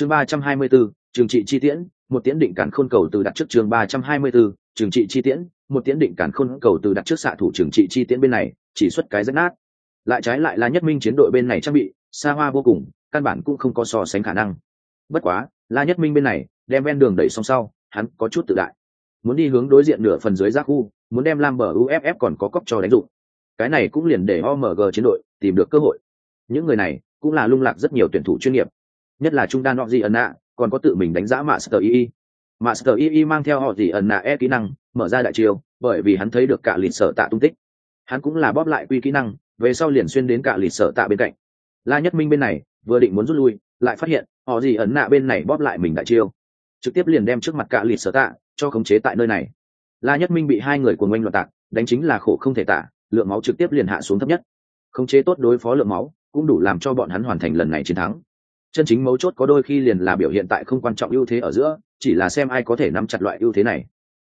chương ba trăm hai mươi 324, trường trị chi tiễn một tiễn định cản khôn cầu từ đặt trước chương ba trăm hai mươi 324, trường trị chi tiễn một tiễn định cản khôn cầu từ đặt trước xạ thủ trường trị chi tiễn bên này chỉ xuất cái rách nát. Lại trái lại là nhất minh chiến đội bên này trang bị xa hoa vô cùng căn bản cũng không có so sánh khả năng. Bất quá la nhất minh bên này đem ven đường đẩy xong sau hắn có chút tự đại. Muốn đi hướng đối diện nửa phần dưới giác khu muốn đem lam bờ uff còn có cóc cho đánh dụng. Cái này cũng liền để omg chiến đội tìm được cơ hội. Những người này cũng là lung lạc rất nhiều tuyển thủ chuyên nghiệp nhất là trung đan họ gì ẩn nạ, còn có tự mình đánh giá master ii master ii mang theo họ gì ẩn nạ e kỹ năng, mở ra đại chiêu, bởi vì hắn thấy được cả lịch sở tạ tung tích. Hắn cũng là bóp lại quy kỹ năng, về sau liền xuyên đến cả lịch sở tạ bên cạnh. La nhất minh bên này, vừa định muốn rút lui, lại phát hiện, họ gì ẩn nạ bên này bóp lại mình đại chiêu. Trực tiếp liền đem trước mặt cả lịch sở tạ, cho khống chế tại nơi này. La nhất minh bị hai người của ngoanh loạt tạc, đánh chính là khổ không thể tả, lượng máu trực tiếp liền hạ xuống thấp nhất. Khống chế tốt đối phó lượng máu, cũng đủ làm cho bọn hắn hoàn thành lần này chiến thắng chân chính mấu chốt có đôi khi liền là biểu hiện tại không quan trọng ưu thế ở giữa, chỉ là xem ai có thể nắm chặt loại ưu thế này.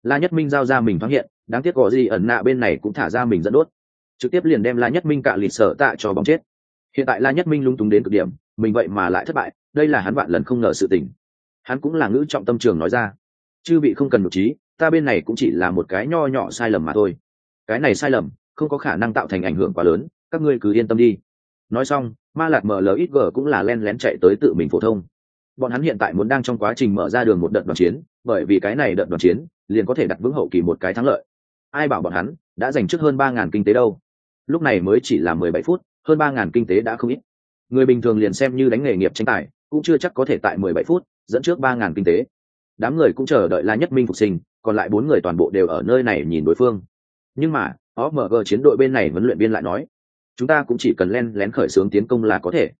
La nhất minh giao ra mình thoáng hiện, đáng tiếc gò gì ẩn nạ bên này cũng thả ra mình dẫn đốt. Trực tiếp liền đem la nhất minh cạ lịt sở tạ cho bóng chết. Hiện tại la nhất minh lung túng đến cực điểm, mình vậy mà lại thất bại, đây là hắn bạn lần không ngờ sự tình. Hắn cũng là ngữ trọng tâm trường nói ra. Chư bị không cần một trí, ta bên này cũng chỉ là một cái nho nhỏ sai lầm mà thôi. Cái này sai lầm, không có khả năng tạo thành ảnh hưởng quá lớn, các ngươi cứ yên tâm đi. Nói xong ma lạc mlxg cũng là len lén chạy tới tự mình phổ thông. Bọn hắn hiện tại muốn đang trong quá trình mở ra đường một đợt đoàn chiến, bởi vì cái này đợt đoàn chiến liền có thể đặt vững hậu kỳ một cái thắng lợi. Ai bảo bọn hắn đã dành trước hơn ba ngàn kinh tế đâu? Lúc này mới chỉ là mười bảy phút, hơn ba ngàn kinh tế đã không ít. Người bình thường liền xem như đánh nghề nghiệp tranh tài, cũng chưa chắc có thể tại mười bảy phút dẫn trước ba ngàn kinh tế. Đám người cũng chờ đợi la nhất minh phục sinh, còn lại bốn người toàn bộ đều ở nơi này nhìn đối phương. Nhưng mà omg chiến đội bên này huấn luyện viên lại nói chúng ta cũng chỉ cần len lén khởi xướng tiến công là có thể.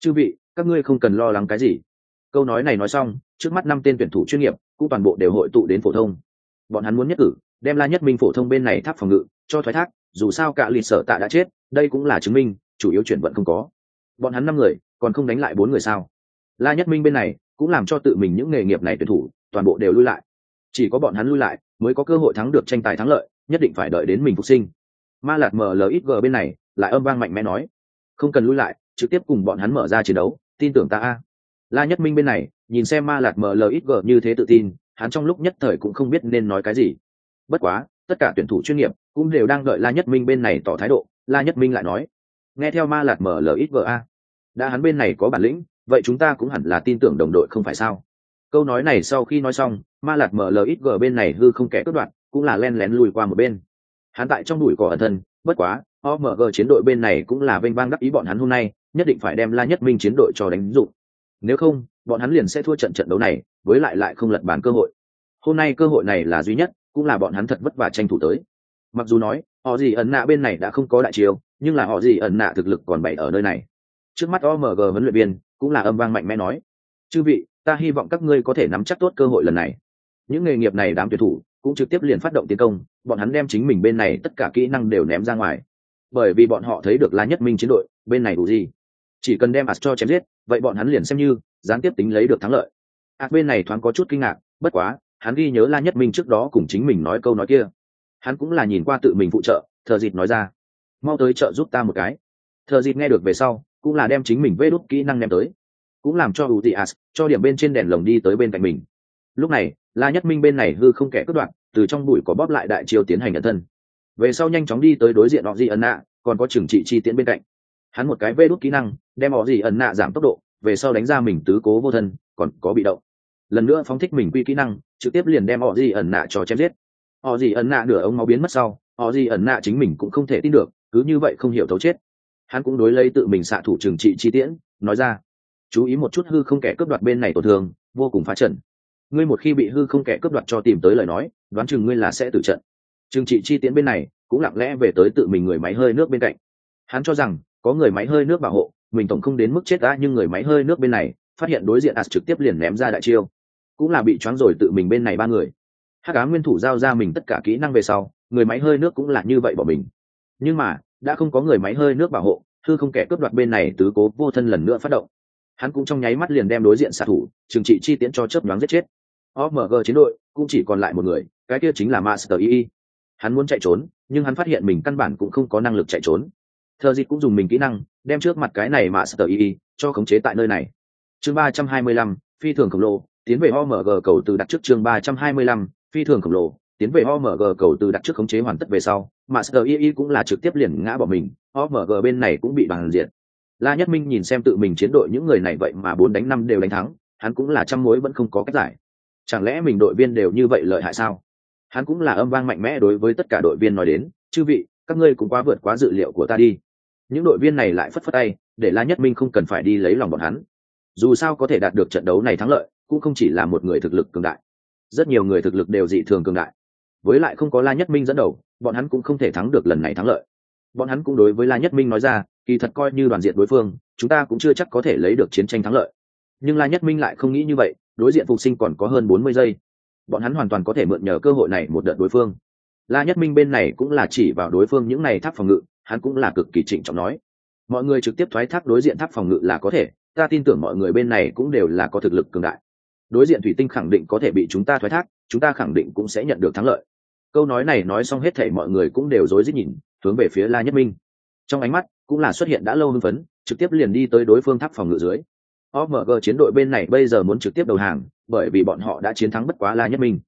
Chư vị, các ngươi không cần lo lắng cái gì. Câu nói này nói xong, trước mắt năm tên tuyển thủ chuyên nghiệp cũng toàn bộ đều hội tụ đến phổ thông. Bọn hắn muốn nhất cử, đem la nhất minh phổ thông bên này tháp phòng ngự, cho thoái thác, dù sao cả lịch sở tạ đã chết, đây cũng là chứng minh, chủ yếu chuyển vận không có. Bọn hắn năm người, còn không đánh lại bốn người sao? La nhất minh bên này cũng làm cho tự mình những nghề nghiệp này tuyển thủ, toàn bộ đều lui lại. Chỉ có bọn hắn lui lại, mới có cơ hội thắng được tranh tài thắng lợi, nhất định phải đợi đến mình phục sinh. Ma lạt mlxg bên này lại âm vang mạnh mẽ nói, không cần lui lại, trực tiếp cùng bọn hắn mở ra chiến đấu, tin tưởng ta a. La nhất minh bên này, nhìn xem ma lạt mlxg như thế tự tin, hắn trong lúc nhất thời cũng không biết nên nói cái gì. Bất quá, tất cả tuyển thủ chuyên nghiệp cũng đều đang đợi la nhất minh bên này tỏ thái độ. La nhất minh lại nói, nghe theo ma lạt mlxga đã hắn bên này có bản lĩnh, vậy chúng ta cũng hẳn là tin tưởng đồng đội không phải sao? Câu nói này sau khi nói xong, ma lạt mlxg bên này hư không kẻ cướp đoạn cũng là len lén lùi qua một bên. Hắn tại trong đùi cỏ ẩn thân, bất quá omg chiến đội bên này cũng là vênh vang đắc ý bọn hắn hôm nay, nhất định phải đem la nhất minh chiến đội cho đánh dụng. Nếu không, bọn hắn liền sẽ thua trận trận đấu này, với lại lại không lật bàn cơ hội. Hôm nay cơ hội này là duy nhất, cũng là bọn hắn thật vất vả tranh thủ tới. Mặc dù nói, họ gì ẩn nạ bên này đã không có đại chiều nhưng là họ gì ẩn nạ thực lực còn bày ở nơi này. Trước mắt omg huấn luyện viên, cũng là âm vang mạnh mẽ nói, chư vị, ta hy vọng các ngươi có thể nắm chắc tốt cơ hội lần này. Những nghề nghiệp này đám tuyển thủ, cũng trực tiếp liền phát động tiến công, bọn hắn đem chính mình bên này tất cả kỹ năng đều ném ra ngoài bởi vì bọn họ thấy được la nhất minh chiến đội, bên này đủ gì. Chỉ cần đem as cho chém giết, vậy bọn hắn liền xem như gián tiếp tính lấy được thắng lợi. As bên này thoáng có chút kinh ngạc, bất quá, hắn ghi nhớ la nhất minh trước đó cùng chính mình nói câu nói kia. Hắn cũng là nhìn qua tự mình phụ trợ, thờ dịt nói ra, mau tới trợ giúp ta một cái. Thờ dịt nghe được về sau, cũng là đem chính mình vê đốt kỹ năng đem tới, cũng làm cho ưu tị as cho điểm bên trên đèn lồng đi tới bên cạnh mình. Lúc này, la nhất minh bên này hư không kẻ cướp đoạn từ trong bụi có bóp lại đại chiêu tiến hành nhận thân về sau nhanh chóng đi tới đối diện họ gì ẩn nạ còn có trừng trị chi tiễn bên cạnh. Hắn một cái vê đốt kỹ năng, đem họ gì ẩn nạ giảm tốc độ, về sau đánh ra mình tứ cố vô thân, còn có bị động. Lần nữa phóng thích mình quy kỹ năng, trực tiếp liền đem họ gì ẩn nạ cho chém giết. Họ gì ẩn nạ nửa ống máu biến mất sau họ gì ẩn nạ chính mình cũng không thể tin được, cứ như vậy không hiểu thấu chết. Hắn cũng đối lấy tự mình xạ thủ trừng trị chi tiễn, nói ra, chú ý một chút hư không kẻ cướp đoạt bên này tổn thương, vô cùng phá trận. Ngươi một khi bị hư không kẻ cướp đoạt cho tìm tới lời nói, đoán chừng ngươi là sẽ tử trận. Trừng trị chi tiễn bên này cũng lặng lẽ về tới tự mình người máy hơi nước bên cạnh. Hắn cho rằng, có người máy hơi nước bảo hộ, mình tổng không đến mức chết đã nhưng người máy hơi nước bên này, phát hiện đối diện as trực tiếp liền ném ra đại chiêu. Cũng là bị choáng rồi tự mình bên này ba người. Hát cá nguyên thủ giao ra mình tất cả kỹ năng về sau, người máy hơi nước cũng là như vậy bỏ mình. Nhưng mà, đã không có người máy hơi nước bảo hộ thư không kẻ cướp đoạt bên này tứ cố vô thân lần nữa phát động. Hắn cũng trong nháy mắt liền đem đối diện xạ thủ, trừng trị chi tiễn cho chớp nhoáng giết chết. Omg chiến đội, cũng chỉ còn lại một người, cái kia chính là master yi hắn muốn chạy trốn nhưng hắn phát hiện mình căn bản cũng không có năng lực chạy trốn. Thợ dịt cũng dùng mình kỹ năng, đem trước mặt cái này mà sờ yi cho khống chế tại nơi này. Chương ba trăm hai mươi lăm, phi thường khổng lồ, tiến về omg cầu từ đặt trước chương ba trăm hai mươi lăm, phi thường khổng lồ, tiến về omg cầu từ đặt trước khống chế hoàn tất về sau, mà sờ y cũng là trực tiếp liền ngã bỏ mình omg bên này cũng bị bằng diện la nhất minh nhìn xem tự mình chiến đội những người này vậy mà bốn đánh năm đều đánh thắng, hắn cũng là trăm mối vẫn không có cách giải. Chẳng lẽ mình đội viên đều như vậy lợi hại sao? Hắn cũng là âm vang mạnh mẽ đối với tất cả đội viên nói đến, chư vị, các ngươi cũng quá vượt quá dự liệu của ta đi. Những đội viên này lại phất phất tay, để la nhất minh không cần phải đi lấy lòng bọn hắn. Dù sao có thể đạt được trận đấu này thắng lợi, cũng không chỉ là một người thực lực cường đại. Rất nhiều người thực lực đều dị thường cường đại. Với lại không có la nhất minh dẫn đầu, bọn hắn cũng không thể thắng được lần này thắng lợi. Bọn hắn cũng đối với la nhất minh nói ra, kỳ thật coi như đoàn diện đối phương, chúng ta cũng chưa chắc có thể lấy được chiến tranh thắng lợi. Nhưng la nhất minh lại không nghĩ như vậy, đối diện phục sinh còn có hơn bốn mươi giây bọn hắn hoàn toàn có thể mượn nhờ cơ hội này một đợt đối phương. La nhất minh bên này cũng là chỉ vào đối phương những này tháp phòng ngự, hắn cũng là cực kỳ trịnh trọng nói. Mọi người trực tiếp thoái thác đối diện tháp phòng ngự là có thể, ta tin tưởng mọi người bên này cũng đều là có thực lực cường đại. Đối diện thủy tinh khẳng định có thể bị chúng ta thoái thác, chúng ta khẳng định cũng sẽ nhận được thắng lợi. Câu nói này nói xong hết thảy mọi người cũng đều rối rít nhìn, hướng về phía la nhất minh. Trong ánh mắt cũng là xuất hiện đã lâu hưng phấn, trực tiếp liền đi tới đối phương tháp phòng ngự dưới omg chiến đội bên này bây giờ muốn trực tiếp đầu hàng, bởi vì bọn họ đã chiến thắng bất quá la nhất minh.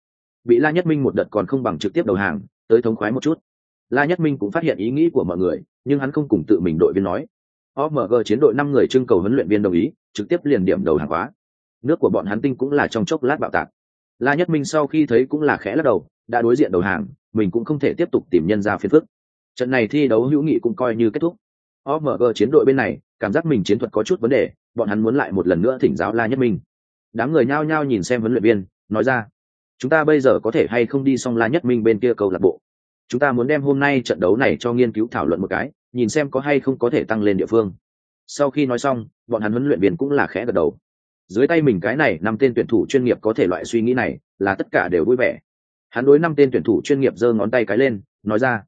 Bị la nhất minh một đợt còn không bằng trực tiếp đầu hàng, tới thống khoái một chút. La nhất minh cũng phát hiện ý nghĩ của mọi người, nhưng hắn không cùng tự mình đội viên nói. Omg chiến đội năm người trưng cầu huấn luyện viên đồng ý, trực tiếp liền điểm đầu hàng hóa. Nước của bọn hắn tinh cũng là trong chốc lát bạo tạc. La nhất minh sau khi thấy cũng là khẽ lắc đầu, đã đối diện đầu hàng, mình cũng không thể tiếp tục tìm nhân ra phiền phức. Trận này thi đấu hữu nghị cũng coi như kết thúc. Omg chiến đội bên này cảm giác mình chiến thuật có chút vấn đề, bọn hắn muốn lại một lần nữa thỉnh giáo la nhất minh. Đám người nhao nhao nhìn xem huấn luyện viên, nói ra, chúng ta bây giờ có thể hay không đi xong la nhất minh bên kia câu lạc bộ? Chúng ta muốn đem hôm nay trận đấu này cho nghiên cứu thảo luận một cái, nhìn xem có hay không có thể tăng lên địa phương. Sau khi nói xong, bọn hắn huấn luyện viên cũng là khẽ gật đầu. Dưới tay mình cái này, năm tên tuyển thủ chuyên nghiệp có thể loại suy nghĩ này, là tất cả đều vui vẻ. Hắn đối năm tên tuyển thủ chuyên nghiệp giơ ngón tay cái lên, nói ra,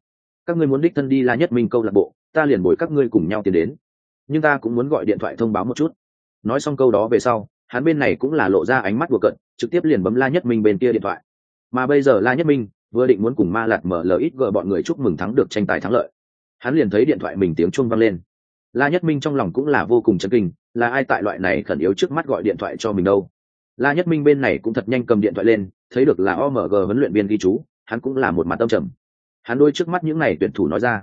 các ngươi muốn đích thân đi la nhất minh câu lạc bộ, ta liền bồi các ngươi cùng nhau tiến đến nhưng ta cũng muốn gọi điện thoại thông báo một chút. Nói xong câu đó về sau, hắn bên này cũng là lộ ra ánh mắt đùa cận trực tiếp liền bấm la nhất minh bên kia điện thoại. Mà bây giờ la nhất minh vừa định muốn cùng ma lạt mở lời ít gờ bọn người chúc mừng thắng được tranh tài thắng lợi. Hắn liền thấy điện thoại mình tiếng chuông vang lên. La nhất minh trong lòng cũng là vô cùng chấn kinh, là ai tại loại này khẩn yếu trước mắt gọi điện thoại cho mình đâu. La nhất minh bên này cũng thật nhanh cầm điện thoại lên, thấy được là omg huấn luyện viên ghi chú, hắn cũng là một mặt tâm trầm. Hắn đôi trước mắt những n à y tuyển thủ nói ra.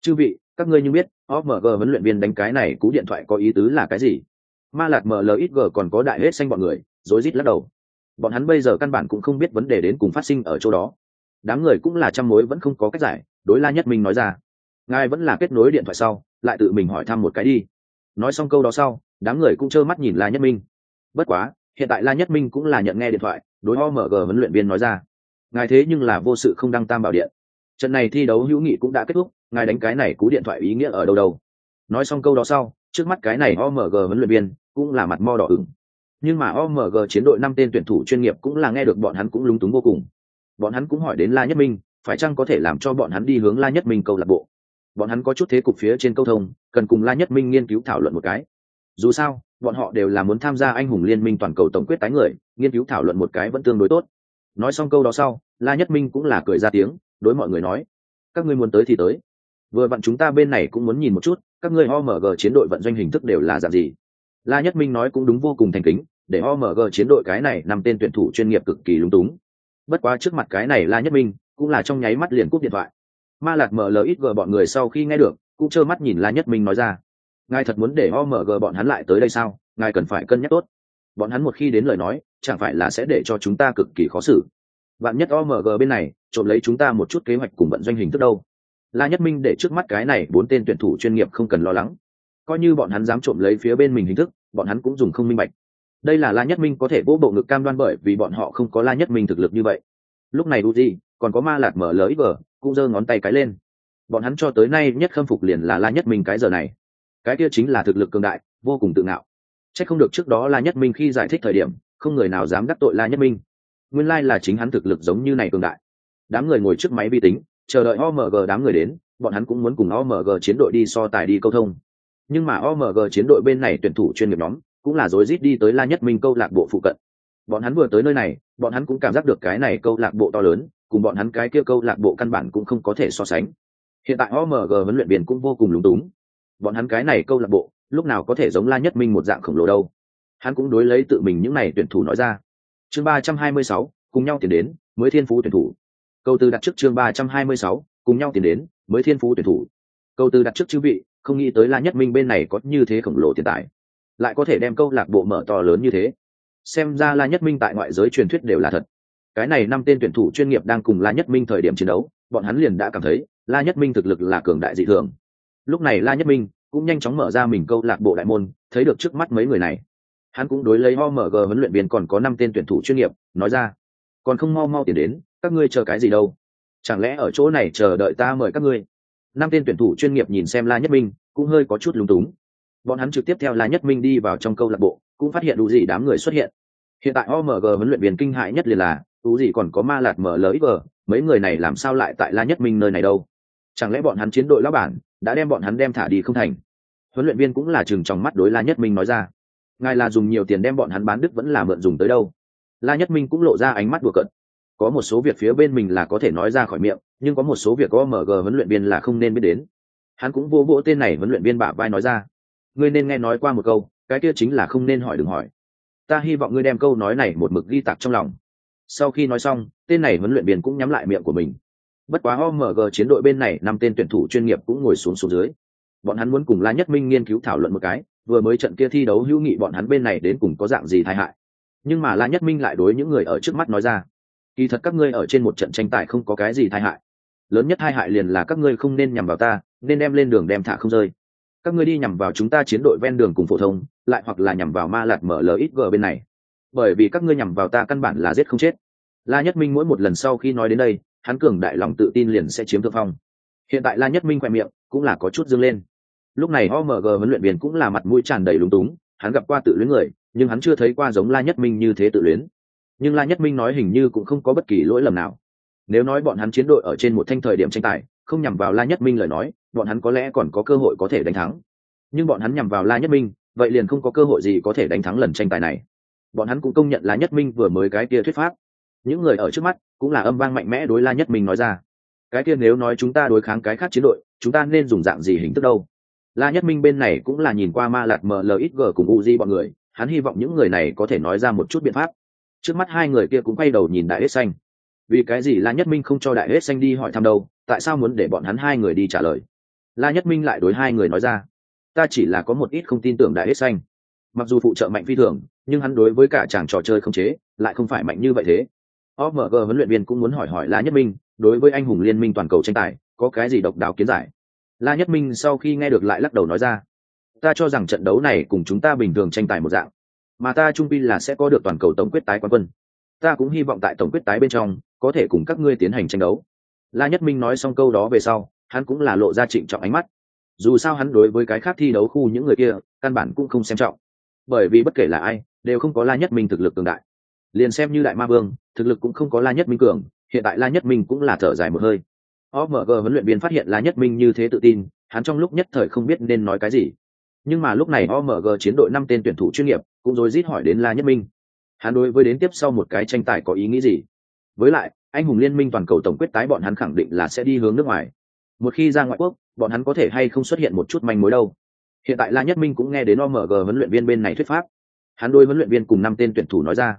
Chư vị các ngươi như biết omg huấn luyện viên đánh cái này cú điện thoại có ý tứ là cái gì? Ma lạt mlxg còn có đại hết xanh bọn người, rối rít lắc đầu. Bọn hắn bây giờ căn bản cũng không biết vấn đề đến cùng phát sinh ở chỗ đó. Đám người cũng là trăm mối vẫn không có cách giải, đối la nhất minh nói ra. Ngài vẫn là kết nối điện thoại sau, lại tự mình hỏi thăm một cái đi. Nói xong câu đó sau, đám người cũng trơ mắt nhìn la nhất minh. Bất quá, hiện tại la nhất minh cũng là nhận nghe điện thoại, đối omg huấn luyện viên nói ra. Ngài thế nhưng là vô sự không đăng tam bảo điện. Trận này thi đấu hữu nghị cũng đã kết thúc ngài đánh cái này cú điện thoại ý nghĩa ở đâu đâu. Nói xong câu đó sau, trước mắt cái này omg huấn luyện viên cũng là mặt mo đỏ ửng. Nhưng mà omg chiến đội năm tên tuyển thủ chuyên nghiệp cũng là nghe được bọn hắn cũng lúng túng vô cùng. Bọn hắn cũng hỏi đến la nhất minh, phải chăng có thể làm cho bọn hắn đi hướng la nhất minh câu lạc bộ? Bọn hắn có chút thế cục phía trên câu thông, cần cùng la nhất minh nghiên cứu thảo luận một cái. Dù sao, bọn họ đều là muốn tham gia anh hùng liên minh toàn cầu tổng quyết tái người, nghiên cứu thảo luận một cái vẫn tương đối tốt. Nói xong câu đó sau, la nhất minh cũng là cười ra tiếng, đối mọi người nói, các ngươi muốn tới thì tới vừa vặn chúng ta bên này cũng muốn nhìn một chút, các ngươi omg chiến đội vận doanh hình thức đều là dạng gì? La nhất minh nói cũng đúng vô cùng thành kính, để omg chiến đội cái này nằm tên tuyển thủ chuyên nghiệp cực kỳ lúng túng. Bất quá trước mặt cái này la nhất minh, cũng là trong nháy mắt liền cúp điện thoại. Ma lạc mở lời ít gờ bọn người sau khi nghe được, cũng trơ mắt nhìn la nhất minh nói ra. Ngài thật muốn để omg bọn hắn lại tới đây sao? Ngài cần phải cân nhắc tốt. Bọn hắn một khi đến lời nói, chẳng phải là sẽ để cho chúng ta cực kỳ khó xử. Bạn nhất omg bên này, trộm lấy chúng ta một chút kế hoạch cùng vận doanh hình thức đâu? La nhất minh để trước mắt cái này bốn tên tuyển thủ chuyên nghiệp không cần lo lắng. Coi như bọn hắn dám trộm lấy phía bên mình hình thức, bọn hắn cũng dùng không minh bạch. Đây là la nhất minh có thể vỗ bộ ngực cam đoan bởi vì bọn họ không có la nhất minh thực lực như vậy. Lúc này uzi, còn có ma lạc mở lời ít vờ, cũng giơ ngón tay cái lên. Bọn hắn cho tới nay nhất khâm phục liền là la nhất minh cái giờ này. Cái kia chính là thực lực cường đại, vô cùng tự ngạo. C h ắ c không được trước đó la nhất minh khi giải thích thời điểm, không người nào dám đắc tội la nhất minh. Nguyên lai là chính hắn thực lực giống như này cường đại. Đám người ngồi trước máy vi tính chờ đợi omg đám người đến, bọn hắn cũng muốn cùng omg chiến đội đi so tài đi câu thông. Nhưng mà omg chiến đội bên này tuyển thủ chuyên nghiệp nhóm, cũng là rối rít đi tới la nhất minh câu lạc bộ phụ cận. Bọn hắn vừa tới nơi này, bọn hắn cũng cảm giác được cái này câu lạc bộ to lớn, cùng bọn hắn cái kia câu lạc bộ căn bản cũng không có thể so sánh. Hiện tại omg huấn luyện viên cũng vô cùng lúng túng. Bọn hắn cái này câu lạc bộ, lúc nào có thể giống la nhất minh một dạng khổng lồ đâu. Hắn cũng đối lấy tự mình những n à y tuyển thủ nói ra. Chương ba trăm hai mươi sáu, cùng nhau tiến đến, mới thiên phú tuyển thủ câu từ đặt trước chương ba trăm hai mươi sáu, cùng nhau tiến đến, mới thiên phú tuyển thủ. Câu từ đặt trước chư vị, không nghĩ tới la nhất minh bên này có như thế khổng lồ tiền tài. Lại có thể đem câu lạc bộ mở to lớn như thế. Xem ra la nhất minh tại ngoại giới truyền thuyết đều là thật. Cái này năm tên tuyển thủ chuyên nghiệp đang cùng la nhất minh thời điểm chiến đấu, bọn hắn liền đã cảm thấy la nhất minh thực lực là cường đại dị thường. Lúc này la nhất minh, cũng nhanh chóng mở ra mình câu lạc bộ đại môn, thấy được trước mắt mấy người này. Hắn cũng đối lấy omg huấn luyện viên còn có năm tên tuyển thủ chuyên nghiệp, nói ra, còn không mau mau tiền đến các ngươi chờ cái gì đâu? Chẳng lẽ ở chỗ này chờ đợi ta mời các ngươi? Năm tên tuyển thủ chuyên nghiệp nhìn xem la nhất minh, cũng hơi có chút lúng túng. Bọn hắn trực tiếp theo la nhất minh đi vào trong câu lạc bộ, cũng phát hiện đủ gì đám người xuất hiện. Hiện tại omg huấn luyện viên kinh hại nhất liền là đủ gì còn có ma lạt mở lới vờ mấy người này làm sao lại tại la nhất minh nơi này đâu? Chẳng lẽ bọn hắn chiến đội lão bản đã đem bọn hắn đem thả đi không thành? Huấn luyện viên cũng là chừng trong mắt đối la nhất minh nói ra. Ngài là dùng nhiều tiền đem bọn hắn bán đức vẫn là mượn dùng tới đâu? La nhất minh cũng lộ ra ánh mắt đùa cận có một số việc phía bên mình là có thể nói ra khỏi miệng, nhưng có một số việc có mg huấn luyện viên là không nên biết đến. Hắn cũng vô vỗ tên này huấn luyện viên bả vai nói ra. Ngươi nên nghe nói qua một câu, cái kia chính là không nên hỏi đừng hỏi. Ta hy vọng ngươi đem câu nói này một mực ghi tặc trong lòng. Sau khi nói xong, tên này huấn luyện viên cũng nhắm lại miệng của mình. Bất quá omg chiến đội bên này năm tên tuyển thủ chuyên nghiệp cũng ngồi xuống xuống dưới. Bọn hắn muốn cùng la nhất minh nghiên cứu thảo luận một cái, vừa mới trận kia thi đấu hữu nghị bọn hắn bên này đến cùng có dạng gì tai hại. Nhưng mà la nhất minh lại đối những người ở trước mắt nói ra kỳ thật các ngươi ở trên một trận tranh tài không có cái gì tai hại. Lớn nhất tai hại liền là các ngươi không nên nhằm vào ta, nên đem lên đường đem thả không rơi. Các ngươi đi nhằm vào chúng ta chiến đội ven đường cùng phổ thông, lại hoặc là nhằm vào ma lạt mở lít g bên này. Bởi vì các ngươi nhằm vào ta căn bản là giết không chết. La nhất minh mỗi một lần sau khi nói đến đây, hắn cường đại lòng tự tin liền sẽ chiếm thượng phong. Hiện tại la nhất minh khoe miệng cũng là có chút dâng lên. Lúc này omg huấn luyện viên cũng là mặt mũi tràn đầy lúng túng, hắn gặp qua tự luyến người, nhưng hắn chưa thấy qua giống la nhất minh như thế tự luyến nhưng la nhất minh nói hình như cũng không có bất kỳ lỗi lầm nào. Nếu nói bọn hắn chiến đội ở trên một thanh thời điểm tranh tài, không nhằm vào la nhất minh lời nói, bọn hắn có lẽ còn có cơ hội có thể đánh thắng. Nhưng bọn hắn nhằm vào la nhất minh, vậy liền không có cơ hội gì có thể đánh thắng lần tranh tài này. Bọn hắn cũng công nhận la nhất minh vừa mới cái kia thuyết pháp. Những người ở trước mắt cũng là âm vang mạnh mẽ đối la nhất minh nói ra. Cái kia nếu nói chúng ta đối kháng cái khác chiến đội, chúng ta nên dùng dạng gì hình thức đâu? La nhất minh bên này cũng là nhìn qua ma lạt mlxg cùng uzi bọn người, hắn hy vọng những người này có thể nói ra một chút biện pháp trước mắt hai người kia cũng quay đầu nhìn đại hết xanh. Vì cái gì la nhất minh không cho đại hết xanh đi hỏi thăm đâu, tại sao muốn để bọn hắn hai người đi trả lời? La nhất minh lại đối hai người nói ra, ta chỉ là có một ít không tin tưởng đại hết xanh. Mặc dù phụ trợ mạnh phi thường, nhưng hắn đối với cả chàng trò chơi không chế, lại không phải mạnh như vậy thế. Omg huấn luyện viên cũng muốn hỏi hỏi la nhất minh, đối với anh hùng liên minh toàn cầu tranh tài, có cái gì độc đáo kiến giải? La nhất minh sau khi nghe được lại lắc đầu nói ra, ta cho rằng trận đấu này cùng chúng ta bình thường tranh tài một dạng mà ta trung pi là sẽ có được toàn cầu tổng quyết tái quán quân. Ta cũng hy vọng tại tổng quyết tái bên trong, có thể cùng các ngươi tiến hành tranh đấu. La nhất minh nói xong câu đó về sau, hắn cũng là lộ ra trịnh trọng ánh mắt. Dù sao hắn đối với cái khác thi đấu khu những người kia, căn bản cũng không xem trọng. Bởi vì bất kể là ai, đều không có la nhất minh thực lực cường đại. Liền xem như đại ma vương, thực lực cũng không có la nhất minh cường, hiện tại la nhất minh cũng là thở dài một hơi. Omg huấn luyện viên phát hiện la nhất minh như thế tự tin, hắn trong lúc nhất thời không biết nên nói cái gì. Nhưng mà lúc này omg chiến đội năm tên tuyển thủ chuyên nghiệp cũng rồi rít hỏi đến la nhất minh. Hắn đối với đến tiếp sau một cái tranh tài có ý nghĩ gì? Với lại, anh hùng liên minh toàn cầu tổng quyết tái bọn hắn khẳng định là sẽ đi hướng nước ngoài. Một khi ra ngoại quốc, bọn hắn có thể hay không xuất hiện một chút manh mối đâu? Hiện tại la nhất minh cũng nghe đến omg huấn luyện viên bên này thuyết pháp. Hắn đôi huấn luyện viên cùng năm tên tuyển thủ nói ra,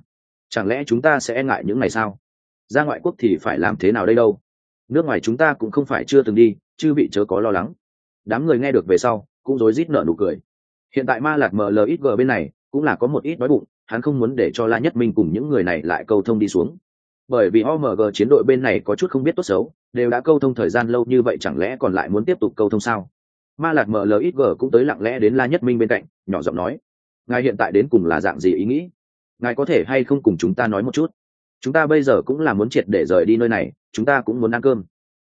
chẳng lẽ chúng ta sẽ e ngại những ngày sao? Ra ngoại quốc thì phải làm thế nào đây đâu? Nước ngoài chúng ta cũng không phải chưa từng đi chứ bị chớ có lo lắng. Đám người nghe được về sau, cũng rối rít nở nụ cười. Hiện tại ma lạc mlxg bên này cũng là có một ít đói bụng, hắn không muốn để cho la nhất minh cùng những người này lại câu thông đi xuống. Bởi vì omg chiến đội bên này có chút không biết tốt xấu, đều đã câu thông thời gian lâu như vậy chẳng lẽ còn lại muốn tiếp tục câu thông sao? Ma lạc mlxg cũng tới lặng lẽ đến la nhất minh bên cạnh, nhỏ giọng nói, ngài hiện tại đến cùng là dạng gì ý nghĩ? Ngài có thể hay không cùng chúng ta nói một chút? Chúng ta bây giờ cũng là muốn triệt để rời đi nơi này, chúng ta cũng muốn ăn cơm.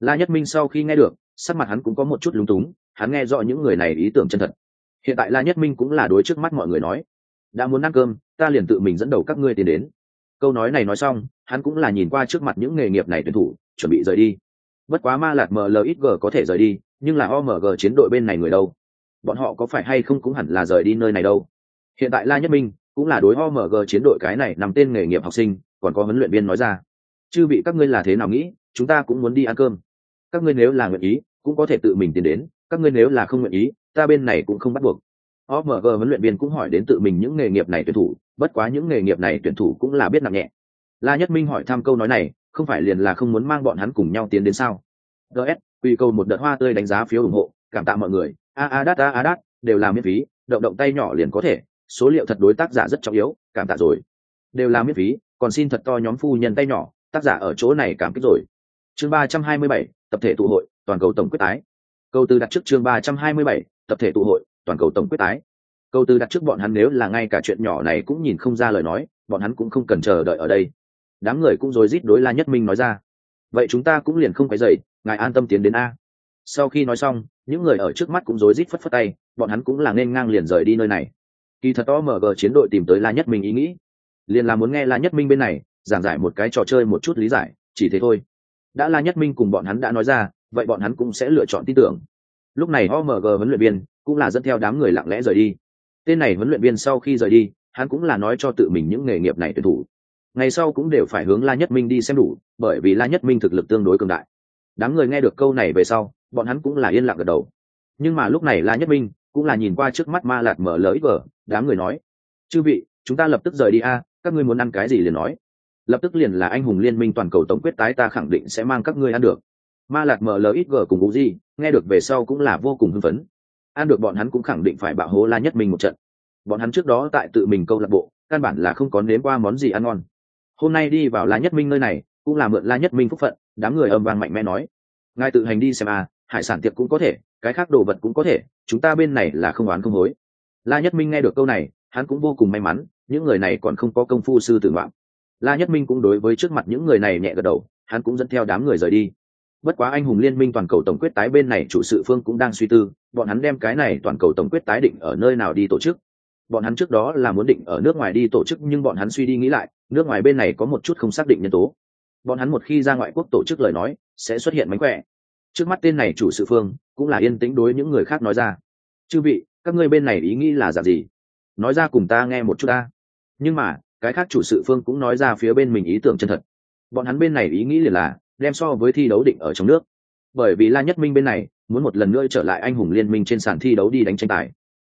La nhất minh sau khi nghe được, sắc mặt hắn cũng có một chút lúng túng, hắn nghe rõ những người này ý tưởng chân thật. Hiện tại la nhất minh cũng là đối trước mắt mọi người nói đã muốn ăn cơm, ta liền tự mình dẫn đầu các ngươi tiến đến. Câu nói này nói xong, hắn cũng là nhìn qua trước mặt những nghề nghiệp này tuyển thủ, chuẩn bị rời đi. Bất quá ma lạt mlxg có thể rời đi, nhưng là omg chiến đội bên này người đâu? Bọn họ có phải hay không cũng hẳn là rời đi nơi này đâu? Hiện tại la nhất minh cũng là đối omg chiến đội cái này nằm tên nghề nghiệp học sinh, còn có huấn luyện viên nói ra. Chư bị các ngươi là thế nào nghĩ, chúng ta cũng muốn đi ăn cơm. Các ngươi nếu là nguyện ý, cũng có thể tự mình tiến đến. Các ngươi nếu là không nguyện ý, ta bên này cũng không bắt buộc omg huấn luyện viên cũng hỏi đến tự mình những nghề nghiệp này tuyển thủ, bất quá những nghề nghiệp này tuyển thủ cũng là biết nặng nhẹ. La nhất minh hỏi thăm câu nói này, không phải liền là không muốn mang bọn hắn cùng nhau tiến đến sao? Gs quy cầu một đợt hoa tươi đánh giá phiếu ủng hộ, cảm tạ mọi người. A a, đát, a a, đát, đều là miễn phí, động động tay nhỏ liền có thể. Số liệu thật đối tác giả rất trọng yếu, cảm tạ rồi. Đều là miễn phí, còn xin thật to nhóm phu nhân tay nhỏ, tác giả ở chỗ này cảm kích rồi. Chương ba trăm hai mươi bảy, tập thể tụ hội, toàn cầu tổng quyết tái. Câu từ đặt trước chương ba trăm hai mươi bảy, tập thể tụ hội toàn cầu tổng quyết tái. Câu từ đặt trước bọn hắn nếu là ngay cả chuyện nhỏ này cũng nhìn không ra lời nói, bọn hắn cũng không cần chờ đợi ở đây. Đám người cũng rối rít đối la nhất minh nói ra. Vậy chúng ta cũng liền không phải dậy ngài an tâm tiến đến a. Sau khi nói xong, những người ở trước mắt cũng rối rít phất phất tay, bọn hắn cũng là nên ngang liền rời đi nơi này. Kỳ thật omg chiến đội tìm tới la nhất minh ý nghĩ. Liền là muốn nghe la nhất minh bên này, giảng giải một cái trò chơi một chút lý giải, chỉ thế thôi. Đã la nhất minh cùng bọn hắn đã nói ra, vậy bọn hắn cũng sẽ lựa chọn tin tưởng. Lúc này omg huấn luyện viên cũng là dẫn theo đám người lặng lẽ rời đi. Tên này huấn luyện viên sau khi rời đi, hắn cũng là nói cho tự mình những nghề nghiệp này tuyển thủ. Ngày sau cũng đều phải hướng la nhất minh đi xem đủ, bởi vì la nhất minh thực lực tương đối cường đại. Đám người nghe được câu này về sau, bọn hắn cũng là yên lặng gật đầu. Nhưng mà lúc này la nhất minh cũng là nhìn qua trước mắt ma lạt mở lỡ vở đám người nói, chư vị, chúng ta lập tức rời đi a, các ngươi muốn ăn cái gì liền nói. Lập tức liền là anh hùng liên minh toàn cầu tổng quyết tái ta khẳng định sẽ mang các ngươi ăn được. Ma lạt mở lỡ ít vở cùng vũ di, nghe được về sau cũng là vô cùng hưng phấn ăn được bọn hắn cũng khẳng định phải bạo hố la nhất minh một trận. Bọn hắn trước đó tại tự mình câu lạc bộ, căn bản là không có nếm qua món gì ăn ngon. Hôm nay đi vào la nhất minh nơi này, cũng là mượn la nhất minh phúc phận, đám người âm vang mạnh mẽ nói. Ngài tự hành đi xem à hải sản tiệc cũng có thể, cái khác đồ vật cũng có thể, chúng ta bên này là không oán không hối. La nhất minh nghe được câu này, hắn cũng vô cùng may mắn, những người này còn không có công phu sư tử ngoạn. La nhất minh cũng đối với trước mặt những người này nhẹ gật đầu, hắn cũng dẫn theo đám người rời đi bất quá anh hùng liên minh toàn cầu tổng quyết tái bên này chủ sự phương cũng đang suy tư, bọn hắn đem cái này toàn cầu tổng quyết tái định ở nơi nào đi tổ chức. Bọn hắn trước đó là muốn định ở nước ngoài đi tổ chức nhưng bọn hắn suy đi nghĩ lại, nước ngoài bên này có một chút không xác định nhân tố. Bọn hắn một khi ra ngoại quốc tổ chức lời nói, sẽ xuất hiện mánh khỏe. Trước mắt tên này chủ sự phương cũng là yên tĩnh đối những người khác nói ra. Chư vị, các ngươi bên này ý nghĩ là dạng gì? Nói ra cùng ta nghe một chút ta. Nhưng mà, cái khác chủ sự phương cũng nói ra phía bên mình ý tưởng chân thật. Bọn hắn bên này ý nghĩ liền là đem so với thi đấu định ở trong nước. Bởi vì la nhất minh bên này, muốn một lần nữa trở lại anh hùng liên minh trên sàn thi đấu đi đánh tranh tài.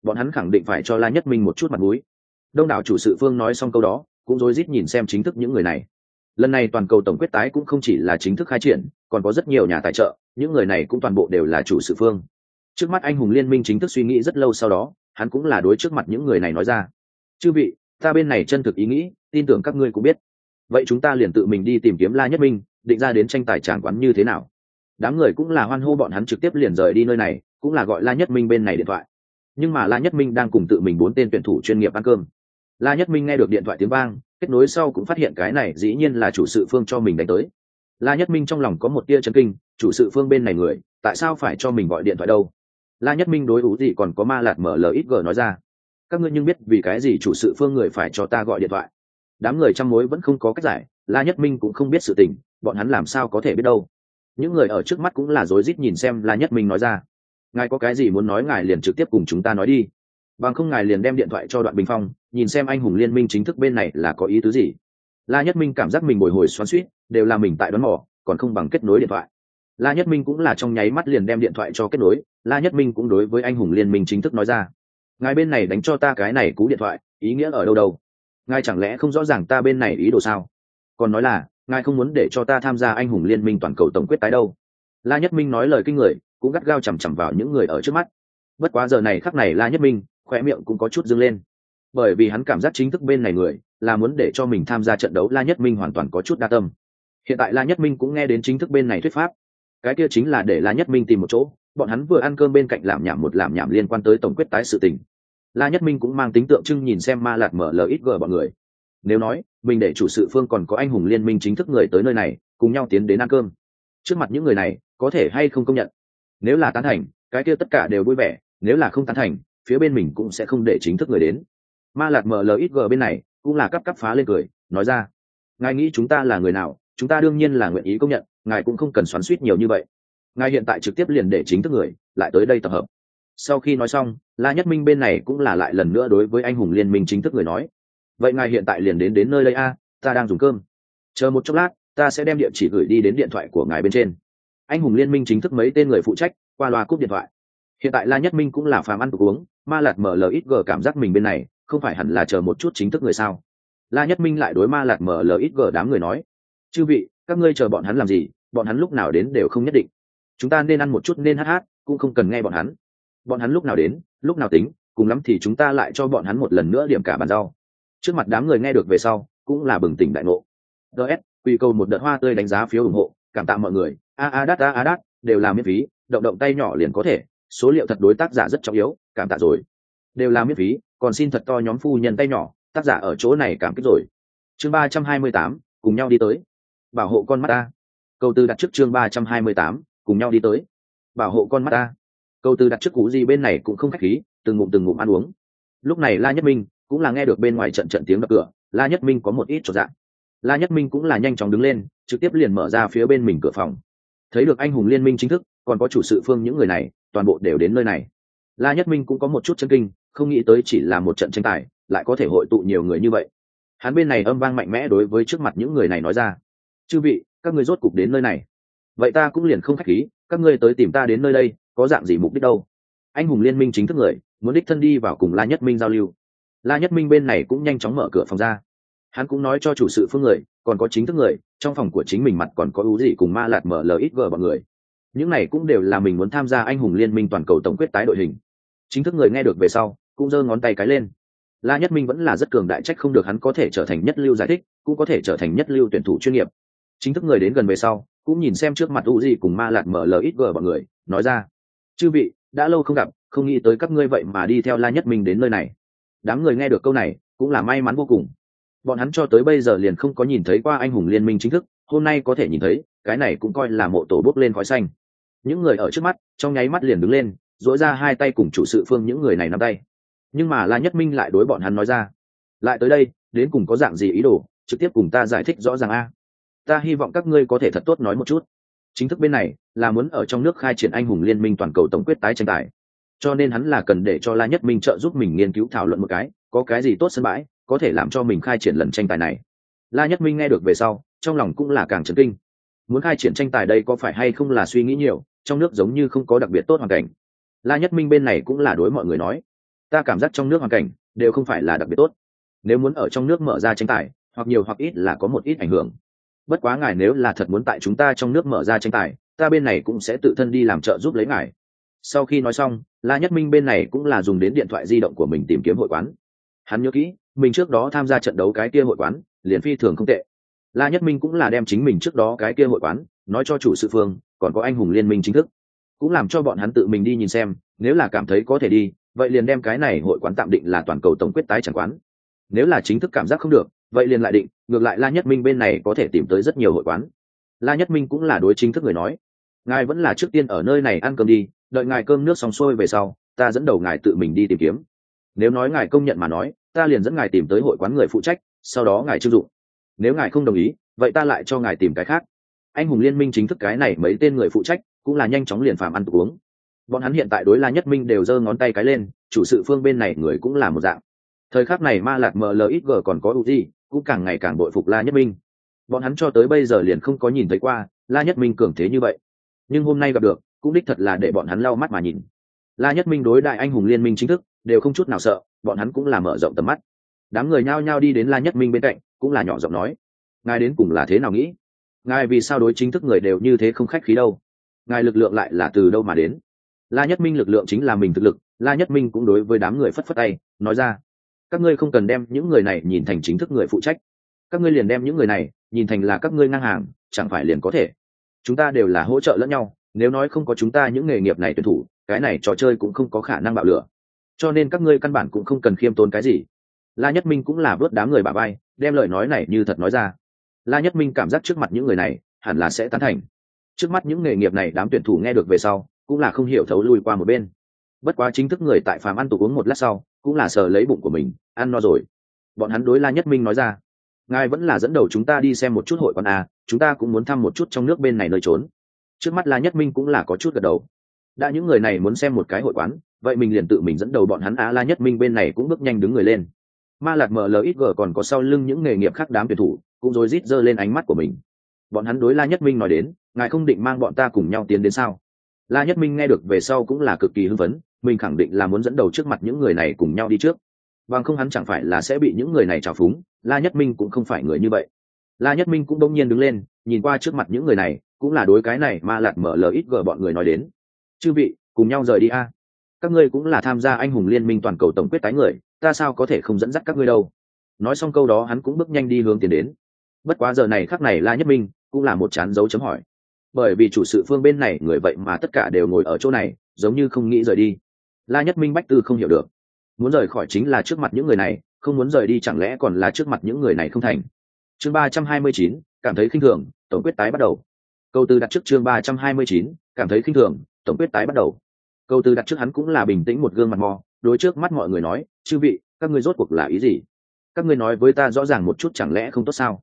Bọn hắn khẳng định phải cho la nhất minh một chút mặt mũi. Đông đảo chủ sự phương nói xong câu đó, cũng rối rít nhìn xem chính thức những người này. Lần này toàn cầu tổng quyết tái cũng không chỉ là chính thức khai triển, còn có rất nhiều nhà tài trợ, những người này cũng toàn bộ đều là chủ sự phương. Trước mắt anh hùng liên minh chính thức suy nghĩ rất lâu sau đó, hắn cũng là đối trước mặt những người này nói ra. Chư vị, ta bên này chân thực ý nghĩ, tin tưởng các ngươi cũng biết. Vậy chúng ta liền tự mình đi tìm kiếm la nhất minh định ra đến tranh tài tràng quán như thế nào. Đám người cũng là hoan hô bọn hắn trực tiếp liền rời đi nơi này, cũng là gọi la nhất minh bên này điện thoại. Nhưng mà la nhất minh đang cùng tự mình bốn tên tuyển thủ chuyên nghiệp ăn cơm. La nhất minh nghe được điện thoại tiếng vang, kết nối sau cũng phát hiện cái này dĩ nhiên là chủ sự phương cho mình đánh tới. La nhất minh trong lòng có một tia chân kinh, chủ sự phương bên này người, tại sao phải cho mình gọi điện thoại đâu? La nhất minh đối ủ gì còn có ma lạt mở lời ít gờ nói ra. Các ngươi nhưng biết vì cái gì chủ sự phương người phải cho ta gọi điện thoại? Đám người trong mối vẫn không có cách giải, la nhất minh cũng không biết sự tình bọn hắn làm sao có thể biết đâu. Những người ở trước mắt cũng là rối rít nhìn xem la nhất minh nói ra. Ngài có cái gì muốn nói ngài liền trực tiếp cùng chúng ta nói đi. Bằng không ngài liền đem điện thoại cho đoạn bình phong, nhìn xem anh hùng liên minh chính thức bên này là có ý tứ gì. La nhất minh cảm giác mình bồi hồi xoắn suýt đều là mình tại đón mỏ còn không bằng kết nối điện thoại. La nhất minh cũng là trong nháy mắt liền đem điện thoại cho kết nối, la nhất minh cũng đối với anh hùng liên minh chính thức nói ra. Ngài bên này đánh cho ta cái này cú điện thoại, ý nghĩa ở đâu đâu? Ngài chẳng lẽ không rõ ràng ta bên này ý đồ sao? Còn nói là ngài không muốn để cho ta tham gia anh hùng liên minh toàn cầu tổng quyết tái đâu. La nhất minh nói lời kinh người, cũng gắt gao chằm chằm vào những người ở trước mắt. Bất quá giờ này khắc này la nhất minh khoe miệng cũng có chút dâng lên. Bởi vì hắn cảm giác chính thức bên này người, là muốn để cho mình tham gia trận đấu, la nhất minh hoàn toàn có chút đa tâm. Hiện tại la nhất minh cũng nghe đến chính thức bên này thuyết pháp. Cái kia chính là để la nhất minh tìm một chỗ, bọn hắn vừa ăn cơm bên cạnh làm nhảm một làm nhảm liên quan tới tổng quyết tái sự tình. La nhất minh cũng mang tính tượng trưng nhìn xem ma lạt mở lời ít gờ bọn người. Nếu nói mình để chủ sự phương còn có anh hùng liên minh chính thức người tới nơi này, cùng nhau tiến đến ăn cơm. Trước mặt những người này, có thể hay không công nhận? Nếu là tán thành, cái kia tất cả đều vui vẻ, nếu là không tán thành, phía bên mình cũng sẽ không để chính thức người đến. Ma lạt mở lời ít gờ bên này, cũng là cắp cắp phá lên cười, nói ra, ngài nghĩ chúng ta là người nào? Chúng ta đương nhiên là nguyện ý công nhận, ngài cũng không cần xoắn suýt nhiều như vậy. Ngài hiện tại trực tiếp liền để chính thức người, lại tới đây tập hợp. Sau khi nói xong, la nhất minh bên này cũng là lại lần nữa đối với anh hùng liên minh chính thức người nói vậy ngài hiện tại liền đến đến nơi đây a, ta đang dùng cơm. Chờ một chốc lát, ta sẽ đem địa chỉ gửi đi đến điện thoại của ngài bên trên. Anh hùng liên minh chính thức mấy tên người phụ trách, qua loa cúp điện thoại. Hiện tại la nhất minh cũng là phàm ăn tục uống, ma lạt mở lời ít gờ cảm giác mình bên này, không phải hẳn là chờ một chút chính thức người sao? La nhất minh lại đối ma lạt mở lời ít gờ đám người nói, chư vị, các ngươi chờ bọn hắn làm gì? Bọn hắn lúc nào đến đều không nhất định. Chúng ta nên ăn một chút nên hát hát, cũng không cần nghe bọn hắn. Bọn hắn lúc nào đến, lúc nào tính, cùng lắm thì chúng ta lại cho bọn hắn một lần nữa điểm cả bàn rau trước mặt đám người nghe được về sau, cũng là bừng tỉnh đại ngộ. Ts quy cầu một đợt hoa tươi đánh giá phiếu ủng hộ, cảm tạ mọi người. A a, đát, a a, đát, đều là miễn phí, động động tay nhỏ liền có thể. Số liệu thật đối tác giả rất trọng yếu, cảm tạ rồi. Đều là miễn phí, còn xin thật to nhóm phu nhân tay nhỏ, tác giả ở chỗ này cảm kích rồi. Chương ba trăm hai mươi tám, cùng nhau đi tới. Bảo hộ con mắt ta câu tư đặt trước chương ba trăm hai mươi tám, cùng nhau đi tới. Bảo hộ con mắt ta câu tư đặt trước cú gì bên này cũng không khách khí, từng ngụm từng ngụm ăn uống. Lúc này la nhất minh cũng là nghe được bên ngoài trận trận tiếng đập cửa, la nhất minh có một ít cho dạng la nhất minh cũng là nhanh chóng đứng lên, trực tiếp liền mở ra phía bên mình cửa phòng. Thấy được anh hùng liên minh chính thức, còn có chủ sự phương những người này, toàn bộ đều đến nơi này. La nhất minh cũng có một chút chân kinh, không nghĩ tới chỉ là một trận tranh tài, lại có thể hội tụ nhiều người như vậy. Hắn bên này âm vang mạnh mẽ đối với trước mặt những người này nói ra. Chư vị, các ngươi rốt cục đến nơi này. Vậy ta cũng liền không khách khí, các ngươi tới tìm ta đến nơi đây, có dạng gì mục đích đâu? Anh hùng liên minh chính thức người, muốn đích thân đi vào cùng la nhất minh giao lưu la nhất minh bên này cũng nhanh chóng mở cửa phòng ra. Hắn cũng nói cho chủ sự phương người, còn có chính thức người, trong phòng của chính mình mặt còn có ưu gì cùng ma lạt mở ít vờ bọn người. Những này cũng đều là mình muốn tham gia anh hùng liên minh toàn cầu tổng quyết tái đội hình. Chính thức người nghe được về sau, cũng giơ ngón tay cái lên. La nhất minh vẫn là rất cường đại, trách không được hắn có thể trở thành nhất lưu giải thích, cũng có thể trở thành nhất lưu tuyển thủ chuyên nghiệp. Chính thức người đến gần về sau, cũng nhìn xem trước mặt u gì cùng ma lạt mở ít vờ bọn người, nói ra. Chư vị, đã lâu không gặp, không nghĩ tới các ngươi vậy mà đi theo la nhất minh đến nơi này đám người nghe được câu này, cũng là may mắn vô cùng. Bọn hắn cho tới bây giờ liền không có nhìn thấy qua anh hùng liên minh chính thức, hôm nay có thể nhìn thấy, cái này cũng coi là mộ tổ bốc lên khói xanh. Những người ở trước mắt, trong nháy mắt liền đứng lên dỗi ra hai tay cùng chủ sự phương những người này nắm tay. Nhưng mà la nhất minh lại đối bọn hắn nói ra, lại tới đây, đến cùng có dạng gì ý đồ, trực tiếp cùng ta giải thích rõ ràng a. Ta hy vọng các ngươi có thể thật tốt nói một chút. Chính thức bên này, là muốn ở trong nước khai triển anh hùng liên minh toàn cầu tổng quyết tái tranh tài cho nên hắn là cần để cho la nhất minh trợ giúp mình nghiên cứu thảo luận một cái, có cái gì tốt sân bãi, có thể làm cho mình khai triển lần tranh tài này. La nhất minh nghe được về sau, trong lòng cũng là càng chấn kinh. Muốn khai triển tranh tài đây có phải hay không là suy nghĩ nhiều, trong nước giống như không có đặc biệt tốt hoàn cảnh. La nhất minh bên này cũng là đối mọi người nói, ta cảm giác trong nước hoàn cảnh đều không phải là đặc biệt tốt. Nếu muốn ở trong nước mở ra tranh tài, hoặc nhiều hoặc ít là có một ít ảnh hưởng. Bất quá ngài nếu là thật muốn tại chúng ta trong nước mở ra tranh tài, ta bên này cũng sẽ tự thân đi làm trợ giúp lấy ngài. Sau khi nói xong la nhất minh bên này cũng là dùng đến điện thoại di động của mình tìm kiếm hội quán. Hắn nhớ kỹ, mình trước đó tham gia trận đấu cái kia hội quán, liền phi thường không tệ. La nhất minh cũng là đem chính mình trước đó cái kia hội quán, nói cho chủ sự phương, còn có anh hùng liên minh chính thức. Cũng làm cho bọn hắn tự mình đi nhìn xem, nếu là cảm thấy có thể đi, vậy liền đem cái này hội quán tạm định là toàn cầu tổng quyết tái chẳng quán. Nếu là chính thức cảm giác không được, vậy liền lại định, ngược lại la nhất minh bên này có thể tìm tới rất nhiều hội quán. La nhất minh cũng là đối chính thức người nói, ngài vẫn là trước tiên ở nơi này ăn cơm đi đợi ngài cơm nước xong xuôi về sau, ta dẫn đầu ngài tự mình đi tìm kiếm. Nếu nói ngài công nhận mà nói, ta liền dẫn ngài tìm tới hội quán người phụ trách, sau đó ngài chưng dụng. Nếu ngài không đồng ý, vậy ta lại cho ngài tìm cái khác. Anh hùng liên minh chính thức cái này mấy tên người phụ trách, cũng là nhanh chóng liền phàm ăn uống. Bọn hắn hiện tại đối la nhất minh đều giơ ngón tay cái lên, chủ sự phương bên này người cũng là một dạng. Thời khắc này ma lạc mlxg còn có ưu gì cũng càng ngày càng bội phục la nhất minh. Bọn hắn cho tới bây giờ liền không có nhìn thấy qua la nhất minh cường thế như vậy. Nhưng hôm nay gặp được cũng đích thật là để bọn hắn lau mắt mà nhìn. La nhất minh đối đại anh hùng liên minh chính thức, đều không chút nào sợ, bọn hắn cũng là mở rộng tầm mắt. Đám người nhao nhao đi đến la nhất minh bên cạnh, cũng là nhỏ giọng nói, ngài đến cùng là thế nào nghĩ? Ngài vì sao đối chính thức người đều như thế không khách khí đâu? Ngài lực lượng lại là từ đâu mà đến? La nhất minh lực lượng chính là mình thực lực, la nhất minh cũng đối với đám người phất phất tay, nói ra, các ngươi không cần đem những người này nhìn thành chính thức người phụ trách. Các ngươi liền đem những người này nhìn thành là các ngươi ngang hàng, chẳng phải liền có thể. Chúng ta đều là hỗ trợ lẫn nhau nếu nói không có chúng ta những nghề nghiệp này tuyển thủ, cái này trò chơi cũng không có khả năng bạo lửa. Cho nên các ngươi căn bản cũng không cần khiêm tốn cái gì. La nhất minh cũng là vớt đám người bà bay đem lời nói này như thật nói ra. La nhất minh cảm giác trước mặt những người này, hẳn là sẽ tán thành. Trước mắt những nghề nghiệp này đám tuyển thủ nghe được về sau, cũng là không hiểu thấu lui qua một bên. Bất quá chính thức người tại phàm ăn tục uống một lát sau, cũng là sờ lấy bụng của mình, ăn no rồi. Bọn hắn đối la nhất minh nói ra, ngài vẫn là dẫn đầu chúng ta đi xem một chút hội quán a chúng ta cũng muốn thăm một chút trong nước bên này nơi trốn trước mắt la nhất minh cũng là có chút gật đầu. Đã những người này muốn xem một cái hội quán, vậy mình liền tự mình dẫn đầu bọn hắn á la nhất minh bên này cũng bước nhanh đứng người lên. Ma lạc mở ít mlxg còn có sau lưng những nghề nghiệp khác đám tuyển thủ, cũng rối rít giơ lên ánh mắt của mình. Bọn hắn đối la nhất minh nói đến, ngài không định mang bọn ta cùng nhau tiến đến sao? La nhất minh nghe được về sau cũng là cực kỳ hưng phấn, mình khẳng định là muốn dẫn đầu trước mặt những người này cùng nhau đi trước. Bằng không hắn chẳng phải là sẽ bị những người này trào phúng, la nhất minh cũng không phải người như vậy. La nhất minh cũng đông nhiên đứng lên, nhìn qua trước mặt những người này cũng là đối cái này mà lạt mở lời ít gờ bọn người nói đến. Chư vị, cùng nhau rời đi a. Các ngươi cũng là tham gia anh hùng liên minh toàn cầu tổng quyết tái người, ta sao có thể không dẫn dắt các ngươi đâu? Nói xong câu đó hắn cũng bước nhanh đi hướng tiến đến. Bất quá giờ này khắc này la nhất minh cũng là một chán dấu chấm hỏi. Bởi vì chủ sự phương bên này người vậy mà tất cả đều ngồi ở chỗ này, giống như không nghĩ rời đi. La nhất minh bách tư không hiểu được. Muốn rời khỏi chính là trước mặt những người này, không muốn rời đi chẳng lẽ còn là trước mặt những người này không thành? Chương ba trăm hai mươi chín, cảm thấy khinh thường, tổng quyết tái bắt đầu câu từ đặt trước chương ba trăm hai mươi chín, cảm thấy khinh thường, tổng quyết tái bắt đầu. Câu từ đặt trước hắn cũng là bình tĩnh một gương mặt mò, đối trước mắt mọi người nói, chư vị, các ngươi rốt cuộc là ý gì? Các ngươi nói với ta rõ ràng một chút chẳng lẽ không tốt sao?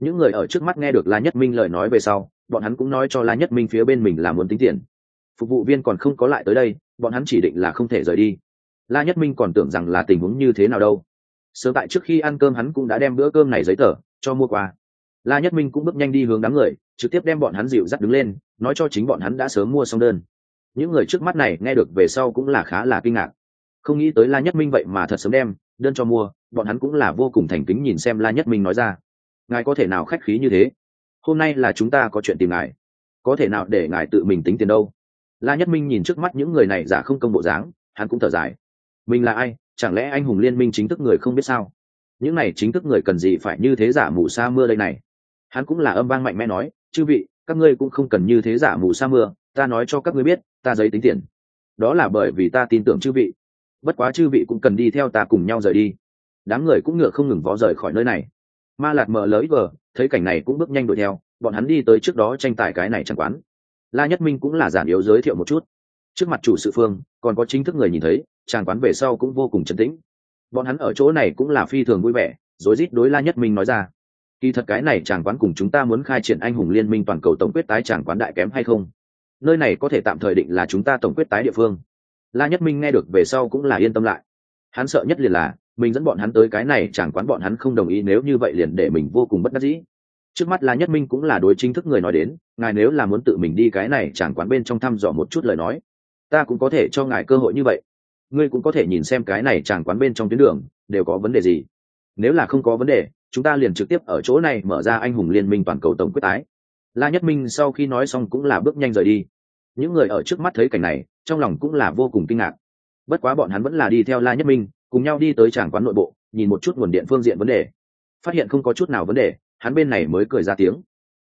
Những người ở trước mắt nghe được la nhất minh lời nói về sau, bọn hắn cũng nói cho la nhất minh phía bên mình là muốn tính tiền. Phục vụ viên còn không có lại tới đây, bọn hắn chỉ định là không thể rời đi. La nhất minh còn tưởng rằng là tình huống như thế nào đâu. Sớm tại trước khi ăn cơm hắn cũng đã đem bữa cơm này giấy tờ cho mua qua. La nhất minh cũng bước nhanh đi hướng đám người trực tiếp đem bọn hắn dịu dắt đứng lên, nói cho chính bọn hắn đã sớm mua xong đơn. Những người trước mắt này nghe được về sau cũng là khá là kinh ngạc. Không nghĩ tới la nhất minh vậy mà thật sớm đem đơn cho mua, bọn hắn cũng là vô cùng thành kính nhìn xem la nhất minh nói ra. Ngài có thể nào khách khí như thế? Hôm nay là chúng ta có chuyện tìm ngài. Có thể nào để ngài tự mình tính tiền đâu? La nhất minh nhìn trước mắt những người này giả không công bộ dáng, hắn cũng thở dài. Mình là ai? Chẳng lẽ anh hùng liên minh chính thức người không biết sao? Những này chính thức người cần gì phải như thế giả mù sa mưa đây này? Hắn cũng là âm vang mạnh mẽ nói chư vị, các ngươi cũng không cần như thế giả mù sa mưa, ta nói cho các ngươi biết, ta giấy tính tiền. Đó là bởi vì ta tin tưởng chư vị. Bất quá chư vị cũng cần đi theo ta cùng nhau rời đi. Đám người cũng ngựa không ngừng vó rời khỏi nơi này. Ma lạt mở lới vờ thấy cảnh này cũng bước nhanh đuổi theo, bọn hắn đi tới trước đó tranh tài cái này chẳng quán. La nhất minh cũng là giản yếu giới thiệu một chút. Trước mặt chủ sự phương, còn có chính thức người nhìn thấy, chàng quán về sau cũng vô cùng trấn tĩnh. Bọn hắn ở chỗ này cũng là phi thường vui vẻ, rối rít đối la nhất minh nói ra kỳ thật cái này tràng quán cùng chúng ta muốn khai triển anh hùng liên minh toàn cầu tổng quyết tái tràng quán đại kém hay không? Nơi này có thể tạm thời định là chúng ta tổng quyết tái địa phương. La nhất minh nghe được về sau cũng là yên tâm lại. Hắn sợ nhất liền là, mình dẫn bọn hắn tới cái này chàng quán bọn hắn không đồng ý nếu như vậy liền để mình vô cùng bất đắc dĩ. Trước mắt la nhất minh cũng là đối chính thức người nói đến, ngài nếu là muốn tự mình đi cái này chàng quán bên trong thăm dò một chút lời nói, ta cũng có thể cho ngài cơ hội như vậy. Ngươi cũng có thể nhìn xem cái này chàng quán bên trong tuyến đường, đều có vấn đề gì? Nếu là không có vấn đề chúng ta liền trực tiếp ở chỗ này mở ra anh hùng liên minh toàn cầu tổng quyết tái. La nhất minh sau khi nói xong cũng là bước nhanh rời đi. Những người ở trước mắt thấy cảnh này, trong lòng cũng là vô cùng kinh ngạc. Bất quá bọn hắn vẫn là đi theo la nhất minh, cùng nhau đi tới tràng quán nội bộ, nhìn một chút nguồn điện phương diện vấn đề. Phát hiện không có chút nào vấn đề, hắn bên này mới cười ra tiếng.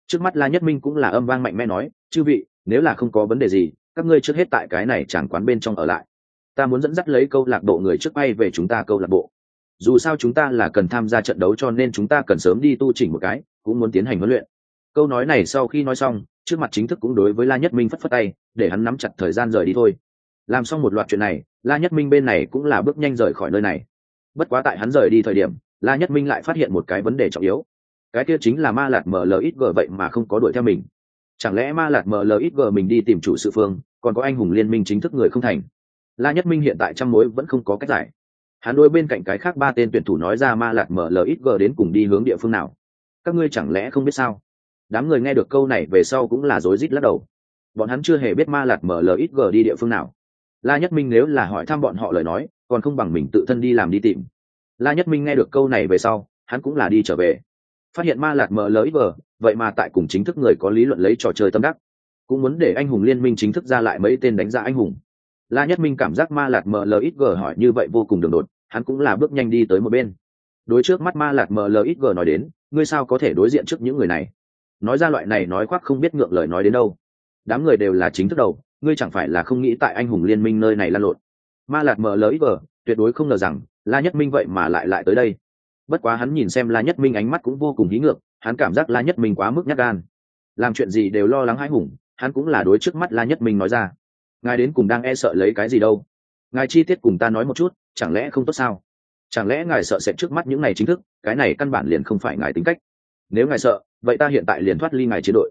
Trước mắt la nhất minh cũng là âm vang mạnh mẽ nói, chư vị, nếu là không có vấn đề gì, các ngươi trước hết tại cái này chẳng quán bên trong ở lại. Ta muốn dẫn dắt lấy câu lạc bộ người trước bay về chúng ta câu lạc bộ dù sao chúng ta là cần tham gia trận đấu cho nên chúng ta cần sớm đi tu chỉnh một cái, cũng muốn tiến hành huấn luyện. Câu nói này sau khi nói xong, trước mặt chính thức cũng đối với la nhất minh phất phất tay, để hắn nắm chặt thời gian rời đi thôi. Làm xong một loạt chuyện này, la nhất minh bên này cũng là bước nhanh rời khỏi nơi này. Bất quá tại hắn rời đi thời điểm, la nhất minh lại phát hiện một cái vấn đề trọng yếu. Cái kia chính là ma lạt mlxg vậy mà không có đuổi theo mình. Chẳng lẽ ma lạt mlxg mình đi tìm chủ sự phương, còn có anh hùng liên minh chính thức người không thành? La nhất minh hiện tại trăm mối vẫn không có cách giải hắn đôi bên cạnh cái khác ba tên tuyển thủ nói ra ma lạt mlxg đến cùng đi hướng địa phương nào. Các ngươi chẳng lẽ không biết sao? Đám người nghe được câu này về sau cũng là rối rít lắc đầu. Bọn hắn chưa hề biết ma lạt mlxg đi địa phương nào. La nhất minh nếu là hỏi thăm bọn họ lời nói, còn không bằng mình tự thân đi làm đi tìm. La nhất minh nghe được câu này về sau, hắn cũng là đi trở về. Phát hiện ma lạt mlxg vậy mà tại cùng chính thức người có lý luận lấy trò chơi tâm đắc. Cũng muốn để anh hùng liên minh chính thức ra lại mấy tên đánh giá anh hùng. La nhất minh cảm giác ma lạt mlxg hỏi như vậy vô cùng đường đột hắn cũng là bước nhanh đi tới một bên. Đối trước mắt ma lạc lạt gờ nói đến, ngươi sao có thể đối diện trước những người này? Nói ra loại này nói khoác không biết ngượng lời nói đến đâu. Đám người đều là chính thức đầu, ngươi chẳng phải là không nghĩ tại anh hùng liên minh nơi này lan lộn. Ma lạc mờ lỡ ít tuyệt đối không ngờ rằng, la nhất minh vậy mà lại lại tới đây. Bất quá hắn nhìn xem la nhất minh ánh mắt cũng vô cùng hí ngược, hắn cảm giác la nhất minh quá mức nhát gan. Làm chuyện gì đều lo lắng hãi hùng, hắn cũng là đối trước mắt la nhất minh nói ra. Ngài đến cùng đang e sợ lấy cái gì đâu? Ngài chi tiết cùng ta nói một chút chẳng lẽ không tốt sao? Chẳng lẽ ngài sợ sẽ trước mắt những ngày chính thức, cái này căn bản liền không phải ngài tính cách? Nếu ngài sợ, vậy ta hiện tại liền thoát ly ngài chiến đội.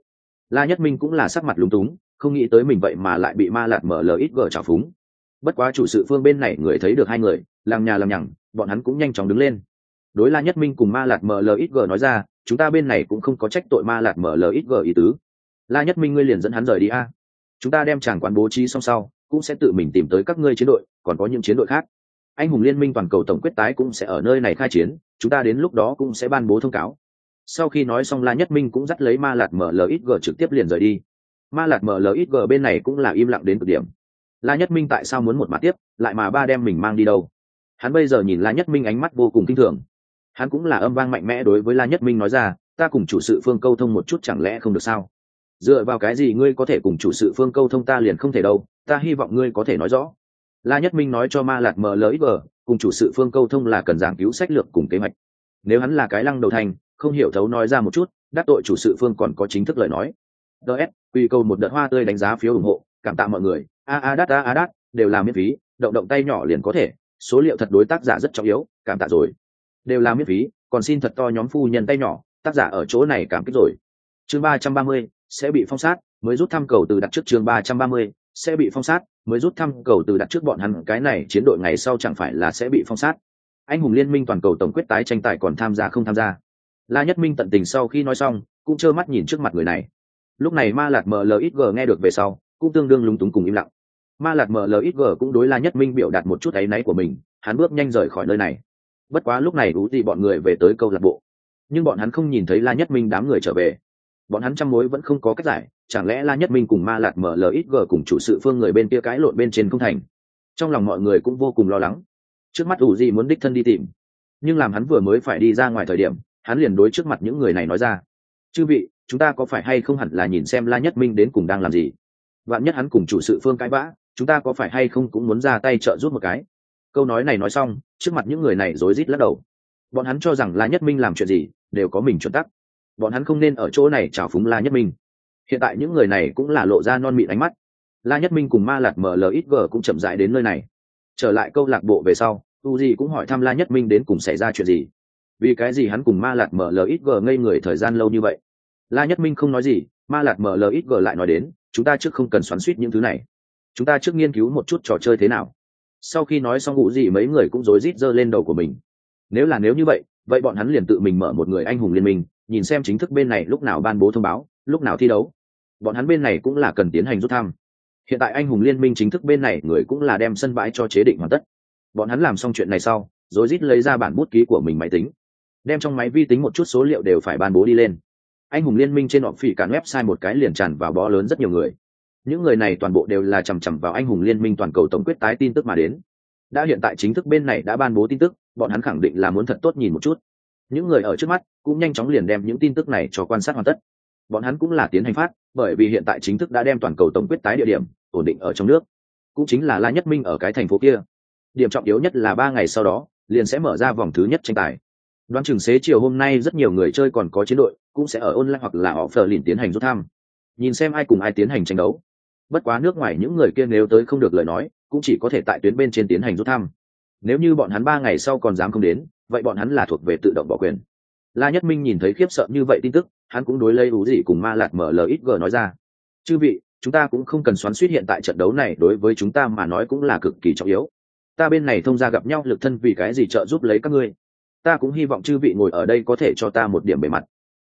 La nhất minh cũng là sắc mặt lúng túng, không nghĩ tới mình vậy mà lại bị ma lạt mở lời ít gờ trào phúng. Bất quá chủ sự phương bên này người thấy được hai người làng nhà làm nhằng, bọn hắn cũng nhanh chóng đứng lên. Đối la nhất minh cùng ma lạt mở lời ít gờ nói ra, chúng ta bên này cũng không có trách tội ma lạt mở lời ít gờ ý tứ. La nhất minh ngươi liền dẫn hắn rời đi a. Chúng ta đem tràng quán bố trí xong sau, cũng sẽ tự mình tìm tới các ngươi chiến đội, còn có những chiến đội khác anh hùng liên minh toàn cầu tổng quyết tái cũng sẽ ở nơi này khai chiến, chúng ta đến lúc đó cũng sẽ ban bố thông cáo. Sau khi nói xong, la nhất minh cũng dắt lấy ma lạt mở mlxg trực tiếp liền rời đi. Ma lạt mở mlxg bên này cũng là im lặng đến cực điểm. La nhất minh tại sao muốn một mặt tiếp, lại mà ba đem mình mang đi đâu? Hắn bây giờ nhìn la nhất minh ánh mắt vô cùng kinh thường. Hắn cũng là âm vang mạnh mẽ đối với la nhất minh nói ra, ta cùng chủ sự phương câu thông một chút chẳng lẽ không được sao? Dựa vào cái gì ngươi có thể cùng chủ sự phương câu thông ta liền không thể đâu, ta hy vọng ngươi có thể nói rõ la nhất minh nói cho ma lạt mlxg cùng chủ sự phương câu thông là cần giảng cứu sách lược cùng kế hoạch. Nếu hắn là cái lăng đầu thành không hiểu thấu nói ra một chút đắc tội chủ sự phương còn có chính thức lời nói. DS, quy cầu một đợt hoa tươi đánh giá phiếu ủng hộ cảm tạ mọi người. A a đắt a a đắt đều là miễn phí động động tay nhỏ liền có thể. Số liệu thật đối tác giả rất trọng yếu cảm tạ rồi. Đều là miễn phí còn xin thật to nhóm phu nhân tay nhỏ tác giả ở chỗ này cảm kích rồi. Chương ba trăm ba mươi sẽ bị phong sát mới rút thăm cầu từ đặt trước chương ba trăm ba mươi sẽ bị phong sát, mới rút thăm cầu từ đặt trước bọn hắn. Cái này chiến đội ngày sau chẳng phải là sẽ bị phong sát. Anh hùng liên minh toàn cầu tổng quyết tái tranh tài còn tham gia không tham gia? La nhất minh tận tình sau khi nói xong, cũng trơ mắt nhìn trước mặt người này. Lúc này ma lạt mlxg nghe được về sau, cũng tương đương lúng túng cùng im lặng. Ma lạt mlxg cũng đối la nhất minh biểu đạt một chút áy náy của mình, hắn bước nhanh rời khỏi nơi này. Bất quá lúc này đủ gì bọn người về tới câu lạc bộ. Nhưng bọn hắn không nhìn thấy la nhất minh đám người trở về. Bọn hắn chăm mối vẫn không có cách giải chẳng lẽ la nhất minh cùng ma lạt mlxg cùng chủ sự phương người bên kia cãi lộn bên trên không thành? Trong lòng mọi người cũng vô cùng lo lắng. Trước mắt ủ gì muốn đích thân đi tìm. Nhưng làm hắn vừa mới phải đi ra ngoài thời điểm, hắn liền đối trước mặt những người này nói ra. Chư vị, chúng ta có phải hay không hẳn là nhìn xem la nhất minh đến cùng đang làm gì? Vạn nhất hắn cùng chủ sự phương cãi vã, chúng ta có phải hay không cũng muốn ra tay trợ giúp một cái? Câu nói này nói xong, trước mặt những người này rối rít lắc đầu. Bọn hắn cho rằng la nhất minh làm chuyện gì, đều có mình chuẩn tắc. Bọn hắn không nên ở chỗ này trào phúng la nhất minh hiện tại những người này cũng là lộ ra non mịn ánh mắt. La nhất minh cùng ma lạt mlxg cũng chậm rãi đến nơi này. Trở lại câu lạc bộ về sau u di cũng hỏi thăm la nhất minh đến cùng xảy ra chuyện gì. Vì cái gì hắn cùng ma lạt mlxg ngây người thời gian lâu như vậy? La nhất minh không nói gì, ma lạt mlxg lại nói đến, chúng ta trước không cần xoắn suýt những thứ này. Chúng ta trước nghiên cứu một chút trò chơi thế nào. Sau khi nói xong ngụ gì mấy người cũng rối rít giơ lên đầu của mình. Nếu là nếu như vậy vậy bọn hắn liền tự mình mở một người anh hùng liên minh, nhìn xem chính thức bên này lúc nào ban bố thông báo, lúc nào thi đấu bọn hắn bên này cũng là cần tiến hành rút thăm. Hiện tại anh hùng liên minh chính thức bên này người cũng là đem sân bãi cho chế định hoàn tất. Bọn hắn làm xong chuyện này sau, rồi rít lấy ra bản bút ký của mình máy tính. Đem trong máy vi tính một chút số liệu đều phải ban bố đi lên. Anh hùng liên minh trên họ phỉ cản website một cái liền tràn vào bó lớn rất nhiều người. Những người này toàn bộ đều là chằm chằm vào anh hùng liên minh toàn cầu tổng quyết tái tin tức mà đến. Đã hiện tại chính thức bên này đã ban bố tin tức, bọn hắn khẳng định là muốn thật tốt nhìn một chút. Những người ở trước mắt cũng nhanh chóng liền đem những tin tức này cho quan sát hoàn tất bọn hắn cũng là tiến hành phát, bởi vì hiện tại chính thức đã đem toàn cầu tổng quyết tái địa điểm ổn định ở trong nước, cũng chính là la nhất minh ở cái thành phố kia. Điểm trọng yếu nhất là ba ngày sau đó, liền sẽ mở ra vòng thứ nhất tranh tài. Đoán chừng xế chiều hôm nay rất nhiều người chơi còn có chiến đội, cũng sẽ ở online hoặc là họ phờ lìn tiến hành rút thăm. Nhìn xem ai cùng ai tiến hành tranh đấu. Bất quá nước ngoài những người kia nếu tới không được lời nói, cũng chỉ có thể tại tuyến bên trên tiến hành rút thăm. Nếu như bọn hắn ba ngày sau còn dám không đến, vậy bọn hắn là thuộc về tự động bỏ quyền. La nhất minh nhìn thấy khiếp sợ như vậy tin tức hắn cũng đối lấy ú gì cùng ma lạt mở lxg nói ra. Chư vị, chúng ta cũng không cần xoắn suýt hiện tại trận đấu này, đối với chúng ta mà nói cũng là cực kỳ trọng yếu. Ta bên này thông ra gặp nhau lực thân vì cái gì trợ giúp lấy các ngươi? Ta cũng hy vọng chư vị ngồi ở đây có thể cho ta một điểm bề mặt.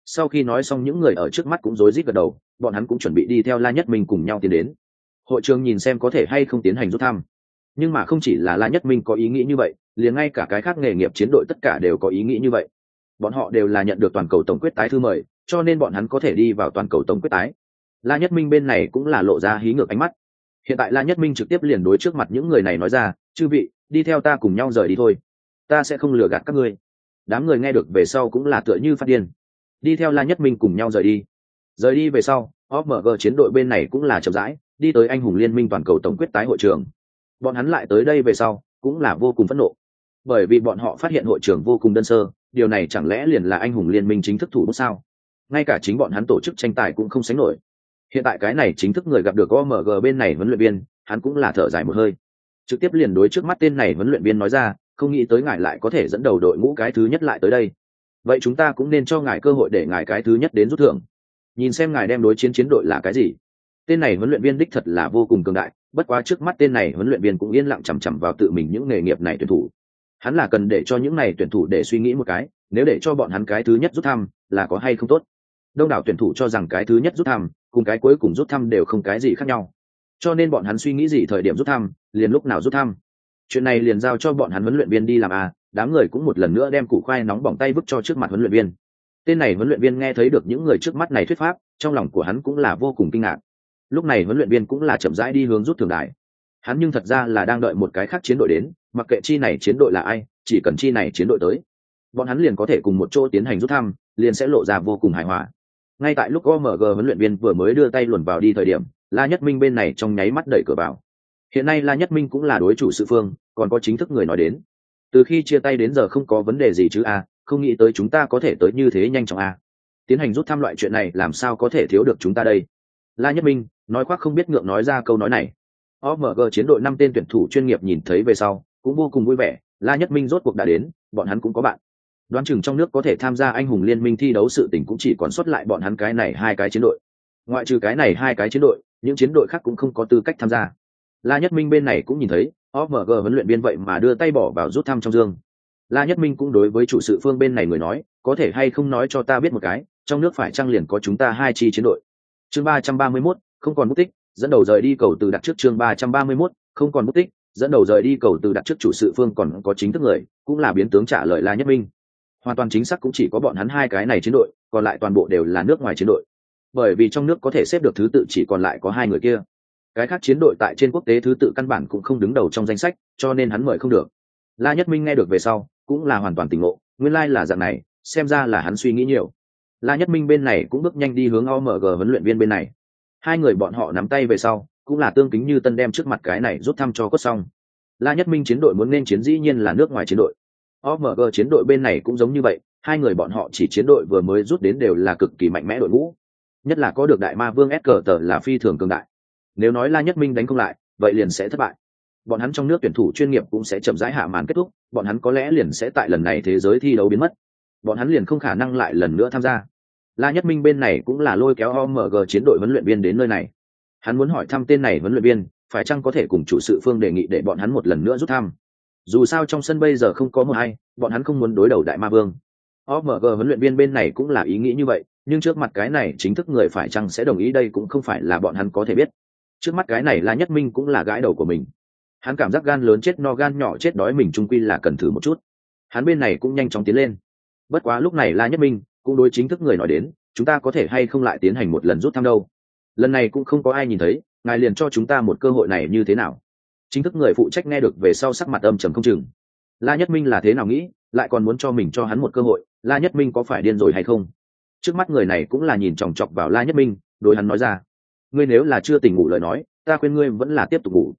Sau khi nói xong, những người ở trước mắt cũng rối rít gật đầu, bọn hắn cũng chuẩn bị đi theo la nhất minh cùng nhau tiến đến. Hội trường nhìn xem có thể hay không tiến hành rút thăm. Nhưng mà không chỉ là la nhất minh có ý nghĩ như vậy, liền ngay cả cái khác nghề nghiệp chiến đội tất cả đều có ý nghĩ như vậy. Bọn họ đều là nhận được toàn cầu tổng quyết tái thư mời cho nên bọn hắn có thể đi vào toàn cầu tổng quyết tái. La nhất minh bên này cũng là lộ ra hí ngược ánh mắt. Hiện tại la nhất minh trực tiếp liền đối trước mặt những người này nói ra, chư vị, đi theo ta cùng nhau rời đi thôi. Ta sẽ không lừa gạt các ngươi. Đám người nghe được về sau cũng là tựa như phát điên. Đi theo la nhất minh cùng nhau rời đi. Rời đi về sau omg chiến đội bên này cũng là chậm rãi, đi tới anh hùng liên minh toàn cầu tổng quyết tái hội trường. Bọn hắn lại tới đây về sau, cũng là vô cùng phẫn nộ. Bởi vì bọn họ phát hiện hội trường vô cùng đơn sơ, điều này chẳng lẽ liền là anh hùng liên minh chính thức thủ bút sao? Ngay cả chính bọn hắn tổ chức tranh tài cũng không sánh nổi. Hiện tại cái này chính thức người gặp được omg bên này huấn luyện viên, hắn cũng là thở dài một hơi. Trực tiếp liền đối trước mắt tên này huấn luyện viên nói ra, không nghĩ tới ngài lại có thể dẫn đầu đội ngũ cái thứ nhất lại tới đây. Vậy chúng ta cũng nên cho ngài cơ hội để ngài cái thứ nhất đến rút thưởng. Nhìn xem ngài đem đối chiến chiến đội là cái gì. Tên này huấn luyện viên đích thật là vô cùng cường đại, bất quá trước mắt tên này huấn luyện viên cũng yên lặng chằm chằm vào tự mình những nghề nghiệp này tuyển thủ. Hắn là cần để cho những này tuyển thủ để suy nghĩ một cái, nếu để cho bọn hắn cái thứ nhất rút thăm, là có hay không tốt? Đông đảo tuyển thủ cho rằng cái thứ nhất rút thăm, cùng cái cuối cùng rút thăm đều không cái gì khác nhau. Cho nên bọn hắn suy nghĩ gì thời điểm rút thăm, liền lúc nào rút thăm. Chuyện này liền giao cho bọn hắn huấn luyện viên đi làm à đám người cũng một lần nữa đem củ khoai nóng bỏng tay vứt cho trước mặt huấn luyện viên. Tên này huấn luyện viên nghe thấy được những người trước mắt này thuyết pháp, trong lòng của hắn cũng là vô cùng kinh ngạc. Lúc này huấn luyện viên cũng là chậm rãi đi hướng rút thường đài. Hắn nhưng thật ra là đang đợi một cái khác chiến đội đến, mặc kệ chi này chiến đội là ai, chỉ cần chi này chiến đội tới, bọn hắn liền có thể cùng một chỗ tiến hành rút thăm, liền sẽ lộ ra vô cùng hài hòa ngay tại lúc omg huấn luyện viên vừa mới đưa tay luồn vào đi thời điểm, la nhất minh bên này trong nháy mắt đẩy cửa vào. Hiện nay la nhất minh cũng là đối chủ sự phương, còn có chính thức người nói đến. Từ khi chia tay đến giờ không có vấn đề gì chứ a không nghĩ tới chúng ta có thể tới như thế nhanh chóng a tiến hành rút thăm loại chuyện này làm sao có thể thiếu được chúng ta đây? La nhất minh, nói khoác không biết ngượng nói ra câu nói này. Omg chiến đội năm tên tuyển thủ chuyên nghiệp nhìn thấy về sau, cũng vô cùng vui vẻ. La nhất minh rốt cuộc đã đến, bọn hắn cũng có bạn đoán chừng trong nước có thể tham gia anh hùng liên minh thi đấu sự tỉnh cũng chỉ còn xuất lại bọn hắn cái này hai cái chiến đội. Ngoại trừ cái này hai cái chiến đội, những chiến đội khác cũng không có tư cách tham gia. La nhất minh bên này cũng nhìn thấy omg huấn luyện viên vậy mà đưa tay bỏ vào rút thăm trong dương. La nhất minh cũng đối với chủ sự phương bên này người nói, có thể hay không nói cho ta biết một cái, trong nước phải trăng liền có chúng ta hai chi chiến đội? Chương ba trăm ba mươi mốt, không còn mất tích dẫn đầu rời đi cầu từ đặt trước chương ba trăm ba mươi mốt, không còn mất tích dẫn đầu rời đi cầu từ đặt trước chủ sự phương còn có chính thức người, cũng là biến tướng trả lời la nhất minh hoàn toàn chính xác cũng chỉ có bọn hắn hai cái này chiến đội, còn lại toàn bộ đều là nước ngoài chiến đội. Bởi vì trong nước có thể xếp được thứ tự chỉ còn lại có hai người kia. Cái khác chiến đội tại trên quốc tế thứ tự căn bản cũng không đứng đầu trong danh sách, cho nên hắn mời không được. La nhất minh nghe được về sau, cũng là hoàn toàn tỉnh ngộ, nguyên lai、like、là dạng này, xem ra là hắn suy nghĩ nhiều. La nhất minh bên này cũng bước nhanh đi hướng omg huấn luyện viên bên này. Hai người bọn họ nắm tay về sau, cũng là tương kính như tân đem trước mặt cái này rút thăm cho cốt xong. La nhất minh chiến đội muốn nên chiến dĩ nhiên là nước ngoài chiến đội omg chiến đội bên này cũng giống như vậy, hai người bọn họ chỉ chiến đội vừa mới rút đến đều là cực kỳ mạnh mẽ đội ngũ. Nhất là có được đại ma vương SK tờ là phi thường cường đại. Nếu nói la nhất minh đánh không lại, vậy liền sẽ thất bại. Bọn hắn trong nước tuyển thủ chuyên nghiệp cũng sẽ chậm rãi hạ màn kết thúc, bọn hắn có lẽ liền sẽ tại lần này thế giới thi đấu biến mất. Bọn hắn liền không khả năng lại lần nữa tham gia. La nhất minh bên này cũng là lôi kéo omg chiến đội huấn luyện viên đến nơi này. Hắn muốn hỏi thăm tên này huấn luyện viên, phải chăng có thể cùng chủ sự phương đề nghị để bọn hắn một lần nữa rút thăm? Dù sao trong sân bây giờ không có một ai, bọn hắn không muốn đối đầu đại ma vương. Omg huấn luyện viên bên này cũng là ý nghĩ như vậy, nhưng trước mặt cái này chính thức người phải chăng sẽ đồng ý đây cũng không phải là bọn hắn có thể biết. Trước mắt cái này là nhất minh cũng là gãi đầu của mình. Hắn cảm giác gan lớn chết no gan nhỏ chết đói mình trung quy là cần thử một chút. Hắn bên này cũng nhanh chóng tiến lên. Bất quá lúc này la nhất minh cũng đối chính thức người nói đến, chúng ta có thể hay không lại tiến hành một lần rút thăm đâu? Lần này cũng không có ai nhìn thấy, ngài liền cho chúng ta một cơ hội này như thế nào? Chính thức người phụ trách nghe được về sau sắc mặt âm trầm không chừng. La nhất minh là thế nào nghĩ, lại còn muốn cho mình cho hắn một cơ hội, la nhất minh có phải điên rồi hay không? Trước mắt người này cũng là nhìn chòng chọc vào la nhất minh, đối hắn nói ra. Ngươi nếu là chưa tỉnh ngủ lời nói, ta khuyên ngươi vẫn là tiếp tục ngủ.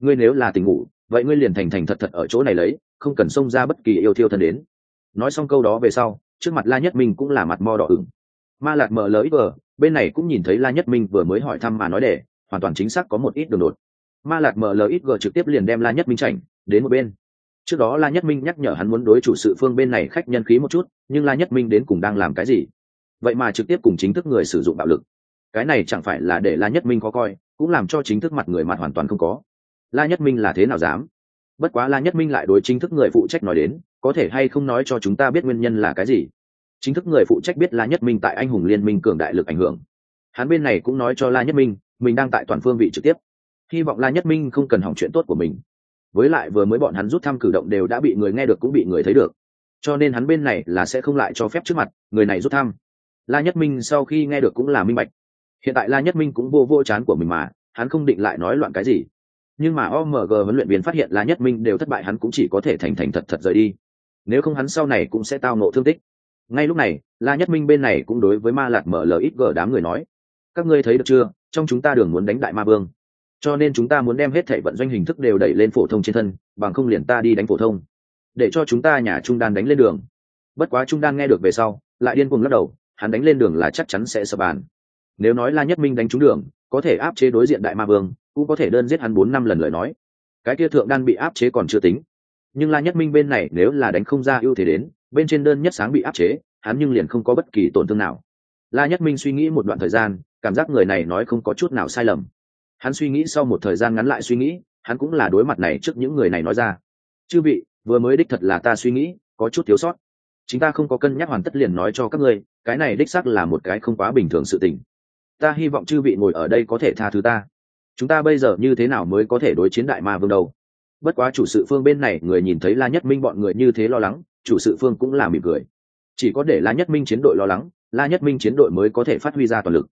Ngươi nếu là tỉnh ngủ, vậy ngươi liền thành thành thật thật ở chỗ này lấy, không cần xông ra bất kỳ yêu thiêu thân đến. Nói xong câu đó về sau, trước mặt la nhất minh cũng là mặt mo đỏ ửng. Ma lạc mở lời vờ, bên này cũng nhìn thấy la nhất minh vừa mới hỏi thăm mà nói để, hoàn toàn chính xác có một ít đường đột ma lạc mở lời ít trực tiếp liền đem la nhất minh chảnh, đến một bên. Trước đó la nhất minh nhắc nhở hắn muốn đối chủ sự phương bên này khách nhân khí một chút, nhưng la nhất minh đến cùng đang làm cái gì? Vậy mà trực tiếp cùng chính thức người sử dụng bạo lực. Cái này chẳng phải là để la nhất minh có coi, cũng làm cho chính thức mặt người mặt hoàn toàn không có. La nhất minh là thế nào dám? Bất quá la nhất minh lại đối chính thức người phụ trách nói đến, có thể hay không nói cho chúng ta biết nguyên nhân là cái gì? Chính thức người phụ trách biết la nhất minh tại anh hùng liên minh cường đại lực ảnh hưởng. Hắn bên này cũng nói cho la nhất minh, mình đang tại toàn phương vị trực tiếp hy vọng la nhất minh không cần hỏng chuyện tốt của mình. Với lại vừa mới bọn hắn rút thăm cử động đều đã bị người nghe được cũng bị người thấy được. Cho nên hắn bên này là sẽ không lại cho phép trước mặt người này rút thăm. La nhất minh sau khi nghe được cũng là minh bạch. Hiện tại la nhất minh cũng vô vô chán của mình mà, hắn không định lại nói loạn cái gì. Nhưng mà omg huấn luyện viên phát hiện la nhất minh đều thất bại hắn cũng chỉ có thể thành thành thật thật rời đi. Nếu không hắn sau này cũng sẽ tao nộ thương tích. Ngay lúc này, la nhất minh bên này cũng đối với ma lạc mở lời ít gờ đám người nói, các ngươi thấy được chưa? Trong chúng ta đường muốn đánh đại ma vương cho nên chúng ta muốn đem hết thể vận doanh hình thức đều đẩy lên phổ thông trên thân, bằng không liền ta đi đánh phổ thông. Để cho chúng ta nhà trung đan đánh lên đường. Bất quá trung đan nghe được về sau, lại điên cuồng lắc đầu, hắn đánh lên đường là chắc chắn sẽ sập bàn. Nếu nói la nhất minh đánh trúng đường, có thể áp chế đối diện đại ma vương, cũng có thể đơn giết hắn bốn năm lần lời nói. Cái kia thượng đan bị áp chế còn chưa tính. Nhưng la nhất minh bên này nếu là đánh không ra ưu thế đến, bên trên đơn nhất sáng bị áp chế, hắn nhưng liền không có bất kỳ tổn thương nào. La nhất minh suy nghĩ một đoạn thời gian, cảm giác người này nói không có chút nào sai lầm hắn suy nghĩ sau một thời gian ngắn lại suy nghĩ, hắn cũng là đối mặt này trước những người này nói ra. Chư vị, vừa mới đích thật là ta suy nghĩ, có chút thiếu sót. Chúng ta không có cân nhắc hoàn tất liền nói cho các ngươi, cái này đích xác là một cái không quá bình thường sự tình. Ta hy vọng chư vị ngồi ở đây có thể tha thứ ta. Chúng ta bây giờ như thế nào mới có thể đối chiến đại ma vương đâu? Bất quá chủ sự phương bên này, người nhìn thấy la nhất minh bọn người như thế lo lắng, chủ sự phương cũng là mỉm cười. Chỉ có để la nhất minh chiến đội lo lắng, la nhất minh chiến đội mới có thể phát huy ra toàn lực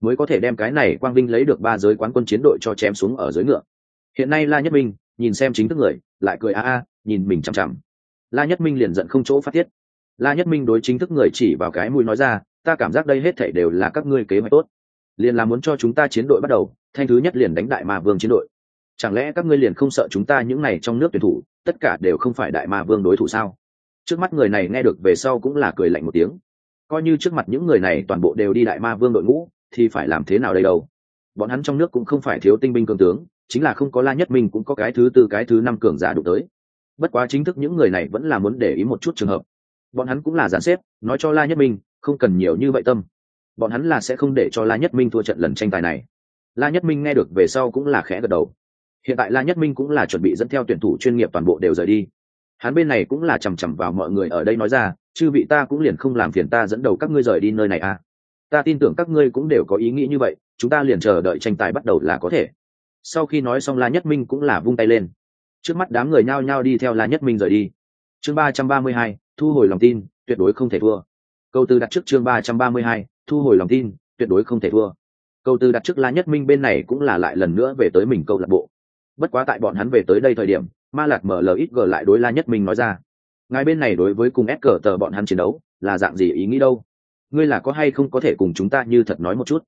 mới có thể đem cái này quang vinh lấy được ba giới quán quân chiến đội cho chém xuống ở dưới ngựa. Hiện nay la nhất minh, nhìn xem chính thức người, lại cười a a, nhìn mình chằm chằm. La nhất minh liền giận không chỗ phát tiết. La nhất minh đối chính thức người chỉ vào cái mũi nói ra, ta cảm giác đây hết thảy đều là các ngươi kế hoạch tốt. Liền là muốn cho chúng ta chiến đội bắt đầu, thanh thứ nhất liền đánh đại ma vương chiến đội. Chẳng lẽ các ngươi liền không sợ chúng ta những này trong nước tuyển thủ, tất cả đều không phải đại ma vương đối thủ sao? Trước mắt người này nghe được về sau cũng là cười lạnh một tiếng. Coi như trước mặt những người này toàn bộ đều đi đại ma vương đội ngũ thì phải làm thế nào đây đâu? Bọn hắn trong nước cũng không phải thiếu tinh binh cường tướng, chính là không có la nhất minh cũng có cái thứ tư, cái thứ năm cường giả đụng tới. Bất quá chính thức những người này vẫn là muốn để ý một chút trường hợp. Bọn hắn cũng là giàn xếp, nói cho la nhất minh, không cần nhiều như vậy tâm. Bọn hắn là sẽ không để cho la nhất minh thua trận lần tranh tài này. La nhất minh nghe được về sau cũng là khẽ gật đầu. Hiện tại la nhất minh cũng là chuẩn bị dẫn theo tuyển thủ chuyên nghiệp toàn bộ đều rời đi. Hắn bên này cũng là chằm chằm vào mọi người ở đây nói ra, chư vị ta cũng liền không làm phiền ta dẫn đầu các ngươi rời đi nơi này à ta tin tưởng các ngươi cũng đều có ý nghĩ như vậy, chúng ta liền chờ đợi tranh tài bắt đầu là có thể. Sau khi nói xong la nhất minh cũng là vung tay lên. Trước mắt đám người nhao nhao đi theo la nhất minh rời đi. Chương ba trăm ba mươi hai, thu hồi lòng tin, tuyệt đối không thể thua. Câu từ đặt trước chương ba trăm ba mươi hai, thu hồi lòng tin, tuyệt đối không thể thua. Câu từ đặt trước la nhất minh bên này cũng là lại lần nữa về tới mình câu lạc bộ. Bất quá tại bọn hắn về tới đây thời điểm, ma lạc mở lời ít g lại đối la nhất minh nói ra. Ngài bên này đối với cùng ép cờ tờ bọn hắn chiến đấu, là dạng gì ý nghĩ đâu? Ngươi là có hay không có thể cùng chúng ta như thật nói một chút?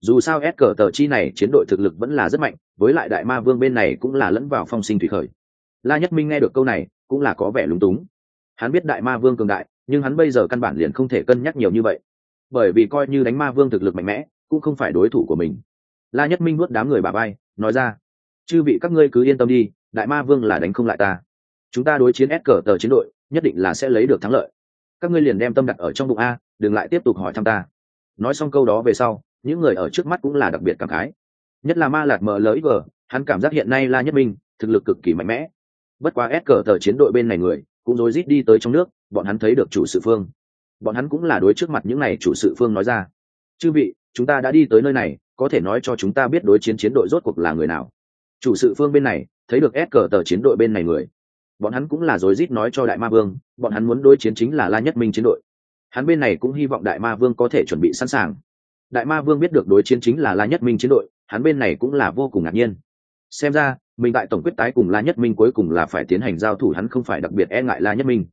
Dù sao s cờ tờ chi này chiến đội thực lực vẫn là rất mạnh, với lại đại ma vương bên này cũng là lẫn vào phong sinh thủy khởi. La nhất minh nghe được câu này, cũng là có vẻ lúng túng. Hắn biết đại ma vương cường đại, nhưng hắn bây giờ căn bản liền không thể cân nhắc nhiều như vậy. Bởi vì coi như đánh ma vương thực lực mạnh mẽ, cũng không phải đối thủ của mình. La nhất minh nuốt đám người bà bay nói ra, chư vị các ngươi cứ yên tâm đi, đại ma vương là đánh không lại ta. Chúng ta đối chiến s cờ tờ chiến đội, nhất định là sẽ lấy được thắng lợi. Các ngươi liền đem tâm đặt ở trong bụng a đừng lại tiếp tục hỏi thăm ta. Nói xong câu đó về sau, những người ở trước mắt cũng là đặc biệt cảm khái. Nhất là ma lạt mờ lới vờ hắn cảm giác hiện nay la nhất minh, thực lực cực kỳ mạnh mẽ. Bất quá ép cờ tờ chiến đội bên này người, cũng rối rít đi tới trong nước, bọn hắn thấy được chủ sự phương. Bọn hắn cũng là đối trước mặt những n à y chủ sự phương nói ra. Chư vị, chúng ta đã đi tới nơi này, có thể nói cho chúng ta biết đối chiến chiến đội rốt cuộc là người nào. Chủ sự phương bên này, thấy được ép cờ tờ chiến đội bên này người. Bọn hắn cũng là rối rít nói cho đại ma vương, bọn hắn muốn đối chiến chính là la nhất minh chiến đội hắn bên này cũng hy vọng đại ma vương có thể chuẩn bị sẵn sàng. Đại ma vương biết được đối chiến chính là la nhất minh chiến đội, hắn bên này cũng là vô cùng ngạc nhiên. Xem ra, mình tại tổng quyết tái cùng la nhất minh cuối cùng là phải tiến hành giao thủ, hắn không phải đặc biệt e ngại la nhất minh.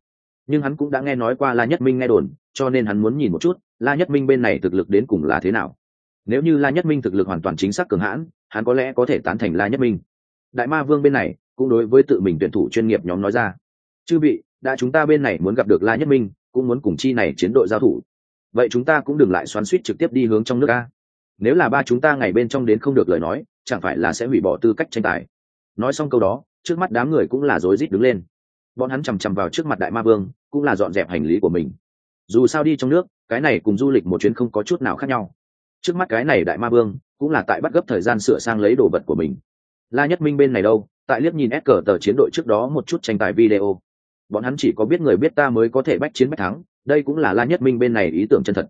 Nhưng hắn cũng đã nghe nói qua la nhất minh nghe đồn, cho nên hắn muốn nhìn một chút, la nhất minh bên này thực lực đến cùng là thế nào. Nếu như la nhất minh thực lực hoàn toàn chính xác cường hãn, hắn có lẽ có thể tán thành la nhất minh. Đại ma vương bên này cũng đối với tự mình tuyển thủ chuyên nghiệp nhóm nói ra. Chư vị, đã chúng ta bên này muốn gặp được la nhất minh cũng muốn cùng chi này chiến đội giao thủ. Vậy chúng ta cũng đừng lại xoắn suýt trực tiếp đi hướng trong nước a. Nếu là ba chúng ta ngày bên trong đến không được lời nói, chẳng phải là sẽ hủy bỏ tư cách tranh tài. Nói xong câu đó, trước mắt đám người cũng là rối rít đứng lên. Bọn hắn chằm chằm vào trước mặt đại ma vương, cũng là dọn dẹp hành lý của mình. Dù sao đi trong nước, cái này cùng du lịch một chuyến không có chút nào khác nhau. Trước mắt cái này đại ma vương, cũng là tại bắt gấp thời gian sửa sang lấy đồ vật của mình. La nhất minh bên này đâu? Tại liếc nhìn ép cờ tờ chiến đội trước đó một chút tranh tài video bọn hắn chỉ có biết người biết ta mới có thể bách chiến bách thắng, đây cũng là la nhất minh bên này ý tưởng chân thật.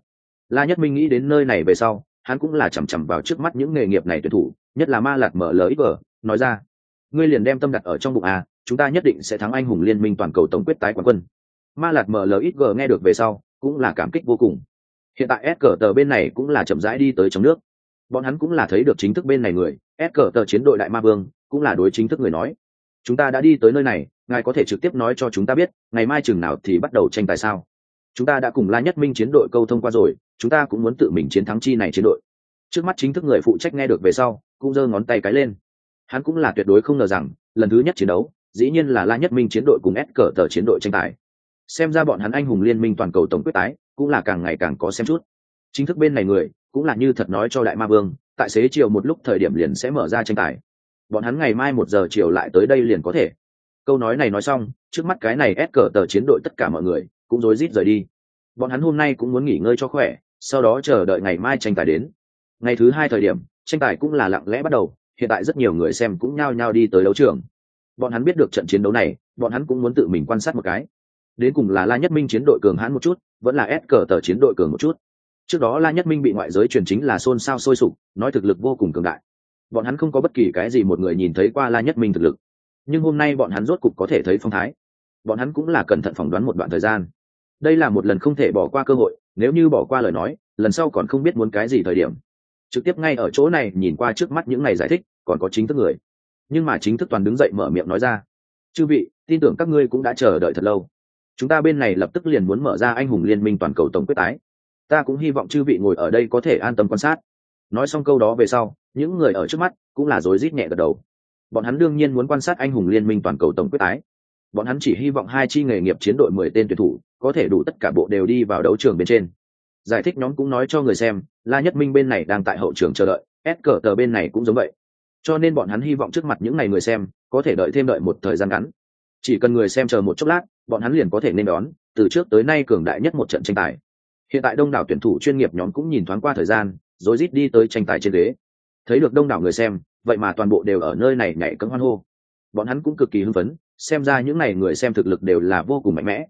La nhất minh nghĩ đến nơi này về sau, hắn cũng là chằm chằm vào trước mắt những nghề nghiệp này tuyển thủ, nhất là ma lạc mở lời vờ nói ra, ngươi liền đem tâm đặt ở trong bụng à chúng ta nhất định sẽ thắng anh hùng liên minh toàn cầu tổng quyết tái quán quân. Ma lạc mở lời vờ nghe được về sau, cũng là cảm kích vô cùng. Hiện tại s cờ tờ bên này cũng là chậm rãi đi tới trong nước. Bọn hắn cũng là thấy được chính thức bên này người, s cờ tờ chiến đội đại ma vương, cũng là đối chính thức người nói, chúng ta đã đi tới nơi này ngài có thể trực tiếp nói cho chúng ta biết, ngày mai chừng nào thì bắt đầu tranh tài sao? Chúng ta đã cùng la nhất minh chiến đội câu thông qua rồi, chúng ta cũng muốn tự mình chiến thắng chi này chiến đội. Trước mắt chính thức người phụ trách nghe được về sau, cũng giơ ngón tay cái lên. Hắn cũng là tuyệt đối không ngờ rằng, lần thứ nhất chiến đấu, dĩ nhiên là la nhất minh chiến đội cùng ép cờ tờ chiến đội tranh tài. Xem ra bọn hắn anh hùng liên minh toàn cầu tổng quyết tái, cũng là càng ngày càng có xem chút. Chính thức bên này người, cũng là như thật nói cho đại ma vương, tại xế chiều một lúc thời điểm liền sẽ mở ra tranh tài. Bọn hắn ngày mai một giờ chiều lại tới đây liền có thể câu nói này nói xong, trước mắt cái này ép cờ tờ chiến đội tất cả mọi người cũng rối rít rời đi. Bọn hắn hôm nay cũng muốn nghỉ ngơi cho khỏe, sau đó chờ đợi ngày mai tranh tài đến. Ngày thứ hai thời điểm, tranh tài cũng là lặng lẽ bắt đầu, hiện tại rất nhiều người xem cũng nhao nhao đi tới đấu trường. Bọn hắn biết được trận chiến đấu này, bọn hắn cũng muốn tự mình quan sát một cái. Đến cùng là la nhất minh chiến đội cường hãn một chút, vẫn là ép cờ tờ chiến đội cường một chút. Trước đó la nhất minh bị ngoại giới truyền chính là xôn xao sôi sục, nói thực lực vô cùng cường đại. Bọn hắn không có bất kỳ cái gì một người nhìn thấy qua la nhất minh thực lực nhưng hôm nay bọn hắn rốt cục có thể thấy phong thái. Bọn hắn cũng là cẩn thận phỏng đoán một đoạn thời gian. Đây là một lần không thể bỏ qua cơ hội, nếu như bỏ qua lời nói, lần sau còn không biết muốn cái gì thời điểm. Trực tiếp ngay ở chỗ này nhìn qua trước mắt những ngày giải thích, còn có chính thức người. Nhưng mà chính thức toàn đứng dậy mở miệng nói ra. Chư vị, tin tưởng các ngươi cũng đã chờ đợi thật lâu. Chúng ta bên này lập tức liền muốn mở ra anh hùng liên minh toàn cầu tổng quyết tái. Ta cũng hy vọng chư vị ngồi ở đây có thể an tâm quan sát. Nói xong câu đó về sau, những người ở trước mắt cũng là rối rít nhẹ gật đầu bọn hắn đương nhiên muốn quan sát anh hùng liên minh toàn cầu tổng quyết tái bọn hắn chỉ hy vọng hai chi nghề nghiệp chiến đội mười tên tuyển thủ có thể đủ tất cả bộ đều đi vào đấu trường bên trên. Giải thích nhóm cũng nói cho người xem, la nhất minh bên này đang tại hậu trường chờ đợi, s cờ tờ bên này cũng giống vậy. Cho nên bọn hắn hy vọng trước mặt những ngày người xem có thể đợi thêm đợi một thời gian ngắn. Chỉ cần người xem chờ một chốc lát, bọn hắn liền có thể nên đón, từ trước tới nay cường đại nhất một trận tranh tài. Hiện tại đông đảo tuyển thủ chuyên nghiệp nhóm cũng nhìn thoáng qua thời gian, rồi rít đi tới tranh tài trên ghế. Thấy được đông đảo người xem vậy mà toàn bộ đều ở nơi này nhảy cấm hoan hô. Bọn hắn cũng cực kỳ hưng phấn, xem ra những n à y người xem thực lực đều là vô cùng mạnh mẽ.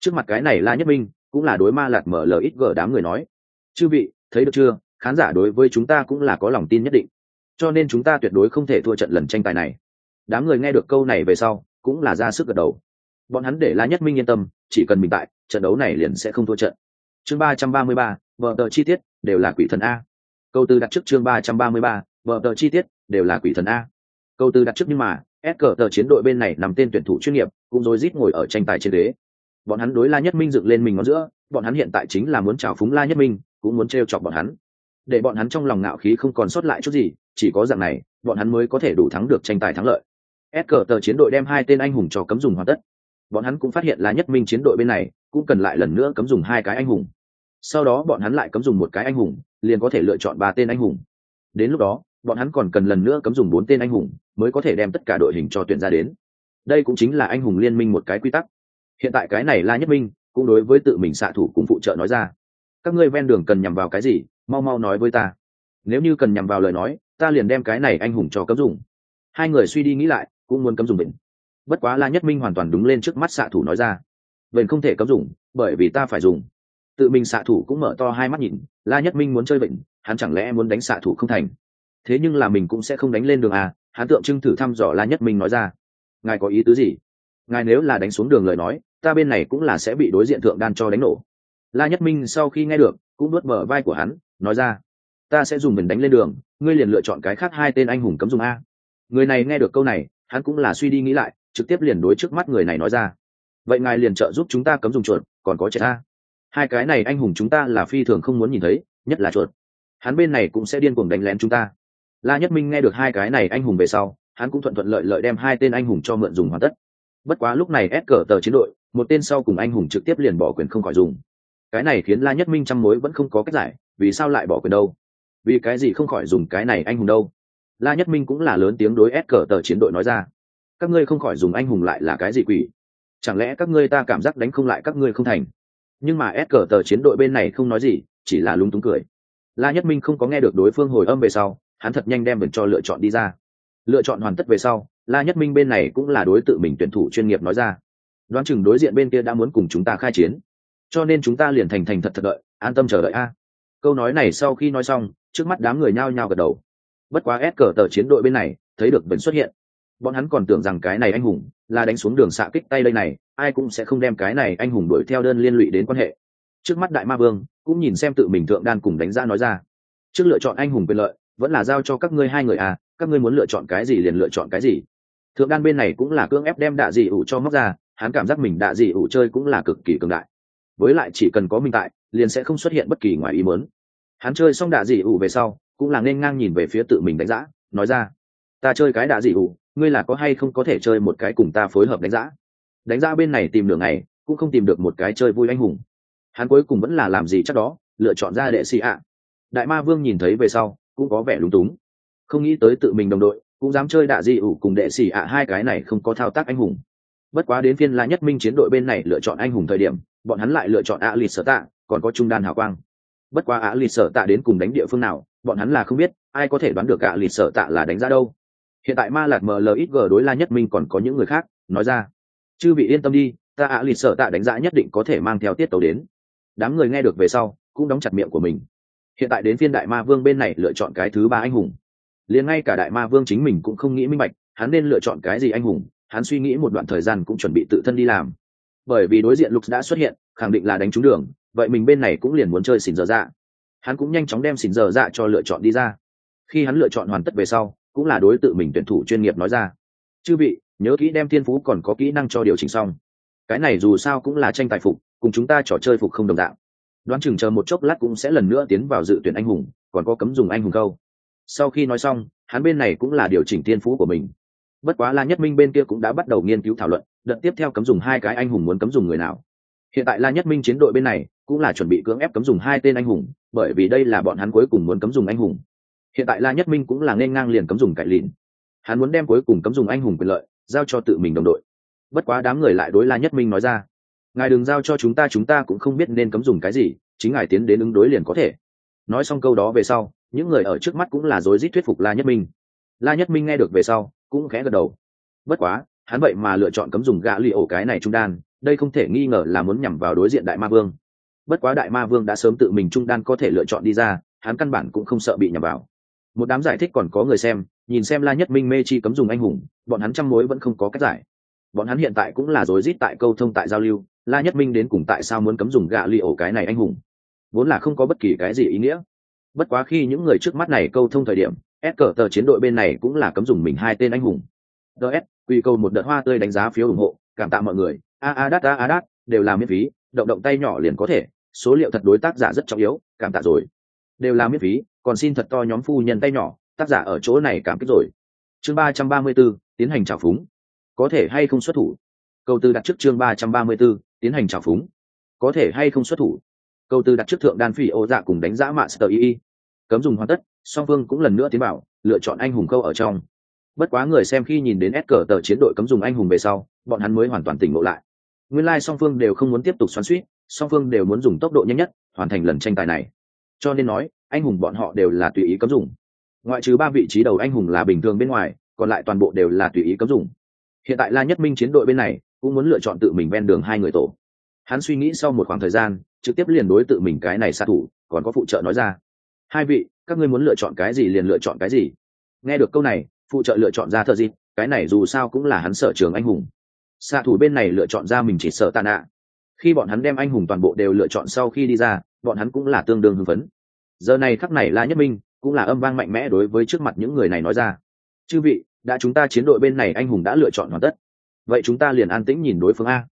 Trước mặt cái này la nhất minh, cũng là đối ma lạt mở lời ít gờ đám người nói. Chư vị, thấy được chưa? Khán giả đối với chúng ta cũng là có lòng tin nhất định. Cho nên chúng ta tuyệt đối không thể thua trận lần tranh tài này. Đám người nghe được câu này về sau, cũng là ra sức gật đầu. Bọn hắn để la nhất minh yên tâm, chỉ cần mình tại, trận đấu này liền sẽ không thua trận. Chương ba trăm ba mươi ba, vợ tờ chi tiết, đều là quỷ thần a. Câu tư đặt trước chương ba trăm ba mươi ba vợ tờ chi tiết, đều là quỷ thần a. Câu tư đặt trước nhưng mà, s cờ tờ chiến đội bên này nằm tên tuyển thủ chuyên nghiệp, cũng rối rít ngồi ở tranh tài trên đế bọn hắn đối la nhất minh dựng lên mình ngón giữa, bọn hắn hiện tại chính là muốn chào phúng la nhất minh, cũng muốn t chọc bọn hắn. Để bọn hắn trong lòng ngạo khí không còn sót lại chút gì, chỉ có dạng này, bọn hắn mới có thể đủ thắng được tranh tài thắng lợi. S cờ tờ chiến đội đem hai tên anh hùng cho cấm dùng hoàn tất. Bọn hắn cũng phát hiện là nhất minh chiến đội bên này, cũng cần lại lần nữa cấm dùng hai cái anh hùng. Sau đó bọn hắn lại cấm dùng một cái anh hùng, liền có thể lựa chọn ba tên anh hùng. Đến lúc đó bọn hắn còn cần lần nữa cấm dùng bốn tên anh hùng mới có thể đem tất cả đội hình cho tuyển ra đến. Đây cũng chính là anh hùng liên minh một cái quy tắc. Hiện tại cái này la nhất minh cũng đối với tự mình xạ thủ cùng phụ trợ nói ra. Các ngươi ven đường cần nhằm vào cái gì? Mau mau nói với ta. Nếu như cần nhằm vào lời nói, ta liền đem cái này anh hùng cho cấm dùng. Hai người suy đi nghĩ lại, cũng muốn cấm dùng bệnh bất quá la nhất minh hoàn toàn đúng lên trước mắt xạ thủ nói ra. Bệnh không thể cấm dùng, bởi vì ta phải dùng. Tự mình xạ thủ cũng mở to hai mắt nhìn, la nhất minh muốn chơi bệnh hắn chẳng lẽ muốn đánh xạ thủ không thành? Thế nhưng là mình cũng sẽ không đánh lên đường à hắn tượng trưng thử thăm dò la nhất minh nói ra. Ngài có ý tứ gì? Ngài nếu là đánh xuống đường lời nói, ta bên này cũng là sẽ bị đối diện thượng đan cho đánh nổ. La nhất minh sau khi nghe được, cũng nuốt mở vai của hắn, nói ra, ta sẽ dùng mình đánh lên đường, ngươi liền lựa chọn cái khác hai tên anh hùng cấm dùng a. Người này nghe được câu này, hắn cũng là suy đi nghĩ lại, trực tiếp liền đối trước mắt người này nói ra, vậy ngài liền trợ giúp chúng ta cấm dùng chuột, còn có chết a. Hai cái này anh hùng chúng ta là phi thường không muốn nhìn thấy, nhất là chuột. Hắn bên này cũng sẽ điên cuồng đánh lén chúng ta la nhất minh nghe được hai cái này anh hùng về sau, hắn cũng thuận thuận lợi lợi đem hai tên anh hùng cho mượn dùng hoàn tất. Bất quá lúc này ép cờ tờ chiến đội, một tên sau cùng anh hùng trực tiếp liền bỏ quyền không khỏi dùng. Cái này khiến la nhất minh trăm mối vẫn không có cách giải, vì sao lại bỏ quyền đâu? Vì cái gì không khỏi dùng cái này anh hùng đâu? La nhất minh cũng là lớn tiếng đối ép cờ tờ chiến đội nói ra. Các ngươi không khỏi dùng anh hùng lại là cái gì quỷ? Chẳng lẽ các ngươi ta cảm giác đánh không lại các ngươi không thành? Nhưng mà ép cờ tờ chiến đội bên này không nói gì, chỉ là lúng túng cười. La nhất minh không có nghe được đối phương hồi âm về sau hắn thật nhanh đem mình cho lựa chọn đi ra. Lựa chọn hoàn tất về sau, la nhất minh bên này cũng là đối tự mình tuyển thủ chuyên nghiệp nói ra. Đoán chừng đối diện bên kia đã muốn cùng chúng ta khai chiến. Cho nên chúng ta liền thành thành thật thật đợi, an tâm chờ đợi a. Câu nói này sau khi nói xong, trước mắt đám người nhao nhao gật đầu. Bất quá ép cờ tờ chiến đội bên này, thấy được vẫn xuất hiện. Bọn hắn còn tưởng rằng cái này anh hùng là đánh xuống đường xạ kích tay đây này, ai cũng sẽ không đem cái này anh hùng đuổi theo đơn liên lụy đến quan hệ. Trước mắt đại ma vương cũng nhìn xem tự mình thượng đan cùng đánh ra nói ra. Trước lựa chọn anh hùng quyền lợi vẫn là giao cho các ngươi hai người à các ngươi muốn lựa chọn cái gì liền lựa chọn cái gì. Thượng đan bên này cũng là cưỡng ép đem đạ dị ủ cho móc ra, hắn cảm giác mình đạ dị ủ chơi cũng là cực kỳ cường đại. Với lại chỉ cần có mình tại, liền sẽ không xuất hiện bất kỳ ngoài ý muốn. Hắn chơi xong đạ dị ủ về sau, cũng là nên ngang nhìn về phía tự mình đánh giá, nói ra, ta chơi cái đạ dị ủ, ngươi là có hay không có thể chơi một cái cùng ta phối hợp đánh giá? Đánh giá bên này tìm đường này cũng không tìm được một cái chơi vui anh hùng. Hắn cuối cùng vẫn là làm gì chắc đó, lựa chọn ra đệ sĩ ạ. Đại ma vương nhìn thấy về sau cũng có vẻ lúng túng. Không nghĩ tới tự mình đồng đội, cũng dám chơi đạ di ủ cùng đệ sĩ ạ hai cái này không có thao tác anh hùng. Bất quá đến phiên la nhất minh chiến đội bên này lựa chọn anh hùng thời điểm, bọn hắn lại lựa chọn ạ lịt sở tạ, còn có trung đan hào quang. Bất quá ạ lịt sở tạ đến cùng đánh địa phương nào, bọn hắn là không biết, ai có thể đoán được ạ lịt sở tạ là đánh ra đâu. Hiện tại ma lạc mlxg đối la nhất minh còn có những người khác, nói ra. Chư bị yên tâm đi, ta ạ lịt sở tạ đánh giá nhất định có thể mang theo tiết tàu đến. Đám người nghe được về sau, cũng đóng chặt miệng của mình hiện tại đến phiên đại ma vương bên này lựa chọn cái thứ ba anh hùng. Liền ngay cả đại ma vương chính mình cũng không nghĩ minh bạch, hắn nên lựa chọn cái gì anh hùng, hắn suy nghĩ một đoạn thời gian cũng chuẩn bị tự thân đi làm. Bởi vì đối diện lục đã xuất hiện, khẳng định là đánh trúng đường, vậy mình bên này cũng liền muốn chơi xỉn giờ dạ. Hắn cũng nhanh chóng đem xỉn giờ dạ cho lựa chọn đi ra. Khi hắn lựa chọn hoàn tất về sau, cũng là đối tượng mình tuyển thủ chuyên nghiệp nói ra. Chư vị, nhớ kỹ đem thiên phú còn có kỹ năng cho điều chỉnh xong. Cái này dù sao cũng là tranh tài phục, cùng chúng ta trò chơi phục không đồng đạo đoán chừng chờ một chốc lát cũng sẽ lần nữa tiến vào dự tuyển anh hùng, còn có cấm dùng anh hùng câu sau khi nói xong, hắn bên này cũng là điều chỉnh thiên phú của mình. Bất quá la nhất minh bên kia cũng đã bắt đầu nghiên cứu thảo luận, đợt tiếp theo cấm dùng hai cái anh hùng muốn cấm dùng người nào. Hiện tại la nhất minh chiến đội bên này cũng là chuẩn bị cưỡng ép cấm dùng hai tên anh hùng, bởi vì đây là bọn hắn cuối cùng muốn cấm dùng anh hùng. Hiện tại la nhất minh cũng là nên ngang liền cấm dùng cải lìn. Hắn muốn đem cuối cùng cấm dùng anh hùng quyền lợi giao cho tự mình đồng đội. Bất quá đám người lại đối la nhất minh nói ra ngài đừng giao cho chúng ta chúng ta cũng không biết nên cấm dùng cái gì, chính ngài tiến đến ứng đối liền có thể. Nói xong câu đó về sau, những người ở trước mắt cũng là rối rít thuyết phục la nhất minh. La nhất minh nghe được về sau, cũng khẽ gật đầu. Bất quá, hắn vậy mà lựa chọn cấm dùng gã lì ổ cái này trung đan, đây không thể nghi ngờ là muốn nhằm vào đối diện đại ma vương. Bất quá đại ma vương đã sớm tự mình trung đan có thể lựa chọn đi ra, hắn căn bản cũng không sợ bị nhằm vào. Một đám giải thích còn có người xem, nhìn xem la nhất minh mê chi cấm dùng anh hùng, bọn hắn trăm mối vẫn không có cách giải. Bọn hắn hiện tại cũng là rối rít tại câu thông tại giao lưu la nhất minh đến cùng tại sao muốn cấm dùng gạ li ổ cái này anh hùng? Vốn là không có bất kỳ cái gì ý nghĩa. Bất quá khi những người trước mắt này câu thông thời điểm ép cờ tờ chiến đội bên này cũng là cấm dùng mình hai tên anh hùng. Ts quy câu một đợt hoa tươi đánh giá phiếu ủng hộ, cảm tạ mọi người. A a đát, a a đát, đều là miễn phí, động động tay nhỏ liền có thể. Số liệu thật đối tác giả rất trọng yếu, cảm tạ rồi. Đều là miễn phí, còn xin thật to nhóm phu nhân tay nhỏ, tác giả ở chỗ này cảm kích rồi. Chương ba trăm ba mươi b tiến hành trào phúng. Có thể hay không xuất thủ? Câu tư đặt trước chương ba trăm ba mươi b ố tiến hành trào phúng. Có thể hay không xuất thủ? Câu tư đặt trước thượng đan phi ô dạ cùng đánh giá mạ sờ y cấm dùng hoàn tất, song phương cũng lần nữa tiến bảo lựa chọn anh hùng câu ở trong. Bất quá người xem khi nhìn đến s cờ tờ chiến đội cấm dùng anh hùng về sau, bọn hắn mới hoàn toàn tỉnh ngộ lại. Nguyên lai、like、song phương đều không muốn tiếp tục xoắn suýt song phương đều muốn dùng tốc độ nhanh nhất, hoàn thành lần tranh tài này. Cho nên nói, anh hùng bọn họ đều là tùy ý cấm dùng. Ngoại trừ ba vị trí đầu anh hùng là bình thường bên ngoài, còn lại toàn bộ đều là tùy ý cấm dùng. Hiện tại la nhất minh chiến đội bên này cũng muốn lựa chọn tự mình ven đường hai người tổ. Hắn suy nghĩ sau một khoảng thời gian, trực tiếp liền đối tự mình cái này sát thủ, còn có phụ trợ nói ra. Hai vị, các ngươi muốn lựa chọn cái gì liền lựa chọn cái gì. Nghe được câu này, phụ trợ lựa chọn ra thợ dịp, cái này dù sao cũng là hắn sở trường anh hùng. Xạ thủ bên này lựa chọn ra mình chỉ sợ tàn ạ. khi bọn hắn đem anh hùng toàn bộ đều lựa chọn sau khi đi ra, bọn hắn cũng là tương đương hưng phấn. Giờ này khắc này la nhất minh cũng là âm vang mạnh mẽ đối với trước mặt những người này nói ra. Chư vị, đã chúng ta chiến đội bên này anh hùng đã lựa chọn hoàn tất vậy chúng ta liền an tĩnh nhìn đối phương a.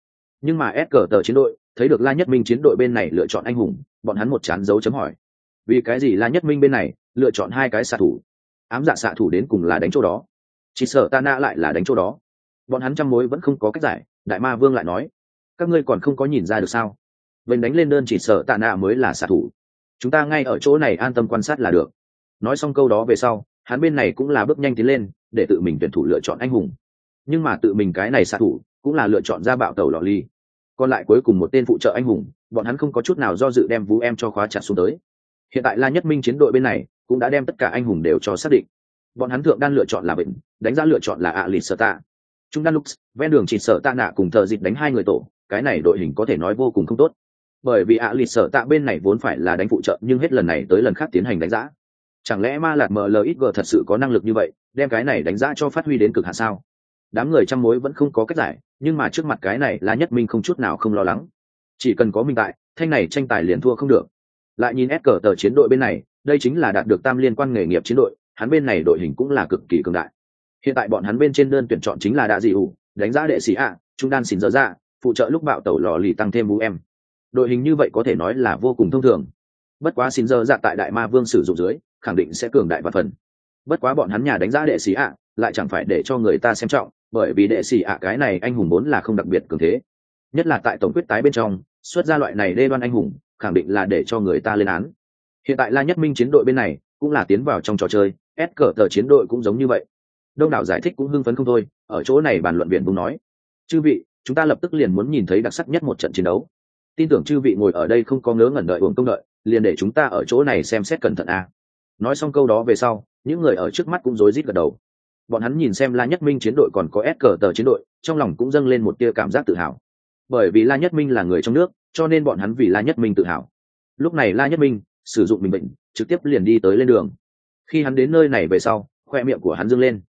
Nhưng mà ép cờ tờ chiến đội, thấy được la nhất minh chiến đội bên này lựa chọn anh hùng, bọn hắn một chán dấu chấm hỏi. Vì cái gì la nhất minh bên này lựa chọn hai cái xạ thủ? Ám dạ xạ thủ đến cùng là đánh chỗ đó. Chỉ sợ ta nạ lại là đánh chỗ đó. Bọn hắn trăm mối vẫn không có cách giải, đại ma vương lại nói. Các ngươi còn không có nhìn ra được sao? Vênh đánh lên đơn chỉ sợ tạ nạ mới là xạ thủ. Chúng ta ngay ở chỗ này an tâm quan sát là được. Nói xong câu đó về sau, hắn bên này cũng là bước nhanh tiến lên, để tự mình tuyển thủ lựa chọn anh hùng nhưng mà tự mình cái này xạ thủ cũng là lựa chọn ra bạo tàu lò ly. Còn lại cuối cùng một tên phụ trợ anh hùng, bọn hắn không có chút nào do dự đem vũ em cho khóa chặt xuống tới. Hiện tại la nhất minh chiến đội bên này cũng đã đem tất cả anh hùng đều cho xác định. Bọn hắn thượng đan lựa chọn là bệnh, đánh giá lựa chọn là ạ lịt sở tạ chúng đan lúc ven đường chỉ sợ tạ nạ cùng thợ dịch đánh hai người tổ, cái này đội hình có thể nói vô cùng không tốt. Bởi vì ạ lịt sợ tạ bên này vốn phải là đánh phụ trợ, nhưng hết lần này tới lần khác tiến hành đánh giá. Chẳng lẽ ma lạc mlxg thật sự có năng lực như vậy, đem cái này đánh giá cho phát huy đến cực hạ sao? Đám người trăm mối vẫn không có cách giải, nhưng mà trước mặt cái này là nhất minh không chút nào không lo lắng. Chỉ cần có minh tại, thanh này tranh tài liền thua không được. Lại nhìn ép cờ tờ chiến đội bên này, đây chính là đạt được tam liên quan nghề nghiệp chiến đội, hắn bên này đội hình cũng là cực kỳ cường đại. Hiện tại bọn hắn bên trên đơn tuyển chọn chính là đạ dị ủ đánh giá đệ sĩ ạ, trung đan xỉn dở ra phụ trợ lúc bạo tẩu lò lì tăng thêm vũ em. Đội hình như vậy có thể nói là vô cùng thông thường. Bất quá xin dở dạ tại đại ma vương sử dụng dưới, khẳng định sẽ cường đại và phần. Bất quá bọn hắn nhà đánh giá đệ sĩ ạ lại chẳng phải để cho người ta xem trọng, bởi vì đệ sĩ ạ, cái này anh hùng vốn là không đặc biệt cường thế. Nhất là tại tổng quyết tái bên trong, xuất ra loại này đê đoan anh hùng, khẳng định là để cho người ta lên án. Hiện tại la nhất minh chiến đội bên này cũng là tiến vào trong trò chơi, ép cờ tờ chiến đội cũng giống như vậy. Đông đảo giải thích cũng hưng phấn không thôi, ở chỗ này bàn luận viện bùng nói. Chư vị, chúng ta lập tức liền muốn nhìn thấy đặc sắc nhất một trận chiến đấu. Tin tưởng chư vị ngồi ở đây không có ngớ ngẩn đợi uống công đợi, liền để chúng ta ở chỗ này xem xét cẩn thận a. Nói xong câu đó về sau, những người ở trước mắt cũng rối rít gật đầu bọn hắn nhìn xem la nhất minh chiến đội còn có s cờ tờ chiến đội, trong lòng cũng dâng lên một tia cảm giác tự hào. Bởi vì la nhất minh là người trong nước, cho nên bọn hắn vì la nhất minh tự hào. Lúc này la nhất minh sử dụng mình bệnh, trực tiếp liền đi tới lên đường. Khi hắn đến nơi này về sau, khoe miệng của hắn dâng lên.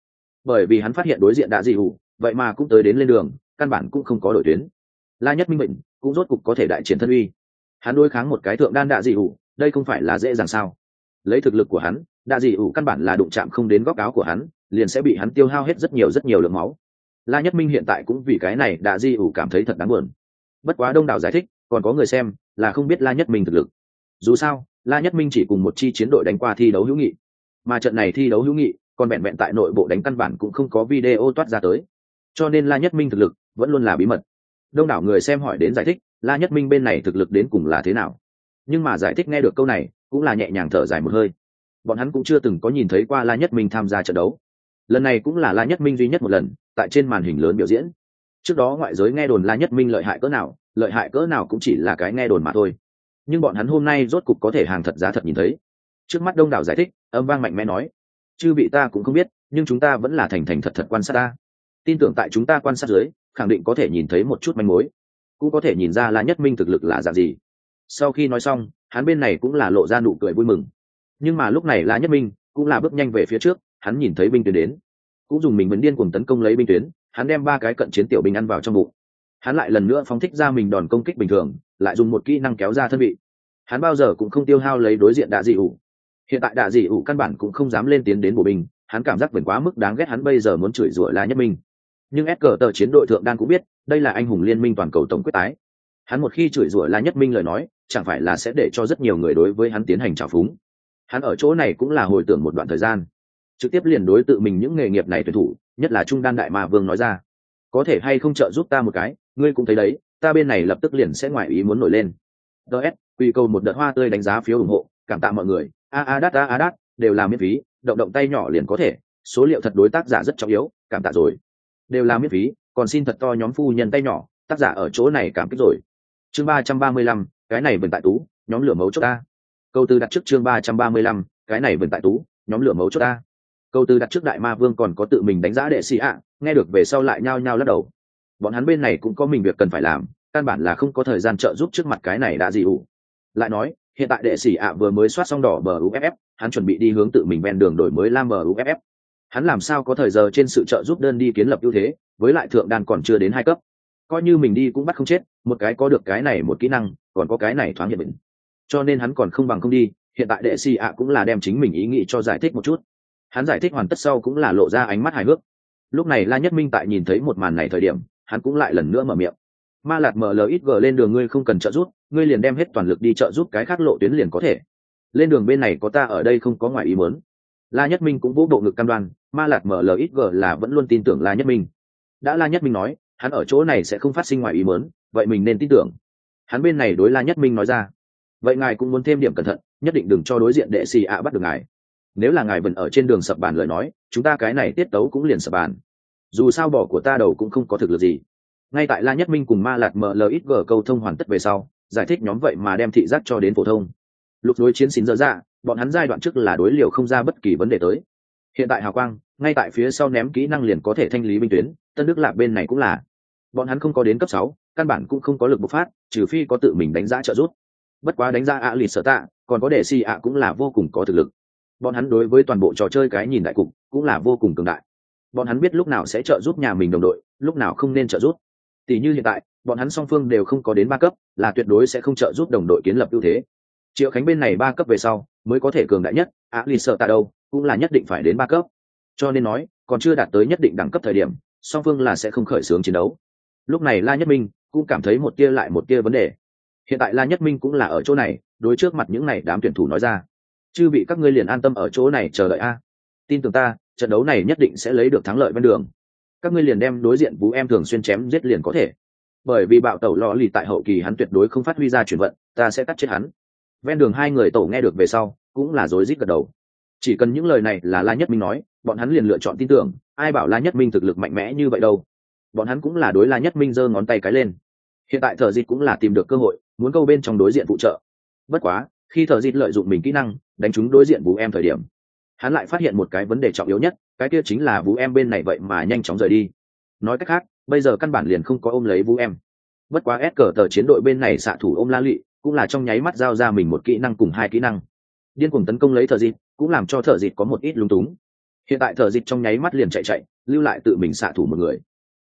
Bởi vì hắn phát hiện đối diện đã dị ủ vậy mà cũng tới đến lên đường, căn bản cũng không có đội tuyến. La nhất minh bệnh cũng rốt cục có thể đại triển thân uy. Hắn đối kháng một cái thượng đan đạ dị ủ đây không phải là dễ dàng sao? Lấy thực lực của hắn đạ dị ủ căn bản là đụng chạm không đến góc áo của hắn, liền sẽ bị hắn tiêu hao hết rất nhiều rất nhiều lượng máu. La nhất minh hiện tại cũng vì cái này đạ dị ủ cảm thấy thật đáng buồn. Bất quá đông đảo giải thích, còn có người xem là không biết la nhất minh thực lực. Dù sao, la nhất minh chỉ cùng một chi chiến đội đánh qua thi đấu hữu nghị. Mà trận này thi đấu hữu nghị, còn vẹn vẹn tại nội bộ đánh căn bản cũng không có video toát ra tới. Cho nên la nhất minh thực lực vẫn luôn là bí mật. Đông đảo người xem hỏi đến giải thích, la nhất minh bên này thực lực đến cùng là thế nào. Nhưng mà giải thích nghe được câu này, cũng là nhẹ nhàng thở dài một hơi bọn hắn cũng chưa từng có nhìn thấy qua la nhất minh tham gia trận đấu. Lần này cũng là la nhất minh duy nhất một lần, tại trên màn hình lớn biểu diễn. Trước đó ngoại giới nghe đồn la nhất minh lợi hại cỡ nào, lợi hại cỡ nào cũng chỉ là cái nghe đồn mà thôi. Nhưng bọn hắn hôm nay rốt cục có thể hàng thật giá thật nhìn thấy. Trước mắt đông đảo giải thích, âm vang mạnh mẽ nói, chư vị ta cũng không biết, nhưng chúng ta vẫn là thành thành thật thật quan sát ta. Tin tưởng tại chúng ta quan sát dưới, khẳng định có thể nhìn thấy một chút manh mối. Cũng có thể nhìn ra la nhất minh thực lực là dạng gì. Sau khi nói xong, hắn bên này cũng là lộ ra nụ cười vui mừng nhưng mà lúc này la nhất minh cũng là bước nhanh về phía trước, hắn nhìn thấy binh tuyến đến. Cũng dùng mình vấn điên cùng tấn công lấy binh tuyến, hắn đem ba cái cận chiến tiểu binh ăn vào trong bụng. Hắn lại lần nữa phóng thích ra mình đòn công kích bình thường, lại dùng một kỹ năng kéo ra thân vị. Hắn bao giờ cũng không tiêu hao lấy đối diện đạ dị ủ. Hiện tại đạ dị ủ căn bản cũng không dám lên tiến đến bộ binh, hắn cảm giác vần quá mức đáng ghét hắn bây giờ muốn chửi rủa la nhất minh. Nhưng s cờ tờ chiến đội thượng đan cũng biết, đây là anh hùng liên minh toàn cầu tổng quyết tái. Hắn một khi chửi rủa la nhất minh lời nói, chẳng phải là sẽ để cho rất nhiều người đối với hắn tiến hành trào phúng hắn ở chỗ này cũng là hồi tưởng một đoạn thời gian. Trực tiếp liền đối tự mình những nghề nghiệp này tuyển thủ, nhất là trung đan đại ma vương nói ra. Có thể hay không trợ giúp ta một cái, ngươi cũng thấy đấy, ta bên này lập tức liền sẽ ngoại ý muốn nổi lên. Ts quy cầu một đợt hoa tươi đánh giá phiếu ủng hộ, cảm tạ mọi người. A a, đát, a a, đát, đều là miễn phí, động động tay nhỏ liền có thể. Số liệu thật đối tác giả rất trọng yếu, cảm tạ rồi. Đều là miễn phí, còn xin thật to nhóm phu nhân tay nhỏ, tác giả ở chỗ này cảm kích rồi. Chương ba trăm ba mươi lăm, cái này vần tại tú, nhóm lửa mấu chốt ta câu tư đặt trước chương ba trăm ba mươi lăm, cái này vẫn tại tú, nhóm lửa mấu chốt ta. Câu tư đặt trước đại ma vương còn có tự mình đánh giá đệ sĩ ạ, nghe được về sau lại nhao nhao lắc đầu. Bọn hắn bên này cũng có mình việc cần phải làm, căn bản là không có thời gian trợ giúp trước mặt cái này đã gì ủ. Lại nói, hiện tại đệ sĩ ạ vừa mới soát xong đỏ bờ uff hắn chuẩn bị đi hướng tự mình ven đường đổi mới lam bờ uff hắn làm sao có thời giờ trên sự trợ giúp đơn đi kiến lập ưu thế, với lại thượng đan còn chưa đến hai cấp. Coi như mình đi cũng bắt không chết, một cái có được cái này một kỹ năng, còn có cái này thoáng hiện bình cho nên hắn còn không bằng không đi, hiện tại đệ xì ạ cũng là đem chính mình ý nghĩ cho giải thích một chút. Hắn giải thích hoàn tất sau cũng là lộ ra ánh mắt hài hước. Lúc này la nhất minh tại nhìn thấy một màn này thời điểm, hắn cũng lại lần nữa mở miệng. Ma lạt mở lời ít gờ lên đường ngươi không cần trợ giúp, ngươi liền đem hết toàn lực đi trợ giúp cái khác lộ tuyến liền có thể. Lên đường bên này có ta ở đây không có ngoài ý muốn. La nhất minh cũng vũ bộ ngực cam đoan, ma lạt mở lời ít gờ là vẫn luôn tin tưởng la nhất minh. Đã la nhất minh nói, hắn ở chỗ này sẽ không phát sinh ngoài ý muốn, vậy mình nên tin tưởng. Hắn bên này đối la nhất minh nói ra vậy ngài cũng muốn thêm điểm cẩn thận, nhất định đừng cho đối diện đệ xì ạ bắt được ngài. Nếu là ngài vẫn ở trên đường sập bàn lời nói, chúng ta cái này tiết tấu cũng liền sập bàn. Dù sao bỏ của ta đầu cũng không có thực lực gì. Ngay tại la nhất minh cùng ma lạt mlxg câu thông hoàn tất về sau, giải thích nhóm vậy mà đem thị giác cho đến phổ thông. Lục đối chiến xín dở ra bọn hắn giai đoạn trước là đối liều không ra bất kỳ vấn đề tới. Hiện tại hào quang, ngay tại phía sau ném kỹ năng liền có thể thanh lý binh tuyến, tân đức lạc bên này cũng là. Bọn hắn không có đến cấp sáu, căn bản cũng không có lực bộc phát, trừ phi có tự mình đánh giá trợ giúp bất quá đánh ra ạ lì sở tạ, còn có để si ạ cũng là vô cùng có thực lực. Bọn hắn đối với toàn bộ trò chơi cái nhìn đại cục cũng là vô cùng cường đại. Bọn hắn biết lúc nào sẽ trợ giúp nhà mình đồng đội, lúc nào không nên trợ giúp. Tỷ như hiện tại, bọn hắn song phương đều không có đến ba cấp, là tuyệt đối sẽ không trợ giúp đồng đội kiến lập ưu thế. Triệu khánh bên này ba cấp về sau, mới có thể cường đại nhất á lì sợ tạ đâu, cũng là nhất định phải đến ba cấp. Cho nên nói, còn chưa đạt tới nhất định đẳng cấp thời điểm, song phương là sẽ không khởi xướng chiến đấu. Lúc này la nhất minh cũng cảm thấy một tia lại một tia vấn đề hiện tại la nhất minh cũng là ở chỗ này, đối trước mặt những n à y đám tuyển thủ nói ra. Chư bị các ngươi liền an tâm ở chỗ này chờ đợi a. Tin tưởng ta, trận đấu này nhất định sẽ lấy được thắng lợi ven đường. Các ngươi liền đem đối diện vũ em thường xuyên chém giết liền có thể. Bởi vì bạo tẩu lò lì tại hậu kỳ hắn tuyệt đối không phát huy ra chuyển vận, ta sẽ cắt chết hắn. Ven đường hai người tổ nghe được về sau, cũng là rối rít gật đầu. Chỉ cần những lời này là la nhất minh nói, bọn hắn liền lựa chọn tin tưởng, ai bảo la nhất minh thực lực mạnh mẽ như vậy đâu. Bọn hắn cũng là đối la nhất minh giơ ngón tay cái lên. Hiện tại thợ dịch cũng là tìm được cơ hội muốn câu bên trong đối diện phụ trợ. Bất quá, khi thợ dịt lợi dụng mình kỹ năng, đánh trúng đối diện vũ em thời điểm, hắn lại phát hiện một cái vấn đề trọng yếu nhất, cái kia chính là vũ em bên này vậy mà nhanh chóng rời đi. Nói cách khác, bây giờ căn bản liền không có ôm lấy vũ em. Bất quá ép cờ tờ chiến đội bên này xạ thủ ôm la lụy, cũng là trong nháy mắt giao ra mình một kỹ năng cùng hai kỹ năng. Điên cuồng tấn công lấy thợ dịt, cũng làm cho thợ dịt có một ít lung túng. Hiện tại thợ dịt trong nháy mắt liền chạy chạy, lưu lại tự mình xạ thủ một người.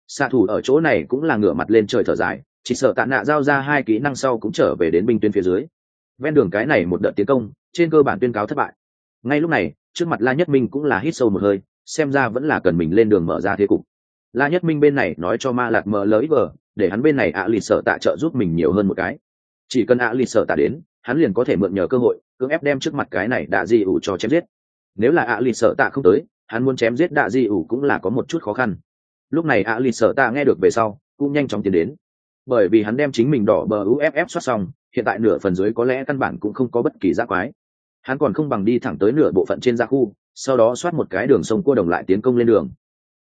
Xạ thủ ở chỗ này cũng là ngửa mặt lên trời thở dài chỉ sợ tạ nạ giao ra hai kỹ năng sau cũng trở về đến binh tuyến phía dưới. Ven đường cái này một đợt tiến công, trên cơ bản tuyên cáo thất bại. Ngay lúc này, trước mặt la nhất minh cũng là hít sâu một hơi, xem ra vẫn là cần mình lên đường mở ra thế cục. La nhất minh bên này nói cho ma lạc mờ lỡ vờ, để hắn bên này ạ lì sợ tạ trợ giúp mình nhiều hơn một cái. Chỉ cần ạ lì sợ tạ đến, hắn liền có thể mượn nhờ cơ hội, cưỡng ép đem trước mặt cái này đạ di ủ cho chém giết. Nếu là ạ lì sợ tạ không tới, hắn muốn chém giết đạ di ủ cũng là có một chút khó khăn. Lúc này ạ lì sợ tạ nghe được về sau, cũng nhanh chóng tiến đến bởi vì hắn đem chính mình đỏ bờ uff soát xong, hiện tại nửa phần dưới có lẽ căn bản cũng không có bất kỳ giác quái. Hắn còn không bằng đi thẳng tới nửa bộ phận trên ra khu, sau đó soát một cái đường sông cua đồng lại tiến công lên đường.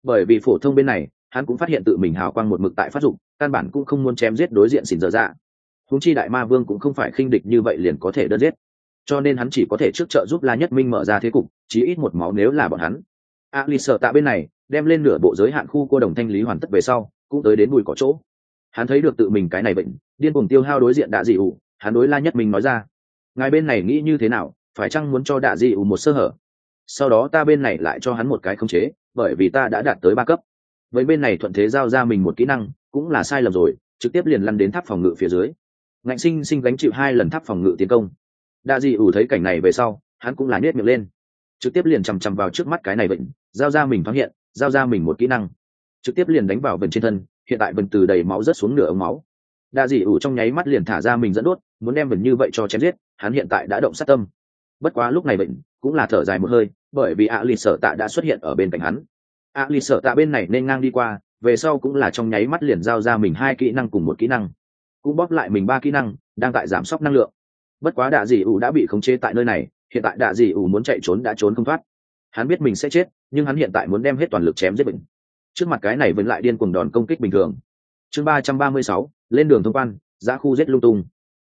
Bởi vì phổ thông bên này, hắn cũng phát hiện tự mình hào quang một mực tại phát dụng căn bản cũng không muốn chém giết đối diện xỉn dở dạ. Húng chi đại ma vương cũng không phải khinh địch như vậy liền có thể đơn giết. Cho nên hắn chỉ có thể trước trợ giúp la nhất minh mở ra thế cục, chí ít một máu nếu là bọn hắn. A lì sợ tạ bên này, đem lên nửa bộ giới hạn khu cô đồng thanh lý hoàn tất về sau, cũng tới đến bùi có chỗ hắn thấy được tự mình cái này bệnh, điên cuồng tiêu hao đối diện đạ dị ủ, hắn đối la nhất mình nói ra. Ngài bên này nghĩ như thế nào, phải chăng muốn cho đạ dị ủ một sơ hở? Sau đó ta bên này lại cho hắn một cái khống chế, bởi vì ta đã đạt tới ba cấp. Với bên này thuận thế giao ra mình một kỹ năng, cũng là sai lầm rồi, trực tiếp liền lăn đến tháp phòng ngự phía dưới. Ngạnh sinh sinh gánh chịu hai lần tháp phòng ngự tiến công. Đa dị ủ thấy cảnh này về sau, hắn cũng là nết miệng lên. Trực tiếp liền chằm chằm vào trước mắt cái này bệnh, giao ra mình phát hiện, giao ra mình một kỹ năng. Trực tiếp liền đánh vào bệnh trên thân hiện tại vần từ đầy máu rớt xuống nửa ống máu. Đa dị ủ trong nháy mắt liền thả ra mình dẫn đốt, muốn đem vần như vậy cho chém giết, hắn hiện tại đã động sát tâm. Bất quá lúc này bệnh cũng là thở dài một hơi, bởi vì ạ lì sợ tạ đã xuất hiện ở bên cạnh hắn. Ạ lì sợ tạ bên này nên ngang đi qua, về sau cũng là trong nháy mắt liền giao ra mình hai kỹ năng cùng một kỹ năng. Cũng bóp lại mình ba kỹ năng, đang tại giảm sốc năng lượng. Bất quá đạ dị ủ đã bị khống chế tại nơi này, hiện tại đạ dị ủ muốn chạy trốn đã trốn không thoát. Hắn biết mình sẽ chết, nhưng hắn hiện tại muốn đem hết toàn lực chém giết bệnh trước mặt cái này vẫn lại điên cuồng đòn công kích bình thường. Chương ba trăm ba mươi sáu, lên đường thông quan giá khu giết lung tung.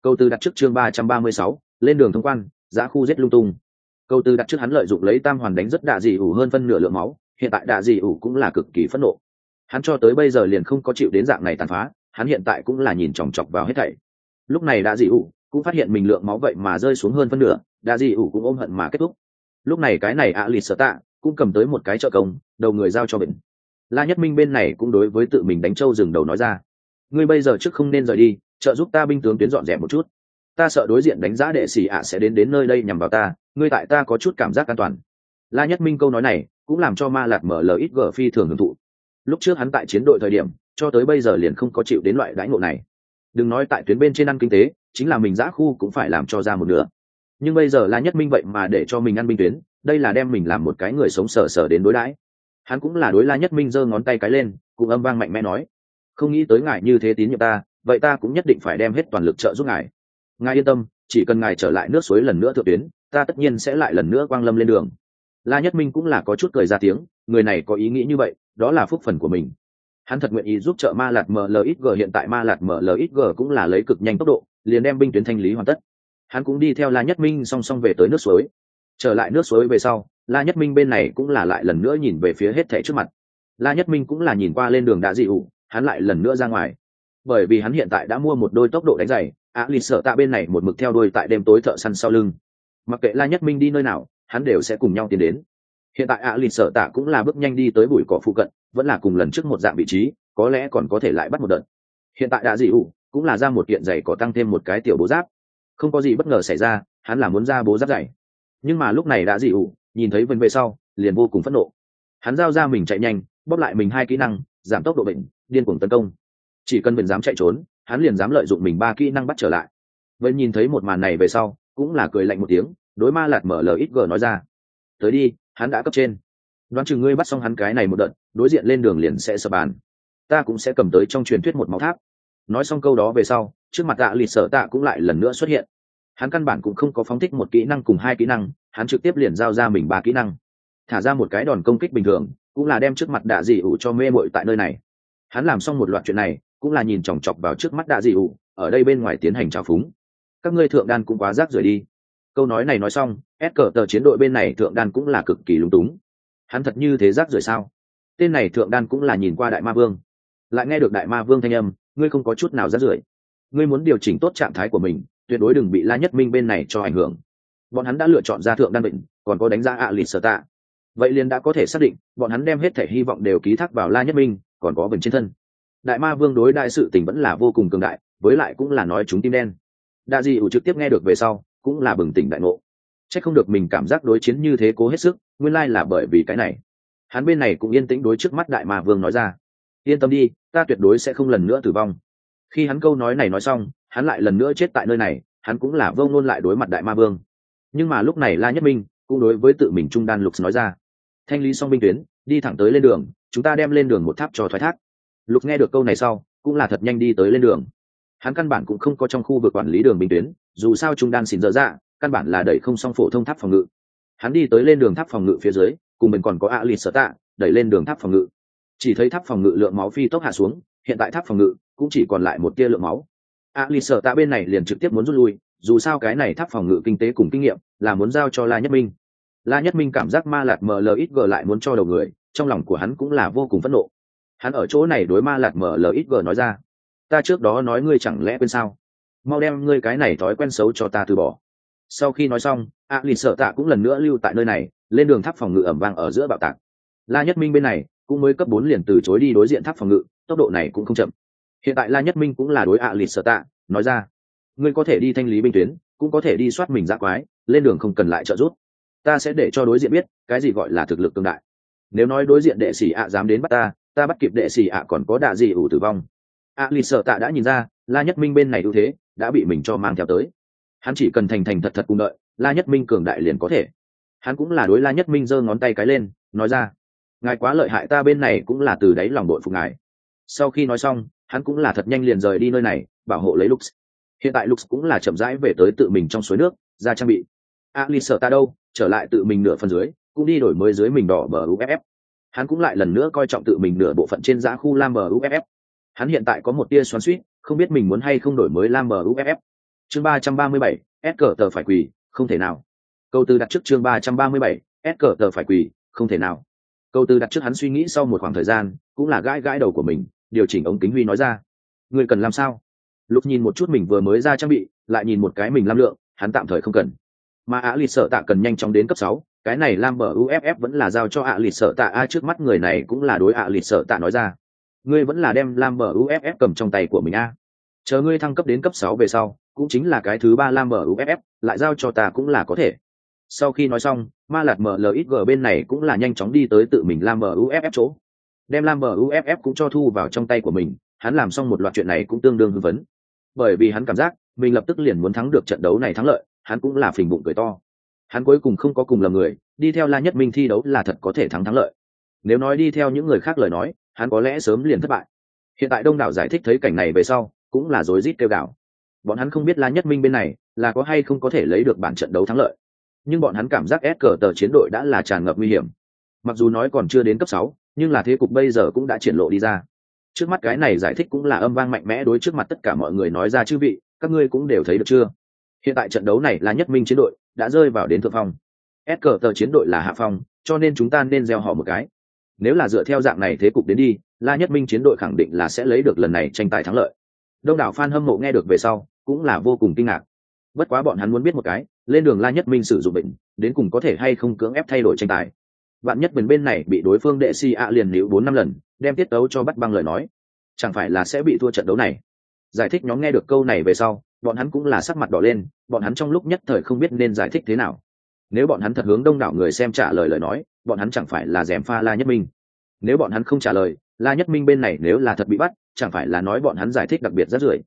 Câu từ đặt trước chương ba trăm ba mươi sáu, lên đường thông quan giá khu giết lung tung. Câu từ đặt trước hắn lợi dụng lấy tam hoàn đánh rất đạ dị ủ hơn phân nửa lượng máu, hiện tại đạ dị ủ cũng là cực kỳ phẫn nộ. Hắn cho tới bây giờ liền không có chịu đến dạng này tàn phá, hắn hiện tại cũng là nhìn chòng chọc vào hết thảy. Lúc này đạ dị ủ cũng phát hiện mình lượng máu vậy mà rơi xuống hơn phân nửa, đạ dị ủ cũng ôm hận mà kết thúc. Lúc này cái này ạ lì sợ tạ cũng cầm tới một cái trợ công, đầu người giao cho bệnh la nhất minh bên này cũng đối với tự mình đánh trâu dừng đầu nói ra. Ngươi bây giờ trước không nên rời đi, trợ giúp ta binh tướng tuyến dọn dẹp một chút. Ta sợ đối diện đánh giá đệ sĩ ạ sẽ đến đến nơi đây nhằm vào ta, ngươi tại ta có chút cảm giác an toàn. La nhất minh câu nói này cũng làm cho ma lạc mở lời ít gở phi thường hưởng thụ. Lúc trước hắn tại chiến đội thời điểm, cho tới bây giờ liền không có chịu đến loại đãi ngộ này. Đừng nói tại tuyến bên trên ăn kinh tế, chính là mình giã khu cũng phải làm cho ra một nửa. Nhưng bây giờ la nhất minh vậy mà để cho mình ăn binh tuyến, đây là đem mình làm một cái người sống sờ sờ đến đối đãi hắn cũng là đối la nhất minh giơ ngón tay cái lên, cùng âm vang mạnh mẽ nói, không nghĩ tới ngài như thế tín nhiệm ta, vậy ta cũng nhất định phải đem hết toàn lực trợ giúp ngài. Ngài yên tâm, chỉ cần ngài trở lại nước suối lần nữa thượng tuyến, ta tất nhiên sẽ lại lần nữa quang lâm lên đường. La nhất minh cũng là có chút cười ra tiếng, người này có ý nghĩ như vậy, đó là phúc phần của mình. Hắn thật nguyện ý giúp trợ ma lạt mlxg hiện tại ma lạt mlxg cũng là lấy cực nhanh tốc độ, liền đem binh tuyến thanh lý hoàn tất. Hắn cũng đi theo la nhất minh song song về tới nước suối. Trở lại nước suối về sau la nhất minh bên này cũng là lại lần nữa nhìn về phía hết thẻ trước mặt. La nhất minh cũng là nhìn qua lên đường đã dị ủ hắn lại lần nữa ra ngoài. Bởi vì hắn hiện tại đã mua một đôi tốc độ đánh giày á lì sợ tạ bên này một mực theo đuôi tại đêm tối thợ săn sau lưng. Mặc kệ la nhất minh đi nơi nào, hắn đều sẽ cùng nhau tiến đến. Hiện tại ạ lì sợ tạ cũng là bước nhanh đi tới bụi cỏ phụ cận, vẫn là cùng lần trước một dạng vị trí, có lẽ còn có thể lại bắt một đợt. Hiện tại đã dị ủ cũng là ra một kiện giày có tăng thêm một cái tiểu bố giáp. Không có gì bất ngờ xảy ra, hắn là muốn ra bố giáp giày. Nhưng mà lúc này đã dị ủ nhìn thấy vân về sau, liền vô cùng phẫn nộ. Hắn giao ra mình chạy nhanh, bóp lại mình hai kỹ năng, giảm tốc độ bệnh, điên cuồng tấn công. Chỉ cần Vân dám chạy trốn, hắn liền dám lợi dụng mình ba kỹ năng bắt trở lại. Vân nhìn thấy một màn này về sau, cũng là cười lạnh một tiếng, đối ma lạt mở lời ít gờ nói ra. Tới đi, hắn đã cấp trên. Đoán chừng ngươi bắt xong hắn cái này một đợt, đối diện lên đường liền sẽ sập bàn. Ta cũng sẽ cầm tới trong truyền thuyết một máu tháp. Nói xong câu đó về sau, trước mặt tạ lịt sợ tạ cũng lại lần nữa xuất hiện. Hắn căn bản cũng không có phóng thích một kỹ năng cùng hai kỹ năng hắn trực tiếp liền giao ra mình ba kỹ năng. Thả ra một cái đòn công kích bình thường, cũng là đem trước mặt đạ dị ủ cho mê mội tại nơi này. Hắn làm xong một loạt chuyện này, cũng là nhìn chòng chọc vào trước mắt đạ dị ủ, ở đây bên ngoài tiến hành trào phúng. Các ngươi thượng đan cũng quá rác rưởi đi. Câu nói này nói xong, ép cờ tờ chiến đội bên này thượng đan cũng là cực kỳ lúng túng. Hắn thật như thế rác rưởi sao? Tên này thượng đan cũng là nhìn qua đại ma vương. Lại nghe được đại ma vương thanh âm, ngươi không có chút nào rác rưởi. Ngươi muốn điều chỉnh tốt trạng thái của mình, tuyệt đối đừng bị la nhất minh bên này cho ảnh hưởng bọn hắn đã lựa chọn ra thượng đan bệnh, còn có đánh giá ạ à lịt sở tạ. Vậy liền đã có thể xác định, bọn hắn đem hết thể hy vọng đều ký thác vào la nhất minh, còn có vần trên thân. Đại ma vương đối đại sự tình vẫn là vô cùng cường đại, với lại cũng là nói chúng tim đen. Đa di ủ trực tiếp nghe được về sau, cũng là bừng tỉnh đại ngộ. C h ắ c không được mình cảm giác đối chiến như thế cố hết sức, nguyên lai là bởi vì cái này. Hắn bên này cũng yên tĩnh đối trước mắt đại ma vương nói ra. Yên tâm đi, ta tuyệt đối sẽ không lần nữa tử vong. Khi hắn câu nói này nói xong, hắn lại lần nữa chết tại nơi này, hắn cũng là vô nôn lại đối mặt đại ma vương nhưng mà lúc này la nhất minh cũng đối với tự mình trung đan lục nói ra. Thanh lý xong binh tuyến, đi thẳng tới lên đường, chúng ta đem lên đường một tháp cho thoái thác. Lục nghe được câu này sau, cũng là thật nhanh đi tới lên đường. Hắn căn bản cũng không có trong khu vực quản lý đường binh tuyến, dù sao trung đan xỉn dở dạ căn bản là đẩy không xong phổ thông tháp phòng ngự. Hắn đi tới lên đường tháp phòng ngự phía dưới, cùng mình còn có ạ lịt sở tạ, đẩy lên đường tháp phòng ngự. Chỉ thấy tháp phòng ngự lượng máu phi tốc hạ xuống, hiện tại tháp phòng ngự cũng chỉ còn lại một tia lượng máu. ạ lịt sở tạ bên này liền trực tiếp muốn rút lui dù sao cái này tháp phòng ngự kinh tế cùng kinh nghiệm là muốn giao cho la nhất minh. La nhất minh cảm giác ma lạt mlxg lại muốn cho đầu người, trong lòng của hắn cũng là vô cùng phẫn nộ. Hắn ở chỗ này đối ma lạt mở ít vờ nói ra, ta trước đó nói ngươi chẳng lẽ quên sao? Mau đem ngươi cái này thói quen xấu cho ta từ bỏ. Sau khi nói xong, a lì sợ tạ cũng lần nữa lưu tại nơi này, lên đường tháp phòng ngự ẩm vang ở giữa bạo tạc. La nhất minh bên này cũng mới cấp bốn liền từ chối đi đối diện tháp phòng ngự, tốc độ này cũng không chậm. Hiện tại la nhất minh cũng là đối a lì sợ tạ, nói ra ngươi có thể đi thanh lý binh tuyến, cũng có thể đi soát mình ra quái, lên đường không cần lại trợ giúp. Ta sẽ để cho đối diện biết, cái gì gọi là thực lực tương đại. Nếu nói đối diện đệ sĩ ạ dám đến bắt ta ta bắt kịp đệ sĩ ạ còn có đạ gì ủ tử vong. Ạ lì sợ tạ đã nhìn ra, la nhất minh bên này ưu thế, đã bị mình cho mang theo tới. Hắn chỉ cần thành thành thật thật cùng đợi, la nhất minh cường đại liền có thể. Hắn cũng là đối la nhất minh giơ ngón tay cái lên, nói ra, ngài quá lợi hại, ta bên này cũng là từ đáy lòng đội phục ngài. Sau khi nói xong, hắn cũng là thật nhanh liền rời đi nơi này, bảo hộ lấy lux hiện tại lục cũng là chậm rãi về tới tự mình trong suối nước, ra trang bị. A sợ ta đâu, trở lại tự mình nửa phần dưới, cũng đi đổi mới dưới mình đỏ bờ uff hắn cũng lại lần nữa coi trọng tự mình nửa bộ phận trên giá khu lam muff hắn hiện tại có một tia xoắn suýt không biết mình muốn hay không đổi mới lam muff chương ba trăm ba mươi bảy, s cờ tờ phải quỳ, không thể nào. Câu tư đặt trước chương ba trăm ba mươi bảy, s cờ tờ phải quỳ, không thể nào. Câu tư đặt trước hắn suy nghĩ sau một khoảng thời gian, cũng là gãi gãi đầu của mình, điều chỉnh ống kính huy nói ra. Người cần làm sao? Lúc nhìn một chút mình vừa mới ra trang bị, lại nhìn một cái mình lam lượng, hắn tạm thời không cần. Mà á lì sợ tạ cần nhanh chóng đến cấp sáu, cái này lam bờ uff vẫn là giao cho ạ à lịt sợ tạ, a, trước mắt người này cũng là đối ạ à lịt sợ tạ nói ra. Ngươi vẫn là đem lam bờ uff cầm trong tay của mình, a. Chờ ngươi thăng cấp đến cấp sáu về sau, cũng chính là cái thứ ba lam bờ uff lại giao cho ta cũng là có thể. Sau khi nói xong, ma lạt mlxg bên này cũng là nhanh chóng đi tới tự mình lam bờ uff chỗ. Đem lam bờ uff cũng cho thu vào trong tay của mình, hắn làm xong một loạt chuyện này cũng tương đương hưng vấn bởi vì hắn cảm giác, mình lập tức liền muốn thắng được trận đấu này thắng lợi, hắn cũng là phình bụng cười to. Hắn cuối cùng không có cùng lầm người, đi theo la nhất minh thi đấu là thật có thể thắng thắng lợi. Nếu nói đi theo những người khác lời nói, hắn có lẽ sớm liền thất bại. Hiện tại đông đảo giải thích thấy cảnh này về sau, cũng là rối rít kêu gào. Bọn hắn không biết la nhất minh bên này là có hay không có thể lấy được bản trận đấu thắng lợi. Nhưng bọn hắn cảm giác ép cờ tờ chiến đội đã là tràn ngập nguy hiểm. Mặc dù nói còn chưa đến cấp sáu, nhưng là thế cục bây giờ cũng đã triển lộ đi ra trước mắt cái này giải thích cũng là âm vang mạnh mẽ đối trước mặt tất cả mọi người nói ra chư vị, các ngươi cũng đều thấy được chưa? Hiện tại trận đấu này là nhất minh chiến đội, đã rơi vào đến thượng phong. S cờ tờ chiến đội là hạ phong, cho nên chúng ta nên gieo họ một cái. Nếu là dựa theo dạng này thế cục đến đi la nhất minh chiến đội khẳng định là sẽ lấy được lần này tranh tài thắng lợi. Đông đảo f a n hâm mộ nghe được về sau, cũng là vô cùng kinh ngạc. Bất quá bọn hắn muốn biết một cái, lên đường la nhất minh sử dụng bệnh, đến cùng có thể hay không cưỡng ép thay đổi tranh tài bạn nhất bên bên này bị đối phương đệ si ạ liền níu bốn năm lần, đem tiết tấu cho bắt băng lời nói, chẳng phải là sẽ bị thua trận đấu này? Giải thích nhóm nghe được câu này về sau, bọn hắn cũng là sắc mặt đỏ lên, bọn hắn trong lúc nhất thời không biết nên giải thích thế nào. Nếu bọn hắn thật hướng đông đảo người xem trả lời lời nói, bọn hắn chẳng phải là d pha la nhất minh. Nếu bọn hắn không trả lời, la nhất minh bên này nếu là thật bị bắt, chẳng phải là nói bọn hắn giải thích đặc biệt rất rưởi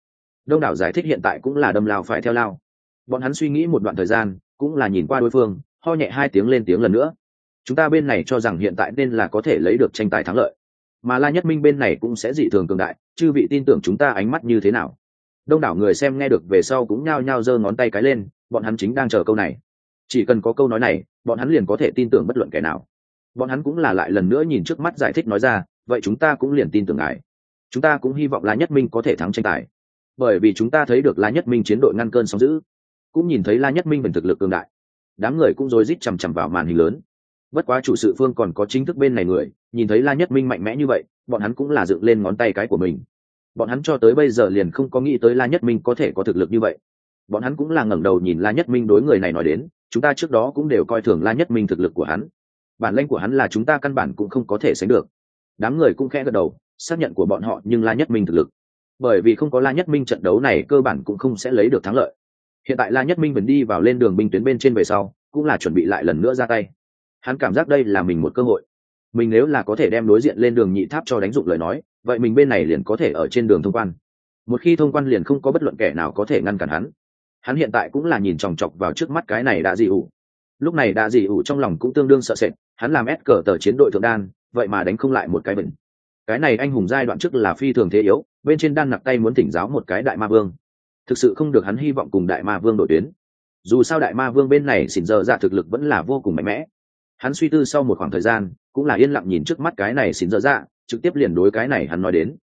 đông đảo giải thích hiện tại cũng là đâm lao phải theo lao. Bọn hắn suy nghĩ một đoạn thời gian, cũng là nhìn qua đối phương, ho nhẹ hai tiếng lên tiếng lần nữa chúng ta bên này cho rằng hiện tại nên là có thể lấy được tranh tài thắng lợi. Mà la nhất minh bên này cũng sẽ dị thường cường đại, chư vị tin tưởng chúng ta ánh mắt như thế nào? Đông đảo người xem nghe được về sau cũng nhao nhao giơ ngón tay cái lên, bọn hắn chính đang chờ câu này. Chỉ cần có câu nói này, bọn hắn liền có thể tin tưởng bất luận kẻ nào. Bọn hắn cũng là lại lần nữa nhìn trước mắt giải thích nói ra, vậy chúng ta cũng liền tin tưởng ngài. Chúng ta cũng hy vọng la nhất minh có thể thắng tranh tài. Bởi vì chúng ta thấy được la nhất minh chiến đội ngăn cơn sóng giữ cũng nhìn thấy la nhất minh bằng thực lực cường đại. Đám người cũng rối rít chằm chằm vào màn hình lớn bất quá chủ sự phương còn có chính thức bên này người, nhìn thấy la nhất minh mạnh mẽ như vậy, bọn hắn cũng là dựng lên ngón tay cái của mình. Bọn hắn cho tới bây giờ liền không có nghĩ tới la nhất minh có thể có thực lực như vậy. Bọn hắn cũng là ngẩng đầu nhìn la nhất minh đối người này nói đến, chúng ta trước đó cũng đều coi thường la nhất minh thực lực của hắn. Bản lanh của hắn là chúng ta căn bản cũng không có thể sánh được. Đám người cũng khẽ gật đầu, xác nhận của bọn họ nhưng la nhất minh thực lực. Bởi vì không có la nhất minh trận đấu này cơ bản cũng không sẽ lấy được thắng lợi. Hiện tại la nhất minh vẫn đi vào lên đường binh tuyến bên trên về sau, cũng là chuẩn bị lại lần nữa ra tay hắn cảm giác đây là mình một cơ hội. Mình nếu là có thể đem đối diện lên đường nhị tháp cho đánh dụng lời nói, vậy mình bên này liền có thể ở trên đường thông quan. Một khi thông quan liền không có bất luận kẻ nào có thể ngăn cản hắn. Hắn hiện tại cũng là nhìn chòng chọc vào trước mắt cái này đã dị ủ. Lúc này đã dị ủ trong lòng cũng tương đương sợ sệt, hắn làm ép cờ tờ chiến đội thượng đan, vậy mà đánh không lại một cái bệnh cái này anh hùng giai đoạn trước là phi thường thế yếu, bên trên đan nặc tay muốn thỉnh giáo một cái đại ma vương. Thực sự không được hắn hy vọng cùng đại ma vương đổi tuyến. Dù sao đại ma vương bên này xỉn giờ ra thực lực vẫn là vô cùng mạnh mẽ hắn suy tư sau một khoảng thời gian, cũng là yên lặng nhìn trước mắt cái này xin dở dạ trực tiếp liền đối cái này hắn nói đến.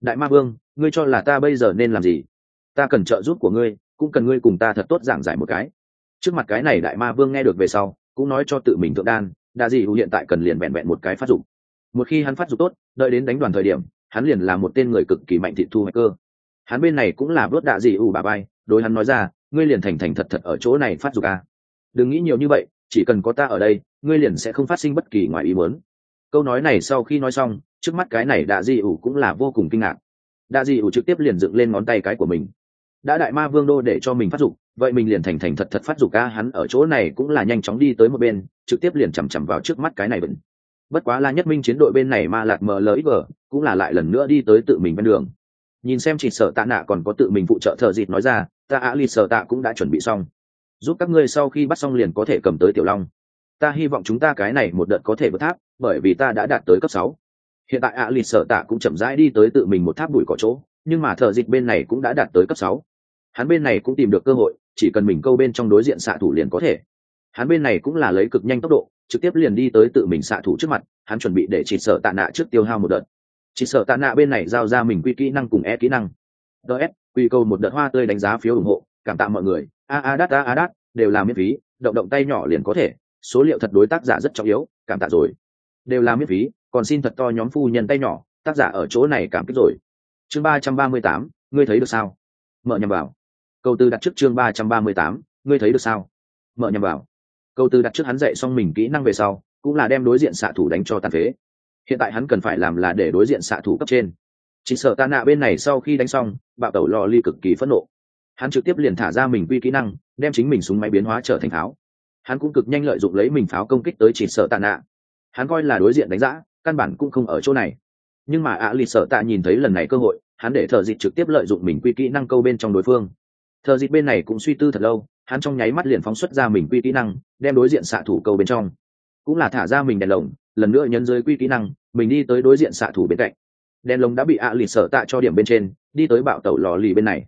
Đại ma vương, ngươi cho là ta bây giờ nên làm gì? Ta cần trợ giúp của ngươi, cũng cần ngươi cùng ta thật tốt giảng giải một cái. Trước mặt cái này đại ma vương nghe được về sau, cũng nói cho tự mình thượng đan, đa dị hữu hiện tại cần liền vẹn vẹn một cái phát dụng một khi hắn phát dụng tốt, đợi đến đánh đoàn thời điểm, hắn liền là một tên người cực kỳ mạnh thị thu hoạch cơ. Hắn bên này cũng là vớt đạ dị ủ bà bay đối hắn nói ra, ngươi liền thành thành thật thật ở chỗ này phát dục à? đừng nghĩ nhiều như vậy, chỉ cần có ta ở đây ngươi liền sẽ không phát sinh bất kỳ ngoài ý muốn. Câu nói này sau khi nói xong, trước mắt cái này đạ Di ủ cũng là vô cùng kinh ngạc. Đạ Di ủ trực tiếp liền dựng lên ngón tay cái của mình. Đã đại ma vương đô để cho mình phát dục, vậy mình liền thành thành thật thật phát dục ca hắn ở chỗ này cũng là nhanh chóng đi tới một bên, trực tiếp liền chằm chằm vào trước mắt cái này bẩn bất quá la nhất minh chiến đội bên này ma lạc mlxg cũng là lại lần nữa đi tới tự mình bên đường. Nhìn xem chỉ sợ tạ nạ còn có tự mình phụ trợ thợ dịt nói ra, ta á lì sợ tạ cũng đã chuẩn bị xong. Giúp các ngươi sau khi bắt xong liền có thể cầm tới tiểu long ta hy vọng chúng ta cái này một đợt có thể vượt tháp, bởi vì ta đã đạt tới cấp sáu. Hiện tại ạ lì sợ tạ cũng chậm rãi đi tới tự mình một tháp bụi cỏ chỗ, nhưng mà thợ dịch bên này cũng đã đạt tới cấp sáu. Hắn bên này cũng tìm được cơ hội, chỉ cần mình câu bên trong đối diện xạ thủ liền có thể. Hắn bên này cũng là lấy cực nhanh tốc độ, trực tiếp liền đi tới tự mình xạ thủ trước mặt, hắn chuẩn bị để chỉ sợ tạ nạ trước tiêu hao một đợt. Chỉ sợ tạ nạ bên này giao ra mình quy kỹ năng cùng e kỹ năng. Ts quy câu một đợt hoa tươi đánh giá phiếu ủng hộ, cảm tạ mọi người. A a đát, a a đát, đều là miễn phí, động động tay nhỏ liền có thể số liệu thật đối tác giả rất trọng yếu, cảm tạ rồi. Đều là miễn phí, còn xin thật to nhóm phu nhân tay nhỏ, tác giả ở chỗ này cảm kích rồi. Chương ba trăm ba mươi tám, ngươi thấy được sao? Mở nhầm vào. Câu tư đặt trước chương ba trăm ba mươi tám, ngươi thấy được sao? Mở nhầm vào. Câu tư đặt trước hắn dạy xong mình kỹ năng về sau, cũng là đem đối diện xạ thủ đánh cho tàn phế. Hiện tại hắn cần phải làm là để đối diện xạ thủ cấp trên. Chỉ sợ ta nạ bên này sau khi đánh xong, bạo tẩu lò ly cực kỳ phẫn nộ. Hắn trực tiếp liền thả ra mình quy kỹ năng, đem chính mình súng máy biến hóa trở thành pháo hắn cũng cực nhanh lợi dụng lấy mình pháo công kích tới chỉ sợ tạ nạ. Hắn coi là đối diện đánh giá căn bản cũng không ở chỗ này. Nhưng mà ạ à lì sợ tạ nhìn thấy lần này cơ hội, hắn để thợ dịt trực tiếp lợi dụng mình quy kỹ năng câu bên trong đối phương. Thợ dịt bên này cũng suy tư thật lâu, hắn trong nháy mắt liền phóng xuất ra mình quy kỹ năng, đem đối diện xạ thủ câu bên trong. Cũng là thả ra mình đèn lồng, lần nữa nhân giới quy kỹ năng, mình đi tới đối diện xạ thủ bên cạnh. Đèn lồng đã bị ạ à lì sợ tạ cho điểm bên trên, đi tới bạo tẩu lò lì bên này.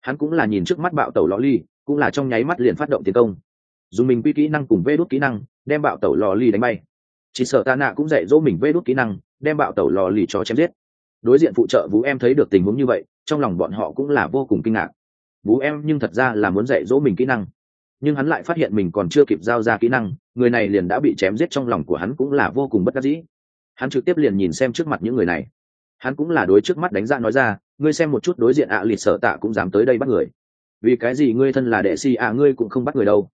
Hắn cũng là nhìn trước mắt bạo tẩu lò lì, cũng là trong nháy mắt liền phát động tiến công dùng mình quy kỹ năng cùng vê đốt kỹ năng, đem bạo tẩu lò lì đánh bay. Chỉ sợ tạ nạ cũng dạy dỗ mình vê đốt kỹ năng, đem bạo tẩu lò lì cho chém giết. Đối diện phụ trợ vũ em thấy được tình huống như vậy, trong lòng bọn họ cũng là vô cùng kinh ngạc. Vũ em nhưng thật ra là muốn dạy dỗ mình kỹ năng, nhưng hắn lại phát hiện mình còn chưa kịp giao ra kỹ năng, người này liền đã bị chém giết trong lòng của hắn cũng là vô cùng bất đắc dĩ. Hắn trực tiếp liền nhìn xem trước mặt những người này. Hắn cũng là đối trước mắt đánh ra nói ra, ngươi xem một chút đối diện ạ à lịt sợ tạ cũng dám tới đây bắt người. Vì cái gì ngươi thân là đệ si ạ, ngươi cũng không bắt người đâu?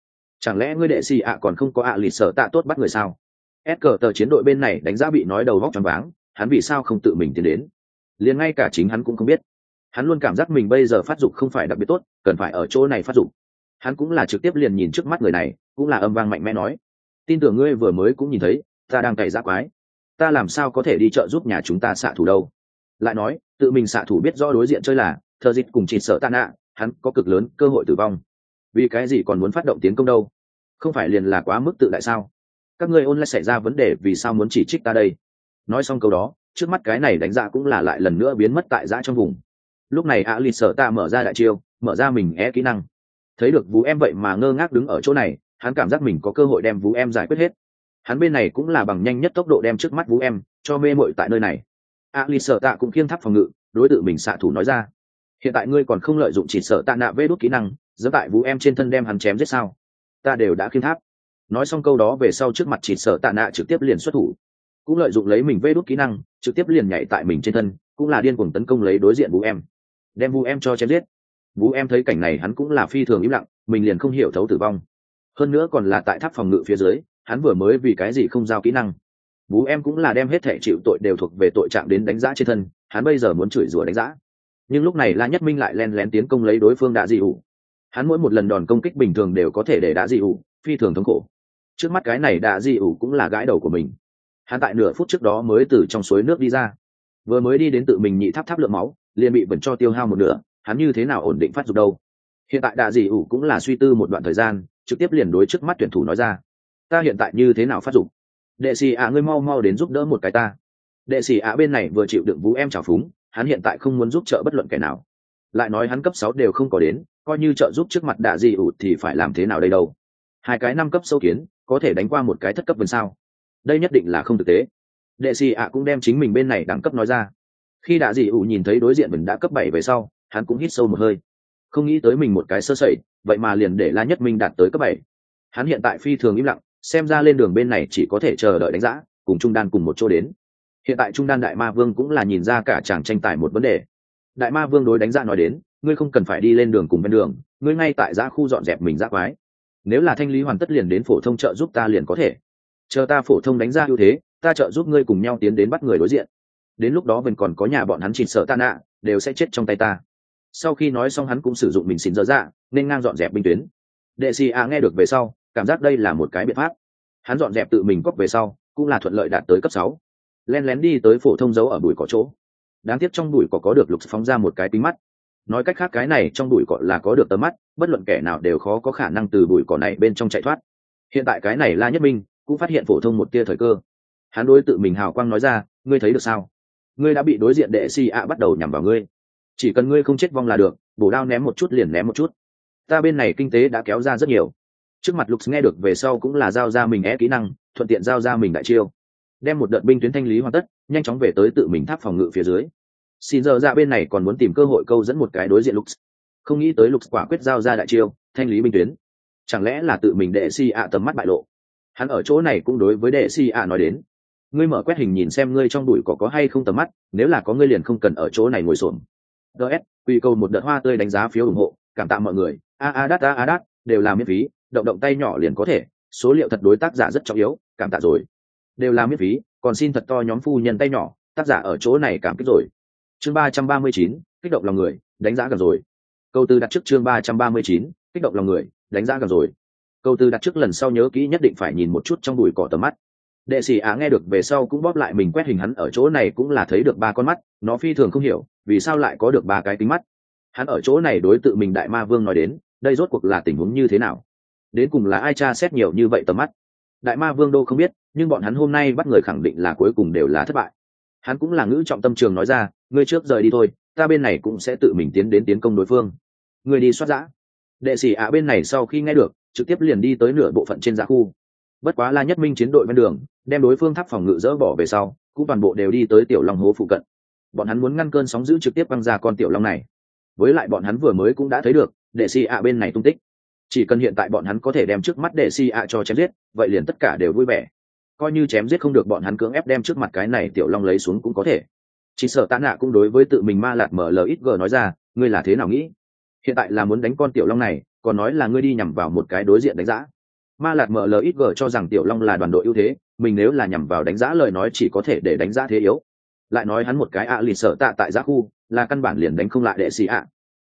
Chẳng lẽ ngươi đệ si ạ còn không có ạ à lịt sở tạ tốt bắt người sao? S cờ tờ chiến đội bên này đánh giá bị nói đầu vóc tròn váng, hắn vì sao không tự mình tiến đến? Liền ngay cả chính hắn cũng không biết. Hắn luôn cảm giác mình bây giờ phát dục không phải đặc biệt tốt, cần phải ở chỗ này phát dục. Hắn cũng là trực tiếp liền nhìn trước mắt người này, cũng là âm vang mạnh mẽ nói. Tin tưởng ngươi vừa mới cũng nhìn thấy, ta đang cày ra quái. Ta làm sao có thể đi chợ giúp nhà chúng ta xạ thủ đâu? Lại nói, tự mình xạ thủ biết rõ đối diện chơi là thợ dịch cùng chỉ sợ tạ nạ, hắn có cực lớn cơ hội tử vong vì cái gì còn muốn phát động tiến công đâu? Không phải liền là quá mức tự đại sao? Các ngươi ôn lại xảy ra vấn đề vì sao muốn chỉ trích ta đây? Nói xong câu đó, trước mắt cái này đánh giá cũng là lại lần nữa biến mất tại giã trong vùng. Lúc này a lì sợ ta mở ra đại chiêu, mở ra mình e kỹ năng. Thấy được vú em vậy mà ngơ ngác đứng ở chỗ này, hắn cảm giác mình có cơ hội đem vú em giải quyết hết. Hắn bên này cũng là bằng nhanh nhất tốc độ đem trước mắt vú em cho mê mội tại nơi này. a lì sợ tạ cũng kiêng thắp phòng ngự, đối tượng mình xạ thủ nói ra. Hiện tại ngươi còn không lợi dụng chỉ sợ tạ nạ vê đốt kỹ năng dẫn tại vũ em trên thân đem hắn chém giết sao? Ta đều đã khiêm tháp. Nói xong câu đó về sau trước mặt chỉ sợ tạ nạ trực tiếp liền xuất thủ. Cũng lợi dụng lấy mình vê đốt kỹ năng, trực tiếp liền nhảy tại mình trên thân, cũng là điên cuồng tấn công lấy đối diện vũ em. Đem vũ em cho chém giết. Vũ em thấy cảnh này hắn cũng là phi thường im lặng, mình liền không hiểu thấu tử vong. Hơn nữa còn là tại tháp phòng ngự phía dưới, hắn vừa mới vì cái gì không giao kỹ năng. Vũ em cũng là đem hết thể chịu tội đều thuộc về tội trạng đến đánh giá trên thân, hắn bây giờ muốn chửi rủa đánh giá. Nhưng lúc này la nhất minh lại len lén tiến công lấy đối phương đã dị ủ hắn mỗi một lần đòn công kích bình thường đều có thể để đã dị ủ phi thường thống khổ. Trước mắt cái này đã dị ủ cũng là gãi đầu của mình. Hắn tại nửa phút trước đó mới từ trong suối nước đi ra. Vừa mới đi đến tự mình nhị tháp tháp lượng máu, liền bị bẩn cho tiêu hao một nửa, hắn như thế nào ổn định phát dục đâu? Hiện tại đạ dị ủ cũng là suy tư một đoạn thời gian, trực tiếp liền đối trước mắt tuyển thủ nói ra. Ta hiện tại như thế nào phát dục? Đệ sĩ ạ, ngươi mau mau đến giúp đỡ một cái ta. Đệ sĩ ạ bên này vừa chịu đựng vũ em trào phúng, hắn hiện tại không muốn giúp trợ bất luận kẻ nào lại nói hắn cấp sáu đều không có đến, coi như trợ giúp trước mặt đạ dị ụt thì phải làm thế nào đây đâu? Hai cái năm cấp sâu kiến, có thể đánh qua một cái thất cấp vườn sao? Đây nhất định là không thực tế. Đệ sĩ ạ cũng đem chính mình bên này đẳng cấp nói ra. Khi đạ dị ủ nhìn thấy đối diện mình đã cấp bảy về sau, hắn cũng hít sâu một hơi. Không nghĩ tới mình một cái sơ sẩy, vậy mà liền để la nhất minh đạt tới cấp bảy. Hắn hiện tại phi thường im lặng, xem ra lên đường bên này chỉ có thể chờ đợi đánh giá, cùng trung đan cùng một chỗ đến. Hiện tại trung đan đại ma vương cũng là nhìn ra cả chàng tranh tài một vấn đề đại ma vương đối đánh ra nói đến, ngươi không cần phải đi lên đường cùng bên đường, ngươi ngay tại giã khu dọn dẹp mình giã quái. Nếu là thanh lý hoàn tất liền đến phổ thông trợ giúp ta liền có thể. Chờ ta phổ thông đánh ra ưu thế, ta trợ giúp ngươi cùng nhau tiến đến bắt người đối diện. Đến lúc đó vẫn còn có nhà bọn hắn chỉnh sợ ta nạ đều sẽ chết trong tay ta. Sau khi nói xong hắn cũng sử dụng mình xin dở dạ nên ngang dọn dẹp binh tuyến. Đệ xì a nghe được về sau, cảm giác đây là một cái biện pháp. Hắn dọn dẹp tự mình cóc về sau, cũng là thuận lợi đạt tới cấp sáu. Len lén đi tới phổ thông dấu ở bụi cỏ chỗ đáng tiếc trong bụi cỏ có được lục phóng ra một cái tính mắt. Nói cách khác cái này trong bụi cỏ là có được tầm mắt, bất luận kẻ nào đều khó có khả năng từ bụi cỏ này bên trong chạy thoát. Hiện tại cái này la nhất minh cũng phát hiện phổ thông một tia thời cơ. Hắn đối tự mình hào quang nói ra, ngươi thấy được sao? Ngươi đã bị đối diện đệ si ạ bắt đầu nhằm vào ngươi. Chỉ cần ngươi không chết vong là được, bổ đao ném một chút liền ném một chút. Ta bên này kinh tế đã kéo ra rất nhiều. Trước mặt lục nghe được về sau cũng là giao ra mình é kỹ năng, thuận tiện giao ra mình đại chiêu. Đem một đợt binh tuyến thanh lý hoàn tất, nhanh chóng về tới tự mình tháp phòng ngự phía dưới xin giờ ra bên này còn muốn tìm cơ hội câu dẫn một cái đối diện lục không nghĩ tới lục quả quyết giao ra đại chiêu, thanh lý binh tuyến. Chẳng lẽ là tự mình đệ si ạ tầm mắt bại lộ? Hắn ở chỗ này cũng đối với đệ si ạ nói đến. Ngươi mở quét hình nhìn xem ngươi trong đùi có có hay không tầm mắt, nếu là có ngươi liền không cần ở chỗ này ngồi xổm. Ds quy cầu một đợt hoa tươi đánh giá phiếu ủng hộ, cảm tạ mọi người. A a đát, a a đát, đều là miễn phí, động động tay nhỏ liền có thể. Số liệu thật đối tác giả rất trọng yếu, cảm tạ rồi. Đều là miễn phí, còn xin thật to nhóm phu nhân tay nhỏ, tác giả ở chỗ này cảm kích rồi chương ba trăm ba mươi chín, kích động lòng người, đánh giá gần rồi. Câu tư đặt trước chương ba trăm ba mươi chín, kích động lòng người, đánh giá gần rồi. Câu tư đặt trước lần sau nhớ kỹ nhất định phải nhìn một chút trong đùi cỏ tầm mắt. Đệ sĩ á nghe được về sau cũng bóp lại mình quét hình hắn ở chỗ này cũng là thấy được ba con mắt, nó phi thường không hiểu, vì sao lại có được ba cái tính mắt. Hắn ở chỗ này đối tự mình đại ma vương nói đến, đây rốt cuộc là tình huống như thế nào? Đến cùng là ai tra xét nhiều như vậy tầm mắt? Đại ma vương đô không biết, nhưng bọn hắn hôm nay bắt người khẳng định là cuối cùng đều là thất bại. Hắn cũng là ngữ trọng tâm trường nói ra ngươi trước rời đi thôi, ta bên này cũng sẽ tự mình tiến đến tiến công đối phương. Ngươi đi soát giã. Đệ sĩ ạ bên này sau khi nghe được, trực tiếp liền đi tới nửa bộ phận trên giã khu. Bất quá la nhất minh chiến đội ven đường, đem đối phương tháp phòng ngự dỡ bỏ về sau, cũng toàn bộ đều đi tới tiểu long hố phụ cận. Bọn hắn muốn ngăn cơn sóng giữ trực tiếp băng ra con tiểu long này. Với lại bọn hắn vừa mới cũng đã thấy được, đệ sĩ ạ bên này tung tích. Chỉ cần hiện tại bọn hắn có thể đem trước mắt đệ sĩ ạ cho chém giết, vậy liền tất cả đều vui vẻ. Coi như chém giết không được bọn hắn cưỡng ép đem trước mặt cái này tiểu long lấy xuống cũng có thể chỉ sợ tạ nạ cũng đối với tự mình ma lạt mở lời ít gờ nói ra, ngươi là thế nào nghĩ? Hiện tại là muốn đánh con tiểu long này, còn nói là ngươi đi nhằm vào một cái đối diện đánh giá. Ma lạt mở lời ít gờ cho rằng tiểu long là đoàn đội ưu thế, mình nếu là nhằm vào đánh giá lời nói chỉ có thể để đánh giá thế yếu. Lại nói hắn một cái ạ à lì sợ tạ tại giá khu, là căn bản liền đánh không lại đệ sĩ ạ.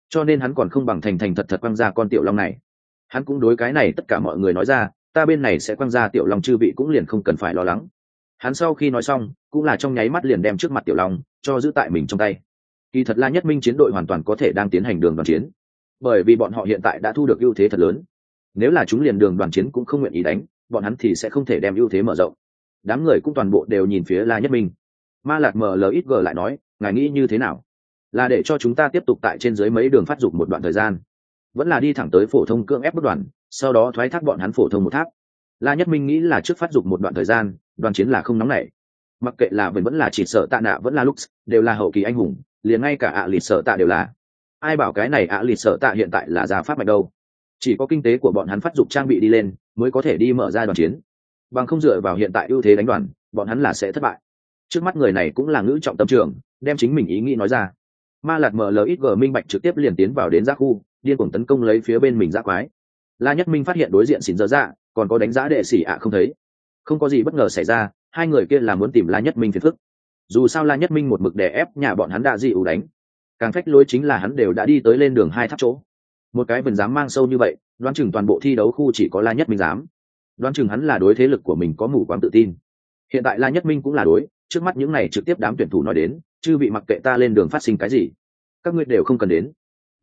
Cho nên hắn còn không bằng thành thành thật thật quăng ra con tiểu long này. Hắn cũng đối cái này tất cả mọi người nói ra, ta bên này sẽ quăng ra tiểu long chư vị cũng liền không cần phải lo lắng hắn sau khi nói xong, cũng là trong nháy mắt liền đem trước mặt tiểu long cho giữ tại mình trong tay. Kỳ thật la nhất minh chiến đội hoàn toàn có thể đang tiến hành đường đoàn chiến. Bởi vì bọn họ hiện tại đã thu được ưu thế thật lớn. Nếu là chúng liền đường đoàn chiến cũng không nguyện ý đánh, bọn hắn thì sẽ không thể đem ưu thế mở rộng. Đám người cũng toàn bộ đều nhìn phía la nhất minh. Ma lạc mlxg lại nói, ngài nghĩ như thế nào? Là để cho chúng ta tiếp tục tại trên dưới mấy đường phát dục một đoạn thời gian. Vẫn là đi thẳng tới phổ thông cưỡng ép bất đoàn, sau đó thoái thác bọn hắn phổ thông một tháp. La nhất minh nghĩ là trước phát dục một đoạn thời gian đoàn chiến là không nóng nảy. Mặc kệ là vẫn vẫn là chỉ sợ tạ nạ vẫn là lux, đều là hậu kỳ anh hùng, liền ngay cả ạ lịt sợ tạ đều là. Ai bảo cái này ạ lịt sợ tạ hiện tại là gia pháp mạnh đâu? Chỉ có kinh tế của bọn hắn phát dục trang bị đi lên, mới có thể đi mở ra đoàn chiến. Bằng không dựa vào hiện tại ưu thế đánh đoàn, bọn hắn là sẽ thất bại. Trước mắt người này cũng là ngữ trọng tâm trường, đem chính mình ý nghĩ nói ra. Ma lạt mở ít gờ minh bạch trực tiếp liền tiến vào đến giác khu, điên cuồng tấn công lấy phía bên mình giác quái. La nhất minh phát hiện đối diện xỉn dơ dạ còn có đánh giá đệ xỉ ạ không thấy không có gì bất ngờ xảy ra, hai người kia là muốn tìm la nhất minh phiền phức. Dù sao la nhất minh một mực đè ép nhà bọn hắn đã dị ủ đánh. Càng phách lối chính là hắn đều đã đi tới lên đường hai tháp chỗ. Một cái vần dám mang sâu như vậy, đoán chừng toàn bộ thi đấu khu chỉ có la nhất minh dám. Đoán chừng hắn là đối thế lực của mình có mù quáng tự tin. Hiện tại la nhất minh cũng là đối, trước mắt những này trực tiếp đám tuyển thủ nói đến chứ bị mặc kệ ta lên đường phát sinh cái gì, các ngươi đều không cần đến.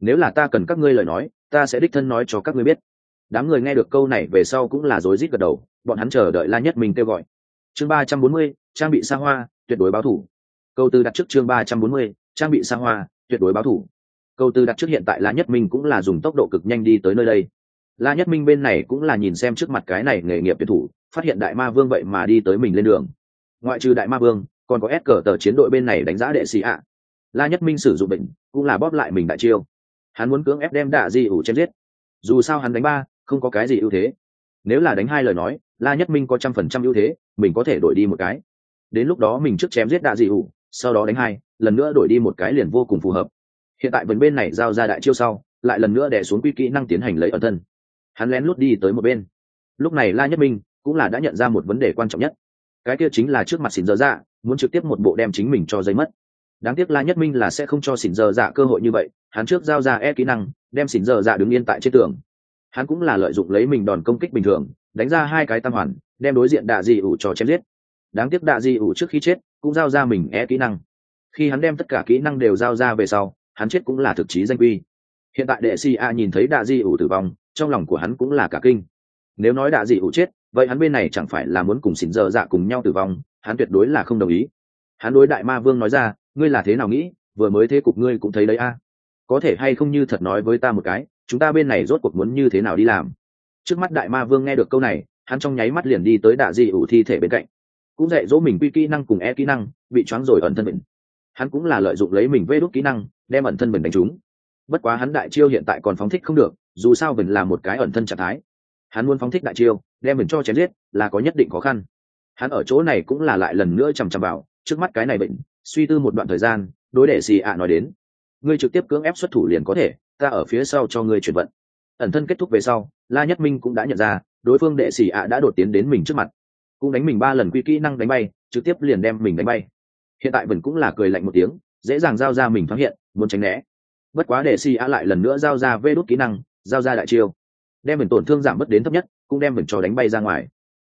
Nếu là ta cần các ngươi lời nói, ta sẽ đích thân nói cho các ngươi biết. Đám người nghe được câu này về sau cũng là rối rít gật đầu bọn hắn chờ đợi la nhất minh kêu gọi. Chương ba trăm bốn mươi, trang bị xa hoa, tuyệt đối báo thủ. Câu từ đặt trước chương ba trăm bốn mươi, trang bị xa hoa, tuyệt đối báo thủ. Câu từ đặt trước hiện tại la nhất minh cũng là dùng tốc độ cực nhanh đi tới nơi đây. La nhất minh bên này cũng là nhìn xem trước mặt cái này nghề nghiệp tuyển thủ, phát hiện đại ma vương vậy mà đi tới mình lên đường. Ngoại trừ đại ma vương, còn có ép cờ tờ chiến đội bên này đánh giá đệ sĩ ạ. La nhất minh sử dụng bệnh, cũng là bóp lại mình đại chiêu. Hắn muốn cưỡng ép đem đạ di ủ chém giết. Dù sao hắn đánh ba, không có cái gì ưu thế. Nếu là đánh hai lời nói la nhất minh có trăm phần trăm ưu thế, mình có thể đổi đi một cái. Đến lúc đó mình trước chém giết đạ Dị ủ, sau đó đánh hai, lần nữa đổi đi một cái liền vô cùng phù hợp. Hiện tại vấn bên này giao ra đại chiêu sau, lại lần nữa đè xuống quy kỹ năng tiến hành lấy ẩn thân. Hắn lén lút đi tới một bên. Lúc này la nhất minh cũng là đã nhận ra một vấn đề quan trọng nhất. Cái kia chính là trước mặt xỉn dơ dạ muốn trực tiếp một bộ đem chính mình cho giấy mất. Đáng tiếc la nhất minh là sẽ không cho xỉn dơ dạ cơ hội như vậy, hắn trước giao ra e kỹ năng, đem xỉn dơ dạ đứng yên tại trên tường. Hắn cũng là lợi dụng lấy mình đòn công kích bình thường đánh ra hai cái tam hoàn, đem đối diện đạ di ủ cho chém giết. Đáng tiếc đạ di ủ trước khi chết cũng giao ra mình e kỹ năng. Khi hắn đem tất cả kỹ năng đều giao ra về sau, hắn chết cũng là thực chí danh quy hiện tại đệ si a nhìn thấy đạ di ủ tử vong, trong lòng của hắn cũng là cả kinh. Nếu nói đạ di ủ chết, vậy hắn bên này chẳng phải là muốn cùng xỉn dơ dạ cùng nhau tử vong, hắn tuyệt đối là không đồng ý. Hắn đối đại ma vương nói ra, ngươi là thế nào nghĩ, vừa mới thế cục ngươi cũng thấy đấy a. Có thể hay không như thật nói với ta một cái, chúng ta bên này rốt cuộc muốn như thế nào đi làm? Trước mắt đại ma vương nghe được câu này, hắn trong nháy mắt liền đi tới đạ di ủ thi thể bên cạnh. Cũng dạy dỗ mình quy kỹ năng cùng e kỹ năng, bị choáng rồi ẩn thân mình hắn cũng là lợi dụng lấy mình vê đốt kỹ năng, đem ẩn thân mình đánh trúng. Bất quá hắn đại chiêu hiện tại còn phóng thích không được, dù sao mình là một cái ẩn thân trạng thái. Hắn muốn phóng thích đại chiêu, đem mình cho chém giết, là có nhất định khó khăn. Hắn ở chỗ này cũng là lại lần nữa chằm chằm vào, trước mắt cái này bệnh, suy tư một đoạn thời gian, đối đệ xì ạ nói đến. Ngươi trực tiếp cưỡng ép xuất thủ liền có thể, ta ở phía sau cho ngươi chuyển vận. Ẩn thân kết thúc về sau la nhất minh cũng đã nhận ra, đối phương đệ sĩ ạ đã đột tiến đến mình trước mặt. Cũng đánh mình ba lần quy kỹ năng đánh bay, trực tiếp liền đem mình đánh bay. Hiện tại vẫn cũng là cười lạnh một tiếng, dễ dàng giao ra mình phát hiện, muốn tránh né. Bất quá đệ sĩ ạ lại lần nữa giao ra vê đốt kỹ năng, giao ra đại chiêu. Đem mình tổn thương giảm mất đến thấp nhất, cũng đem mình cho đánh bay ra ngoài.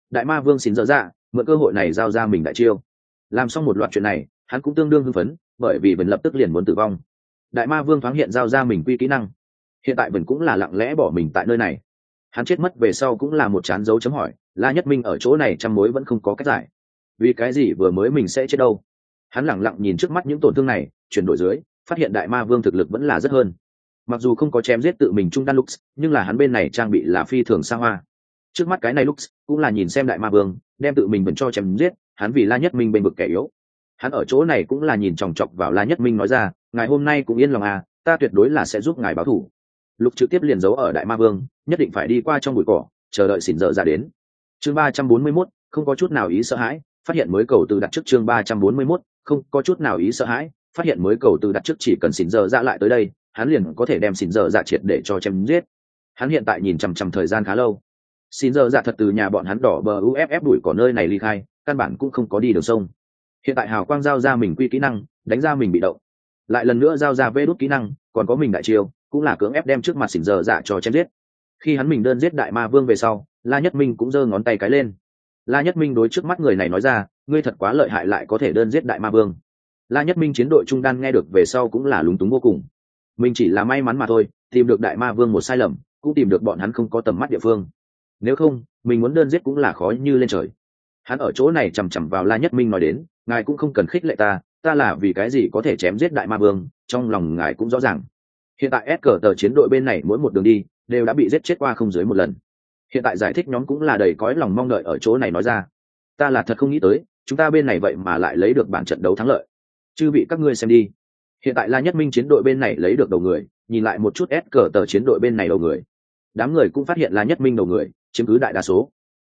Đại ma vương xin dở ra mượn cơ hội này giao ra mình đại chiêu. Làm xong một loạt chuyện này, hắn cũng tương đương hưng phấn, bởi vì mình lập tức liền muốn tử vong. Đại ma vương thoáng hiện giao ra mình quy kỹ năng. Hiện tại mình cũng là lặng lẽ bỏ mình tại nơi này hắn chết mất về sau cũng là một chán dấu chấm hỏi, la nhất minh ở chỗ này trăm mối vẫn không có cách giải. Vì cái gì vừa mới mình sẽ chết đâu? Hắn lẳng lặng nhìn trước mắt những tổn thương này, chuyển đổi dưới, phát hiện đại ma vương thực lực vẫn là rất hơn. Mặc dù không có chém giết tự mình trung đan lux, nhưng là hắn bên này trang bị là phi thường xa hoa. Trước mắt cái này lux, cũng là nhìn xem đại ma vương, đem tự mình vẫn cho chém giết, hắn vì la nhất minh bên vực kẻ yếu. Hắn ở chỗ này cũng là nhìn chòng chọc vào la nhất minh nói ra, ngài hôm nay cũng yên lòng à ta tuyệt đối là sẽ giúp ngài báo thủ. Lục trực tiếp liền giấu ở đại ma vương nhất định phải đi qua trong bụi cỏ, chờ đợi xỉn dở ra đến. Chương ba trăm bốn mươi mốt, không có chút nào ý sợ hãi, phát hiện mới cầu từ đặt trước chương ba trăm bốn mươi mốt, không có chút nào ý sợ hãi, phát hiện mới cầu từ đặt trước chỉ cần xỉn dở ra lại tới đây, hắn liền có thể đem xỉn dở ra triệt để cho chém giết. Hắn hiện tại nhìn chằm chằm thời gian khá lâu. Xin dở dạ thật từ nhà bọn hắn đỏ bờ uff đuổi cỏ nơi này ly khai, căn bản cũng không có đi đường sông. Hiện tại hào quang giao ra mình quy kỹ năng, đánh ra mình bị động. Lại lần nữa giao ra vê đốt kỹ năng, còn có mình đại chiêu, cũng là cưỡng ép đem trước mặt xỉn dở dạ cho chém giết khi hắn mình đơn giết đại ma vương về sau, la nhất minh cũng giơ ngón tay cái lên. La nhất minh đối trước mắt người này nói ra, ngươi thật quá lợi hại lại có thể đơn giết đại ma vương. La nhất minh chiến đội trung đan nghe được về sau cũng là lúng túng vô cùng. Mình chỉ là may mắn mà thôi, tìm được đại ma vương một sai lầm, cũng tìm được bọn hắn không có tầm mắt địa phương. Nếu không, mình muốn đơn giết cũng là khó như lên trời. Hắn ở chỗ này chằm chằm vào la nhất minh nói đến, ngài cũng không cần khích lệ ta ta là vì cái gì có thể chém giết đại ma vương, trong lòng ngài cũng rõ ràng. Hiện tại s cờ tờ chiến đội bên này mỗi một đường đi đều đã bị giết chết qua không dưới một lần. Hiện tại giải thích nhóm cũng là đầy cõi lòng mong đợi ở chỗ này nói ra. Ta là thật không nghĩ tới, chúng ta bên này vậy mà lại lấy được bản trận đấu thắng lợi. Chư bị các ngươi xem đi. Hiện tại la nhất minh chiến đội bên này lấy được đầu người, nhìn lại một chút s cờ tờ chiến đội bên này đầu người. Đám người cũng phát hiện la nhất minh đầu người, chiếm cứ đại đa số.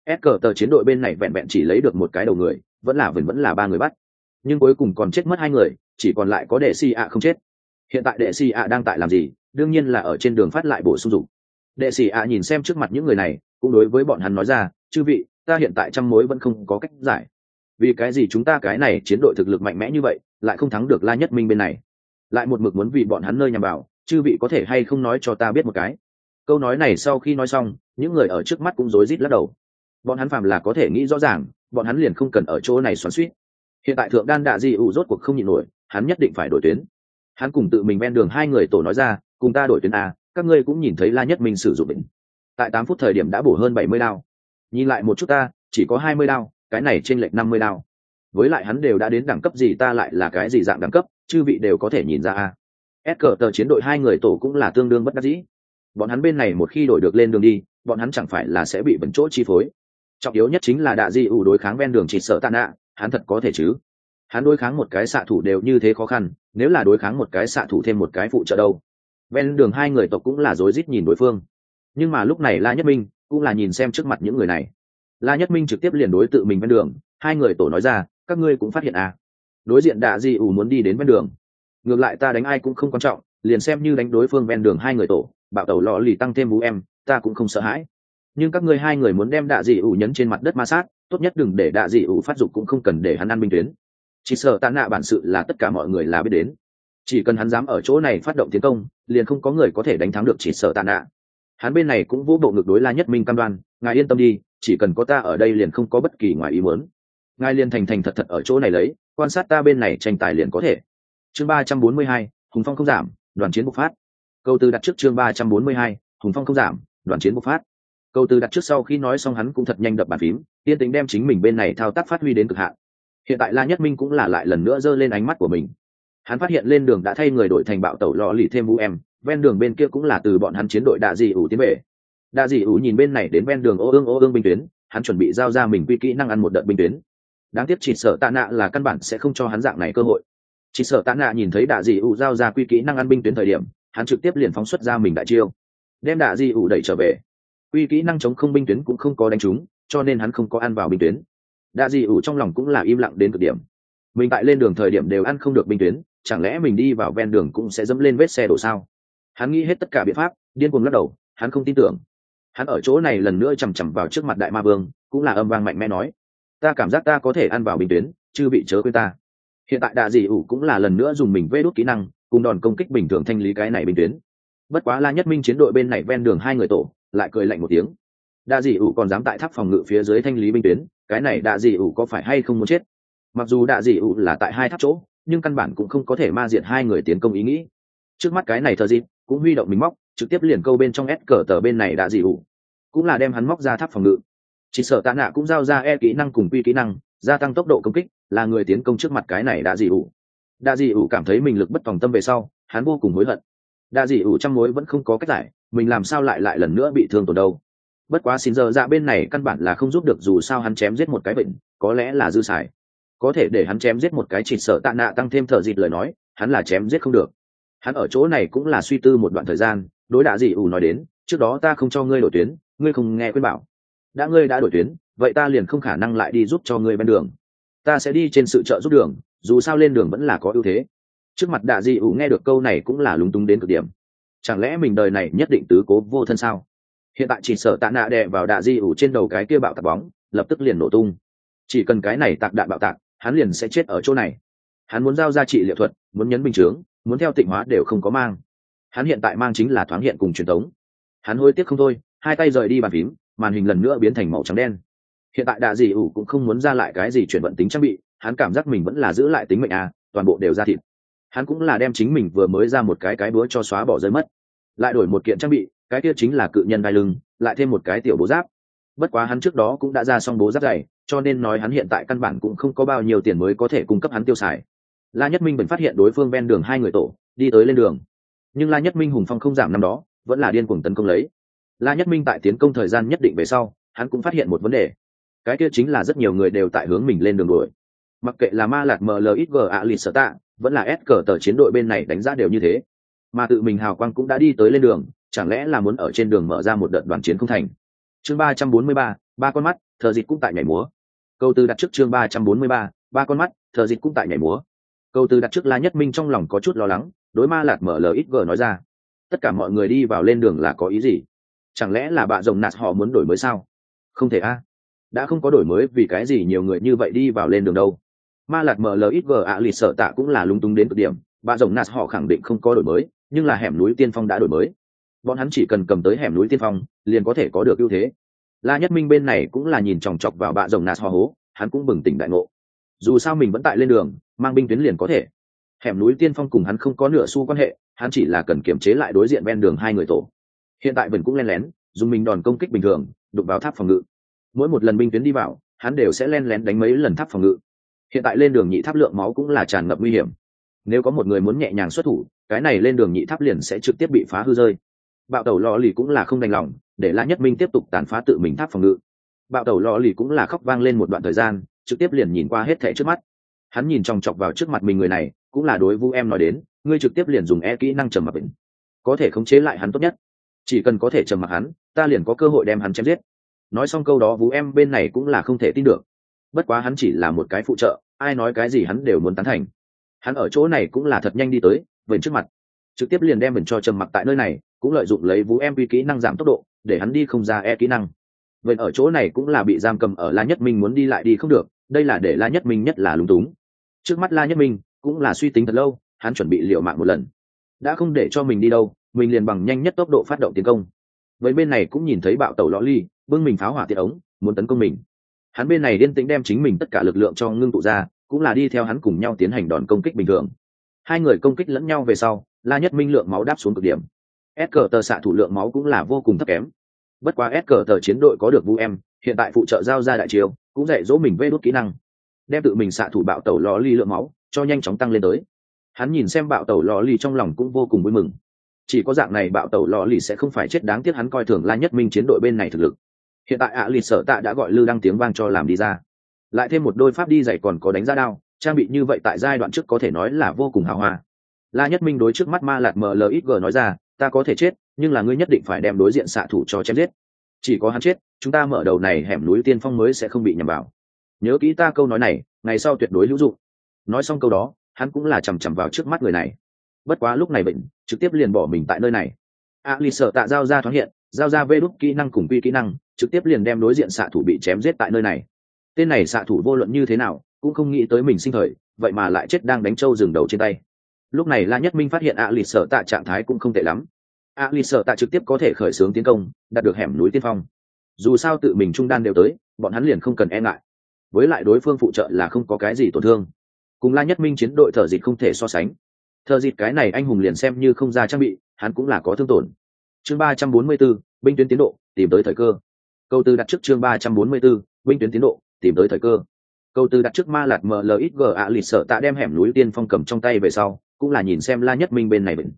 S cờ tờ chiến đội bên này vẹn vẹn chỉ lấy được một cái đầu người, vẫn là vẫn vẫn là ba người bắt. Nhưng cuối cùng còn chết mất hai người, chỉ còn lại có đệ si ạ không chết. Hiện tại đệ si ạ đang tại làm gì? Đương nhiên là ở trên đường phát lại bổ sung dụng đệ sĩ ạ nhìn xem trước mặt những người này, cũng đối với bọn hắn nói ra, chư vị, ta hiện tại trăm mối vẫn không có cách giải. Vì cái gì chúng ta cái này chiến đội thực lực mạnh mẽ như vậy, lại không thắng được la nhất minh bên này? Lại một mực muốn vì bọn hắn nơi nhằm vào, chư vị có thể hay không nói cho ta biết một cái? Câu nói này sau khi nói xong, những người ở trước mắt cũng rối rít lắc đầu. Bọn hắn phàm là có thể nghĩ rõ ràng, bọn hắn liền không cần ở chỗ này xoắn suýt hiện tại thượng đan đạ di ủ rốt cuộc không nhịn nổi, hắn nhất định phải đổi tuyến. Hắn cùng tự mình ven đường hai người tổ nói ra, cùng ta đổi tuyến a các ngươi cũng nhìn thấy la nhất minh sử dụng bệnh tại tám phút thời điểm đã bổ hơn bảy mươi đao. Nhìn lại một chút ta, chỉ có hai mươi đao, cái này trên lệch năm mươi đao. Với lại hắn đều đã đến đẳng cấp gì ta lại là cái gì dạng đẳng cấp, chư vị đều có thể nhìn ra a. S cờ tờ chiến đội hai người tổ cũng là tương đương bất đắc dĩ. Bọn hắn bên này một khi đổi được lên đường đi, bọn hắn chẳng phải là sẽ bị vấn chỗ chi phối. Trọng yếu nhất chính là đạ di ủ đối kháng ven đường chỉ sợ tạ nạ, hắn thật có thể chứ? Hắn đối kháng một cái xạ thủ đều như thế khó khăn, nếu là đối kháng một cái xạ thủ thêm một cái phụ trợ đâu? Ven đường hai người tộc cũng là rối rít nhìn đối phương. Nhưng mà lúc này la nhất minh cũng là nhìn xem trước mặt những người này. La nhất minh trực tiếp liền đối tự mình ven đường, hai người tổ nói ra, các ngươi cũng phát hiện à? Đối diện đạ di ủ muốn đi đến ven đường. Ngược lại ta đánh ai cũng không quan trọng, liền xem như đánh đối phương ven đường hai người tổ, bạo tẩu lò lì tăng thêm vũ em, ta cũng không sợ hãi. Nhưng các ngươi hai người muốn đem đạ dị ủ nhấn trên mặt đất ma sát, tốt nhất đừng để đạ dị ủ phát dục cũng không cần để hắn ăn minh tuyến. Chỉ sợ tạ nạ bản sự là tất cả mọi người là biết đến chỉ cần hắn dám ở chỗ này phát động tiến công, liền không có người có thể đánh thắng được chỉ sợ tạ nạ hắn bên này cũng vũ bộ ngược đối la nhất minh cam đoan, ngài yên tâm đi, chỉ cần có ta ở đây liền không có bất kỳ ngoài ý muốn. Ngài liền thành thành thật thật ở chỗ này lấy, quan sát ta bên này tranh tài liền có thể. Chương ba trăm bốn mươi hai, hùng phong không giảm, đoàn chiến bộc phát. Câu từ đặt trước chương ba trăm bốn mươi hai, hùng phong không giảm, đoàn chiến bộc phát. Câu từ đặt trước sau khi nói xong hắn cũng thật nhanh đập bàn phím tiên tính đem chính mình bên này thao tác phát huy đến cực hạn. Hiện tại la nhất minh cũng là lại lần nữa giơ lên ánh mắt của mình hắn phát hiện lên đường đã thay người đổi thành bạo tẩu lò lì thêm vũ em, ven đường bên kia cũng là từ bọn hắn chiến đội đạ dị ủ tiến về. Đạ dị ủ nhìn bên này đến ven đường ô ương ô ương binh tuyến, hắn chuẩn bị giao ra mình quy kỹ năng ăn một đợt binh tuyến. Đáng tiếc chỉ sợ tạ nạ là căn bản sẽ không cho hắn dạng này cơ hội. Chỉ sợ tạ nạ nhìn thấy đạ dị ủ giao ra quy kỹ năng ăn binh tuyến thời điểm, hắn trực tiếp liền phóng xuất ra mình đại chiêu, đem đạ dị ủ đẩy trở về. Quy kỹ năng chống không binh tuyến cũng không có đánh trúng, cho nên hắn không có ăn vào binh tuyến. Đạ dị ủ trong lòng cũng là im lặng đến cực điểm. Mình tại lên đường thời điểm đều ăn không được binh tuyến chẳng lẽ mình đi vào ven đường cũng sẽ dẫm lên vết xe đổ sao? Hắn nghĩ hết tất cả biện pháp, điên cuồng lắc đầu, hắn không tin tưởng. Hắn ở chỗ này lần nữa chằm chằm vào trước mặt đại ma vương, cũng là âm vang mạnh mẽ nói, ta cảm giác ta có thể ăn vào bình tuyến chứ bị chớ quên ta. Hiện tại đạ dị ủ cũng là lần nữa dùng mình vê đốt kỹ năng, cùng đòn công kích bình thường thanh lý cái này bình tuyến. Bất quá la nhất minh chiến đội bên này ven đường hai người tổ, lại cười lạnh một tiếng. Đạ dị ủ còn dám tại tháp phòng ngự phía dưới thanh lý binh tuyến, cái này đạ dị ủ có phải hay không muốn chết? Mặc dù đạ dị ủ là tại hai tháp chỗ nhưng căn bản cũng không có thể ma diệt hai người tiến công ý nghĩ. Trước mắt cái này thờ dịp, cũng huy động mình móc, trực tiếp liền câu bên trong ép cờ tờ bên này đã dị ủ cũng là đem hắn móc ra tháp phòng ngự. Chỉ sợ tạ nạ cũng giao ra e kỹ năng cùng quy kỹ năng, gia tăng tốc độ công kích, là người tiến công trước mặt cái này đã dị ủ đa dị ủ cảm thấy mình lực bất phòng tâm về sau, hắn vô cùng hối hận. Đa dị ủ trong mối vẫn không có cách giải, mình làm sao lại lại lần nữa bị thương tổn đâu. Bất quá xin giờ ra bên này căn bản là không giúp được dù sao hắn chém giết một cái bệnh, có lẽ là dư xài có thể để hắn chém giết một cái chỉ sợ tạ nạ tăng thêm thợ dịt lời nói, hắn là chém giết không được. Hắn ở chỗ này cũng là suy tư một đoạn thời gian, đối đạ dị ủ nói đến, trước đó ta không cho ngươi đổi tuyến, ngươi không nghe khuyên bảo. Đã ngươi đã đổi tuyến, vậy ta liền không khả năng lại đi giúp cho ngươi bên đường. Ta sẽ đi trên sự trợ giúp đường, dù sao lên đường vẫn là có ưu thế. Trước mặt đạ dị ủ nghe được câu này cũng là lúng túng đến cực điểm. Chẳng lẽ mình đời này nhất định tứ cố vô thân sao? Hiện tại chỉ sợ tạ nạ đè vào đạ di ủ trên đầu cái kia bạo tạc bóng, lập tức liền nổ tung. Chỉ cần cái này tạc đạn bạo tạc hắn liền sẽ chết ở chỗ này. Hắn muốn giao ra trị liệu thuật, muốn nhấn bình chướng, muốn theo tịnh hóa đều không có mang. Hắn hiện tại mang chính là thoáng hiện cùng truyền thống hắn hối tiếc không thôi, hai tay rời đi bàn phím, màn hình lần nữa biến thành màu trắng đen. Hiện tại đạ dị ủ cũng không muốn ra lại cái gì chuyển vận tính trang bị, hắn cảm giác mình vẫn là giữ lại tính mệnh à toàn bộ đều ra thịt. Hắn cũng là đem chính mình vừa mới ra một cái cái búa cho xóa bỏ rơi mất. Lại đổi một kiện trang bị, cái kia chính là cự nhân đai lưng, lại thêm một cái tiểu bố giáp. Bất quá hắn trước đó cũng đã ra xong bố giáp dày cho nên nói hắn hiện tại căn bản cũng không có bao nhiêu tiền mới có thể cung cấp hắn tiêu xài. La nhất minh vẫn phát hiện đối phương ven đường hai người tổ, đi tới lên đường. Nhưng la nhất minh hùng phong không giảm năm đó, vẫn là điên cuồng tấn công lấy. La nhất minh tại tiến công thời gian nhất định về sau, hắn cũng phát hiện một vấn đề. Cái kia chính là rất nhiều người đều tại hướng mình lên đường đuổi. Mặc kệ là ma lạc mlxg a lì sở tạ, vẫn là s cờ tờ chiến đội bên này đánh giá đều như thế. Mà tự mình hào quang cũng đã đi tới lên đường, chẳng lẽ là muốn ở trên đường mở ra một đợt đoàn chiến không thành? Chương ba trăm bốn mươi ba ba con mắt, thờ dịch cũng tại nhảy múa câu từ đặt trước chương ba trăm bốn mươi ba ba con mắt thợ dịch cũng tại nhảy múa. Câu từ đặt trước la nhất minh trong lòng có chút lo lắng, đối ma Lạt mở lxg nói ra. Tất cả mọi người đi vào lên đường là có ý gì? Chẳng lẽ là bạ rồng nạt họ muốn đổi mới sao? Không thể a. Đã không có đổi mới vì cái gì nhiều người như vậy đi vào lên đường đâu? Ma lạt mở lxg ạ lì sợ tạ cũng là lung túng đến cực điểm. Bạn rồng nạt họ khẳng định không có đổi mới, nhưng là hẻm núi tiên phong đã đổi mới. Bọn hắn chỉ cần cầm tới hẻm núi tiên phong, liền có thể có được ưu thế la nhất minh bên này cũng là nhìn chòng chọc vào bạ rồng nạt hò hố, hắn cũng bừng tỉnh đại ngộ. Dù sao mình vẫn tại lên đường, mang binh tuyến liền có thể. Hẻm núi tiên phong cùng hắn không có nửa xu quan hệ, hắn chỉ là cần kiểm chế lại đối diện ven đường hai người tổ. Hiện tại vẫn cũng len lén, dùng mình đòn công kích bình thường, đụng vào tháp phòng ngự. Mỗi một lần binh tuyến đi vào, hắn đều sẽ len lén đánh mấy lần tháp phòng ngự. Hiện tại lên đường nhị tháp lượng máu cũng là tràn ngập nguy hiểm. Nếu có một người muốn nhẹ nhàng xuất thủ, cái này lên đường nhị tháp liền sẽ trực tiếp bị phá hư rơi bạo tẩu lò lì cũng là không đành lòng, để la nhất minh tiếp tục tàn phá tự mình tháp phòng ngự. Bạo tẩu lò lì cũng là khóc vang lên một đoạn thời gian, trực tiếp liền nhìn qua hết thẻ trước mắt. Hắn nhìn chòng chọc vào trước mặt mình người này, cũng là đối vu em nói đến, ngươi trực tiếp liền dùng e kỹ năng trầm mặc bệnh, có thể khống chế lại hắn tốt nhất. Chỉ cần có thể trầm mặc hắn, ta liền có cơ hội đem hắn chém giết. Nói xong câu đó vũ em bên này cũng là không thể tin được. Bất quá hắn chỉ là một cái phụ trợ, ai nói cái gì hắn đều muốn tán thành. Hắn ở chỗ này cũng là thật nhanh đi tới vền trước mặt. Trực tiếp liền đem mình cho trầm mặc tại nơi này cũng lợi dụng lấy vũ em vi kỹ năng giảm tốc độ, để hắn đi không ra e kỹ năng. Vậy ở chỗ này cũng là bị giam cầm ở la nhất minh muốn đi lại đi không được, đây là để la nhất minh nhất là lúng túng. Trước mắt la nhất minh cũng là suy tính thật lâu, hắn chuẩn bị liệu mạng một lần. Đã không để cho mình đi đâu, mình liền bằng nhanh nhất tốc độ phát động tiến công. Với bên này cũng nhìn thấy bạo tàu lõ ly, bưng mình pháo hỏa tiện ống, muốn tấn công mình. Hắn bên này điên tĩnh đem chính mình tất cả lực lượng cho ngưng tụ ra, cũng là đi theo hắn cùng nhau tiến hành đòn công kích bình thường. Hai người công kích lẫn nhau về sau, la nhất minh lượng máu đáp xuống cực điểm s cờ tờ xạ thủ lượng máu cũng là vô cùng thấp kém. Bất quá s cờ tờ chiến đội có được vũ em, hiện tại phụ trợ giao ra đại chiếu cũng dạy dỗ mình vê đốt kỹ năng. Đem tự mình xạ thủ bạo tẩu lò ly lượng máu, cho nhanh chóng tăng lên tới. Hắn nhìn xem bạo tẩu lò ly trong lòng cũng vô cùng vui mừng. Chỉ có dạng này bạo tẩu lò ly sẽ không phải chết đáng tiếc hắn coi thường la nhất minh chiến đội bên này thực lực. Hiện tại ạ à lịt sở tạ đã gọi lư đăng tiếng vang cho làm đi ra. Lại thêm một đôi pháp đi dày còn có đánh ra đao, trang bị như vậy tại giai đoạn trước có thể nói là vô cùng hào hoa la nhất minh đối trước mắt ma lạt mlxg nói ra, ta có thể chết, nhưng là ngươi nhất định phải đem đối diện xạ thủ cho chém giết. Chỉ có hắn chết, chúng ta mở đầu này hẻm núi tiên phong mới sẽ không bị nhầm vào. Nhớ kỹ ta câu nói này, ngày sau tuyệt đối hữu dụng. Nói xong câu đó, hắn cũng là chằm chằm vào trước mắt người này. Bất quá lúc này bệnh, trực tiếp liền bỏ mình tại nơi này. A lì sợ tạ giao ra thoáng hiện, giao ra vê đúc kỹ năng cùng quy kỹ năng, trực tiếp liền đem đối diện xạ thủ bị chém giết tại nơi này. Tên này xạ thủ vô luận như thế nào, cũng không nghĩ tới mình sinh thời, vậy mà lại chết đang đánh trâu rừng đầu trên tay lúc này la nhất minh phát hiện a lì sợ tạ trạng thái cũng không tệ lắm. A lì sợ tạ trực tiếp có thể khởi xướng tiến công đạt được hẻm núi tiên phong. Dù sao tự mình trung đan đều tới bọn hắn liền không cần e ngại. Với lại đối phương phụ trợ là không có cái gì tổn thương. Cùng la nhất minh chiến đội thợ dịt không thể so sánh. Thợ dịt cái này anh hùng liền xem như không ra trang bị hắn cũng là có thương tổn. Chương ba trăm bốn mươi 344, binh tuyến tiến độ tìm tới thời cơ. Câu tư đặt trước chương ba trăm bốn mươi 344, binh tuyến tiến độ tìm tới thời cơ. Câu tư đặt trước ma lạt mlxg ạ lịt sợ tạ đem hẻm núi tiên phong cầm trong tay về sau cũng là nhìn xem la nhất minh bên này bệnh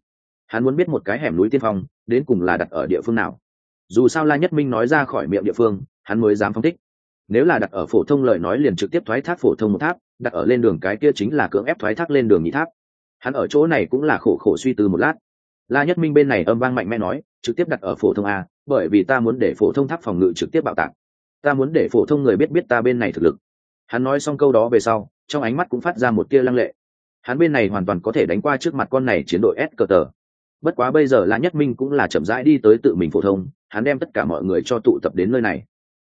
hắn muốn biết một cái hẻm núi tiên phong, đến cùng là đặt ở địa phương nào. Dù sao la nhất minh nói ra khỏi miệng địa phương, hắn mới dám phong thích. Nếu là đặt ở phổ thông lời nói liền trực tiếp thoái thác phổ thông một tháp, đặt ở lên đường cái kia chính là cưỡng ép thoái thác lên đường nhị tháp. Hắn ở chỗ này cũng là khổ khổ suy tư một lát. La nhất minh bên này âm vang mạnh mẽ nói, trực tiếp đặt ở phổ thông a, bởi vì ta muốn để phổ thông tháp phòng ngự trực tiếp bạo tạc. Ta muốn để phổ thông người biết biết ta bên này thực lực. Hắn nói xong câu đó về sau, trong ánh mắt cũng phát ra một tia lăng lệ hắn bên này hoàn toàn có thể đánh qua trước mặt con này chiến đội s cờ tờ. Bất quá bây giờ la nhất minh cũng là chậm rãi đi tới tự mình phổ thông, hắn đem tất cả mọi người cho tụ tập đến nơi này.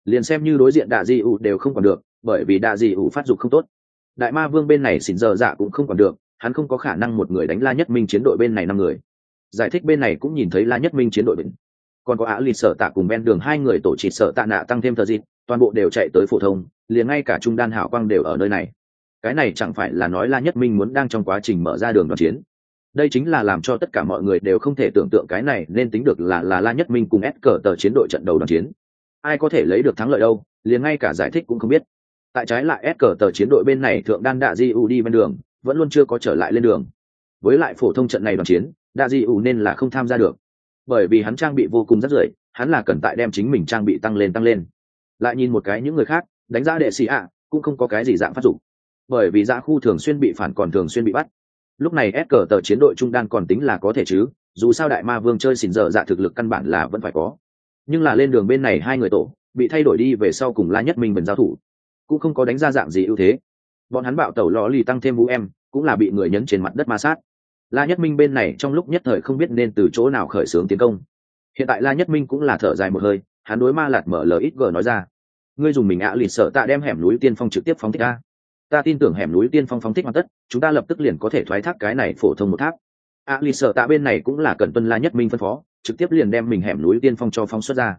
Liền xem như đối diện đạ di ủ đều không còn được, bởi vì đạ di ủ phát dục không tốt. Đại ma vương bên này xỉn giờ dạ cũng không còn được, hắn không có khả năng một người đánh la nhất minh chiến đội bên này năm người. Giải thích bên này cũng nhìn thấy la nhất minh chiến đội bệnh còn có Á lịt sở tạ cùng ven đường hai người tổ chỉ sợ tạ nạ tăng thêm thờ dịp, toàn bộ đều chạy tới phổ thông, liền ngay cả trung đan hảo quang đều ở nơi này cái này chẳng phải là nói la nhất minh muốn đang trong quá trình mở ra đường đoàn chiến. Đây chính là làm cho tất cả mọi người đều không thể tưởng tượng cái này nên tính được là là la nhất minh cùng ép cờ tờ chiến đội trận đầu đoàn chiến. Ai có thể lấy được thắng lợi đâu, liền ngay cả giải thích cũng không biết. Tại trái lại ép cờ tờ chiến đội bên này thượng đan đạ di u đi bên đường, vẫn luôn chưa có trở lại lên đường. Với lại phổ thông trận này đoàn chiến, đạ di u nên là không tham gia được. Bởi vì hắn trang bị vô cùng rất rưởi, hắn là cần tại đem chính mình trang bị tăng lên tăng lên. Lại nhìn một cái những người khác, đánh giá đệ sĩ ạ, cũng không có cái gì dạng phát dụng bởi vì dã khu thường xuyên bị phản còn thường xuyên bị bắt. Lúc này ép cờ tờ chiến đội trung đan còn tính là có thể chứ, dù sao đại ma vương chơi xỉn dở dạ thực lực căn bản là vẫn phải có. Nhưng là lên đường bên này hai người tổ, bị thay đổi đi về sau cùng la nhất minh bần giao thủ. Cũng không có đánh ra dạng gì ưu thế. Bọn hắn bạo tẩu lò lì tăng thêm vũ em, cũng là bị người nhấn trên mặt đất ma sát. La nhất minh bên này trong lúc nhất thời không biết nên từ chỗ nào khởi xướng tiến công. Hiện tại la nhất minh cũng là thở dài một hơi, hắn đối ma lạt mở lời ít gờ nói ra. Ngươi dùng mình ạ lịt sợ tạ đem hẻm núi tiên phong trực tiếp phóng thích ta ta tin tưởng hẻm núi tiên phong phóng thích hoàn tất, chúng ta lập tức liền có thể thoái thác cái này phổ thông một tháp. A lì sợ tạ bên này cũng là cần tuân la nhất minh phân phó, trực tiếp liền đem mình hẻm núi tiên phong cho phóng xuất ra.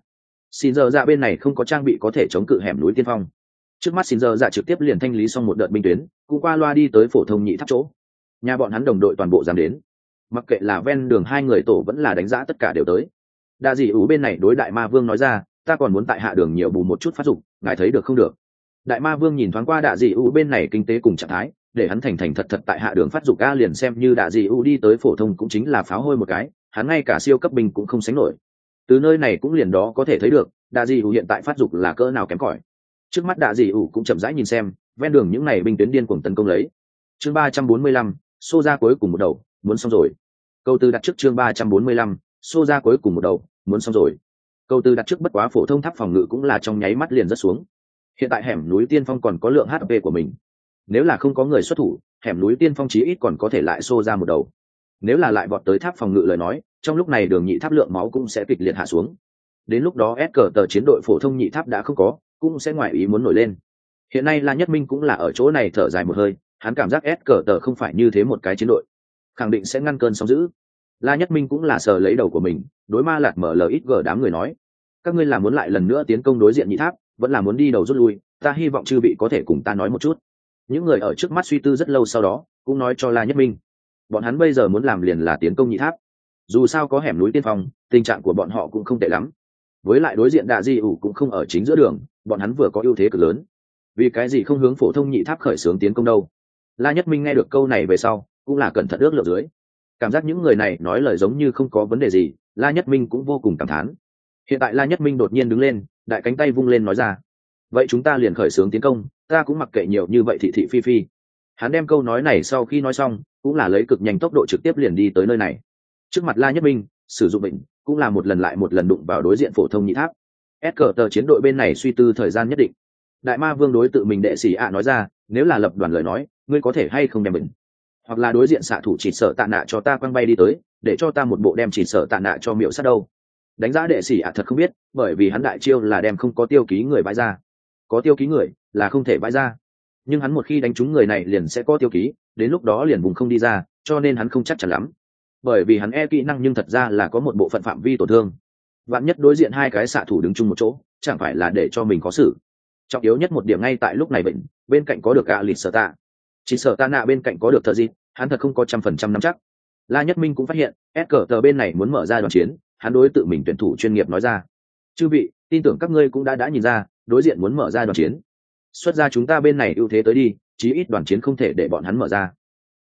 Xin giờ dạ bên này không có trang bị có thể chống cự hẻm núi tiên phong. Trước mắt xin giờ dạ trực tiếp liền thanh lý xong một đợt binh tuyến, cũng qua loa đi tới phổ thông nhị tháp chỗ. Nhà bọn hắn đồng đội toàn bộ dám đến. Mặc kệ là ven đường hai người tổ vẫn là đánh giá tất cả đều tới. Đa dị ủ bên này đối đại ma vương nói ra, ta còn muốn tại hạ đường nhiều bù một chút phát dụng ngài thấy được không được đại ma vương nhìn thoáng qua đạ dị U, bên này kinh tế cùng trạng thái, để hắn thành thành thật thật tại hạ đường phát dục ga liền xem như đạ dị U đi tới phổ thông cũng chính là pháo hôi một cái, hắn ngay cả siêu cấp binh cũng không sánh nổi. Từ nơi này cũng liền đó có thể thấy được, đạ dị U hiện tại phát dục là cỡ nào kém cỏi. Trước mắt đạ dị U cũng chậm rãi nhìn xem, ven đường những ngày binh tuyến điên cuồng tấn công lấy. Chương ba trăm bốn mươi lăm, xô ra cuối cùng một đầu, muốn xong rồi. Câu tư đặt trước chương ba trăm bốn mươi lăm, xô ra cuối cùng một đầu, muốn xong rồi. Câu tư đặt trước bất quá phổ thông tháp phòng ngự cũng là trong nháy mắt liền rất xuống hiện tại hẻm núi tiên phong còn có lượng hp của mình. Nếu là không có người xuất thủ, hẻm núi tiên phong chí ít còn có thể lại xô ra một đầu. Nếu là lại vọt tới tháp phòng ngự lời nói, trong lúc này đường nhị tháp lượng máu cũng sẽ kịch liệt hạ xuống. Đến lúc đó s cờ tờ chiến đội phổ thông nhị tháp đã không có, cũng sẽ ngoài ý muốn nổi lên. Hiện nay la nhất minh cũng là ở chỗ này thở dài một hơi, hắn cảm giác s cờ tờ không phải như thế một cái chiến đội. Khẳng định sẽ ngăn cơn sóng giữ la nhất minh cũng là sờ lấy đầu của mình, đối ma lạc mở lời ít gờ đám người nói các ngươi là muốn lại lần nữa tiến công đối diện nhị tháp, vẫn là muốn đi đầu rút lui, ta hy vọng chư vị có thể cùng ta nói một chút. Những người ở trước mắt suy tư rất lâu sau đó, cũng nói cho la nhất minh. Bọn hắn bây giờ muốn làm liền là tiến công nhị tháp. Dù sao có hẻm núi tiên phong, tình trạng của bọn họ cũng không tệ lắm. Với lại đối diện đạ di ủ cũng không ở chính giữa đường, bọn hắn vừa có ưu thế cực lớn. Vì cái gì không hướng phổ thông nhị tháp khởi xướng tiến công đâu? La nhất minh nghe được câu này về sau, cũng là cẩn thận ước lượng dưới. Cảm giác những người này nói lời giống như không có vấn đề gì, la nhất minh cũng vô cùng cảm thán hiện tại la nhất minh đột nhiên đứng lên, đại cánh tay vung lên nói ra. Vậy chúng ta liền khởi xướng tiến công, ta cũng mặc kệ nhiều như vậy thị thị phi phi. Hắn đem câu nói này sau khi nói xong, cũng là lấy cực nhanh tốc độ trực tiếp liền đi tới nơi này. Trước mặt la nhất minh, sử dụng bệnh, cũng là một lần lại một lần đụng vào đối diện phổ thông nhị tháp. S cờ tờ chiến đội bên này suy tư thời gian nhất định. Đại ma vương đối tự mình đệ sĩ ạ nói ra, nếu là lập đoàn lời nói, ngươi có thể hay không đem bệnh? Hoặc là đối diện xạ thủ chỉ sợ tạ nạ cho ta quăng bay đi tới, để cho ta một bộ đem chỉ sợ tạ nạ cho miệu sát đâu đánh giá đệ sĩ ạ thật không biết, bởi vì hắn đại chiêu là đem không có tiêu ký người bãi ra. Có tiêu ký người là không thể bãi ra. Nhưng hắn một khi đánh trúng người này liền sẽ có tiêu ký, đến lúc đó liền vùng không đi ra, cho nên hắn không chắc chắn lắm. Bởi vì hắn e kỹ năng nhưng thật ra là có một bộ phận phạm vi tổn thương. Vạn nhất đối diện hai cái xạ thủ đứng chung một chỗ, chẳng phải là để cho mình có xử. Trọng yếu nhất một điểm ngay tại lúc này bệnh, bên cạnh có được ạ lịt sở tạ. Chỉ sở tạ nạ bên cạnh có được thợ gì, hắn thật không có trăm phần trăm nắm chắc. La nhất minh cũng phát hiện, s cờ tờ bên này muốn mở ra đoàn chiến hắn đối tự mình tuyển thủ chuyên nghiệp nói ra. Chư vị, tin tưởng các ngươi cũng đã đã nhìn ra, đối diện muốn mở ra đoàn chiến. Xuất ra chúng ta bên này ưu thế tới đi, chí ít đoàn chiến không thể để bọn hắn mở ra.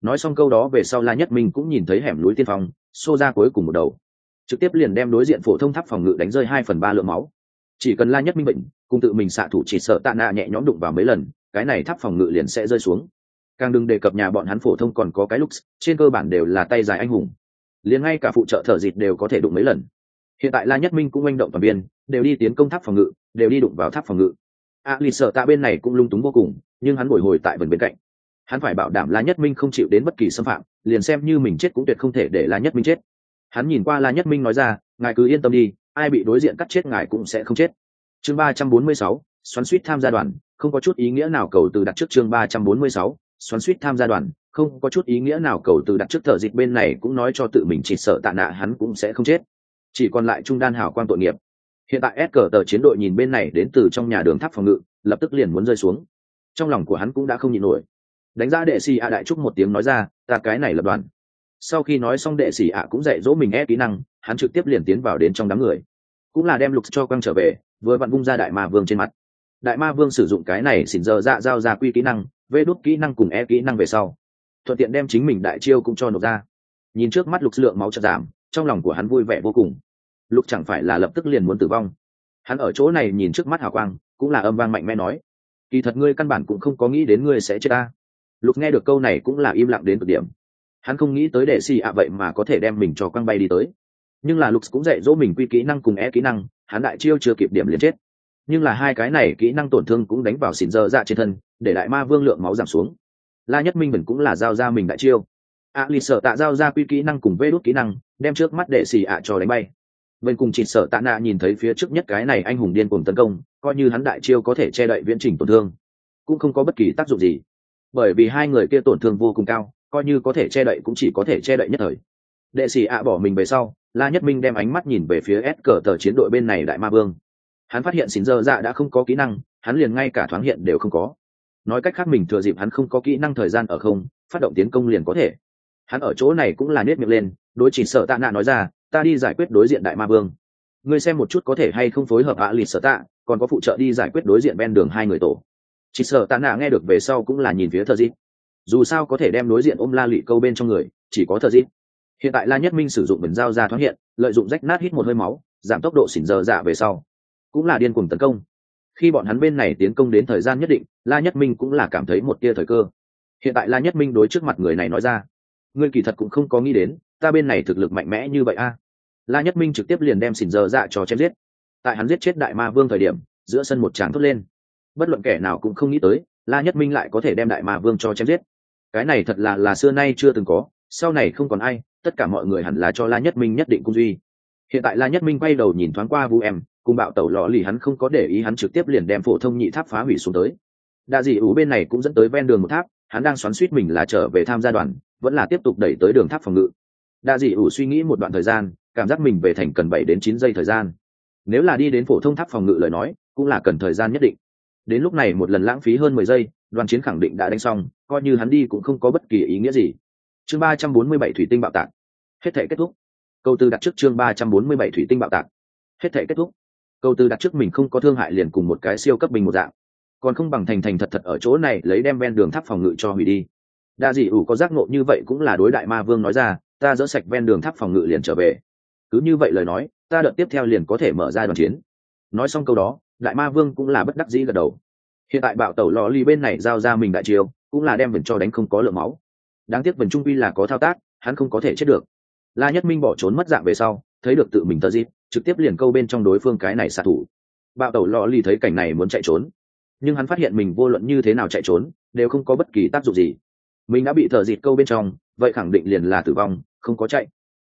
Nói xong câu đó về sau la nhất minh cũng nhìn thấy hẻm núi tiên phong, xô ra cuối cùng một đầu. Trực tiếp liền đem đối diện phổ thông tháp phòng ngự đánh rơi hai phần ba lượng máu. Chỉ cần la nhất minh bệnh, cùng tự mình xạ thủ chỉ sợ tạ nạ nhẹ nhõm đụng vào mấy lần, cái này tháp phòng ngự liền sẽ rơi xuống. Càng đừng đề cập nhà bọn hắn phổ thông còn có cái lúc trên cơ bản đều là tay dài anh hùng liền ngay cả phụ trợ thợ dịt đều có thể đụng mấy lần. Hiện tại la nhất minh cũng manh động toàn biên, đều đi tiến công tháp phòng ngự, đều đi đụng vào tháp phòng ngự. A lì sợ tạ bên này cũng lung túng vô cùng, nhưng hắn bồi hồi tại vần bên cạnh. Hắn phải bảo đảm la nhất minh không chịu đến bất kỳ xâm phạm, liền xem như mình chết cũng tuyệt không thể để la nhất minh chết. Hắn nhìn qua la nhất minh nói ra, ngài cứ yên tâm đi, ai bị đối diện cắt chết ngài cũng sẽ không chết. Chương ba trăm bốn mươi sáu, xoắn suýt tham gia đoàn, không có chút ý nghĩa nào cầu từ đặt trước chương ba trăm bốn mươi sáu, xoắn suýt tham gia đoàn không có chút ý nghĩa nào, cầu từ đặt trước thợ dịch bên này cũng nói cho tự mình chỉ sợ tạ nạ hắn cũng sẽ không chết. Chỉ còn lại trung đan hảo quan tội nghiệp. Hiện tại s cờ tờ chiến đội nhìn bên này đến từ trong nhà đường tháp phòng ngự, lập tức liền muốn rơi xuống. Trong lòng của hắn cũng đã không nhịn nổi. Đánh giá đệ sĩ ạ đại trúc một tiếng nói ra, ta cái này lập đoàn. Sau khi nói xong đệ sĩ ạ cũng dạy dỗ mình ép kỹ năng, hắn trực tiếp liền tiến vào đến trong đám người. Cũng là đem lục cho quăng trở về, vừa vặn vung ra đại ma vương trên mặt. Đại ma vương sử dụng cái này xỉn giờ dạ giao ra quy kỹ năng, vê đốt kỹ năng cùng e kỹ năng về sau thuận tiện đem chính mình đại chiêu cũng cho nộp ra. Nhìn trước mắt lục lượng máu chật giảm, trong lòng của hắn vui vẻ vô cùng. Lục chẳng phải là lập tức liền muốn tử vong. Hắn ở chỗ này nhìn trước mắt hào quang, cũng là âm vang mạnh mẽ nói, kỳ thật ngươi căn bản cũng không có nghĩ đến ngươi sẽ chết ta. Lục nghe được câu này cũng là im lặng đến cực điểm. Hắn không nghĩ tới đệ xì ạ vậy mà có thể đem mình cho quăng bay đi tới. Nhưng là lục cũng dạy dỗ mình quy kỹ năng cùng é kỹ năng, hắn đại chiêu chưa kịp điểm liền chết. Nhưng là hai cái này kỹ năng tổn thương cũng đánh vào xỉn dơ dạ trên thân, để đại ma vương lượng máu giảm xuống la nhất minh mình cũng là giao ra mình đại chiêu. Ạ lì sợ tạ giao ra quy kỹ năng cùng vê đốt kỹ năng, đem trước mắt đệ xì ạ cho đánh bay. Bên cùng chỉ sợ tạ nạ nhìn thấy phía trước nhất cái này anh hùng điên cùng tấn công, coi như hắn đại chiêu có thể che đậy viễn trình tổn thương, cũng không có bất kỳ tác dụng gì. Bởi vì hai người kia tổn thương vô cùng cao, coi như có thể che đậy cũng chỉ có thể che đậy nhất thời. Đệ sĩ ạ bỏ mình về sau, la nhất minh đem ánh mắt nhìn về phía s cờ tờ chiến đội bên này đại ma vương. Hắn phát hiện xín dơ dạ đã không có kỹ năng, hắn liền ngay cả thoáng hiện đều không có nói cách khác mình thừa dịp hắn không có kỹ năng thời gian ở không, phát động tiến công liền có thể. Hắn ở chỗ này cũng là nết miệng lên, đối chỉ sợ tạ nạ nói ra, ta đi giải quyết đối diện đại ma vương. Ngươi xem một chút có thể hay không phối hợp ạ lì sợ tạ, còn có phụ trợ đi giải quyết đối diện ven đường hai người tổ. Chỉ sợ tạ nạ nghe được về sau cũng là nhìn phía thợ dịp. Dù sao có thể đem đối diện ôm la lụy câu bên trong người, chỉ có thợ dịp. Hiện tại la nhất minh sử dụng bẩn dao ra thoáng hiện, lợi dụng rách nát hít một hơi máu, giảm tốc độ xỉn dơ dạ về sau. Cũng là điên cuồng tấn công khi bọn hắn bên này tiến công đến thời gian nhất định, la nhất minh cũng là cảm thấy một tia thời cơ. Hiện tại la nhất minh đối trước mặt người này nói ra, ngươi kỳ thật cũng không có nghĩ đến, ta bên này thực lực mạnh mẽ như vậy a. La nhất minh trực tiếp liền đem xỉn dơ dạ cho chém giết. Tại hắn giết chết đại ma vương thời điểm, giữa sân một tràng thốt lên. Bất luận kẻ nào cũng không nghĩ tới, la nhất minh lại có thể đem đại ma vương cho chém giết. Cái này thật là là xưa nay chưa từng có, sau này không còn ai, tất cả mọi người hẳn là cho la nhất minh nhất định cung duy. Hiện tại la nhất minh quay đầu nhìn thoáng qua vu em cùng bạo tẩu lò lì hắn không có để ý, hắn trực tiếp liền đem phổ thông nhị tháp phá hủy xuống tới. Đa dị ủ bên này cũng dẫn tới ven đường một tháp, hắn đang xoắn suýt mình là trở về tham gia đoàn, vẫn là tiếp tục đẩy tới đường tháp phòng ngự. Đa dị ủ suy nghĩ một đoạn thời gian, cảm giác mình về thành cần bảy đến chín giây thời gian. Nếu là đi đến phổ thông tháp phòng ngự lời nói, cũng là cần thời gian nhất định. Đến lúc này một lần lãng phí hơn mười giây, đoàn chiến khẳng định đã đánh xong, coi như hắn đi cũng không có bất kỳ ý nghĩa gì. Chương ba trăm bốn mươi bảy thủy tinh bạo tạc. Hết thể kết thúc. Câu tư đặt trước chương ba trăm bốn mươi bảy thủy tinh bạo tạc. Hết thể kết thúc câu tư đặt trước mình không có thương hại liền cùng một cái siêu cấp bình một dạng. Còn không bằng thành thành thật thật ở chỗ này lấy đem ven đường tháp phòng ngự cho hủy đi. Đa dị ủ có giác nộ như vậy cũng là đối đại ma vương nói ra, ta dỡ sạch ven đường tháp phòng ngự liền trở về. Cứ như vậy lời nói, ta đợt tiếp theo liền có thể mở ra đoàn chiến. Nói xong câu đó, đại ma vương cũng là bất đắc dĩ gật đầu. Hiện tại bạo tẩu lò ly bên này giao ra mình đại chiều cũng là đem vần cho đánh không có lượng máu. Đáng tiếc vần trung vi là có thao tác, hắn không có thể chết được. La nhất minh bỏ trốn mất dạng về sau, thấy được tự mình tờ dịp trực tiếp liền câu bên trong đối phương cái này xạ thủ. Bạo tẩu lò lì thấy cảnh này muốn chạy trốn nhưng hắn phát hiện mình vô luận như thế nào chạy trốn đều không có bất kỳ tác dụng gì. Mình đã bị thợ dịt câu bên trong vậy khẳng định liền là tử vong không có chạy.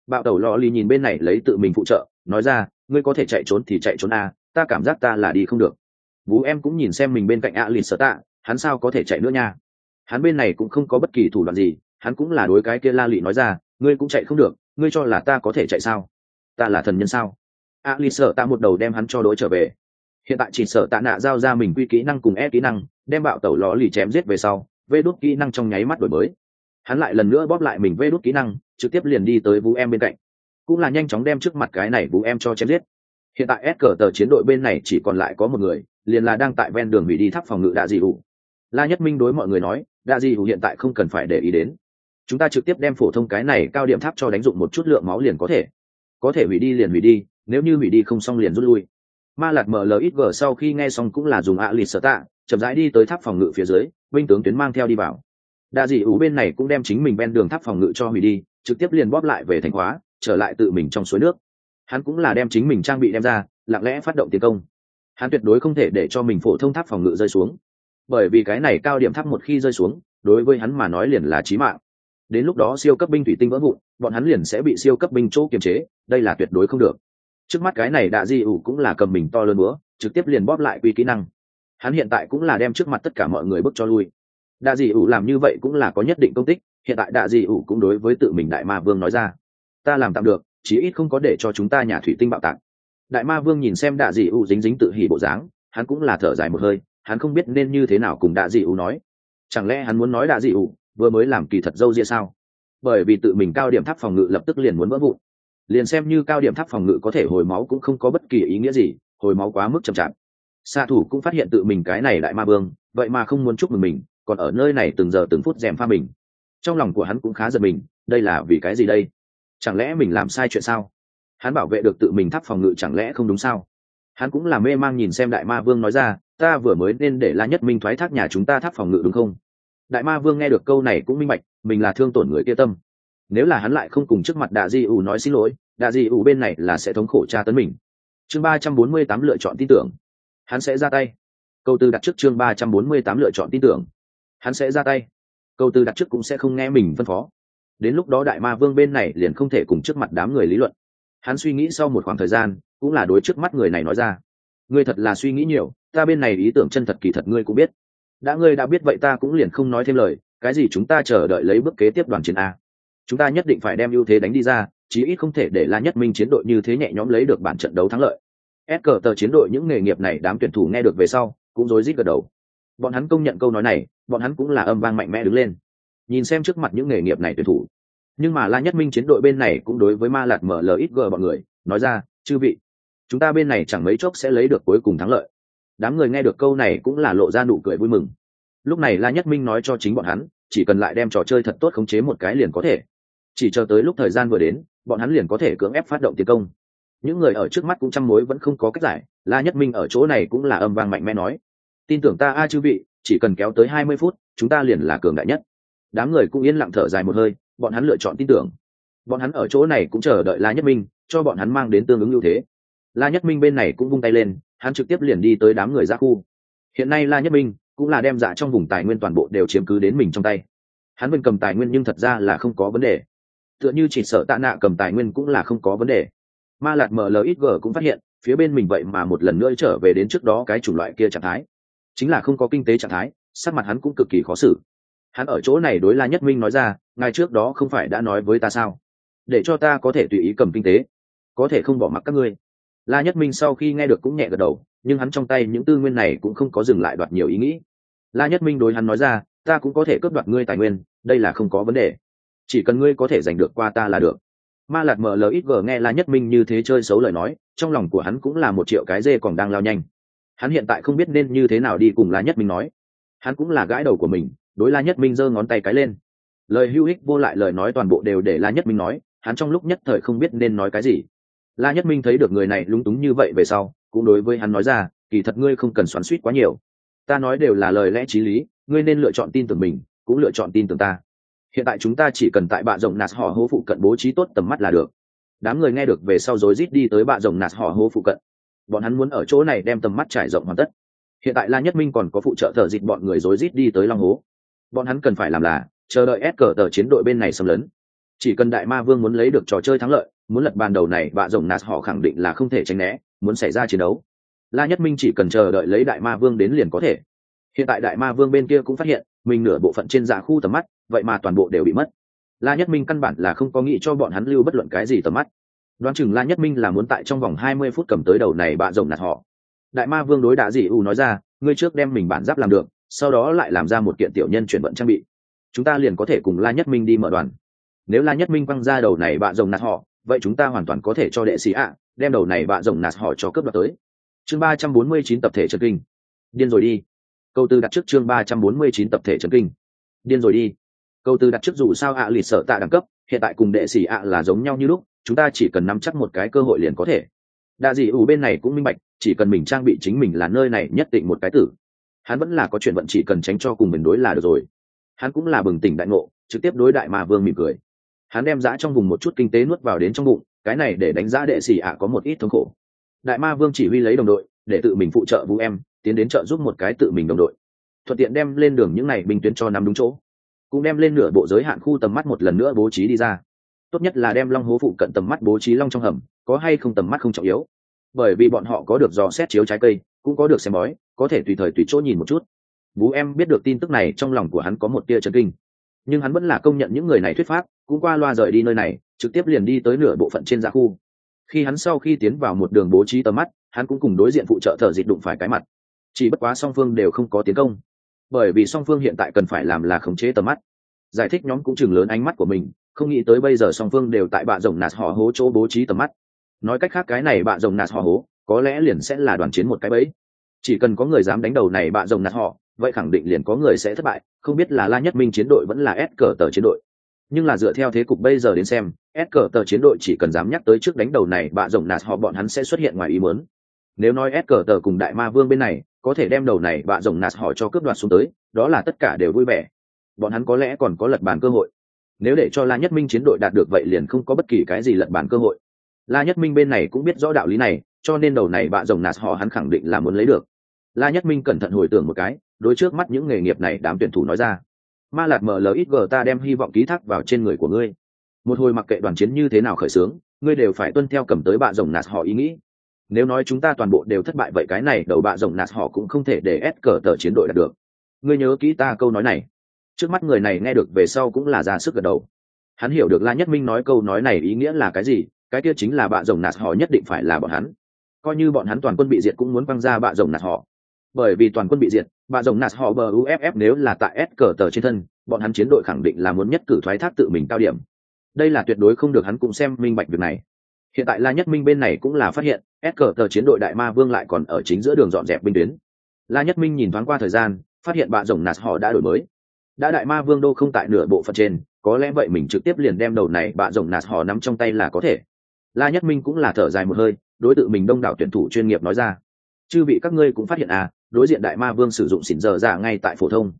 Bạo tẩu lò lì nhìn bên này lấy tự mình phụ trợ nói ra ngươi có thể chạy trốn thì chạy trốn a à, ta cảm giác ta là đi không được. Vũ em cũng nhìn xem mình bên cạnh a lì sợ tạ hắn sao có thể chạy nữa nha? Hắn bên này cũng không có bất kỳ thủ đoạn gì hắn cũng là đối cái kia la lị nói ra ngươi cũng chạy không được ngươi cho là ta có thể chạy sao? Ta là thần nhân sao? A lì sợ tạ một đầu đem hắn cho đối trở về. Hiện tại chỉ sợ tạ nạ giao ra mình quy kỹ năng cùng e kỹ năng, đem bạo tẩu lò lì chém giết về sau, vê đốt kỹ năng trong nháy mắt đổi mới. Hắn lại lần nữa bóp lại mình vê đốt kỹ năng, trực tiếp liền đi tới vũ em bên cạnh. Cũng là nhanh chóng đem trước mặt cái này vũ em cho chém giết. Hiện tại s cờ tờ chiến đội bên này chỉ còn lại có một người, liền là đang tại ven đường hủy đi tháp phòng ngự đạ dị hủ. La nhất minh đối mọi người nói, đạ dị hủ hiện tại không cần phải để ý đến. Chúng ta trực tiếp đem phổ thông cái này cao điểm tháp cho đánh dụng một chút lượng máu liền có thể. Có thể hủy đi liền hủy đi nếu như hủy đi không xong liền rút lui. Ma lạt mở lời ít mlxg sau khi nghe xong cũng là dùng ạ lịt sở tạ, chậm rãi đi tới tháp phòng ngự phía dưới, binh tướng tuyến mang theo đi vào. Đa dị ủ bên này cũng đem chính mình ven đường tháp phòng ngự cho hủy đi, trực tiếp liền bóp lại về thành hóa trở lại tự mình trong suối nước. Hắn cũng là đem chính mình trang bị đem ra, lặng lẽ phát động tiến công. Hắn tuyệt đối không thể để cho mình phổ thông tháp phòng ngự rơi xuống. Bởi vì cái này cao điểm tháp một khi rơi xuống, đối với hắn mà nói liền là chí mạng. Đến lúc đó siêu cấp binh thủy tinh vỡ vụn, bọn hắn liền sẽ bị siêu cấp binh chỗ kiềm chế, đây là tuyệt đối không được trước mắt cái này đạ di ủ cũng là cầm mình to lớn búa, trực tiếp liền bóp lại quy kỹ năng. Hắn hiện tại cũng là đem trước mặt tất cả mọi người bước cho lui. Đạ di ủ làm như vậy cũng là có nhất định công tích, hiện tại đạ di ủ cũng đối với tự mình đại ma vương nói ra. Ta làm tạm được, chí ít không có để cho chúng ta nhà thủy tinh bạo tạc. Đại ma vương nhìn xem đạ dị ủ dính dính tự hỉ bộ dáng, hắn cũng là thở dài một hơi, hắn không biết nên như thế nào cùng đạ dị ủ nói. Chẳng lẽ hắn muốn nói đạ dị ủ vừa mới làm kỳ thật dâu ria sao? Bởi vì tự mình cao điểm tháp phòng ngự lập tức liền muốn vỡ vụn liền xem như cao điểm tháp phòng ngự có thể hồi máu cũng không có bất kỳ ý nghĩa gì, hồi máu quá mức chậm chạp. Xạ thủ cũng phát hiện tự mình cái này đại ma vương, vậy mà không muốn chúc mừng mình, còn ở nơi này từng giờ từng phút rèm pha mình. Trong lòng của hắn cũng khá giật mình, đây là vì cái gì đây? Chẳng lẽ mình làm sai chuyện sao? Hắn bảo vệ được tự mình tháp phòng ngự chẳng lẽ không đúng sao? Hắn cũng là mê mang nhìn xem đại ma vương nói ra, ta vừa mới nên để la nhất minh thoái thác nhà chúng ta tháp phòng ngự đúng không? Đại ma vương nghe được câu này cũng minh bạch, mình là thương tổn người kia tâm nếu là hắn lại không cùng trước mặt đạ di ủ nói xin lỗi, đạ di ủ bên này là sẽ thống khổ tra tấn mình. Chương ba trăm bốn mươi tám lựa chọn tin tưởng. Hắn sẽ ra tay. Câu tư đặt trước chương ba trăm bốn mươi tám lựa chọn tin tưởng. Hắn sẽ ra tay. Câu tư đặt trước cũng sẽ không nghe mình phân phó. Đến lúc đó đại ma vương bên này liền không thể cùng trước mặt đám người lý luận. Hắn suy nghĩ sau một khoảng thời gian, cũng là đối trước mắt người này nói ra. Ngươi thật là suy nghĩ nhiều, ta bên này ý tưởng chân thật kỳ thật ngươi cũng biết. Đã ngươi đã biết vậy ta cũng liền không nói thêm lời, cái gì chúng ta chờ đợi lấy bước kế tiếp đoàn chiến a chúng ta nhất định phải đem ưu thế đánh đi ra, chí ít không thể để la nhất minh chiến đội như thế nhẹ nhõm lấy được bản trận đấu thắng lợi. Ép cờ tờ chiến đội những nghề nghiệp này đám tuyển thủ nghe được về sau, cũng rối rít gật đầu. Bọn hắn công nhận câu nói này, bọn hắn cũng là âm vang mạnh mẽ đứng lên. Nhìn xem trước mặt những nghề nghiệp này tuyển thủ. Nhưng mà la nhất minh chiến đội bên này cũng đối với ma lạt mở ít gờ bọn người, nói ra, chư vị, chúng ta bên này chẳng mấy chốc sẽ lấy được cuối cùng thắng lợi. Đám người nghe được câu này cũng là lộ ra nụ cười vui mừng. Lúc này la nhất minh nói cho chính bọn hắn, chỉ cần lại đem trò chơi thật tốt khống chế một cái liền có thể chỉ chờ tới lúc thời gian vừa đến, bọn hắn liền có thể cưỡng ép phát động tiến công. Những người ở trước mắt cũng chăm mối vẫn không có cách giải, la nhất minh ở chỗ này cũng là âm vang mạnh mẽ nói. Tin tưởng ta a chư vị, chỉ cần kéo tới hai mươi phút, chúng ta liền là cường đại nhất. Đám người cũng yên lặng thở dài một hơi, bọn hắn lựa chọn tin tưởng. Bọn hắn ở chỗ này cũng chờ đợi la nhất minh, cho bọn hắn mang đến tương ứng ưu thế. La nhất minh bên này cũng vung tay lên, hắn trực tiếp liền đi tới đám người ra khu. Hiện nay la nhất minh cũng là đem dạ trong vùng tài nguyên toàn bộ đều chiếm cứ đến mình trong tay. Hắn vẫn cầm tài nguyên nhưng thật ra là không có vấn đề tựa như chỉ sợ tạ nạ cầm tài nguyên cũng là không có vấn đề. Ma lạt mlxg cũng phát hiện, phía bên mình vậy mà một lần nữa trở về đến trước đó cái chủng loại kia trạng thái. Chính là không có kinh tế trạng thái, sắc mặt hắn cũng cực kỳ khó xử. Hắn ở chỗ này đối la nhất minh nói ra ngay trước đó không phải đã nói với ta sao? Để cho ta có thể tùy ý cầm kinh tế, có thể không bỏ mặc các ngươi. La nhất minh sau khi nghe được cũng nhẹ gật đầu, nhưng hắn trong tay những tư nguyên này cũng không có dừng lại đoạt nhiều ý nghĩ. La nhất minh đối hắn nói ra, ta cũng có thể cướp đoạt ngươi tài nguyên, đây là không có vấn đề chỉ cần ngươi có thể giành được qua ta là được. Ma lạt mở lời ít vờ nghe la nhất minh như thế chơi xấu lời nói, trong lòng của hắn cũng là một triệu cái dê còn đang lao nhanh. Hắn hiện tại không biết nên như thế nào đi cùng la nhất minh nói. Hắn cũng là gãi đầu của mình, đối la nhất minh giơ ngón tay cái lên. Lời hữu ích vô lại lời nói toàn bộ đều để la nhất minh nói, hắn trong lúc nhất thời không biết nên nói cái gì. La nhất minh thấy được người này lúng túng như vậy về sau, cũng đối với hắn nói ra, kỳ thật ngươi không cần xoắn suýt quá nhiều. Ta nói đều là lời lẽ t r í lý, ngươi nên lựa chọn tin tưởng mình, cũng lựa chọn tin tưởng ta hiện tại chúng ta chỉ cần tại bạ rồng nạt họ hố phụ cận bố trí tốt tầm mắt là được. Đám người nghe được về sau rối rít đi tới bạ rồng nạt họ hố phụ cận. Bọn hắn muốn ở chỗ này đem tầm mắt trải rộng hoàn tất. Hiện tại la nhất minh còn có phụ trợ thợ dịt bọn người rối rít đi tới long hố. Bọn hắn cần phải làm là chờ đợi ép cờ tờ chiến đội bên này xâm lấn. Chỉ cần đại ma vương muốn lấy được trò chơi thắng lợi, muốn lật bàn đầu này, bạ rồng nạt họ khẳng định là không thể tránh né, muốn xảy ra chiến đấu. La nhất minh chỉ cần chờ đợi lấy đại ma vương đến liền có thể. Hiện tại đại ma vương bên kia cũng phát hiện, mình nửa bộ phận trên dạ khu tầm mắt vậy mà toàn bộ đều bị mất. La nhất minh căn bản là không có nghĩ cho bọn hắn lưu bất luận cái gì tầm mắt. Đoán chừng la nhất minh là muốn tại trong vòng hai mươi phút cầm tới đầu này bạ rồng nạt họ. Đại ma vương đối đạ dị u nói ra, ngươi trước đem mình bản giáp làm được, sau đó lại làm ra một kiện tiểu nhân chuyển vận trang bị. Chúng ta liền có thể cùng la nhất minh đi mở đoàn. Nếu la nhất minh quăng ra đầu này bạ rồng nạt họ, vậy chúng ta hoàn toàn có thể cho đệ sĩ ạ, đem đầu này bạ rồng nạt họ cho cướp đoạt tới. Chương ba trăm bốn mươi chín tập thể trần kinh. Điên rồi đi. Câu tư đặt trước chương ba trăm bốn mươi chín tập thể trần kinh. Điên rồi đi câu tư đặt trước dù sao ạ à sợ tạ đẳng cấp, hiện tại cùng đệ sĩ ạ là giống nhau như lúc, chúng ta chỉ cần nắm chắc một cái cơ hội liền có thể. Đa dị ủ bên này cũng minh bạch, chỉ cần mình trang bị chính mình là nơi này nhất định một cái tử. Hắn vẫn là có chuyện vận chỉ cần tránh cho cùng mình đối là được rồi. Hắn cũng là bừng tỉnh đại ngộ, trực tiếp đối đại mà vương mỉm cười. Hắn đem giã trong vùng một chút kinh tế nuốt vào đến trong bụng, cái này để đánh giá đệ sĩ ạ có một ít thống khổ. Đại ma vương chỉ huy lấy đồng đội, để tự mình phụ trợ vũ em, tiến đến trợ giúp một cái tự mình đồng đội. Thuận tiện đem lên đường những này binh tuyến cho nắm đúng chỗ cũng đem lên nửa bộ giới hạn khu tầm mắt một lần nữa bố trí đi ra. Tốt nhất là đem long hố phụ cận tầm mắt bố trí long trong hầm, có hay không tầm mắt không trọng yếu. Bởi vì bọn họ có được dò xét chiếu trái cây, cũng có được xem bói, có thể tùy thời tùy chỗ nhìn một chút. Vũ em biết được tin tức này, trong lòng của hắn có một tia chấn kinh. Nhưng hắn vẫn là công nhận những người này thuyết pháp, cũng qua loa rời đi nơi này, trực tiếp liền đi tới nửa bộ phận trên dạ khu. Khi hắn sau khi tiến vào một đường bố trí tầm mắt, hắn cũng cùng đối diện phụ trợ thợ dịch đụng phải cái mặt. Chỉ bất quá song phương đều không có tiến công bởi vì song phương hiện tại cần phải làm là khống chế tầm mắt. Giải thích nhóm cũng chừng lớn ánh mắt của mình, không nghĩ tới bây giờ song phương đều tại bạ rồng nạt họ hố chỗ bố trí tầm mắt. Nói cách khác cái này bạ rồng nạt họ hố, có lẽ liền sẽ là đoàn chiến một cái bẫy. Chỉ cần có người dám đánh đầu này bạ rồng nạt họ, vậy khẳng định liền có người sẽ thất bại, không biết là la nhất minh chiến đội vẫn là s cờ tờ chiến đội. Nhưng là dựa theo thế cục bây giờ đến xem, s cờ tờ chiến đội chỉ cần dám nhắc tới trước đánh đầu này bạ rồng nạt họ, bọn hắn sẽ xuất hiện ngoài ý muốn. Nếu nói s cờ tờ cùng đại ma vương bên này có thể đem đầu này bạ rồng nạt họ cho cướp đoạt xuống tới, đó là tất cả đều vui vẻ. Bọn hắn có lẽ còn có lật bàn cơ hội. Nếu để cho la nhất minh chiến đội đạt được vậy liền không có bất kỳ cái gì lật bàn cơ hội. La nhất minh bên này cũng biết rõ đạo lý này, cho nên đầu này bạ rồng nạt họ hắn khẳng định là muốn lấy được. La nhất minh cẩn thận hồi tưởng một cái, đối trước mắt những nghề nghiệp này đám tuyển thủ nói ra. Ma lạt mở lời ít gờ ta đem hy vọng ký thác vào trên người của ngươi. Một hồi mặc kệ đoàn chiến như thế nào khởi xướng, ngươi đều phải tuân theo cầm tới bạ rồng nạt họ ý nghĩ nếu nói chúng ta toàn bộ đều thất bại vậy cái này, đầu bạ rồng nạt họ cũng không thể để ép cờ tờ chiến đội đạt được. Ngươi nhớ kỹ ta câu nói này. Trước mắt người này nghe được về sau cũng là ra sức gật đầu. Hắn hiểu được la nhất minh nói câu nói này ý nghĩa là cái gì, cái kia chính là bạ rồng nạt họ nhất định phải là bọn hắn. Coi như bọn hắn toàn quân bị diệt cũng muốn văng ra bạ rồng nạt họ. Bởi vì toàn quân bị diệt, bạ rồng nạt họ bờ uff nếu là tại s cờ tờ trên thân, bọn hắn chiến đội khẳng định là muốn nhất cử thoái thác tự mình cao điểm. Đây là tuyệt đối không được hắn cũng xem minh bạch việc này hiện tại la nhất minh bên này cũng là phát hiện, s cờ tờ chiến đội đại ma vương lại còn ở chính giữa đường dọn dẹp binh tuyến. La nhất minh nhìn thoáng qua thời gian, phát hiện bạ rồng nạt họ đã đổi mới. Đã đại ma vương đô không tại nửa bộ phận trên, có lẽ vậy mình trực tiếp liền đem đầu này bạ rồng nạt họ nắm trong tay là có thể. La nhất minh cũng là thở dài một hơi, đối tượng mình đông đảo tuyển thủ chuyên nghiệp nói ra. Chư vị các ngươi cũng phát hiện à đối diện đại ma vương sử dụng xỉn giờ giả ngay tại phổ thông.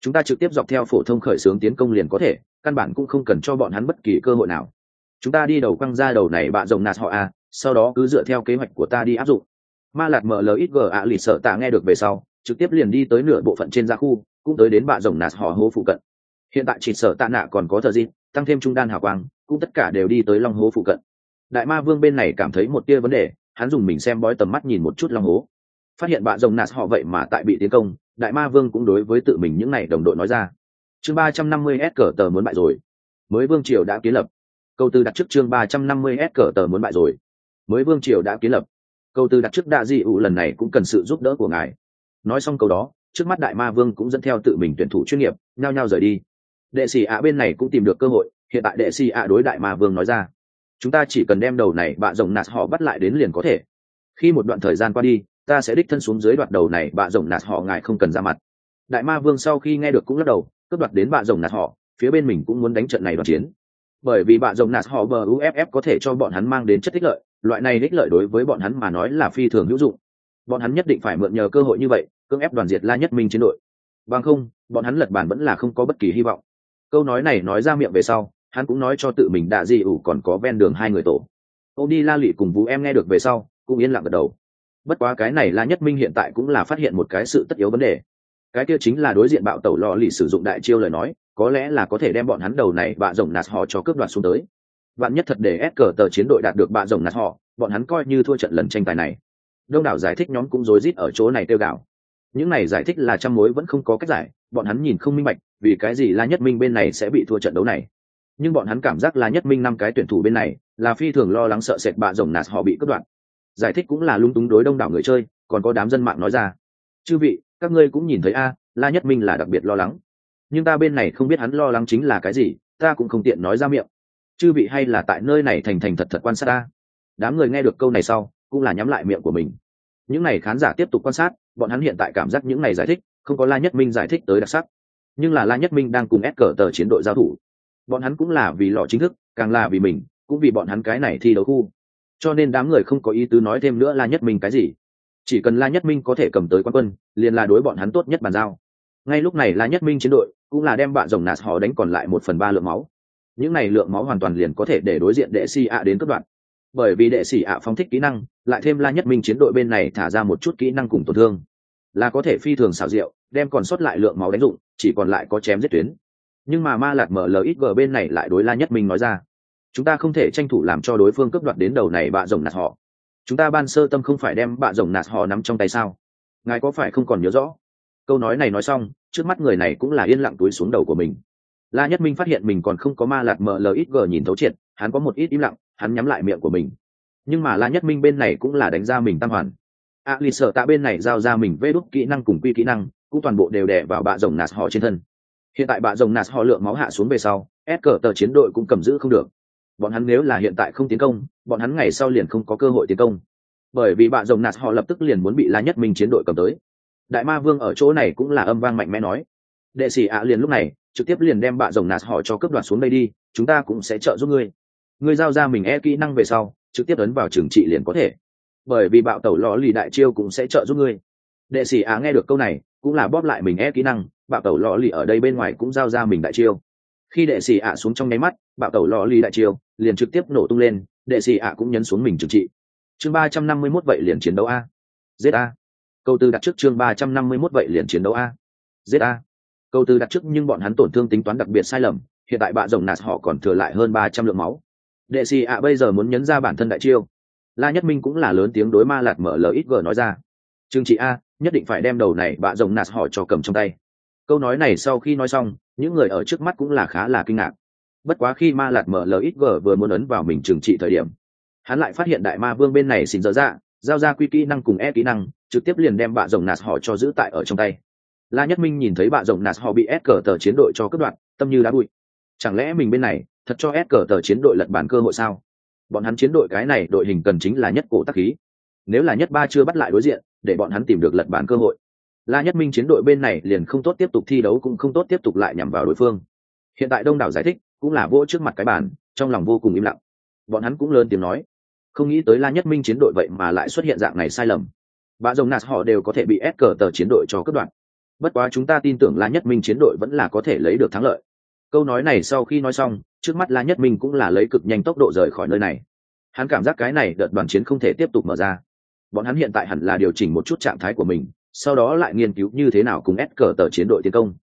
Chúng ta trực tiếp dọc theo phổ thông khởi xướng tiến công liền có thể, căn bản cũng không cần cho bọn hắn bất kỳ cơ hội nào chúng ta đi đầu quăng ra đầu này bạ rồng nạt họ à sau đó cứ dựa theo kế hoạch của ta đi áp dụng. Ma lạt mở lời ít gờ ạ lì sợ tạ nghe được về sau, trực tiếp liền đi tới nửa bộ phận trên gia khu, cũng tới đến bạ rồng nạt họ hố phụ cận. Hiện tại chỉ sợ tạ nạ còn có thợ gì, tăng thêm trung đan hào quang, cũng tất cả đều đi tới long hố phụ cận. Đại ma vương bên này cảm thấy một tia vấn đề, hắn dùng mình xem bói tầm mắt nhìn một chút long hố. Phát hiện bạ rồng nạt họ vậy mà tại bị tiến công, đại ma vương cũng đối với tự mình những n à y đồng đội nói ra. Chương ba trăm năm mươi s cờ tờ muốn bại rồi. Mới vương triều đã kiến lập câu tư đặt trước chương ba trăm năm mươi s cờ tờ muốn bại rồi. Mới vương triều đã kiến lập. Câu tư đặt trước đạ di ủ lần này cũng cần sự giúp đỡ của ngài. Nói xong câu đó, trước mắt đại ma vương cũng dẫn theo tự mình tuyển thủ chuyên nghiệp, nhao nhao rời đi. Đệ sĩ ạ bên này cũng tìm được cơ hội, hiện tại đệ sĩ ạ đối đại ma vương nói ra, chúng ta chỉ cần đem đầu này bạ rồng nạt họ bắt lại đến liền có thể. Khi một đoạn thời gian qua đi, ta sẽ đích thân xuống dưới đoạt đầu này bạ rồng nạt họ ngài không cần ra mặt. Đại ma vương sau khi nghe được cũng lắc đầu, cướp đoạt đến bạ rồng nạt họ, phía bên mình cũng muốn đánh trận này đoàn chiến bởi vì bạn rộng nạt họ bờ uff có thể cho bọn hắn mang đến chất ích lợi, loại này ích lợi đối với bọn hắn mà nói là phi thường hữu dụng. Bọn hắn nhất định phải mượn nhờ cơ hội như vậy, cưỡng ép đoàn diệt la nhất minh chiến đội. Bằng không, bọn hắn lật bản vẫn là không có bất kỳ hy vọng. Câu nói này nói ra miệng về sau, hắn cũng nói cho tự mình đạ di ủ còn có ven đường hai người tổ. Ô đi la lụy cùng vũ em nghe được về sau, cũng yên lặng gật đầu. Bất quá cái này la nhất minh hiện tại cũng là phát hiện một cái sự tất yếu vấn đề. Cái kia chính là đối diện bạo tẩu lò lì sử dụng đại chiêu lời nói có lẽ là có thể đem bọn hắn đầu này bạ rồng nạt họ cho cướp đoạt xuống tới. Bạn nhất thật để ép cờ tờ chiến đội đạt được bạ rồng nạt họ, bọn hắn coi như thua trận lần tranh tài này. Đông đảo giải thích nhóm cũng rối rít ở chỗ này tiêu gạo những này giải thích là trăm mối vẫn không có cách giải, bọn hắn nhìn không minh bạch, vì cái gì la nhất minh bên này sẽ bị thua trận đấu này. Nhưng bọn hắn cảm giác la nhất minh năm cái tuyển thủ bên này, là phi thường lo lắng sợ sệt bạ rồng nạt họ bị cướp đoạt. Giải thích cũng là lung túng đối đông đảo người chơi, còn có đám dân mạng nói ra. Chư vị, các ngươi cũng nhìn thấy a, la nhất minh là đặc biệt lo lắng nhưng ta bên này không biết hắn lo lắng chính là cái gì, ta cũng không tiện nói ra miệng. Chư vị hay là tại nơi này thành thành thật thật quan sát ta. Đám người nghe được câu này sau, cũng là nhắm lại miệng của mình. Những n à y khán giả tiếp tục quan sát, bọn hắn hiện tại cảm giác những n à y giải thích, không có la nhất minh giải thích tới đặc sắc. Nhưng là la nhất minh đang cùng ép cờ tờ chiến đội giao thủ. Bọn hắn cũng là vì lọ chính thức, càng là vì mình, cũng vì bọn hắn cái này thi đấu khu. Cho nên đám người không có ý tứ nói thêm nữa la nhất minh cái gì. Chỉ cần la nhất minh có thể cầm tới quan quân, liền là đối bọn hắn tốt nhất bàn giao ngay lúc này la nhất minh chiến đội, cũng là đem bạn rồng nạt họ đánh còn lại một phần ba lượng máu. Những này lượng máu hoàn toàn liền có thể để đối diện đệ si ạ đến cấp đoạn bởi vì đệ sĩ ạ phóng thích kỹ năng, lại thêm la nhất minh chiến đội bên này thả ra một chút kỹ năng cùng tổn thương. Là có thể phi thường xảo diệu, đem còn sót lại lượng máu đánh dụng, chỉ còn lại có chém giết tuyến. Nhưng mà ma lạt mở lxg bên này lại đối la nhất minh nói ra, chúng ta không thể tranh thủ làm cho đối phương cướp đoạt đến đầu này bạ rồng nạt họ. Chúng ta ban sơ tâm không phải đem bạ rồng nạt họ nắm trong tay sao? Ngài có phải không còn nhớ rõ? Câu nói này nói xong trước mắt người này cũng là yên lặng túi xuống đầu của mình. La nhất minh phát hiện mình còn không có ma lạt mở lxg nhìn thấu triệt, hắn có một ít im lặng, hắn nhắm lại miệng của mình. Nhưng mà la nhất minh bên này cũng là đánh ra mình tam hoàn. A lì sợ tạ bên này giao ra mình vê đúc kỹ năng cùng quy kỹ năng, cũng toàn bộ đều đẻ vào bạ rồng nạt họ trên thân. Hiện tại bạ rồng nạt họ lượng máu hạ xuống về sau ép cờ tờ chiến đội cũng cầm giữ không được. Bọn hắn nếu là hiện tại không tiến công, bọn hắn ngày sau liền không có cơ hội tiến công. Bởi vì bạ rồng nạt họ lập tức liền muốn bị la nhất minh chiến đội cầm tới đại ma vương ở chỗ này cũng là âm vang mạnh mẽ nói. Đệ sĩ ạ liền lúc này, trực tiếp liền đem bạ rồng nạt họ cho cướp đoạt xuống đây đi, chúng ta cũng sẽ trợ giúp ngươi. Ngươi giao ra mình e kỹ năng về sau, trực tiếp ấn vào trường trị liền có thể. Bởi vì bạo tẩu lò lì đại chiêu cũng sẽ trợ giúp ngươi. Đệ sĩ á nghe được câu này, cũng là bóp lại mình e kỹ năng, bạo tẩu lò lì ở đây bên ngoài cũng giao ra mình đại chiêu. Khi đệ sĩ ạ xuống trong nháy mắt, bạo tẩu lò lì đại chiêu liền trực tiếp nổ tung lên, đệ sĩ ạ cũng nhấn xuống mình trừng trị. Chương ba trăm năm mươi mốt vậy liền chiến đấu a. Giết a câu tư đặt trước chương ba trăm năm mươi mốt vậy liền chiến đấu a. Giết a. Câu tư đặt trước nhưng bọn hắn tổn thương tính toán đặc biệt sai lầm, hiện tại bạ rồng nạt họ còn thừa lại hơn ba trăm lượng máu. Đệ sĩ ạ bây giờ muốn nhấn ra bản thân đại chiêu. La nhất minh cũng là lớn tiếng đối ma lạt mở lời ít gờ nói ra. Trương chị a, nhất định phải đem đầu này bạ rồng nạt họ cho cầm trong tay. Câu nói này sau khi nói xong, những người ở trước mắt cũng là khá là kinh ngạc. Bất quá khi ma lạt mở lời ít gờ vừa muốn ấn vào mình trừng trị thời điểm, hắn lại phát hiện đại ma vương bên này xin dở dạ giao ra quy kỹ năng cùng e kỹ năng trực tiếp liền đem bạ rồng nạt họ cho giữ tại ở trong tay. La nhất minh nhìn thấy bạ rồng nạt họ bị ép cờ tờ chiến đội cho cướp đoạn tâm như đá bụi. Chẳng lẽ mình bên này thật cho ép cờ tờ chiến đội lật bản cơ hội sao? Bọn hắn chiến đội cái này đội hình cần chính là nhất cổ tắc khí. Nếu là nhất ba chưa bắt lại đối diện để bọn hắn tìm được lật bản cơ hội. La nhất minh chiến đội bên này liền không tốt tiếp tục thi đấu cũng không tốt tiếp tục lại nhằm vào đối phương. Hiện tại đông đảo giải thích cũng là vô trước mặt cái bản, trong lòng vô cùng im lặng. Bọn hắn cũng lớn tiếng nói không nghĩ tới la nhất minh chiến đội vậy mà lại xuất hiện dạng này sai lầm. Bà rồng nạt họ đều có thể bị ép cờ tờ chiến đội cho cất đoạn bất quá chúng ta tin tưởng la nhất minh chiến đội vẫn là có thể lấy được thắng lợi. Câu nói này sau khi nói xong, trước mắt la nhất minh cũng là lấy cực nhanh tốc độ rời khỏi nơi này. Hắn cảm giác cái này đợt đoàn chiến không thể tiếp tục mở ra. Bọn hắn hiện tại hẳn là điều chỉnh một chút trạng thái của mình, sau đó lại nghiên cứu như thế nào cùng ép cờ tờ chiến đội tiến công.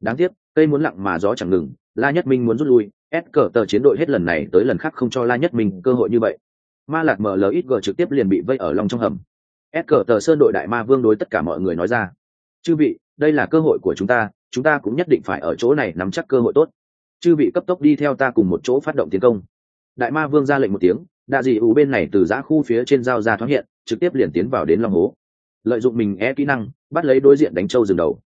Đáng tiếc, cây muốn lặng mà gió chẳng ngừng, la nhất minh muốn rút lui, ép cờ tờ chiến đội hết lần này tới lần khác không cho la nhất minh cơ hội như vậy ma lạc mlxg trực tiếp liền bị vây ở lòng trong hầm. S cờ tờ sơn đội đại ma vương đối tất cả mọi người nói ra. Chư vị, đây là cơ hội của chúng ta chúng ta cũng nhất định phải ở chỗ này nắm chắc cơ hội tốt. Chư vị cấp tốc đi theo ta cùng một chỗ phát động tiến công. Đại ma vương ra lệnh một tiếng đạ dị ủ bên này từ giã khu phía trên giao ra thoáng hiện, trực tiếp liền tiến vào đến lòng hố. Lợi dụng mình e kỹ năng, bắt lấy đối diện đánh trâu dừng đầu.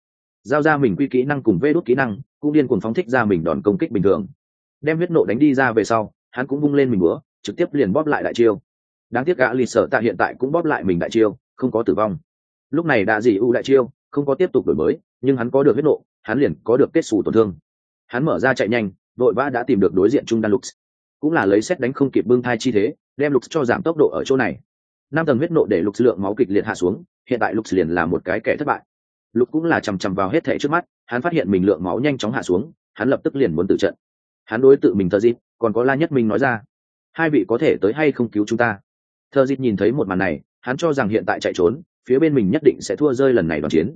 Giao ra mình quy kỹ năng cùng vê đốt kỹ năng, cũng điên cuồng phóng thích ra mình đòn công kích bình thường. Đem huyết nộ đánh đi ra về sau, hắn cũng bung lên mình bữa trực tiếp liền bóp lại đại chiêu. Đáng tiếc gã lì sở tạ hiện tại cũng bóp lại mình đại chiêu, không có tử vong. Lúc này đã dị u đại chiêu không có tiếp tục đổi mới, nhưng hắn có được huyết nộ, hắn liền có được kết xù tổn thương. Hắn mở ra chạy nhanh, đội vã đã tìm được đối diện trung đan lục. cũng là lấy xét đánh không kịp bưng thai chi thế, đem lục cho giảm tốc độ ở chỗ này. Năm tầng huyết nộ để lục lượng máu kịch liệt hạ xuống, hiện tại lục liền là một cái kẻ thất bại. Lục cũng là chằm chằm vào hết thể trước mắt, hắn phát hiện mình lượng máu nhanh chóng hạ xuống, hắn lập tức liền muốn tự trận. Hắn đối tự mình thơ dịp, còn có la nhất minh nói ra hai vị có thể tới hay không cứu chúng ta? Thơ dịt nhìn thấy một màn này, hắn cho rằng hiện tại chạy trốn, phía bên mình nhất định sẽ thua rơi lần này đoàn chiến.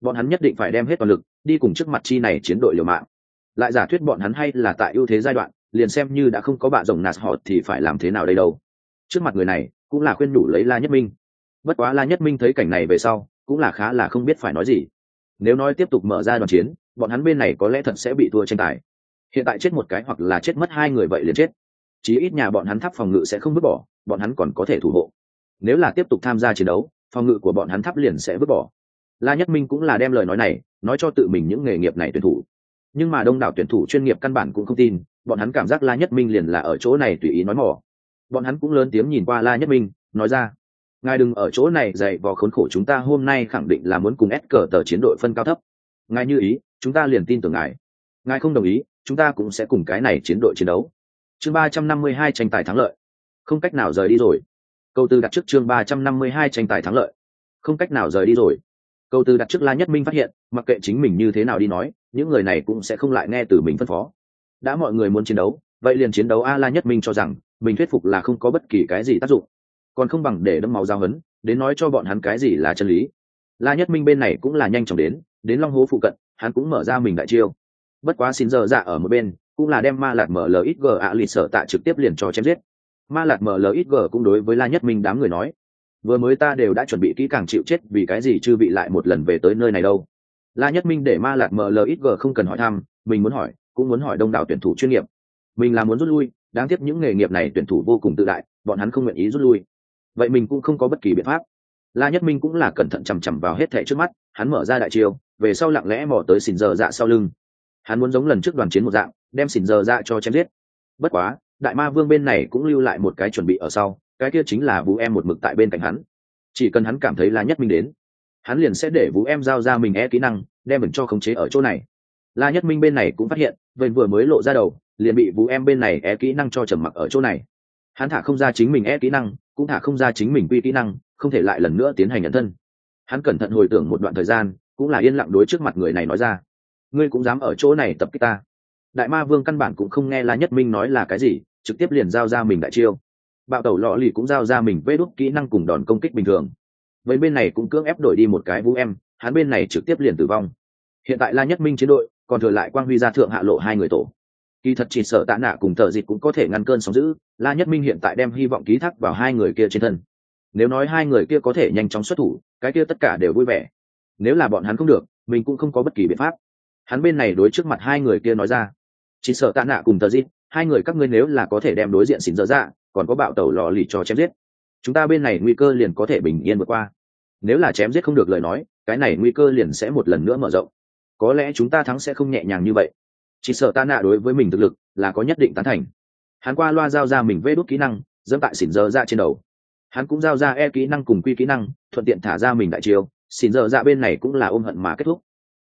Bọn hắn nhất định phải đem hết toàn lực, đi cùng trước mặt chi này chiến đội liều mạng. Lại giả thuyết bọn hắn hay là tại ưu thế giai đoạn, liền xem như đã không có bạn rồng nạt họ thì phải làm thế nào đây đâu. Trước mặt người này, cũng là khuyên đủ lấy la nhất minh. Bất quá la nhất minh thấy cảnh này về sau, cũng là khá là không biết phải nói gì. Nếu nói tiếp tục mở ra đoàn chiến, bọn hắn bên này có lẽ thật sẽ bị thua tranh tài. Hiện tại chết một cái hoặc là chết mất hai người vậy liền chết chí ít nhà bọn hắn tháp phòng ngự sẽ không vứt bỏ, bọn hắn còn có thể thủ hộ. Nếu là tiếp tục tham gia chiến đấu, phòng ngự của bọn hắn tháp liền sẽ vứt bỏ. La nhất minh cũng là đem lời nói này, nói cho tự mình những nghề nghiệp này tuyển thủ. Nhưng mà đông đảo tuyển thủ chuyên nghiệp căn bản cũng không tin, bọn hắn cảm giác la nhất minh liền là ở chỗ này tùy ý nói mỏ. Bọn hắn cũng lớn tiếng nhìn qua la nhất minh, nói ra, ngài đừng ở chỗ này dạy vò khốn khổ chúng ta, hôm nay khẳng định là muốn cùng ép cờ tờ chiến đội phân cao thấp. Ngài như ý, chúng ta liền tin tưởng ngài. Ngài không đồng ý, chúng ta cũng sẽ cùng cái này chiến đội chiến đấu chương ba trăm năm mươi hai tranh tài thắng lợi. Không cách nào rời đi rồi. Câu tư đặt trước chương ba trăm năm mươi hai tranh tài thắng lợi. Không cách nào rời đi rồi. Câu tư đặt trước la nhất minh phát hiện, mặc kệ chính mình như thế nào đi nói, những người này cũng sẽ không lại nghe từ mình phân phó. Đã mọi người muốn chiến đấu, vậy liền chiến đấu a la nhất minh cho rằng, mình thuyết phục là không có bất kỳ cái gì tác dụng. Còn không bằng để đâm máu giao hấn, đến nói cho bọn hắn cái gì là chân lý. La nhất minh bên này cũng là nhanh chóng đến đến long hố phụ cận, hắn cũng mở ra mình đại chiêu. Bất quá xin giờ dạ ở một bên cũng là đem ma lạt mở lxg ạ lì sở tạ trực tiếp liền cho chém giết. Ma lạt mở lxg cũng đối với la nhất minh đám người nói, vừa mới ta đều đã chuẩn bị kỹ càng chịu chết, vì cái gì chưa bị lại một lần về tới nơi này đâu? La nhất minh để ma lạt mở lxg không cần hỏi thăm, mình muốn hỏi, cũng muốn hỏi đông đảo tuyển thủ chuyên nghiệp. Mình là muốn rút lui, đáng tiếc những nghề nghiệp này tuyển thủ vô cùng tự đại, bọn hắn không nguyện ý rút lui. Vậy mình cũng không có bất kỳ biện pháp. La nhất minh cũng là cẩn thận chằm chằm vào hết thẻ trước mắt, hắn mở ra đại chiêu, về sau lặng lẽ mò tới xỉn giờ dạ sau lưng hắn muốn giống lần trước đoàn chiến một dạng, đem xỉn giờ ra cho chém giết. Bất quá, đại ma vương bên này cũng lưu lại một cái chuẩn bị ở sau, cái kia chính là vũ em một mực tại bên cạnh hắn. Chỉ cần hắn cảm thấy la nhất minh đến, hắn liền sẽ để vũ em giao ra mình e kỹ năng, đem mình cho khống chế ở chỗ này. La nhất minh bên này cũng phát hiện, vậy vừa mới lộ ra đầu, liền bị vũ em bên này e kỹ năng cho trầm mặc ở chỗ này. Hắn thả không ra chính mình e kỹ năng, cũng thả không ra chính mình quy kỹ năng, không thể lại lần nữa tiến hành nhận thân. Hắn cẩn thận hồi tưởng một đoạn thời gian, cũng là yên lặng đối trước mặt người này nói ra ngươi cũng dám ở chỗ này tập kích ta. Đại ma vương căn bản cũng không nghe la nhất minh nói là cái gì, trực tiếp liền giao ra mình đại chiêu. Bạo tẩu lọ lì cũng giao ra mình vê đúc kỹ năng cùng đòn công kích bình thường. Với bên này cũng cưỡng ép đổi đi một cái vũ em, hắn bên này trực tiếp liền tử vong. Hiện tại la nhất minh chiến đội còn thừa lại quang huy ra thượng hạ lộ hai người tổ. Kỳ thật chỉ sợ tạ nạ cùng thợ dịch cũng có thể ngăn cơn sóng giữ la nhất minh hiện tại đem hy vọng ký thác vào hai người kia trên thân. Nếu nói hai người kia có thể nhanh chóng xuất thủ, cái kia tất cả đều vui vẻ. Nếu là bọn hắn không được, mình cũng không có bất kỳ biện pháp hắn bên này đối trước mặt hai người kia nói ra, chỉ sợ tạ nạ cùng tờ dịch hai người các ngươi nếu là có thể đem đối diện xỉn dở dạ còn có bạo tẩu lò lì cho chém giết, chúng ta bên này nguy cơ liền có thể bình yên vượt qua. Nếu là chém giết không được lời nói, cái này nguy cơ liền sẽ một lần nữa mở rộng. Có lẽ chúng ta thắng sẽ không nhẹ nhàng như vậy. Chỉ sợ ta nạ đối với mình thực lực là có nhất định tán thành. Hắn qua loa giao ra mình vê đốt kỹ năng, dẫm tại xỉn dơ ra dạ trên đầu. Hắn cũng giao ra e kỹ năng cùng quy kỹ năng, thuận tiện thả ra mình đại chiều xỉn dơ dạ bên này cũng là ôm hận mà kết thúc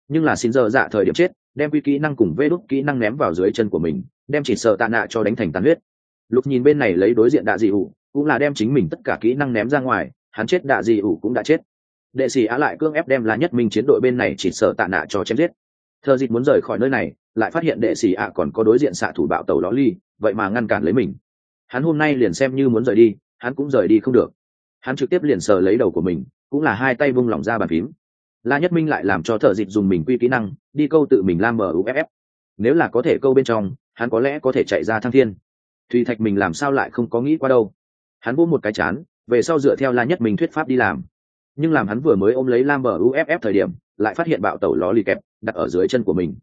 nhưng là xin dơ dạ thời điểm chết, đem quy kỹ năng cùng vê đốt kỹ năng ném vào dưới chân của mình, đem chỉ sợ tạ nạ cho đánh thành tàn huyết. Lúc nhìn bên này lấy đối diện đạ dị ủ, cũng là đem chính mình tất cả kỹ năng ném ra ngoài, hắn chết đạ dị ủ cũng đã chết. Đệ sĩ á lại cương ép đem là nhất minh chiến đội bên này chỉ sợ tạ nạ cho chém giết. Thơ dịt muốn rời khỏi nơi này, lại phát hiện đệ sĩ ạ còn có đối diện xạ thủ bạo tàu ló ly, vậy mà ngăn cản lấy mình. Hắn hôm nay liền xem như muốn rời đi, hắn cũng rời đi không được. Hắn trực tiếp liền sờ lấy đầu của mình, cũng là hai tay bung lỏng ra bàn phím la nhất minh lại làm cho thợ dịt dùng mình quy kỹ năng, đi câu tự mình lam muff nếu là có thể câu bên trong, hắn có lẽ có thể chạy ra thăng thiên. Thùy thạch mình làm sao lại không có nghĩ qua đâu. Hắn vỗ một cái chán, về sau dựa theo la nhất minh thuyết pháp đi làm. Nhưng làm hắn vừa mới ôm lấy lam muff uff thời điểm, lại phát hiện bạo tẩu ló lì kẹp, đặt ở dưới chân của mình.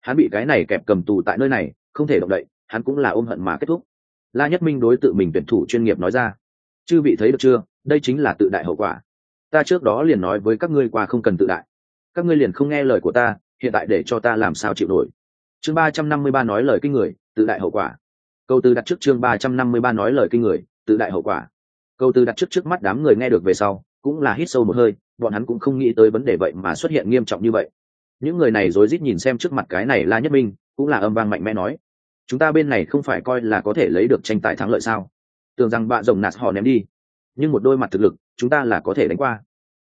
Hắn bị cái này kẹp cầm tù tại nơi này, không thể động đậy, hắn cũng là ôm hận mà kết thúc. La nhất minh đối tự mình tuyển thủ chuyên nghiệp nói ra. Chư vị thấy được chưa? Đây chính là tự đại hậu quả ta trước đó liền nói với các ngươi qua không cần tự đại. Các ngươi liền không nghe lời của ta, hiện tại để cho ta làm sao chịu nổi. Chương ba trăm năm mươi ba nói lời kinh người, tự đại hậu quả. Câu từ đặt trước chương ba trăm năm mươi ba nói lời kinh người, tự đại hậu quả. Câu từ đặt trước trước mắt đám người nghe được về sau, cũng là hít sâu một hơi, bọn hắn cũng không nghĩ tới vấn đề vậy mà xuất hiện nghiêm trọng như vậy. Những người này rối rít nhìn xem trước mặt cái này la nhất minh, cũng là âm vang mạnh mẽ nói, chúng ta bên này không phải coi là có thể lấy được tranh tài thắng lợi sao? Tưởng rằng bạ rồng nạt họ ném đi nhưng một đôi mặt thực lực, chúng ta là có thể đánh qua.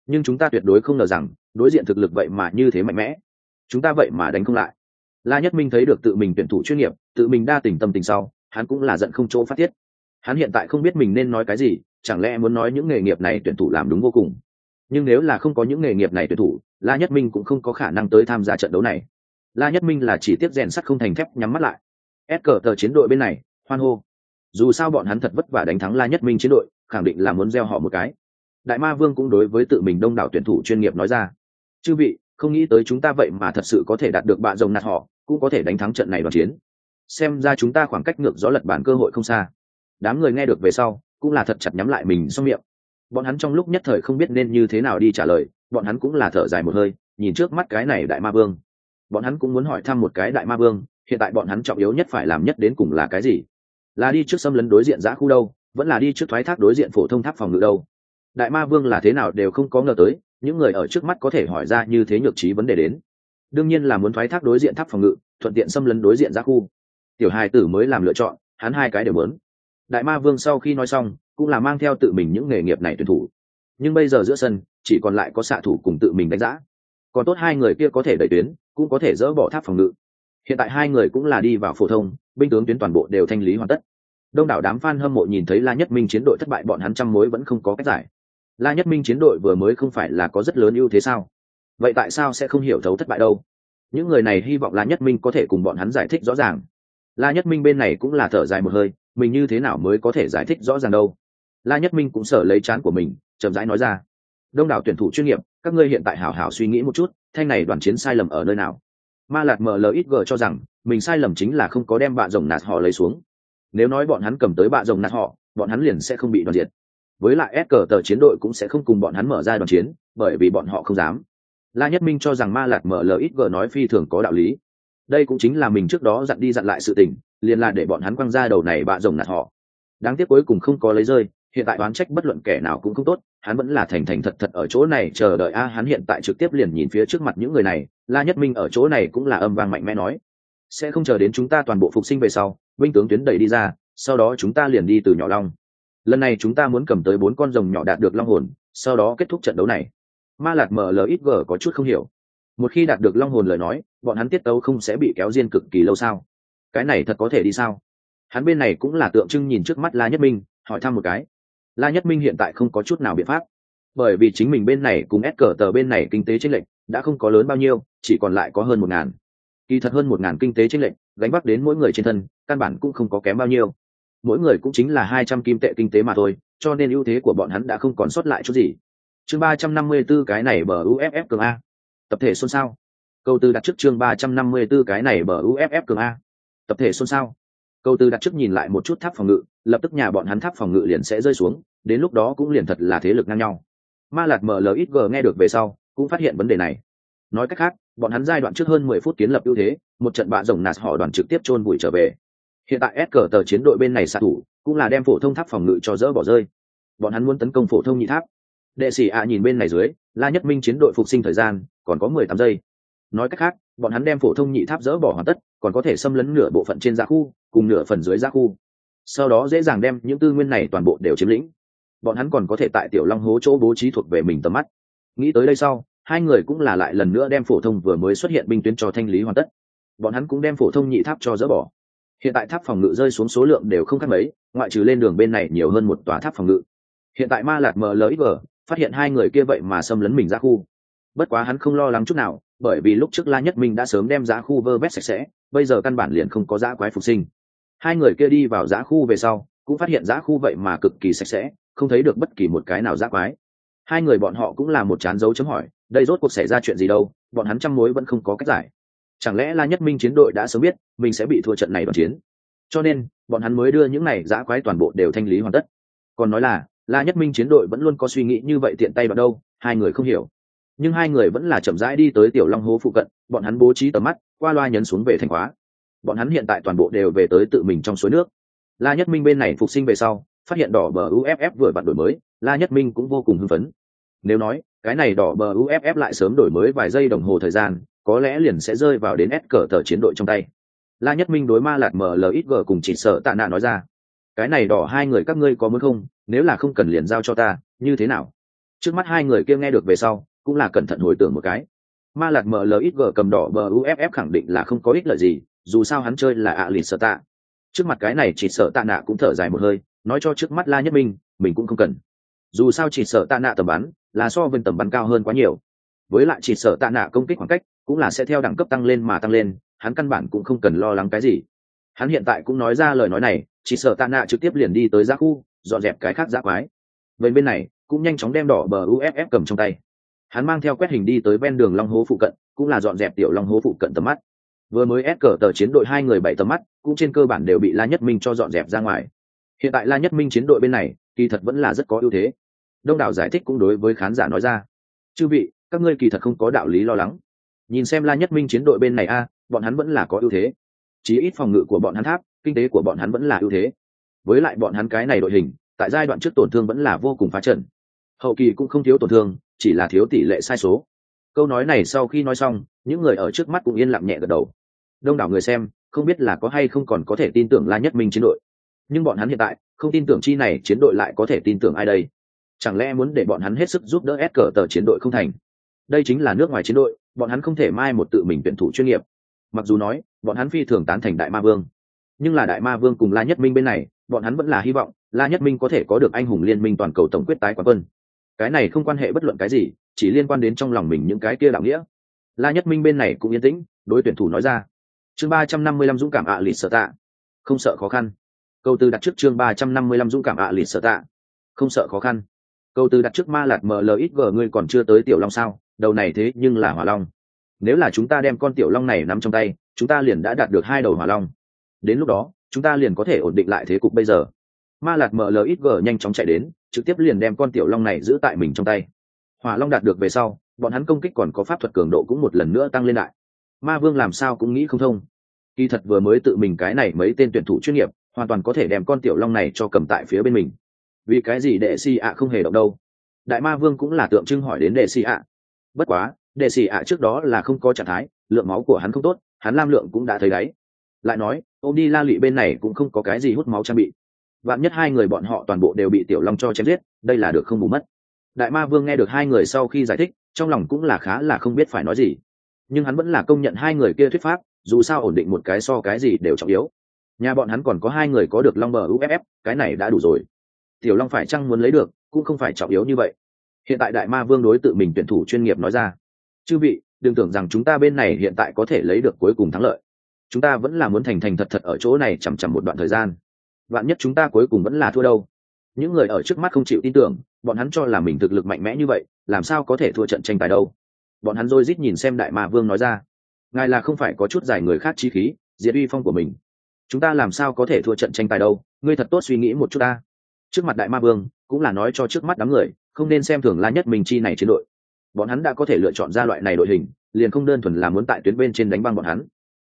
Nhưng chúng ta tuyệt đối không ngờ rằng, đối diện thực lực vậy mà như thế mạnh mẽ. Chúng ta vậy mà đánh không lại. La nhất minh thấy được tự mình tuyển thủ chuyên nghiệp, tự mình đa tình tâm tình sau, hắn cũng là giận không chỗ phát tiết. Hắn hiện tại không biết mình nên nói cái gì, chẳng lẽ muốn nói những nghề nghiệp này tuyển thủ làm đúng vô cùng. Nhưng nếu là không có những nghề nghiệp này tuyển thủ, la nhất minh cũng không có khả năng tới tham gia trận đấu này. La nhất minh là chỉ tiếp rèn sắt không thành thép nhắm mắt lại. Ép cờ tờ chiến đội bên này, hoan hô. Dù sao bọn hắn thật vất vả đánh thắng la nhất minh chiến đội khẳng định là muốn gieo họ một cái. Đại ma vương cũng đối với tự mình đông đảo tuyển thủ chuyên nghiệp nói ra. Chư vị, không nghĩ tới chúng ta vậy mà thật sự có thể đạt được bạn rồng nạt họ, cũng có thể đánh thắng trận này đoàn chiến. Xem ra chúng ta khoảng cách ngược gió lật bản cơ hội không xa. Đám người nghe được về sau, cũng là thật chặt nhắm lại mình xong miệng. Bọn hắn trong lúc nhất thời không biết nên như thế nào đi trả lời, bọn hắn cũng là thở dài một hơi, nhìn trước mắt cái này đại ma vương. Bọn hắn cũng muốn hỏi thăm một cái đại ma vương, hiện tại bọn hắn trọng yếu nhất phải làm nhất đến cùng là cái gì? Là đi trước xâm lấn đối diện giã khu đâu? Vẫn là đi trước thoái thác đối diện phổ thông tháp phòng ngự đâu. Đại ma vương là thế nào đều không có ngờ tới, những người ở trước mắt có thể hỏi ra như thế nhược trí vấn đề đến. Đương nhiên là muốn thoái thác đối diện tháp phòng ngự, thuận tiện xâm lấn đối diện ra khu. Tiểu hai tử mới làm lựa chọn, hắn hai cái đều muốn. Đại ma vương sau khi nói xong, cũng là mang theo tự mình những nghề nghiệp này tuyển thủ. Nhưng bây giờ giữa sân, chỉ còn lại có xạ thủ cùng tự mình đánh giá còn tốt hai người kia có thể đẩy tuyến, cũng có thể dỡ bỏ tháp phòng ngự. Hiện tại hai người cũng là đi vào phổ thông, binh tướng tuyến toàn bộ đều thanh lý hoàn tất đông đảo đám f a n hâm mộ nhìn thấy la nhất minh chiến đội thất bại, bọn hắn trăm mối vẫn không có cách giải. La nhất minh chiến đội vừa mới không phải là có rất lớn ưu thế sao? Vậy tại sao sẽ không hiểu thấu thất bại đâu? Những người này hy vọng la nhất minh có thể cùng bọn hắn giải thích rõ ràng. La nhất minh bên này cũng là thở dài một hơi, mình như thế nào mới có thể giải thích rõ ràng đâu? La nhất minh cũng sở lấy chán của mình, chậm rãi nói ra. Đông đảo tuyển thủ chuyên nghiệp, các ngươi hiện tại hảo hảo suy nghĩ một chút, thanh này đoàn chiến sai lầm ở nơi nào? Ma lạt mlxg cho rằng, mình sai lầm chính là không có đem bạn rồng nạt họ lấy xuống nếu nói bọn hắn cầm tới bạ rồng nạt họ, bọn hắn liền sẽ không bị đoàn diệt. Với lại s cờ tờ chiến đội cũng sẽ không cùng bọn hắn mở ra đoàn chiến, bởi vì bọn họ không dám. La nhất minh cho rằng ma lạt mlxg nói phi thường có đạo lý. Đây cũng chính là mình trước đó dặn đi dặn lại sự tình, liền là để bọn hắn quăng ra đầu này bạ rồng nạt họ. Đáng tiếc cuối cùng không có lấy rơi, hiện tại đoán trách bất luận kẻ nào cũng không tốt, hắn vẫn là thành thành thật thật ở chỗ này chờ đợi. A, hắn hiện tại trực tiếp liền nhìn phía trước mặt những người này, la nhất minh ở chỗ này cũng là âm vang mạnh mẽ nói. Sẽ không chờ đến chúng ta toàn bộ phục sinh về sau binh tướng tuyến đẩy đi ra, sau đó chúng ta liền đi từ nhỏ long. Lần này chúng ta muốn cầm tới bốn con rồng nhỏ đạt được long hồn, sau đó kết thúc trận đấu này. Ma lạc mlxg có chút không hiểu. Một khi đạt được long hồn lời nói, bọn hắn tiết tấu không sẽ bị kéo riêng cực kỳ lâu sao? Cái này thật có thể đi sao? Hắn bên này cũng là tượng trưng nhìn trước mắt la nhất minh, hỏi thăm một cái. La nhất minh hiện tại không có chút nào biện pháp. Bởi vì chính mình bên này cùng ép cờ tờ bên này kinh tế tranh lệch, đã không có lớn bao nhiêu, chỉ còn lại có hơn một ngàn. Kỳ thật hơn một ngàn kinh tế tranh lệch, gánh vác đến mỗi người trên thân căn bản cũng không có kém bao nhiêu. Mỗi người cũng chính là hai trăm kim tệ kinh tế mà thôi, cho nên ưu thế của bọn hắn đã không còn sót lại chút gì. Chương ba trăm năm mươi b ố cái này bờ uff cường a. Tập thể xôn xao. Câu từ đặt trước chương ba trăm năm mươi b ố cái này bờ uff cường a. Tập thể xôn xao. Câu từ đặt trước nhìn lại một chút tháp phòng ngự, lập tức nhà bọn hắn tháp phòng ngự liền sẽ rơi xuống, đến lúc đó cũng liền thật là thế lực ngang nhau. Ma lạt mlxg nghe được về sau, cũng phát hiện vấn đề này. Nói cách khác, bọn hắn giai đoạn trước hơn mười phút kiến lập ưu thế, một trận bạ rồng nạt họ đoàn trực tiếp chôn bụi trở về hiện tại s cờ tờ chiến đội bên này xạ thủ, cũng là đem phổ thông tháp phòng ngự cho dỡ bỏ rơi. Bọn hắn muốn tấn công phổ thông nhị tháp. Đệ sĩ ạ nhìn bên này dưới, la nhất minh chiến đội phục sinh thời gian, còn có mười tám giây. Nói cách khác, bọn hắn đem phổ thông nhị tháp dỡ bỏ hoàn tất, còn có thể xâm lấn nửa bộ phận trên giá khu, cùng nửa phần dưới giá khu. Sau đó dễ dàng đem những tư nguyên này toàn bộ đều chiếm lĩnh. Bọn hắn còn có thể tại tiểu long hố chỗ bố trí thuộc về mình tầm mắt. Nghĩ tới đây sau, hai người cũng là lại lần nữa đem phổ thông vừa mới xuất hiện binh tuyến cho thanh lý hoàn tất. Bọn hắn cũng đem phổ thông nhị tháp cho dỡ bỏ hiện tại tháp phòng ngự rơi xuống số lượng đều không khác mấy, ngoại trừ lên đường bên này nhiều hơn một tòa tháp phòng ngự. Hiện tại ma lạt mlxg phát hiện hai người kia vậy mà xâm lấn mình ra khu. Bất quá hắn không lo lắng chút nào, bởi vì lúc trước la nhất minh đã sớm đem giá khu vơ vét sạch sẽ, bây giờ căn bản liền không có giá quái phục sinh. Hai người kia đi vào giá khu về sau, cũng phát hiện giá khu vậy mà cực kỳ sạch sẽ, không thấy được bất kỳ một cái nào giá quái. Hai người bọn họ cũng là một chán dấu chấm hỏi, đây rốt cuộc xảy ra chuyện gì đâu, bọn hắn trăm mối vẫn không có cách giải chẳng lẽ la nhất minh chiến đội đã sớm biết mình sẽ bị thua trận này đoàn chiến? Cho nên, bọn hắn mới đưa những này giã quái toàn bộ đều thanh lý hoàn tất. Còn nói là, la nhất minh chiến đội vẫn luôn có suy nghĩ như vậy tiện tay vào đâu, hai người không hiểu. Nhưng hai người vẫn là chậm rãi đi tới tiểu long hố phụ cận, bọn hắn bố trí tầm mắt, qua loa nhấn xuống về thành khóa bọn hắn hiện tại toàn bộ đều về tới tự mình trong suối nước. La nhất minh bên này phục sinh về sau, phát hiện đỏ bờ uff vừa vặn đổi mới, la nhất minh cũng vô cùng hưng phấn. Nếu nói, cái này đỏ bờ uff lại sớm đổi mới vài giây đồng hồ thời gian có lẽ liền sẽ rơi vào đến s cờ tờ chiến đội trong tay. La nhất minh đối ma lạt mlxg cùng chỉ sợ tạ nạ nói ra, cái này đỏ hai người các ngươi có muốn không? Nếu là không cần liền giao cho ta, như thế nào? Trước mắt hai người kia nghe được về sau, cũng là cẩn thận hồi tưởng một cái. Ma lạt mlxg cầm đỏ bờ uff khẳng định là không có ích lợi gì, dù sao hắn chơi là ạ lì sợ tạ. Trước mặt cái này chỉ sợ tạ nạ cũng thở dài một hơi, nói cho trước mắt la nhất minh, mình cũng không cần. Dù sao chỉ sợ tạ nạ tầm bắn là so với tầm bắn cao hơn quá nhiều. Với lại chỉ sợ tạ nạ công kích khoảng cách cũng là sẽ theo đẳng cấp tăng lên mà tăng lên, hắn căn bản cũng không cần lo lắng cái gì. Hắn hiện tại cũng nói ra lời nói này, chỉ sợ tạ nạ trực tiếp liền đi tới giác khu, dọn dẹp cái khác giác quái. Bên bên này, cũng nhanh chóng đem đỏ bờ uff cầm trong tay. Hắn mang theo quét hình đi tới ven đường long hố phụ cận, cũng là dọn dẹp tiểu long hố phụ cận tầm mắt. Vừa mới ép cờ tờ chiến đội hai người bảy tầm mắt, cũng trên cơ bản đều bị la nhất minh cho dọn dẹp ra ngoài. Hiện tại la nhất minh chiến đội bên này, kỳ thật vẫn là rất có ưu thế. Đông đảo giải thích cũng đối với khán giả nói ra. Chư vị, các ngươi kỳ thật không có đạo lý lo lắng nhìn xem la nhất minh chiến đội bên này a, bọn hắn vẫn là có ưu thế. Chí ít phòng ngự của bọn hắn tháp, kinh tế của bọn hắn vẫn là ưu thế. Với lại bọn hắn cái này đội hình, tại giai đoạn trước tổn thương vẫn là vô cùng phá trận. Hậu kỳ cũng không thiếu tổn thương, chỉ là thiếu tỷ lệ sai số. Câu nói này sau khi nói xong, những người ở trước mắt cũng yên lặng nhẹ gật đầu. Đông đảo người xem, không biết là có hay không còn có thể tin tưởng la nhất minh chiến đội. Nhưng bọn hắn hiện tại, không tin tưởng chi này chiến đội lại có thể tin tưởng ai đây. Chẳng lẽ muốn để bọn hắn hết sức giúp đỡ ép cờ tờ chiến đội không thành? Đây chính là nước ngoài chiến đội bọn hắn không thể mai một tự mình tuyển thủ chuyên nghiệp. Mặc dù nói, bọn hắn phi thường tán thành đại ma vương. Nhưng là đại ma vương cùng la nhất minh bên này, bọn hắn vẫn là hy vọng la nhất minh có thể có được anh hùng liên minh toàn cầu tổng quyết tái quán quân. Cái này không quan hệ bất luận cái gì, chỉ liên quan đến trong lòng mình những cái kia đạo nghĩa. La nhất minh bên này cũng yên tĩnh, đối tuyển thủ nói ra. Chương ba trăm năm mươi lăm dũng cảm ạ à lịt sợ tạ. Không sợ khó khăn. Câu từ đặt trước chương ba trăm năm mươi lăm dũng cảm ạ à lịt sợ tạ. Không sợ khó khăn. Câu từ đặt trước ma lạt mlxg ngươi còn chưa tới tiểu long sao? Đầu này thế nhưng là hỏa long. Nếu là chúng ta đem con tiểu long này nắm trong tay, chúng ta liền đã đạt được hai đầu hỏa long. Đến lúc đó, chúng ta liền có thể ổn định lại thế cục bây giờ. Ma lạt gờ nhanh chóng chạy đến, trực tiếp liền đem con tiểu long này giữ tại mình trong tay. Hỏa long đạt được về sau, bọn hắn công kích còn có pháp thuật cường độ cũng một lần nữa tăng lên lại. Ma vương làm sao cũng nghĩ không thông. Kỳ thật vừa mới tự mình cái này mấy tên tuyển thủ chuyên nghiệp, hoàn toàn có thể đem con tiểu long này cho cầm tại phía bên mình. Vì cái gì đệ si ạ không hề động đâu? Đại ma vương cũng là tượng trưng hỏi đến đệ si ạ bất quá, đệ sĩ ạ trước đó là không có trạng thái, lượng máu của hắn không tốt, hắn lam lượng cũng đã thấy đáy lại nói ô đi la lụy bên này cũng không có cái gì hút máu trang bị. Vạn nhất hai người bọn họ toàn bộ đều bị tiểu long cho chém giết, đây là được không bù mất. Đại ma vương nghe được hai người sau khi giải thích, trong lòng cũng là khá là không biết phải nói gì. Nhưng hắn vẫn là công nhận hai người kia thuyết pháp, dù sao ổn định một cái so cái gì đều trọng yếu. Nhà bọn hắn còn có hai người có được long bờ uff cái này đã đủ rồi. Tiểu long phải chăng muốn lấy được, cũng không phải trọng yếu như vậy hiện tại đại ma vương đối tự mình tuyển thủ chuyên nghiệp nói ra, chư vị, đừng tưởng rằng chúng ta bên này hiện tại có thể lấy được cuối cùng thắng lợi. Chúng ta vẫn là muốn thành thành thật thật ở chỗ này chằm chằm một đoạn thời gian. Vạn nhất chúng ta cuối cùng vẫn là thua đâu? Những người ở trước mắt không chịu tin tưởng, bọn hắn cho là mình thực lực mạnh mẽ như vậy, làm sao có thể thua trận tranh tài đâu? Bọn hắn dôi rít nhìn xem đại ma vương nói ra, ngài là không phải có chút giải người khác chi khí, diệt uy phong của mình. Chúng ta làm sao có thể thua trận tranh tài đâu? Ngươi thật tốt suy nghĩ một chút ta. Trước mặt đại ma vương cũng là nói cho trước mắt đám người, không nên xem thường la nhất mình chi này chiến đội. Bọn hắn đã có thể lựa chọn ra loại này đội hình, liền không đơn thuần là muốn tại tuyến bên trên đánh băng bọn hắn.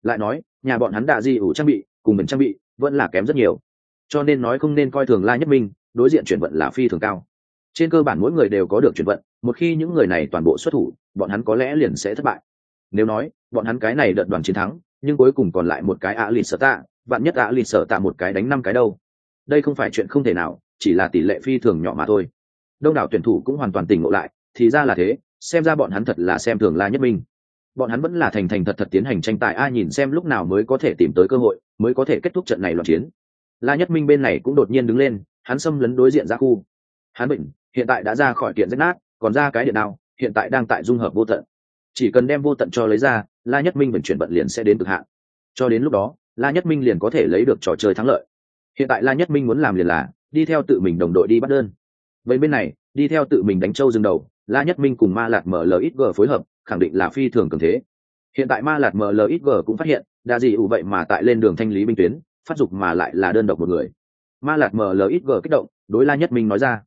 Lại nói, nhà bọn hắn đã di ủ trang bị, cùng mình trang bị, vẫn là kém rất nhiều. Cho nên nói không nên coi thường la nhất minh đối diện chuyển vận là phi thường cao. Trên cơ bản mỗi người đều có được chuyển vận, một khi những người này toàn bộ xuất thủ, bọn hắn có lẽ liền sẽ thất bại. Nếu nói, bọn hắn cái này đợt đoàn chiến thắng, nhưng cuối cùng còn lại một cái ạ lịt sở tạ, vạn nhất ạ lịt sở tạ một cái đánh năm cái đâu. Đây không phải chuyện không thể nào chỉ là tỷ lệ phi thường nhỏ mà thôi. Đông đảo tuyển thủ cũng hoàn toàn tỉnh ngộ lại, thì ra là thế, xem ra bọn hắn thật là xem thường la nhất minh. Bọn hắn vẫn là thành thành thật thật tiến hành tranh tài, ai nhìn xem lúc nào mới có thể tìm tới cơ hội, mới có thể kết thúc trận này loạn chiến. La nhất minh bên này cũng đột nhiên đứng lên, hắn xâm lấn đối diện ra khu. Hắn bệnh, hiện tại đã ra khỏi kiện rách nát, còn ra cái điện nào hiện tại đang tại dung hợp vô tận. Chỉ cần đem vô tận cho lấy ra, la nhất minh vận chuyển vận liền sẽ đến cực hạn. Cho đến lúc đó, la nhất minh liền có thể lấy được trò chơi thắng lợi. Hiện tại la nhất minh muốn làm liền là đi theo tự mình đồng đội đi bắt đơn. Vậy bên này, đi theo tự mình đánh trâu dừng đầu, la nhất minh cùng ma lạt mlxg phối hợp, khẳng định là phi thường cường thế. Hiện tại ma lạt mlxg cũng phát hiện, đa gì ủ vậy mà tại lên đường thanh lý binh tuyến, phát dục mà lại là đơn độc một người. Ma lạt mlxg kích động, đối la nhất minh nói ra.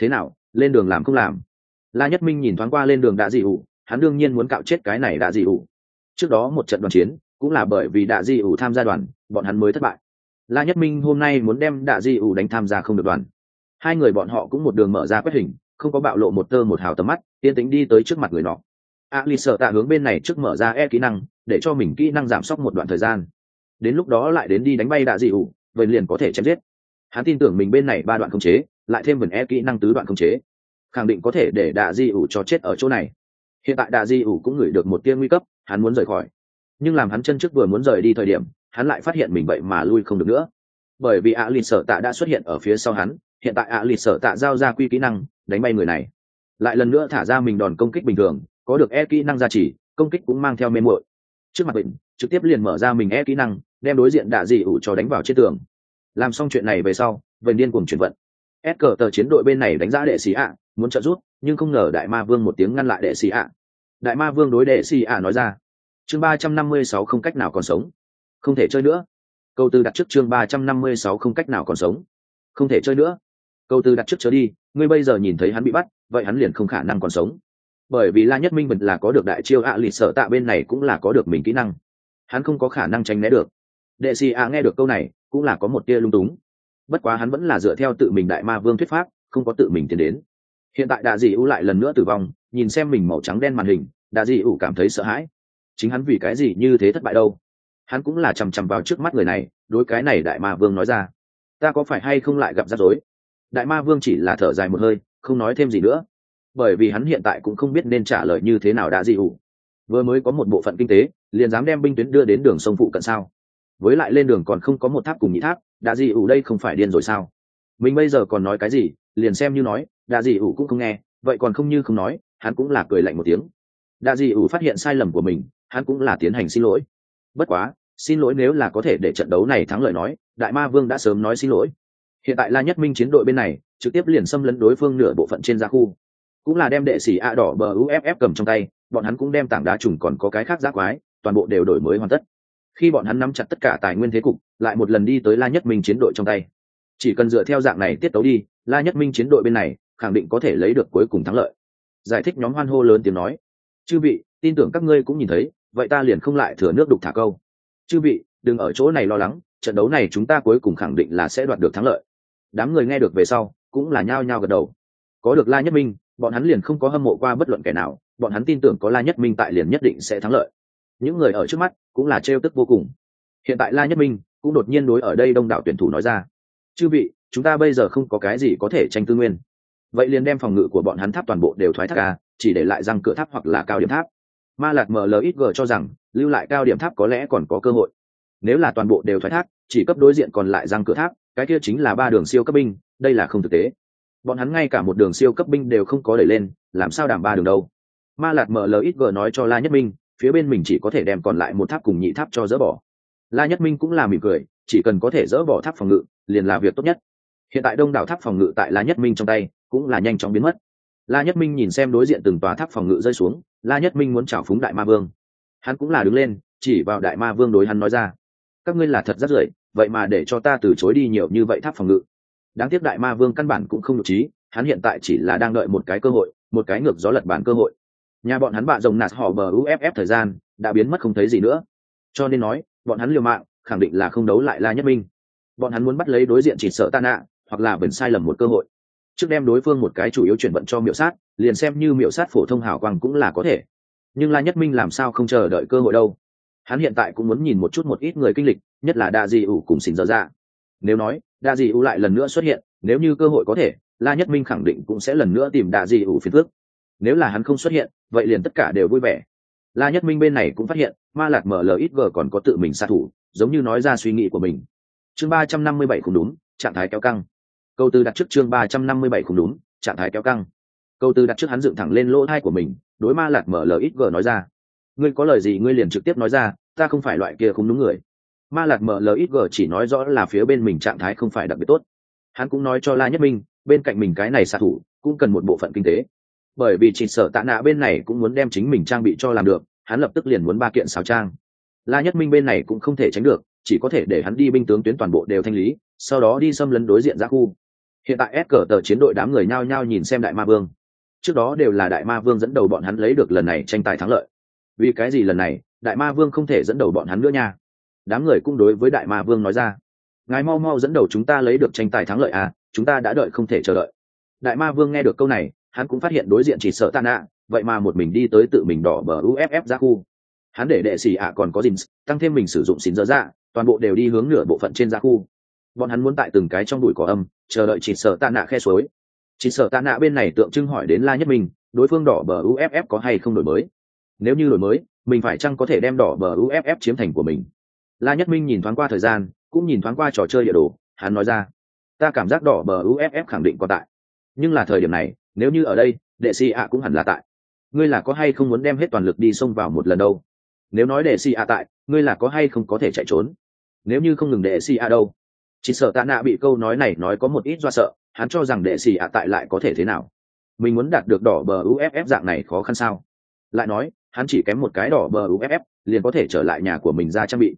Thế nào, lên đường làm không làm? La nhất minh nhìn thoáng qua lên đường Đa dị ủ hắn đương nhiên muốn cạo chết cái này Đa dị ủ trước đó một trận đoàn chiến, cũng là bởi vì Đa dị ủ tham gia đoàn, bọn hắn mới thất bại la nhất minh hôm nay muốn đem đạ Di ủ đánh tham gia không được đoàn. Hai người bọn họ cũng một đường mở ra quét hình, không có bạo lộ một tơ một hào tầm mắt tiên tính đi tới trước mặt người nọ. A lì sợ tạ hướng bên này trước mở ra e kỹ năng, để cho mình kỹ năng giảm sốc một đoạn thời gian. Đến lúc đó lại đến đi đánh bay đạ dị ủ, vậy liền có thể chém giết. Hắn tin tưởng mình bên này ba đoạn khống chế, lại thêm vần e kỹ năng tứ đoạn khống chế. Khẳng định có thể để đạ di ủ cho chết ở chỗ này. Hiện tại đạ di ủ cũng gửi được một tia nguy cấp, hắn muốn rời khỏi. Nhưng làm hắn chân trước vừa muốn rời đi thời điểm hắn lại phát hiện mình vậy mà lui không được nữa. Bởi vì ạ lì sở tạ đã xuất hiện ở phía sau hắn, hiện tại ạ lì sở tạ giao ra quy kỹ năng, đánh bay người này. Lại lần nữa thả ra mình đòn công kích bình thường, có được e kỹ năng gia trì, công kích cũng mang theo mê muội. Trước mặt bệnh trực tiếp liền mở ra mình e kỹ năng, đem đối diện đạ dị ủ cho đánh vào trên tường. Làm xong chuyện này về sau vệnh điên cùng chuyển vận. Ép cờ tờ chiến đội bên này đánh giá đệ sĩ ạ, muốn trợ giúp, nhưng không ngờ đại ma vương một tiếng ngăn lại đệ sĩ ạ. Đại ma vương đối đệ sĩ ạ nói ra, chương ba trăm năm mươi sáu không cách nào còn sống không thể chơi nữa. Câu tư đặt trước chương ba trăm năm mươi sáu không cách nào còn sống. Không thể chơi nữa. Câu tư đặt trước trở đi, ngươi bây giờ nhìn thấy hắn bị bắt, vậy hắn liền không khả năng còn sống. Bởi vì la nhất minh mình là có được đại chiêu ạ lịt sợ tạ bên này cũng là có được mình kỹ năng. Hắn không có khả năng tránh né được. Đệ sĩ ạ nghe được câu này, cũng là có một tia lung túng. Bất quá hắn vẫn là dựa theo tự mình đại ma vương thuyết pháp, không có tự mình tiến đến. Hiện tại đạ dị ủ lại lần nữa tử vong, nhìn xem mình màu trắng đen màn hình, đạ dị ủ cảm thấy sợ hãi. Chính hắn vì cái gì như thế thất bại đâu? Hắn cũng là chằm chằm vào trước mắt người này, đối cái này đại ma vương nói ra. Ta có phải hay không lại gặp rắc rối? Đại ma vương chỉ là thở dài một hơi, không nói thêm gì nữa. Bởi vì hắn hiện tại cũng không biết nên trả lời như thế nào đã dị ủ vừa mới có một bộ phận kinh tế, liền dám đem binh tuyến đưa đến đường sông phụ cận sao? Với lại lên đường còn không có một tháp cùng nhị tháp, đã dị ủ đây không phải điên rồi sao? Mình bây giờ còn nói cái gì, liền xem như nói, đã dị ủ cũng không nghe, vậy còn không như không nói, hắn cũng là cười lạnh một tiếng. Đã dị ủ phát hiện sai lầm của mình, hắn cũng là tiến hành xin lỗi. Bất quá xin lỗi nếu là có thể để trận đấu này thắng lợi nói, đại ma vương đã sớm nói xin lỗi. Hiện tại la nhất minh chiến đội bên này, trực tiếp liền xâm lấn đối phương nửa bộ phận trên gia khu. Cũng là đem đệ sĩ a đỏ bờ uff cầm trong tay, bọn hắn cũng đem tảng đá trùng còn có cái khác giác quái, toàn bộ đều đổi mới hoàn tất. Khi bọn hắn nắm chặt tất cả tài nguyên thế cục, lại một lần đi tới la nhất minh chiến đội trong tay. Chỉ cần dựa theo dạng này tiết tấu đi, la nhất minh chiến đội bên này, khẳng định có thể lấy được cuối cùng thắng lợi. Giải thích nhóm hoan hô lớn tiếng nói. Chư vị, tin tưởng các ngươi cũng nhìn thấy, vậy ta liền không lại thừa nước đục thả câu chư vị, đừng ở chỗ này lo lắng, trận đấu này chúng ta cuối cùng khẳng định là sẽ đoạt được thắng lợi. Đám người nghe được về sau, cũng là nhao nhao gật đầu. Có được la nhất minh, bọn hắn liền không có hâm mộ qua bất luận kẻ nào, bọn hắn tin tưởng có la nhất minh tại liền nhất định sẽ thắng lợi. Những người ở trước mắt cũng là trêu tức vô cùng. Hiện tại la nhất minh cũng đột nhiên đối ở đây đông đảo tuyển thủ nói ra, chư vị, chúng ta bây giờ không có cái gì có thể tranh tư nguyên. Vậy liền đem phòng ngự của bọn hắn tháp toàn bộ đều thoái thác ca chỉ để lại răng cửa tháp hoặc là cao điểm tháp. Ma lạc mlxg cho rằng lưu lại cao điểm tháp có lẽ còn có cơ hội. Nếu là toàn bộ đều thoái thác, chỉ cấp đối diện còn lại răng cửa tháp, cái kia chính là ba đường siêu cấp binh, đây là không thực tế. Bọn hắn ngay cả một đường siêu cấp binh đều không có đẩy lên, làm sao đảm ba đường đâu? Ma lạt mlxg nói cho la nhất minh, phía bên mình chỉ có thể đem còn lại một tháp cùng nhị tháp cho dỡ bỏ. La nhất minh cũng là mỉm cười, chỉ cần có thể dỡ bỏ tháp phòng ngự, liền là việc tốt nhất. Hiện tại đông đảo tháp phòng ngự tại la nhất minh trong tay, cũng là nhanh chóng biến mất. La nhất minh nhìn xem đối diện từng tòa tháp phòng ngự rơi xuống, la nhất minh muốn chào phúng đại ma vương hắn cũng là đứng lên, chỉ vào đại ma vương đối hắn nói ra, các ngươi là thật rất rưởi, vậy mà để cho ta từ chối đi nhiều như vậy tháp phòng ngự. Đáng tiếc đại ma vương căn bản cũng không nhục trí, hắn hiện tại chỉ là đang đợi một cái cơ hội, một cái ngược gió lật bản cơ hội. Nhà bọn hắn bạ rồng nạt họ bờ uff thời gian đã biến mất không thấy gì nữa. Cho nên nói, bọn hắn liều mạng, khẳng định là không đấu lại la nhất minh. Bọn hắn muốn bắt lấy đối diện chỉ sợ ta nạ hoặc là bẩn sai lầm một cơ hội. Trước đem đối phương một cái chủ yếu chuyển vận cho miệu sát, liền xem như miệu sát phổ thông hào quang cũng là có thể nhưng la nhất minh làm sao không chờ đợi cơ hội đâu? Hắn hiện tại cũng muốn nhìn một chút một ít người kinh lịch, nhất là đa di ủ cùng xin dở ra nếu nói, đa di ủ lại lần nữa xuất hiện, nếu như cơ hội có thể, la nhất minh khẳng định cũng sẽ lần nữa tìm đa di ủ phiền phước nếu là hắn không xuất hiện, vậy liền tất cả đều vui vẻ. La nhất minh bên này cũng phát hiện, ma lạc mở lời ít vờ còn có tự mình xa thủ, giống như nói ra suy nghĩ của mình. Chương ba trăm năm mươi bảy không đúng, trạng thái kéo căng. Câu từ đặt trước chương ba trăm năm mươi bảy không đúng, trạng thái kéo căng. Câu từ đặt trước hắn dựng thẳng lên lỗ thai của mình đối ma lạc mở lời ít vờ nói ra. Ngươi có lời gì ngươi liền trực tiếp nói ra, ta không phải loại kia không đúng người. Ma lạc mở lời ít vờ chỉ nói rõ là phía bên mình trạng thái không phải đặc biệt tốt. Hắn cũng nói cho la nhất minh, bên cạnh mình cái này xạ thủ, cũng cần một bộ phận kinh tế. Bởi vì chỉ sở tạ nạ bên này cũng muốn đem chính mình trang bị cho làm được, hắn lập tức liền muốn ba kiện xào trang. La nhất minh bên này cũng không thể tránh được, chỉ có thể để hắn đi binh tướng tuyến toàn bộ đều thanh lý, sau đó đi xâm lấn đối diện ra khu. Hiện tại ép cờ tờ chiến đội đám người nhao nhao nhìn xem đại ma vương trước đó đều là đại ma vương dẫn đầu bọn hắn lấy được lần này tranh tài thắng lợi. Vì cái gì lần này, đại ma vương không thể dẫn đầu bọn hắn nữa nha? Đám người cũng đối với đại ma vương nói ra. Ngài mau mau dẫn đầu chúng ta lấy được tranh tài thắng lợi à chúng ta đã đợi không thể chờ đợi. Đại ma vương nghe được câu này, hắn cũng phát hiện đối diện chỉ sợ tàn ạ vậy mà một mình đi tới tự mình đỏ bờ uff ra khu. Hắn để đệ xì ạ còn có dinh tăng thêm mình sử dụng xín dơ dạ toàn bộ đều đi hướng nửa bộ phận trên ra khu. Bọn hắn muốn tại từng cái trong đùi cỏ âm, chờ đợi chỉ sợ tàn nạ khe suối chỉ sợ tạ nạ bên này tượng trưng hỏi đến la nhất mình đối phương đỏ bờ uff có hay không đổi mới? Nếu như đổi mới, mình phải chăng có thể đem đỏ bờ uff chiếm thành của mình? La nhất minh nhìn thoáng qua thời gian, cũng nhìn thoáng qua trò chơi địa đồ, hắn nói ra, ta cảm giác đỏ bờ uff khẳng định có tại. Nhưng là thời điểm này, nếu như ở đây, đệ sĩ ạ cũng hẳn là tại. Ngươi là có hay không muốn đem hết toàn lực đi xông vào một lần đâu? Nếu nói đệ sĩ ạ tại, ngươi là có hay không có thể chạy trốn? Nếu như không ngừng đệ sĩ ạ đâu? Chỉ sợ tạ nạ bị câu nói này nói có một ít do sợ hắn cho rằng đệ sĩ ạ tại lại có thể thế nào? Mình muốn đạt được đỏ bờ uff dạng này khó khăn sao? Lại nói, hắn chỉ kém một cái đỏ bờ uff liền có thể trở lại nhà của mình ra trang bị.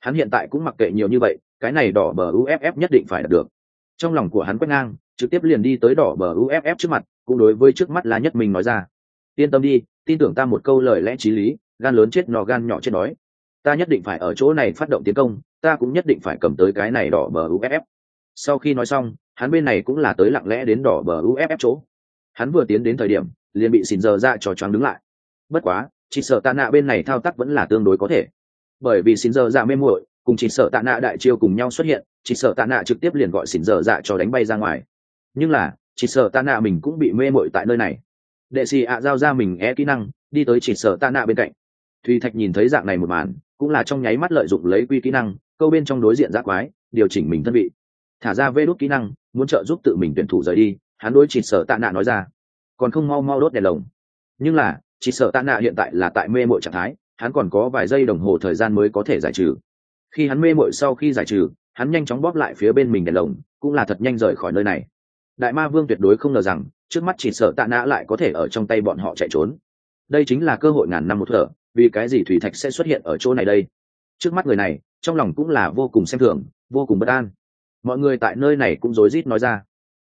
Hắn hiện tại cũng mặc kệ nhiều như vậy, cái này đỏ bờ uff nhất định phải đạt được. Trong lòng của hắn quét ngang, trực tiếp liền đi tới đỏ bờ uff trước mặt, cũng đối với trước mắt là nhất mình nói ra. Yên tâm đi, tin tưởng ta một câu lời lẽ t r í lý, gan lớn chết nò gan nhỏ chết đói. Ta nhất định phải ở chỗ này phát động tiến công, ta cũng nhất định phải cầm tới cái này đỏ bờ uff sau khi nói xong hắn bên này cũng là tới lặng lẽ đến đỏ bờ uff chỗ. Hắn vừa tiến đến thời điểm, liền bị xin giờ ra cho choáng đứng lại. Bất quá, chỉ sợ tạ nạ bên này thao tác vẫn là tương đối có thể. Bởi vì xin giờ ra mê muội, cùng chỉ sợ tạ nạ đại chiêu cùng nhau xuất hiện, chỉ sợ tạ nạ trực tiếp liền gọi xin giờ dạ cho đánh bay ra ngoài. Nhưng là, chỉ sợ tạ nạ mình cũng bị mê mội tại nơi này. Đệ xì ạ giao ra mình é kỹ năng, đi tới chỉ sợ tạ nạ bên cạnh. Thùy thạch nhìn thấy dạng này một màn, cũng là trong nháy mắt lợi dụng lấy quy kỹ năng, câu bên trong đối diện giác quái, điều chỉnh mình thân vị. Thả ra vê đốt kỹ năng muốn trợ giúp tự mình tuyển thủ rời đi, hắn đối chỉ sợ tạ nạ nói ra. Còn không mau mau đốt đèn lồng. Nhưng là chỉ sợ tạ nạ hiện tại là tại mê mội trạng thái, hắn còn có vài giây đồng hồ thời gian mới có thể giải trừ. Khi hắn mê mội sau khi giải trừ, hắn nhanh chóng bóp lại phía bên mình đèn lồng, cũng là thật nhanh rời khỏi nơi này. Đại ma vương tuyệt đối không ngờ rằng, trước mắt chỉ sợ tạ nã lại có thể ở trong tay bọn họ chạy trốn. Đây chính là cơ hội ngàn năm một thở, vì cái gì thủy thạch sẽ xuất hiện ở chỗ này đây? Trước mắt người này, trong lòng cũng là vô cùng xem thường, vô cùng bất an mọi người tại nơi này cũng rối rít nói ra.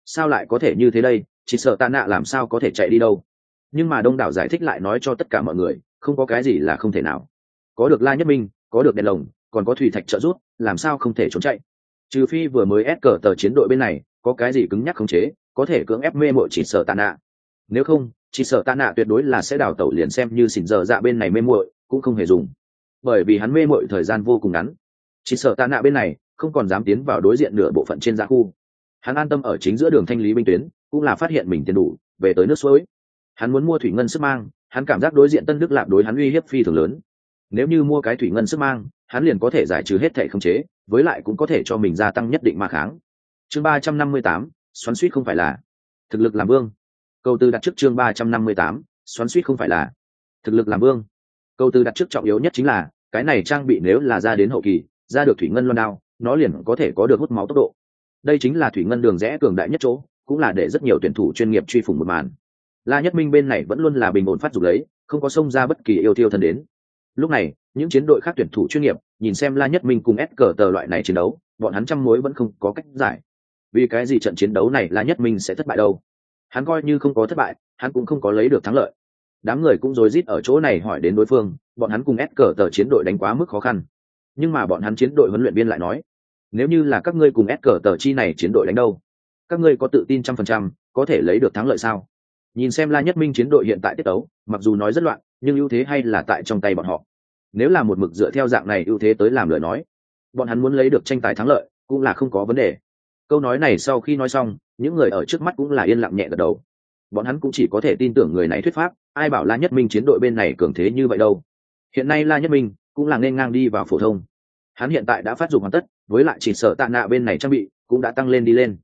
Sao lại có thể như thế đây? Chỉ sợ tạ nạ làm sao có thể chạy đi đâu? Nhưng mà đông đảo giải thích lại nói cho tất cả mọi người, không có cái gì là không thể nào. Có được la nhất minh, có được đèn lồng, còn có thủy thạch trợ giúp, làm sao không thể trốn chạy? Trừ phi vừa mới ép cờ tờ chiến đội bên này, có cái gì cứng nhắc khống chế, có thể cưỡng ép mê mội chỉ sợ tạ nạ. Nếu không, chỉ sợ tạ nạ tuyệt đối là sẽ đào tẩu liền xem như xỉn giờ dạ bên này mê muội, cũng không hề dùng. Bởi vì hắn mê muội thời gian vô cùng ngắn. Chỉ sợ tạ nạ bên này không còn dám tiến vào đối diện nửa bộ phận trên dạ khu. Hắn an tâm ở chính giữa đường thanh lý binh tuyến, cũng là phát hiện mình tiền đủ, về tới nước suối. Hắn muốn mua thủy ngân sức mang, hắn cảm giác đối diện tân đức lạp đối hắn uy hiếp phi thường lớn. Nếu như mua cái thủy ngân sức mang, hắn liền có thể giải trừ hết thể không chế, với lại cũng có thể cho mình gia tăng nhất định ma kháng. Chương ba trăm năm mươi tám, xoắn suýt không phải là. Thực lực làm vương. Câu tư đặt trước chương ba trăm năm mươi tám, xoắn suýt không phải là. Thực lực làm vương. Câu tư đặt trước trọng yếu nhất chính là, cái này trang bị nếu là ra đến hậu kỳ, ra được thủy ngân loan đao nó liền có thể có được hút máu tốc độ. Đây chính là thủy ngân đường rẽ cường đại nhất chỗ, cũng là để rất nhiều tuyển thủ chuyên nghiệp truy phủng một màn. La nhất minh bên này vẫn luôn là bình ổn phát dục lấy không có xông ra bất kỳ yêu thiêu thân đến. Lúc này, những chiến đội khác tuyển thủ chuyên nghiệp, nhìn xem la nhất minh cùng ép cờ tờ loại này chiến đấu, bọn hắn trăm mối vẫn không có cách giải. Vì cái gì trận chiến đấu này la nhất minh sẽ thất bại đâu? Hắn coi như không có thất bại, hắn cũng không có lấy được thắng lợi. Đám người cũng rối rít ở chỗ này hỏi đến đối phương, bọn hắn cùng ép cờ tờ chiến đội đánh quá mức khó khăn nhưng mà bọn hắn chiến đội huấn luyện viên lại nói, nếu như là các ngươi cùng ép cờ tờ chi này chiến đội đánh đâu, các ngươi có tự tin trăm phần trăm có thể lấy được thắng lợi sao? Nhìn xem la nhất minh chiến đội hiện tại tiết tấu, mặc dù nói rất loạn, nhưng ưu thế hay là tại trong tay bọn họ. Nếu là một mực dựa theo dạng này ưu thế tới làm lời nói, bọn hắn muốn lấy được tranh tài thắng lợi cũng là không có vấn đề. Câu nói này sau khi nói xong, những người ở trước mắt cũng là yên lặng nhẹ gật đầu. Bọn hắn cũng chỉ có thể tin tưởng người này thuyết pháp, ai bảo la nhất minh chiến đội bên này cường thế như vậy đâu. Hiện nay la nhất minh cũng là nên ngang đi vào phổ thông. Hắn hiện tại đã phát dụng hoàn tất, với lại chỉ sợ tạ nạ bên này trang bị cũng đã tăng lên đi lên.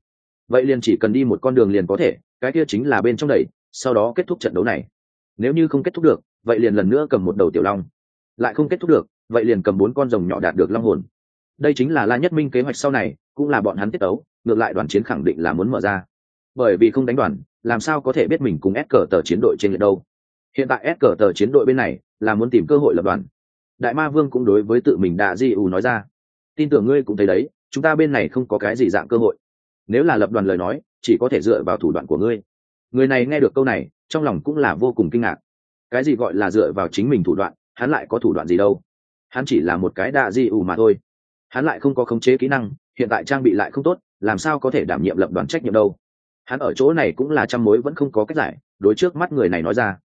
Vậy liền chỉ cần đi một con đường liền có thể, cái kia chính là bên trong đẩy, sau đó kết thúc trận đấu này. Nếu như không kết thúc được, vậy liền lần nữa cầm một đầu tiểu long. Lại không kết thúc được, vậy liền cầm bốn con rồng nhỏ đạt được long hồn. Đây chính là la nhất minh kế hoạch sau này, cũng là bọn hắn tiết tấu, ngược lại đoàn chiến khẳng định là muốn mở ra. Bởi vì không đánh đoàn, làm sao có thể biết mình cùng ép cờ tờ chiến đội trên lượt đâu. Hiện tại ép cờ tờ chiến đội bên này là muốn tìm cơ hội lập đoàn đại ma vương cũng đối với tự mình đạ di ủ nói ra. Tin tưởng ngươi cũng thấy đấy, chúng ta bên này không có cái gì dạng cơ hội. Nếu là lập đoàn lời nói, chỉ có thể dựa vào thủ đoạn của ngươi. Người này nghe được câu này, trong lòng cũng là vô cùng kinh ngạc. Cái gì gọi là dựa vào chính mình thủ đoạn, hắn lại có thủ đoạn gì đâu? Hắn chỉ là một cái đạ di ủ mà thôi. Hắn lại không có khống chế kỹ năng, hiện tại trang bị lại không tốt, làm sao có thể đảm nhiệm lập đoàn trách nhiệm đâu? Hắn ở chỗ này cũng là trăm mối vẫn không có cách giải, đối trước mắt người này nói ra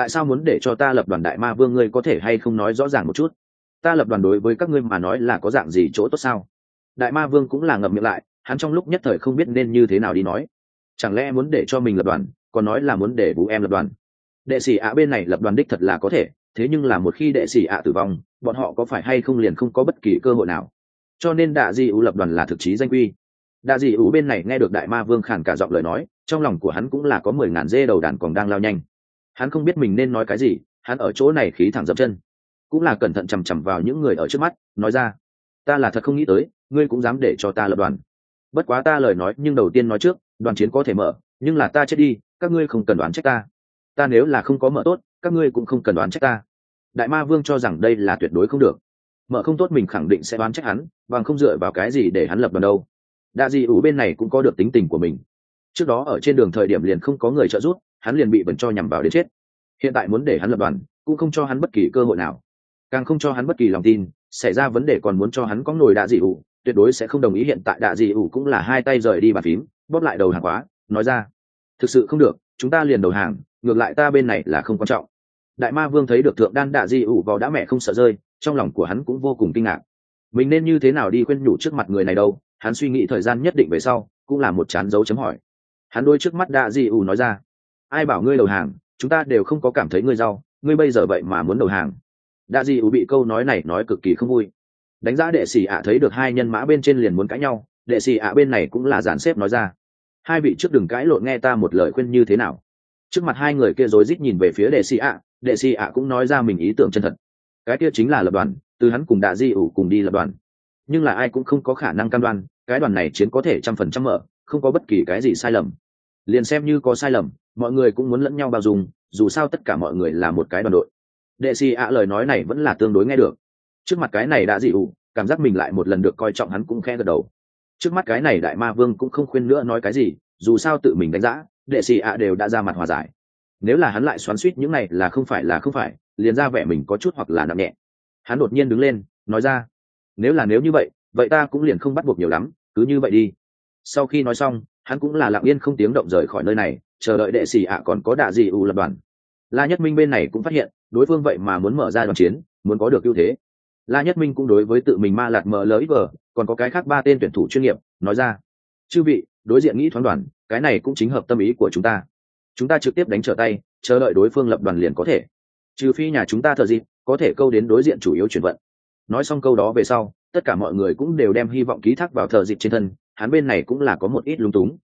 tại sao muốn để cho ta lập đoàn đại ma vương ngươi có thể hay không nói rõ ràng một chút? Ta lập đoàn đối với các ngươi mà nói là có dạng gì chỗ tốt sao? Đại ma vương cũng là ngậm miệng lại, hắn trong lúc nhất thời không biết nên như thế nào đi nói. Chẳng lẽ muốn để cho mình lập đoàn, còn nói là muốn để bú em lập đoàn? Đệ sĩ ạ bên này lập đoàn đích thật là có thể, thế nhưng là một khi đệ sĩ ạ tử vong, bọn họ có phải hay không liền không có bất kỳ cơ hội nào? Cho nên đạ di ủ lập đoàn là thực chí danh quy. Đạ di ủ bên này nghe được đại ma vương khản cả giọng lời nói, trong lòng của hắn cũng là có mười ngàn dê đầu đàn còn đang lao nhanh hắn không biết mình nên nói cái gì, hắn ở chỗ này khí thẳng dập chân. Cũng là cẩn thận chằm chằm vào những người ở trước mắt, nói ra, ta là thật không nghĩ tới, ngươi cũng dám để cho ta lập đoàn. Bất quá ta lời nói, nhưng đầu tiên nói trước, đoàn chiến có thể mở, nhưng là ta chết đi, các ngươi không cần đoán trách ta. Ta nếu là không có mở tốt, các ngươi cũng không cần đoán trách ta. Đại ma vương cho rằng đây là tuyệt đối không được. Mở không tốt mình khẳng định sẽ đoán trách hắn, bằng không dựa vào cái gì để hắn lập đoàn đâu. Đa di ủ bên này cũng có được tính tình của mình. Trước đó ở trên đường thời điểm liền không có người trợ giúp hắn liền bị bẩn cho nhằm vào đến chết. Hiện tại muốn để hắn lập đoàn, cũng không cho hắn bất kỳ cơ hội nào. Càng không cho hắn bất kỳ lòng tin, xảy ra vấn đề còn muốn cho hắn có nồi đạ dị ủ, tuyệt đối sẽ không đồng ý hiện tại đạ dị ủ cũng là hai tay rời đi bàn phím, bóp lại đầu hàng quá, nói ra, thực sự không được, chúng ta liền đầu hàng, ngược lại ta bên này là không quan trọng. Đại ma vương thấy được thượng đan đạ dị ủ vào đã mẹ không sợ rơi, trong lòng của hắn cũng vô cùng kinh ngạc. Mình nên như thế nào đi khuyên nhủ trước mặt người này đâu? Hắn suy nghĩ thời gian nhất định về sau, cũng là một chán dấu chấm hỏi. Hắn đôi trước mắt đạ dị ủ nói ra ai bảo ngươi đầu hàng, chúng ta đều không có cảm thấy ngươi rau, ngươi bây giờ vậy mà muốn đầu hàng. Đa Di ủ bị câu nói này nói cực kỳ không vui. Đánh giá đệ sĩ ạ thấy được hai nhân mã bên trên liền muốn cãi nhau, đệ sĩ ạ bên này cũng là dàn xếp nói ra. Hai vị trước đừng cãi lộn nghe ta một lời khuyên như thế nào. Trước mặt hai người kia rối rít nhìn về phía đệ sĩ ạ, đệ sĩ ạ cũng nói ra mình ý tưởng chân thật. Cái kia chính là lập đoàn, từ hắn cùng đạ di ủ cùng đi lập đoàn. Nhưng là ai cũng không có khả năng cam đoan, cái đoàn này chiến có thể trăm phần trăm mở, không có bất kỳ cái gì sai lầm. Liền xem như có sai lầm mọi người cũng muốn lẫn nhau bao dung, dù sao tất cả mọi người là một cái đoàn đội. Đệ xì ạ lời nói này vẫn là tương đối nghe được. Trước mặt cái này đã dị ủ, cảm giác mình lại một lần được coi trọng hắn cũng khe gật đầu. Trước mắt cái này đại ma vương cũng không khuyên nữa nói cái gì, dù sao tự mình đánh giá, đệ xì ạ đều đã ra mặt hòa giải. Nếu là hắn lại xoắn suýt những này là không phải là không phải, liền ra vẻ mình có chút hoặc là nặng nhẹ. Hắn đột nhiên đứng lên, nói ra, nếu là nếu như vậy vậy ta cũng liền không bắt buộc nhiều lắm, cứ như vậy đi. Sau khi nói xong hắn cũng là lặng yên không tiếng động rời khỏi nơi này, chờ đợi đệ sĩ ạ còn có đạ gì ủ lập đoàn. La nhất minh bên này cũng phát hiện, đối phương vậy mà muốn mở ra đoàn chiến, muốn có được ưu thế. La nhất minh cũng đối với tự mình ma lạt mở lỡ ít vờ, còn có cái khác ba tên tuyển thủ chuyên nghiệp, nói ra, chư vị, đối diện nghĩ thoáng đoàn, cái này cũng chính hợp tâm ý của chúng ta. Chúng ta trực tiếp đánh trở tay, chờ đợi đối phương lập đoàn liền có thể. Trừ phi nhà chúng ta thợ dịp có thể câu đến đối diện chủ yếu chuyển vận. Nói xong câu đó về sau, tất cả mọi người cũng đều đem hy vọng ký thác vào thợ dịp trên thân hắn bên này cũng là có một ít lung túng.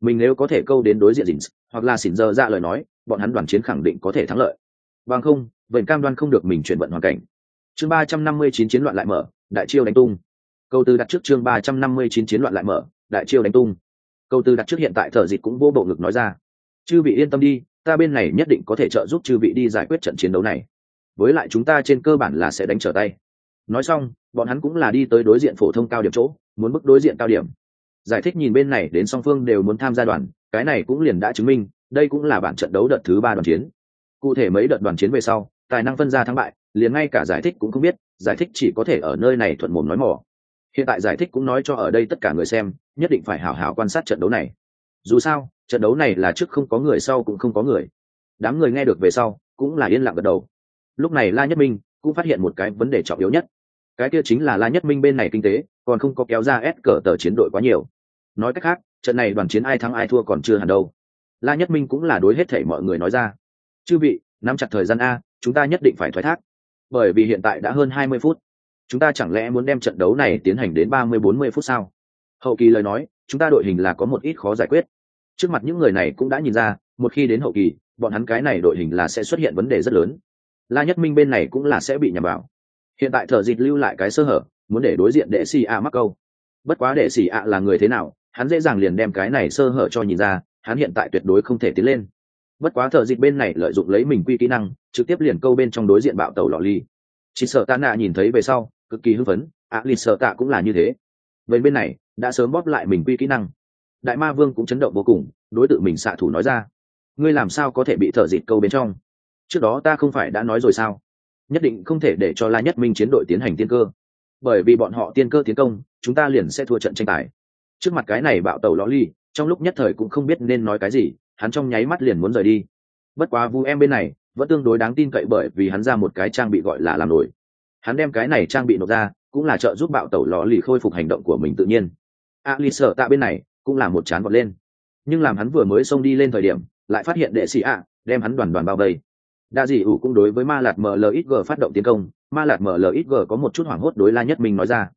Mình nếu có thể câu đến đối diện dình hoặc là xỉn giờ ra dạ lời nói, bọn hắn đoàn chiến khẳng định có thể thắng lợi. Bằng không vậy cam đoan không được mình chuyển vận hoàn cảnh. Chương ba trăm năm mươi chín chiến loạn lại mở, đại chiêu đánh tung. Câu từ đặt trước chương ba trăm năm mươi chín chiến loạn lại mở, đại chiêu đánh tung. Câu từ đặt trước hiện tại thợ dịch cũng vô bộ ngực nói ra. Chư vị yên tâm đi, ta bên này nhất định có thể trợ giúp chư vị đi giải quyết trận chiến đấu này. Với lại chúng ta trên cơ bản là sẽ đánh trở tay. Nói xong, bọn hắn cũng là đi tới đối diện phổ thông cao điểm chỗ, muốn bước đối diện cao điểm giải thích nhìn bên này đến song phương đều muốn tham gia đoàn, cái này cũng liền đã chứng minh, đây cũng là bản trận đấu đợt thứ ba đoàn chiến. Cụ thể mấy đợt đoàn chiến về sau, tài năng phân ra thắng bại, liền ngay cả giải thích cũng không biết, giải thích chỉ có thể ở nơi này thuận mồm nói mỏ. Hiện tại giải thích cũng nói cho ở đây tất cả người xem, nhất định phải hào hào quan sát trận đấu này. Dù sao, trận đấu này là trước không có người sau cũng không có người. Đám người nghe được về sau, cũng là yên lặng gật đầu. Lúc này la nhất minh cũng phát hiện một cái vấn đề trọng yếu nhất. Cái kia chính là la nhất minh bên này kinh tế còn không có kéo ra ép cờ tờ chiến đội quá nhiều. Nói cách khác, trận này đoàn chiến ai thắng ai thua còn chưa hẳn đâu. La nhất minh cũng là đối hết thể mọi người nói ra. Chư vị, nắm chặt thời gian a, chúng ta nhất định phải thoái thác. Bởi vì hiện tại đã hơn hai mươi phút. Chúng ta chẳng lẽ muốn đem trận đấu này tiến hành đến ba mươi bốn mươi phút sao? Hậu kỳ lời nói, chúng ta đội hình là có một ít khó giải quyết. Trước mặt những người này cũng đã nhìn ra, một khi đến hậu kỳ, bọn hắn cái này đội hình là sẽ xuất hiện vấn đề rất lớn. La nhất minh bên này cũng là sẽ bị nhầm vào. Hiện tại thợ dịt lưu lại cái sơ hở muốn để đối diện đệ xì ạ mắc câu. Bất quá đệ xì ạ là người thế nào hắn dễ dàng liền đem cái này sơ hở cho nhìn ra hắn hiện tại tuyệt đối không thể tiến lên. Bất quá thợ dịch bên này lợi dụng lấy mình quy kỹ năng trực tiếp liền câu bên trong đối diện bạo tàu lò ly. Chỉ sợ tạ nạ nhìn thấy về sau cực kỳ hưng phấn ạ à, lì sợ tạ cũng là như thế. Bên bên này đã sớm bóp lại mình quy kỹ năng. Đại ma vương cũng chấn động vô cùng đối tượng mình xạ thủ nói ra. Ngươi làm sao có thể bị thợ dịch câu bên trong? Trước đó ta không phải đã nói rồi sao? Nhất định không thể để cho la nhất minh chiến đội tiến hành tiên cơ bởi vì bọn họ tiên cơ tiến công, chúng ta liền sẽ thua trận tranh tài. Trước mặt cái này bạo tàu ló ly, trong lúc nhất thời cũng không biết nên nói cái gì, hắn trong nháy mắt liền muốn rời đi. Bất quá vu em bên này, vẫn tương đối đáng tin cậy bởi vì hắn ra một cái trang bị gọi là làm nổi. Hắn đem cái này trang bị nộp ra, cũng là trợ giúp bạo tẩu lò lì khôi phục hành động của mình tự nhiên. A lì sợ tạ bên này, cũng là một chán vọt lên. Nhưng làm hắn vừa mới xông đi lên thời điểm, lại phát hiện đệ sĩ ạ, đem hắn đoàn đoàn bao vây đa dị ủ cũng đối với ma lạt mlxg phát động tiến công, ma lạt mlxg có một chút hoảng hốt đối la nhất minh nói ra.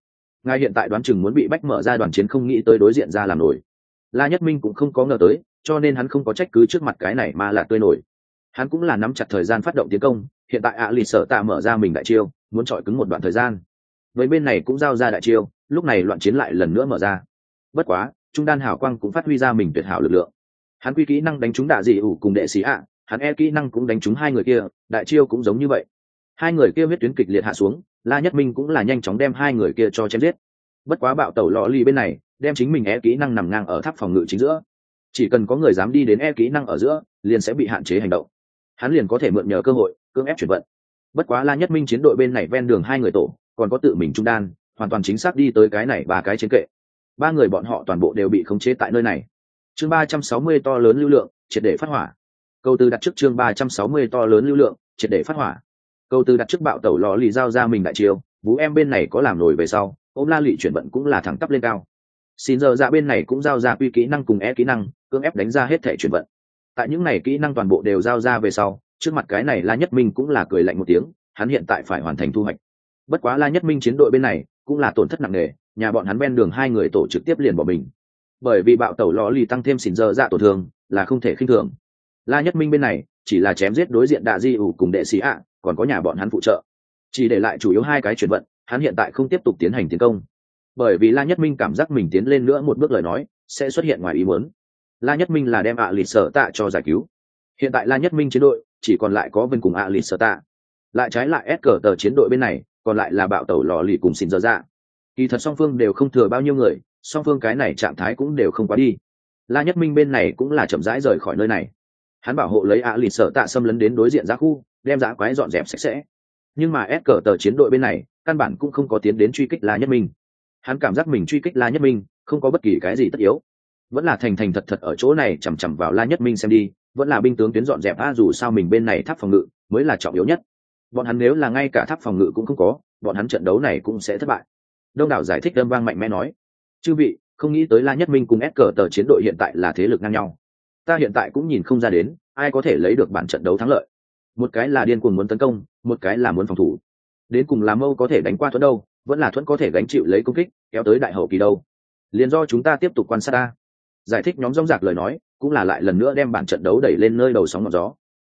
Ngài hiện tại đoán chừng muốn bị bách mở ra đoàn chiến không nghĩ tới đối diện ra làm nổi. La nhất minh cũng không có ngờ tới, cho nên hắn không có trách cứ trước mặt cái này Ma Lạt tươi nổi. Hắn cũng là nắm chặt thời gian phát động tiến công, hiện tại ạ à lì sợ tạ mở ra mình đại chiêu, muốn chọi cứng một đoạn thời gian. Với bên này cũng giao ra đại chiêu, lúc này loạn chiến lại lần nữa mở ra. Bất quá, trung đan hảo quang cũng phát huy ra mình tuyệt hảo lực lượng. Hắn quy kỹ năng đánh trúng đạ dị ủ cùng đệ sĩ ạ hắn e kỹ năng cũng đánh trúng hai người kia, đại chiêu cũng giống như vậy. Hai người kia huyết tuyến kịch liệt hạ xuống, la nhất minh cũng là nhanh chóng đem hai người kia cho chém giết. Bất quá bạo tẩu lò ly bên này, đem chính mình e kỹ năng nằm ngang ở tháp phòng ngự chính giữa. Chỉ cần có người dám đi đến e kỹ năng ở giữa, liền sẽ bị hạn chế hành động. Hắn liền có thể mượn nhờ cơ hội, cưỡng ép chuyển vận. Bất quá la nhất minh chiến đội bên này ven đường hai người tổ, còn có tự mình trung đan, hoàn toàn chính xác đi tới cái này và cái chiến kệ. Ba người bọn họ toàn bộ đều bị khống chế tại nơi này. Chương ba trăm sáu mươi to lớn lưu lượng, triệt để phát hỏa câu từ đặt trước chương ba trăm sáu mươi to lớn lưu lượng, triệt để phát hỏa. Câu từ đặt trước bạo tẩu lò lì giao ra mình đại chiêu, vũ em bên này có làm nổi về sau, ôm la lụy chuyển vận cũng là thẳng tắp lên cao. Xin giờ dạ bên này cũng giao ra quy kỹ năng cùng e kỹ năng, cưỡng ép đánh ra hết thể chuyển vận. Tại những này kỹ năng toàn bộ đều giao ra về sau, trước mặt cái này la nhất minh cũng là cười lạnh một tiếng, hắn hiện tại phải hoàn thành thu hoạch. Bất quá la nhất minh chiến đội bên này cũng là tổn thất nặng nề, nhà bọn hắn ven đường hai người tổ trực tiếp liền bỏ mình. Bởi vì bạo tẩu lò lì tăng thêm xỉn giờ dạ tổn thương là không thể khinh thường la nhất minh bên này, chỉ là chém giết đối diện đạ di ủ cùng đệ sĩ ạ, còn có nhà bọn hắn phụ trợ. Chỉ để lại chủ yếu hai cái chuyển vận, hắn hiện tại không tiếp tục tiến hành tiến công. Bởi vì la nhất minh cảm giác mình tiến lên nữa một bước lời nói, sẽ xuất hiện ngoài ý muốn. La nhất minh là đem ạ à sở tạ cho giải cứu. Hiện tại la nhất minh chiến đội, chỉ còn lại có bên cùng ạ à sở tạ. Lại trái lại s cờ tờ chiến đội bên này, còn lại là bạo tẩu lò lì cùng xin dơ dạ. Kỳ thật song phương đều không thừa bao nhiêu người, song phương cái này trạng thái cũng đều không quá đi. La nhất minh bên này cũng là chậm rãi rời khỏi nơi này hắn bảo hộ lấy ạ lì sợ tạ xâm lấn đến đối diện giá khu, đem giá quái dọn dẹp sạch sẽ. Nhưng mà ép cờ tờ chiến đội bên này, căn bản cũng không có tiến đến truy kích la nhất minh. Hắn cảm giác mình truy kích la nhất minh, không có bất kỳ cái gì tất yếu. Vẫn là thành thành thật thật ở chỗ này chằm chằm vào la nhất minh xem đi, vẫn là binh tướng tuyến dọn dẹp a dù sao mình bên này tháp phòng ngự mới là trọng yếu nhất. Bọn hắn nếu là ngay cả tháp phòng ngự cũng không có, bọn hắn trận đấu này cũng sẽ thất bại. Đông đảo giải thích đâm vang mạnh mẽ nói. Chư vị, không nghĩ tới la nhất minh cùng ép cờ tờ chiến đội hiện tại là thế lực ngang nhau ta hiện tại cũng nhìn không ra đến, ai có thể lấy được bản trận đấu thắng lợi. Một cái là điên cuồng muốn tấn công, một cái là muốn phòng thủ. Đến cùng là mâu có thể đánh qua thuẫn đâu, vẫn là thuẫn có thể gánh chịu lấy công kích, kéo tới đại hậu kỳ đâu. Liền do chúng ta tiếp tục quan sát ta. Giải thích nhóm rong rạc lời nói, cũng là lại lần nữa đem bản trận đấu đẩy lên nơi đầu sóng ngọn gió.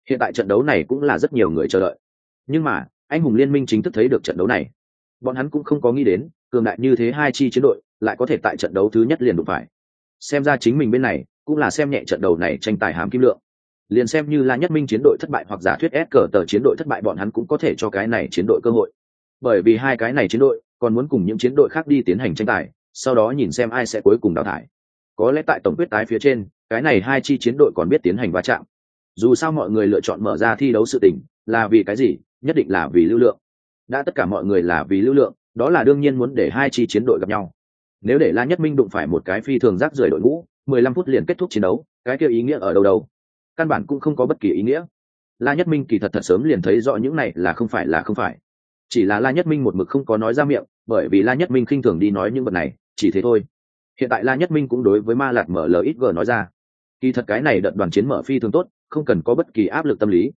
Hiện tại trận đấu này cũng là rất nhiều người chờ đợi. Nhưng mà, anh hùng liên minh chính thức thấy được trận đấu này. Bọn hắn cũng không có nghĩ đến, cường đại như thế hai chi chiến đội, lại có thể tại trận đấu thứ nhất liền đụng phải. Xem ra chính mình bên này cũng là xem nhẹ trận đầu này tranh tài hàm kim lượng. Liền xem như là nhất minh chiến đội thất bại hoặc giả thuyết s cờ tờ chiến đội thất bại, bọn hắn cũng có thể cho cái này chiến đội cơ hội. Bởi vì hai cái này chiến đội còn muốn cùng những chiến đội khác đi tiến hành tranh tài, sau đó nhìn xem ai sẽ cuối cùng đào thải. Có lẽ tại tổng quyết tái phía trên, cái này hai chi chiến đội còn biết tiến hành va chạm. Dù sao mọi người lựa chọn mở ra thi đấu sự tình là vì cái gì? Nhất định là vì lưu lượng. Đã tất cả mọi người là vì lưu lượng, đó là đương nhiên muốn để hai chi chiến đội gặp nhau. Nếu để la nhất minh đụng phải một cái phi thường rác rưởi đội ngũ mười lăm phút liền kết thúc chiến đấu, cái kia ý nghĩa ở đâu đâu? Căn bản cũng không có bất kỳ ý nghĩa. La nhất minh kỳ thật thật sớm liền thấy rõ những này là không phải là không phải. Chỉ là la nhất minh một mực không có nói ra miệng, bởi vì la nhất minh khinh thường đi nói những vật này, chỉ thế thôi. Hiện tại la nhất minh cũng đối với ma lạt mở lời ít g nói ra. Kỳ thật cái này đợt đoàn chiến mở phi thường tốt, không cần có bất kỳ áp lực tâm lý.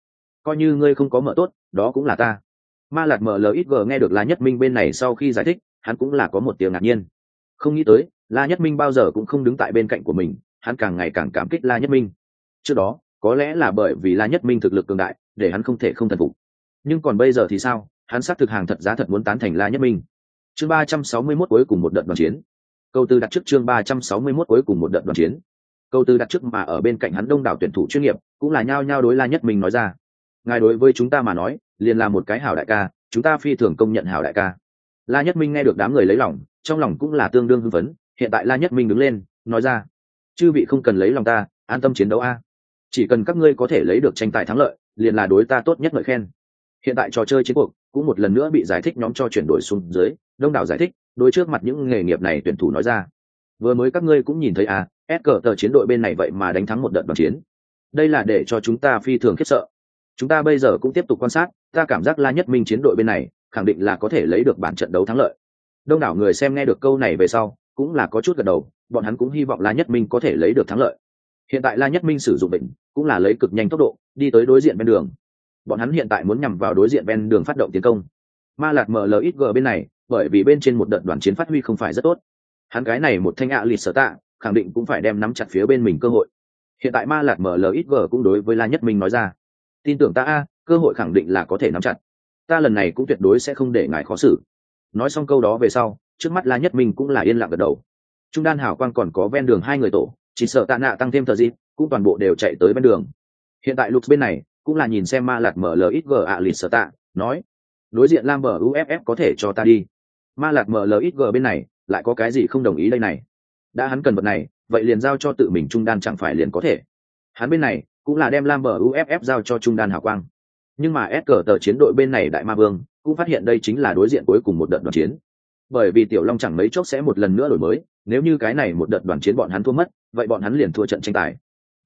Coi như ngươi không có mở tốt, đó cũng là ta. Ma lạt mở lời ít g nghe được la nhất minh bên này sau khi giải thích, hắn cũng là có một tiếng ngạc nhiên. Không nghĩ tới la nhất minh bao giờ cũng không đứng tại bên cạnh của mình, hắn càng ngày càng cảm kích la nhất minh. Trước đó, có lẽ là bởi vì la nhất minh thực lực cường đại, để hắn không thể không thần phục. Nhưng còn bây giờ thì sao? Hắn xác thực hàng thật giá thật muốn tán thành la nhất minh. Chương ba trăm sáu mươi mốt cuối cùng một đợt đoàn chiến. Câu tư đặt trước chương ba trăm sáu mươi mốt cuối cùng một đợt đoàn chiến. Câu tư đặt trước mà ở bên cạnh hắn đông đảo tuyển thủ chuyên nghiệp, cũng là nhao nhao đối la nhất minh nói ra. Ngài đối với chúng ta mà nói, liền là một cái hảo đại ca, chúng ta phi thường công nhận hảo đại ca. La nhất minh nghe được đám người lấy lòng, trong lòng cũng là tương đương hưng phấn hiện tại la nhất minh đứng lên, nói ra, chư vị không cần lấy lòng ta, an tâm chiến đấu a. Chỉ cần các ngươi có thể lấy được tranh tài thắng lợi, liền là đối ta tốt nhất ngợi khen. Hiện tại trò chơi chiến cuộc cũng một lần nữa bị giải thích nhóm cho chuyển đổi xuống dưới, đông đảo giải thích, đối trước mặt những nghề nghiệp này tuyển thủ nói ra, vừa mới các ngươi cũng nhìn thấy à ép cờ tờ chiến đội bên này vậy mà đánh thắng một đợt bằng chiến. Đây là để cho chúng ta phi thường khiếp sợ. Chúng ta bây giờ cũng tiếp tục quan sát, ta cảm giác la nhất minh chiến đội bên này khẳng định là có thể lấy được bản trận đấu thắng lợi. Đông đảo người xem nghe được câu này về sau cũng là có chút gật đầu, bọn hắn cũng hy vọng la nhất minh có thể lấy được thắng lợi. Hiện tại la nhất minh sử dụng bệnh cũng là lấy cực nhanh tốc độ, đi tới đối diện bên đường. Bọn hắn hiện tại muốn nhằm vào đối diện ven đường phát động tiến công. Ma lạt mlxg bên này, bởi vì bên trên một đợt đoàn chiến phát huy không phải rất tốt. Hắn cái này một thanh ạ à sở tạ, khẳng định cũng phải đem nắm chặt phía bên mình cơ hội. Hiện tại ma lạt mlxg cũng đối với la nhất minh nói ra, tin tưởng ta a, cơ hội khẳng định là có thể nắm chặt. Ta lần này cũng tuyệt đối sẽ không để ngài khó xử. Nói xong câu đó về sau trước mắt la nhất minh cũng là yên lặng gật đầu. Trung đan hảo quang còn có ven đường hai người tổ, chỉ sợ tạ nạ tăng thêm thờ dịp, cũng toàn bộ đều chạy tới ven đường. Hiện tại lục bên này, cũng là nhìn xem ma lạt mở lxg ạ lịch sợ tạ, nói, đối diện lam bờ uff có thể cho ta đi. Ma lạt mở lxg bên này, lại có cái gì không đồng ý đây này? Đã hắn cần vật này, vậy liền giao cho tự mình trung đan chẳng phải liền có thể. Hắn bên này, cũng là đem lam bờ uff giao cho trung đan hảo quang. Nhưng mà s cờ tờ chiến đội bên này đại ma vương, cũng phát hiện đây chính là đối diện cuối cùng một đợt đoàn chiến bởi vì tiểu long chẳng mấy chốc sẽ một lần nữa đổi mới, nếu như cái này một đợt đoàn chiến bọn hắn thua mất, vậy bọn hắn liền thua trận tranh tài.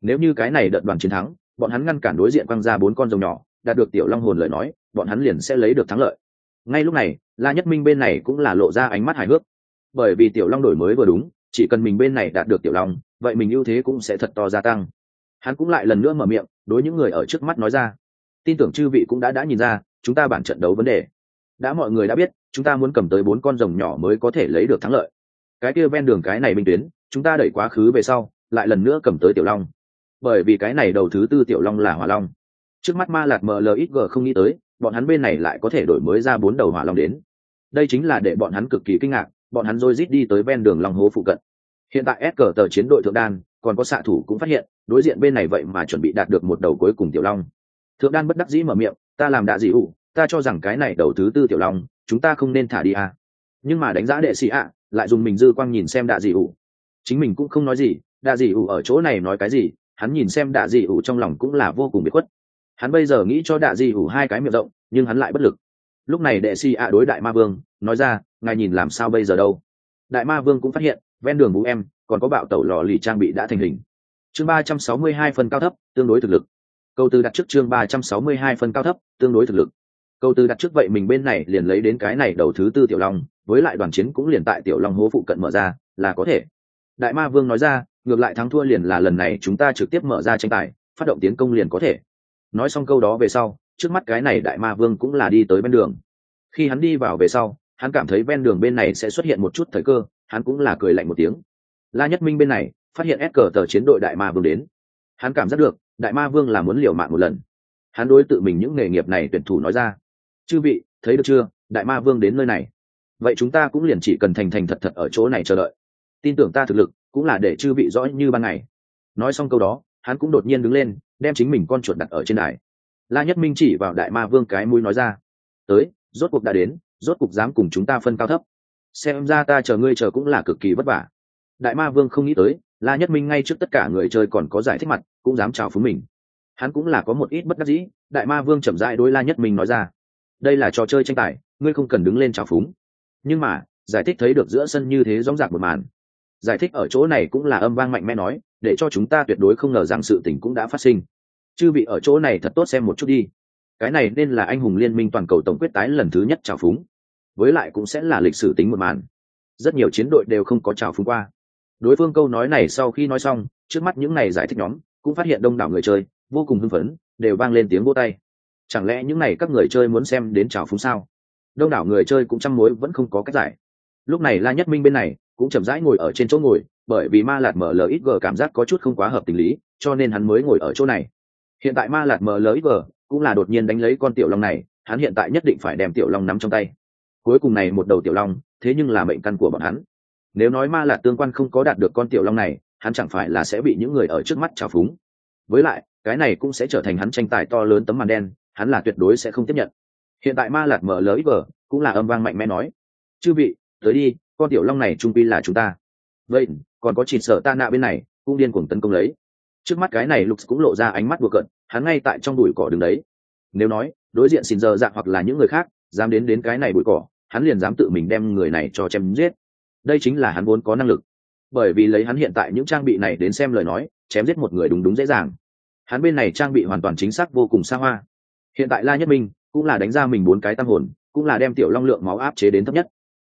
Nếu như cái này đợt đoàn chiến thắng, bọn hắn ngăn cản đối diện quăng ra bốn con rồng nhỏ, đạt được tiểu long hồn lời nói, bọn hắn liền sẽ lấy được thắng lợi. Ngay lúc này, la nhất minh bên này cũng là lộ ra ánh mắt hài hước. Bởi vì tiểu long đổi mới vừa đúng, chỉ cần mình bên này đạt được tiểu long, vậy mình ưu thế cũng sẽ thật to gia tăng. Hắn cũng lại lần nữa mở miệng, đối những người ở trước mắt nói ra. Tin tưởng chư vị cũng đã đã nhìn ra, chúng ta bản trận đấu vấn đề đã mọi người đã biết, chúng ta muốn cầm tới bốn con rồng nhỏ mới có thể lấy được thắng lợi. Cái kia ven đường cái này minh tuyến, chúng ta đẩy quá khứ về sau, lại lần nữa cầm tới tiểu long. Bởi vì cái này đầu thứ tư tiểu long là hỏa long. Trước mắt ma lạt mlxg không nghĩ tới, bọn hắn bên này lại có thể đổi mới ra bốn đầu hỏa long đến. Đây chính là để bọn hắn cực kỳ kinh ngạc, bọn hắn rồi rít đi tới ven đường long hố phụ cận. Hiện tại s cờ tờ chiến đội thượng đan, còn có xạ thủ cũng phát hiện, đối diện bên này vậy mà chuẩn bị đạt được một đầu cuối cùng tiểu long. Thượng đan bất đắc dĩ mở miệng, ta làm đạ dị ủ ta cho rằng cái này đầu thứ tư tiểu long, chúng ta không nên thả đi à. nhưng mà đánh giá đệ sĩ ạ, lại dùng mình dư quang nhìn xem đạ dị ủ. Chính mình cũng không nói gì, đạ dị ủ ở chỗ này nói cái gì, hắn nhìn xem đạ dị ủ trong lòng cũng là vô cùng bị khuất. Hắn bây giờ nghĩ cho đạ dị ủ hai cái miệng rộng, nhưng hắn lại bất lực. Lúc này đệ sĩ ạ đối đại ma vương, nói ra, ngài nhìn làm sao bây giờ đâu? Đại ma vương cũng phát hiện, ven đường vũ em, còn có bạo tẩu lò lì trang bị đã thành hình. Chương ba trăm sáu mươi hai phần cao thấp, tương đối thực lực. Câu từ đặt trước chương ba trăm sáu mươi hai phần cao thấp, tương đối thực lực câu từ đặt trước vậy mình bên này liền lấy đến cái này đầu thứ tư tiểu long, với lại đoàn chiến cũng liền tại tiểu long hố phụ cận mở ra, là có thể. Đại ma vương nói ra, ngược lại thắng thua liền là lần này chúng ta trực tiếp mở ra tranh tài, phát động tiến công liền có thể. Nói xong câu đó về sau, trước mắt cái này đại ma vương cũng là đi tới bên đường. Khi hắn đi vào về sau, hắn cảm thấy ven đường bên này sẽ xuất hiện một chút thời cơ, hắn cũng là cười lạnh một tiếng. La nhất minh bên này, phát hiện ép cờ tờ chiến đội đại ma vương đến. Hắn cảm giác được, đại ma vương là muốn liều mạng một lần. Hắn đối tự mình những nghề nghiệp này tuyển thủ nói ra chư vị, thấy được chưa? Đại ma vương đến nơi này. Vậy chúng ta cũng liền chỉ cần thành thành thật thật ở chỗ này chờ đợi. Tin tưởng ta thực lực, cũng là để chư vị rõ như ban ngày. Nói xong câu đó, hắn cũng đột nhiên đứng lên, đem chính mình con chuột đặt ở trên đài. La nhất minh chỉ vào đại ma vương cái mũi nói ra, tới, rốt cuộc đã đến, rốt cuộc dám cùng chúng ta phân cao thấp. Xem ra ta chờ ngươi chờ cũng là cực kỳ vất vả. Đại ma vương không nghĩ tới, la nhất minh ngay trước tất cả người chơi còn có giải thích mặt, cũng dám chào phúng mình. Hắn cũng là có một ít bất đắc dĩ, đại ma vương chậm rãi đối la nhất minh nói ra đây là trò chơi tranh tài, ngươi không cần đứng lên chào phúng. Nhưng mà, giải thích thấy được giữa sân như thế rõ rạc một màn. Giải thích ở chỗ này cũng là âm vang mạnh mẽ nói, để cho chúng ta tuyệt đối không ngờ rằng sự tình cũng đã phát sinh. Chư bị ở chỗ này thật tốt xem một chút đi. Cái này nên là anh hùng liên minh toàn cầu tổng quyết tái lần thứ nhất trào phúng. Với lại cũng sẽ là lịch sử tính một màn. Rất nhiều chiến đội đều không có trào phúng qua. Đối phương câu nói này sau khi nói xong, trước mắt những này giải thích nhóm, cũng phát hiện đông đảo người chơi, vô cùng hưng phấn, đều vang lên tiếng vô tay chẳng lẽ những này các người chơi muốn xem đến trào phúng sao? Đông đảo người chơi cũng chăm mối vẫn không có cách giải. Lúc này la nhất minh bên này cũng chậm rãi ngồi ở trên chỗ ngồi, bởi vì ma lạt mlxg cảm giác có chút không quá hợp tình lý, cho nên hắn mới ngồi ở chỗ này. Hiện tại ma lạt mlxg cũng là đột nhiên đánh lấy con tiểu long này, hắn hiện tại nhất định phải đem tiểu long nắm trong tay. Cuối cùng này một đầu tiểu long, thế nhưng là mệnh căn của bọn hắn. Nếu nói ma lạt tương quan không có đạt được con tiểu long này, hắn chẳng phải là sẽ bị những người ở trước mắt trào phúng. Với lại, cái này cũng sẽ trở thành hắn tranh tài to lớn tấm màn đen hắn là tuyệt đối sẽ không tiếp nhận. Hiện tại ma lạt mở lời vờ, cũng là âm vang mạnh mẽ nói. Chư vị, tới đi, con tiểu long này trung pi là chúng ta. Vậy, còn có chỉnh sợ ta nạ bên này, cũng điên cuồng tấn công lấy. Trước mắt cái này lục cũng lộ ra ánh mắt vừa cận hắn ngay tại trong bụi cỏ đứng đấy. Nếu nói, đối diện xin giờ dạng hoặc là những người khác, dám đến đến cái này bụi cỏ, hắn liền dám tự mình đem người này cho chém giết. Đây chính là hắn vốn có năng lực. Bởi vì lấy hắn hiện tại những trang bị này đến xem lời nói, chém giết một người đúng đúng dễ dàng. Hắn bên này trang bị hoàn toàn chính xác vô cùng xa hoa hiện tại la nhất minh cũng là đánh ra mình bốn cái tam hồn, cũng là đem tiểu long lượng máu áp chế đến thấp nhất.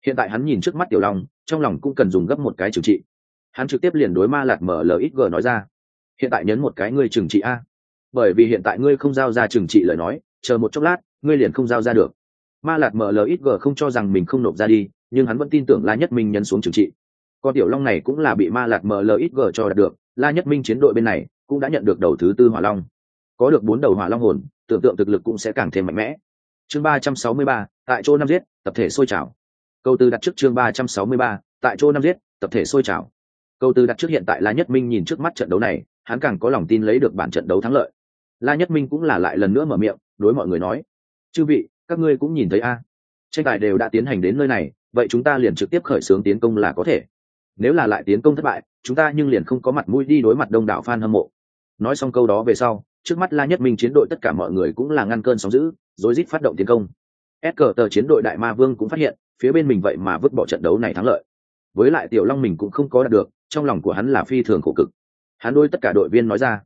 Hiện tại hắn nhìn trước mắt tiểu long, trong lòng cũng cần dùng gấp một cái trừng trị. Hắn trực tiếp liền đối ma lạt mở lxg nói ra. Hiện tại nhấn một cái ngươi trừng trị a. Bởi vì hiện tại ngươi không giao ra trừng trị lời nói, chờ một chốc lát, ngươi liền không giao ra được. Ma lạt mở lxg không cho rằng mình không nộp ra đi, nhưng hắn vẫn tin tưởng la nhất minh nhấn xuống trừng trị. Con tiểu long này cũng là bị ma lạt mở mlxg cho đạt được, la nhất minh chiến đội bên này cũng đã nhận được đầu thứ tư hỏa long có được bốn đầu hỏa long hồn, tưởng tượng thực lực cũng sẽ càng thêm mạnh mẽ. Chương ba trăm sáu mươi ba, tại chỗ năm giết, tập thể sôi trào. Câu tư đặt trước chương ba trăm sáu mươi ba, tại chỗ năm giết, tập thể sôi trào. Câu tư đặt trước hiện tại la nhất minh nhìn trước mắt trận đấu này, hắn càng có lòng tin lấy được bản trận đấu thắng lợi. La nhất minh cũng là lại lần nữa mở miệng, đối mọi người nói, chư vị, các ngươi cũng nhìn thấy a. Tranh tài đều đã tiến hành đến nơi này, vậy chúng ta liền trực tiếp khởi xướng tiến công là có thể. Nếu là lại tiến công thất bại, chúng ta nhưng liền không có mặt mũi đi đối mặt đông đảo f a n hâm mộ. Nói xong câu đó về sau trước mắt la nhất minh chiến đội tất cả mọi người cũng là ngăn cơn sóng giữ rối rít phát động tiến công. S cờ tờ chiến đội đại ma vương cũng phát hiện, phía bên mình vậy mà vứt bỏ trận đấu này thắng lợi. Với lại tiểu long mình cũng không có đạt được, trong lòng của hắn là phi thường khổ cực. Hắn đôi tất cả đội viên nói ra,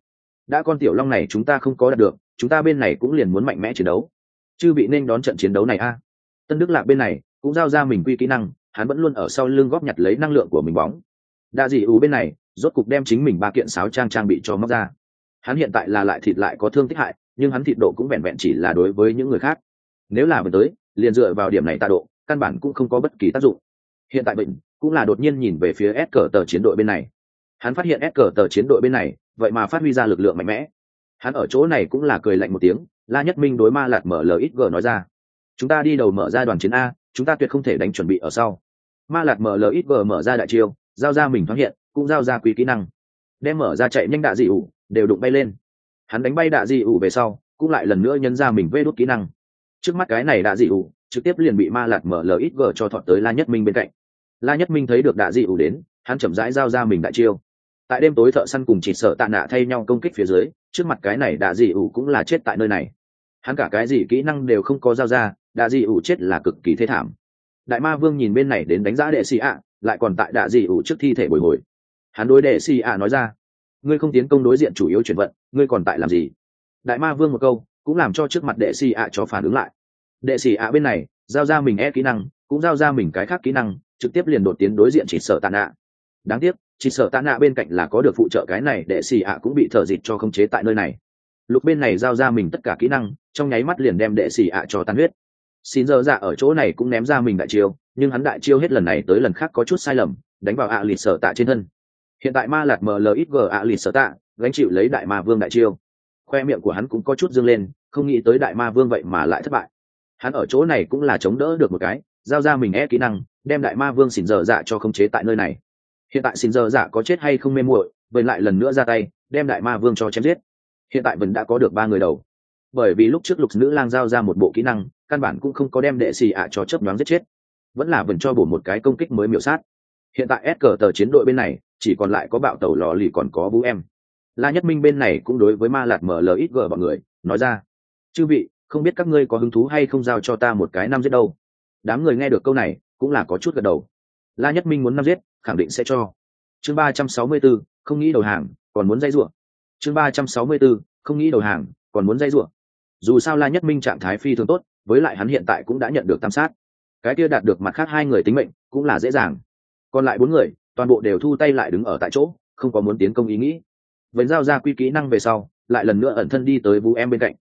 đã con tiểu long này chúng ta không có đạt được, chúng ta bên này cũng liền muốn mạnh mẽ chiến đấu. Chứ bị nên đón trận chiến đấu này a. Tân đức lạc bên này cũng giao ra mình quy kỹ năng, hắn vẫn luôn ở sau lưng góp nhặt lấy năng lượng của mình bóng. Đa dị ủ bên này rốt cục đem chính mình ba kiện sáo trang trang bị cho móc ra hắn hiện tại là lại thịt lại có thương tích hại, nhưng hắn thịt độ cũng vẹn vẹn chỉ là đối với những người khác. Nếu là vừa tới, liền dựa vào điểm này tạ độ, căn bản cũng không có bất kỳ tác dụng. Hiện tại bệnh cũng là đột nhiên nhìn về phía s cờ tờ chiến đội bên này. Hắn phát hiện s cờ tờ chiến đội bên này, vậy mà phát huy ra lực lượng mạnh mẽ. Hắn ở chỗ này cũng là cười lạnh một tiếng, la nhất minh đối ma lạt mở lxg nói ra. Chúng ta đi đầu mở ra đoàn chiến a, chúng ta tuyệt không thể đánh chuẩn bị ở sau. Ma lạt mở lxg mở ra đại chiêu, giao ra mình thoáng hiện, cũng giao ra quý kỹ năng. Đem mở ra chạy nhanh đạ dị ủ đều đụng bay lên. Hắn đánh bay đạ dị ủ về sau, cũng lại lần nữa nhân ra mình vê đốt kỹ năng. Trước mắt cái này đạ dị ủ, trực tiếp liền bị ma lạt mở lxg cho thọt tới la nhất minh bên cạnh. La nhất minh thấy được đạ dị ủ đến, hắn chậm rãi giao ra mình đại chiêu. Tại đêm tối thợ săn cùng chỉ sợ tạ nạ thay nhau công kích phía dưới, trước mặt cái này đạ dị ủ cũng là chết tại nơi này. Hắn cả cái gì kỹ năng đều không có giao ra, đạ dị ủ chết là cực kỳ thế thảm. Đại ma vương nhìn bên này đến đánh giá đệ xì ạ, lại còn tại đạ dị ủ trước thi thể bồi hồi. Hắn đối đệ xì ạ nói ra ngươi không tiến công đối diện chủ yếu chuyển vận, ngươi còn tại làm gì? Đại ma vương một câu, cũng làm cho trước mặt đệ xì ạ cho phản ứng lại. Đệ xì ạ bên này, giao ra mình e kỹ năng, cũng giao ra mình cái khác kỹ năng, trực tiếp liền đột tiến đối diện chỉ sợ tạ nạ. Đáng tiếc, chỉ sợ tạ nạ bên cạnh là có được phụ trợ cái này, đệ xì ạ cũng bị thở dịt cho khống chế tại nơi này. Lục bên này giao ra mình tất cả kỹ năng, trong nháy mắt liền đem đệ xì ạ cho tan huyết. Xin giờ dạ ở chỗ này cũng ném ra mình đại chiêu, nhưng hắn đại chiêu hết lần này tới lần khác có chút sai lầm, đánh vào ạ à lịt sở tạ trên thân hiện tại ma lạt mlxg ạ lì sở tạ, gánh chịu lấy đại ma vương đại chiêu. Khoe miệng của hắn cũng có chút dương lên, không nghĩ tới đại ma vương vậy mà lại thất bại. Hắn ở chỗ này cũng là chống đỡ được một cái, giao ra mình e kỹ năng, đem đại ma vương xỉn dở dạ cho khống chế tại nơi này. Hiện tại xỉn dở dạ có chết hay không mê muội vậy lại lần nữa ra tay, đem đại ma vương cho chém giết. Hiện tại vẫn đã có được ba người đầu. Bởi vì lúc trước lục nữ lang giao ra một bộ kỹ năng, căn bản cũng không có đem đệ xì ạ cho chấp nhoáng giết chết. Vẫn là vẫn cho bổ một cái công kích mới miểu sát. Hiện tại s cờ tờ chiến đội bên này chỉ còn lại có bạo tàu lò lì còn có vũ em. La nhất minh bên này cũng đối với ma lạt mở lời ít gờ bọn người nói ra chư vị không biết các ngươi có hứng thú hay không giao cho ta một cái năm giết đâu? Đám người nghe được câu này cũng là có chút gật đầu. La nhất minh muốn năm giết khẳng định sẽ cho. Chương ba trăm sáu mươi 364, không nghĩ đầu hàng còn muốn dây ruộng chương ba trăm sáu mươi 364, không nghĩ đầu hàng còn muốn dây ruộng dù sao la nhất minh trạng thái phi thường tốt với lại hắn hiện tại cũng đã nhận được tam sát. Cái kia đạt được mặt khác hai người tính mệnh cũng là dễ dàng. Còn lại bốn người toàn bộ đều thu tay lại đứng ở tại chỗ, không có muốn tiến công ý nghĩ. Vẫn giao ra quy kỹ năng về sau, lại lần nữa ẩn thân đi tới vũ em bên cạnh.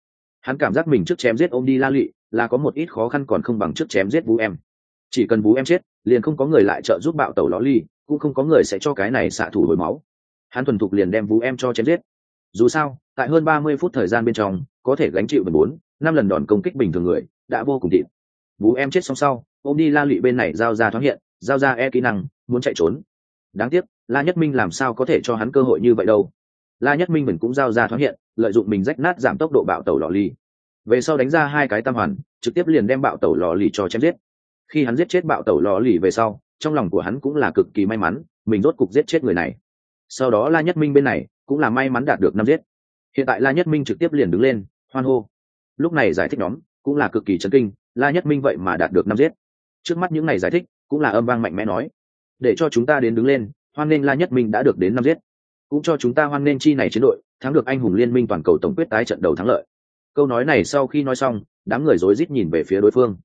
Hắn cảm giác mình trước chém giết ôm đi la lụy là có một ít khó khăn còn không bằng trước chém giết vũ em. Chỉ cần vũ em chết, liền không có người lại trợ giúp bạo tàu ló ly, cũng không có người sẽ cho cái này xạ thủ hồi máu. Hắn thuần thục liền đem vũ em cho chém giết. Dù sao, tại hơn ba mươi phút thời gian bên trong, có thể gánh chịu bốn, năm lần đòn công kích bình thường người, đã vô cùng thịt. Vũ em chết xong sau ôm đi la lụy bên này giao ra thoáng hiện, giao ra e kỹ năng, muốn chạy trốn đáng tiếc, la nhất minh làm sao có thể cho hắn cơ hội như vậy đâu. La nhất minh mình cũng giao ra thoáng hiện, lợi dụng mình rách nát giảm tốc độ bạo tàu lò ly về sau đánh ra hai cái tam hoàn, trực tiếp liền đem bạo tàu lò lì cho chém giết. Khi hắn giết chết bạo tàu lò lì về sau, trong lòng của hắn cũng là cực kỳ may mắn, mình rốt cục giết chết người này. Sau đó la nhất minh bên này cũng là may mắn đạt được năm giết. Hiện tại la nhất minh trực tiếp liền đứng lên, hoan hô. Lúc này giải thích nhóm cũng là cực kỳ chấn kinh, la nhất minh vậy mà đạt được năm giết. Trước mắt những này giải thích cũng là âm vang mạnh mẽ nói để cho chúng ta đến đứng lên, hoan nghênh la nhất minh đã được đến năm giết. Cũng cho chúng ta hoan nghênh chi này chiến đội, thắng được anh hùng liên minh toàn cầu tổng quyết tái trận đầu thắng lợi. Câu nói này sau khi nói xong, đám người rối rít nhìn về phía đối phương.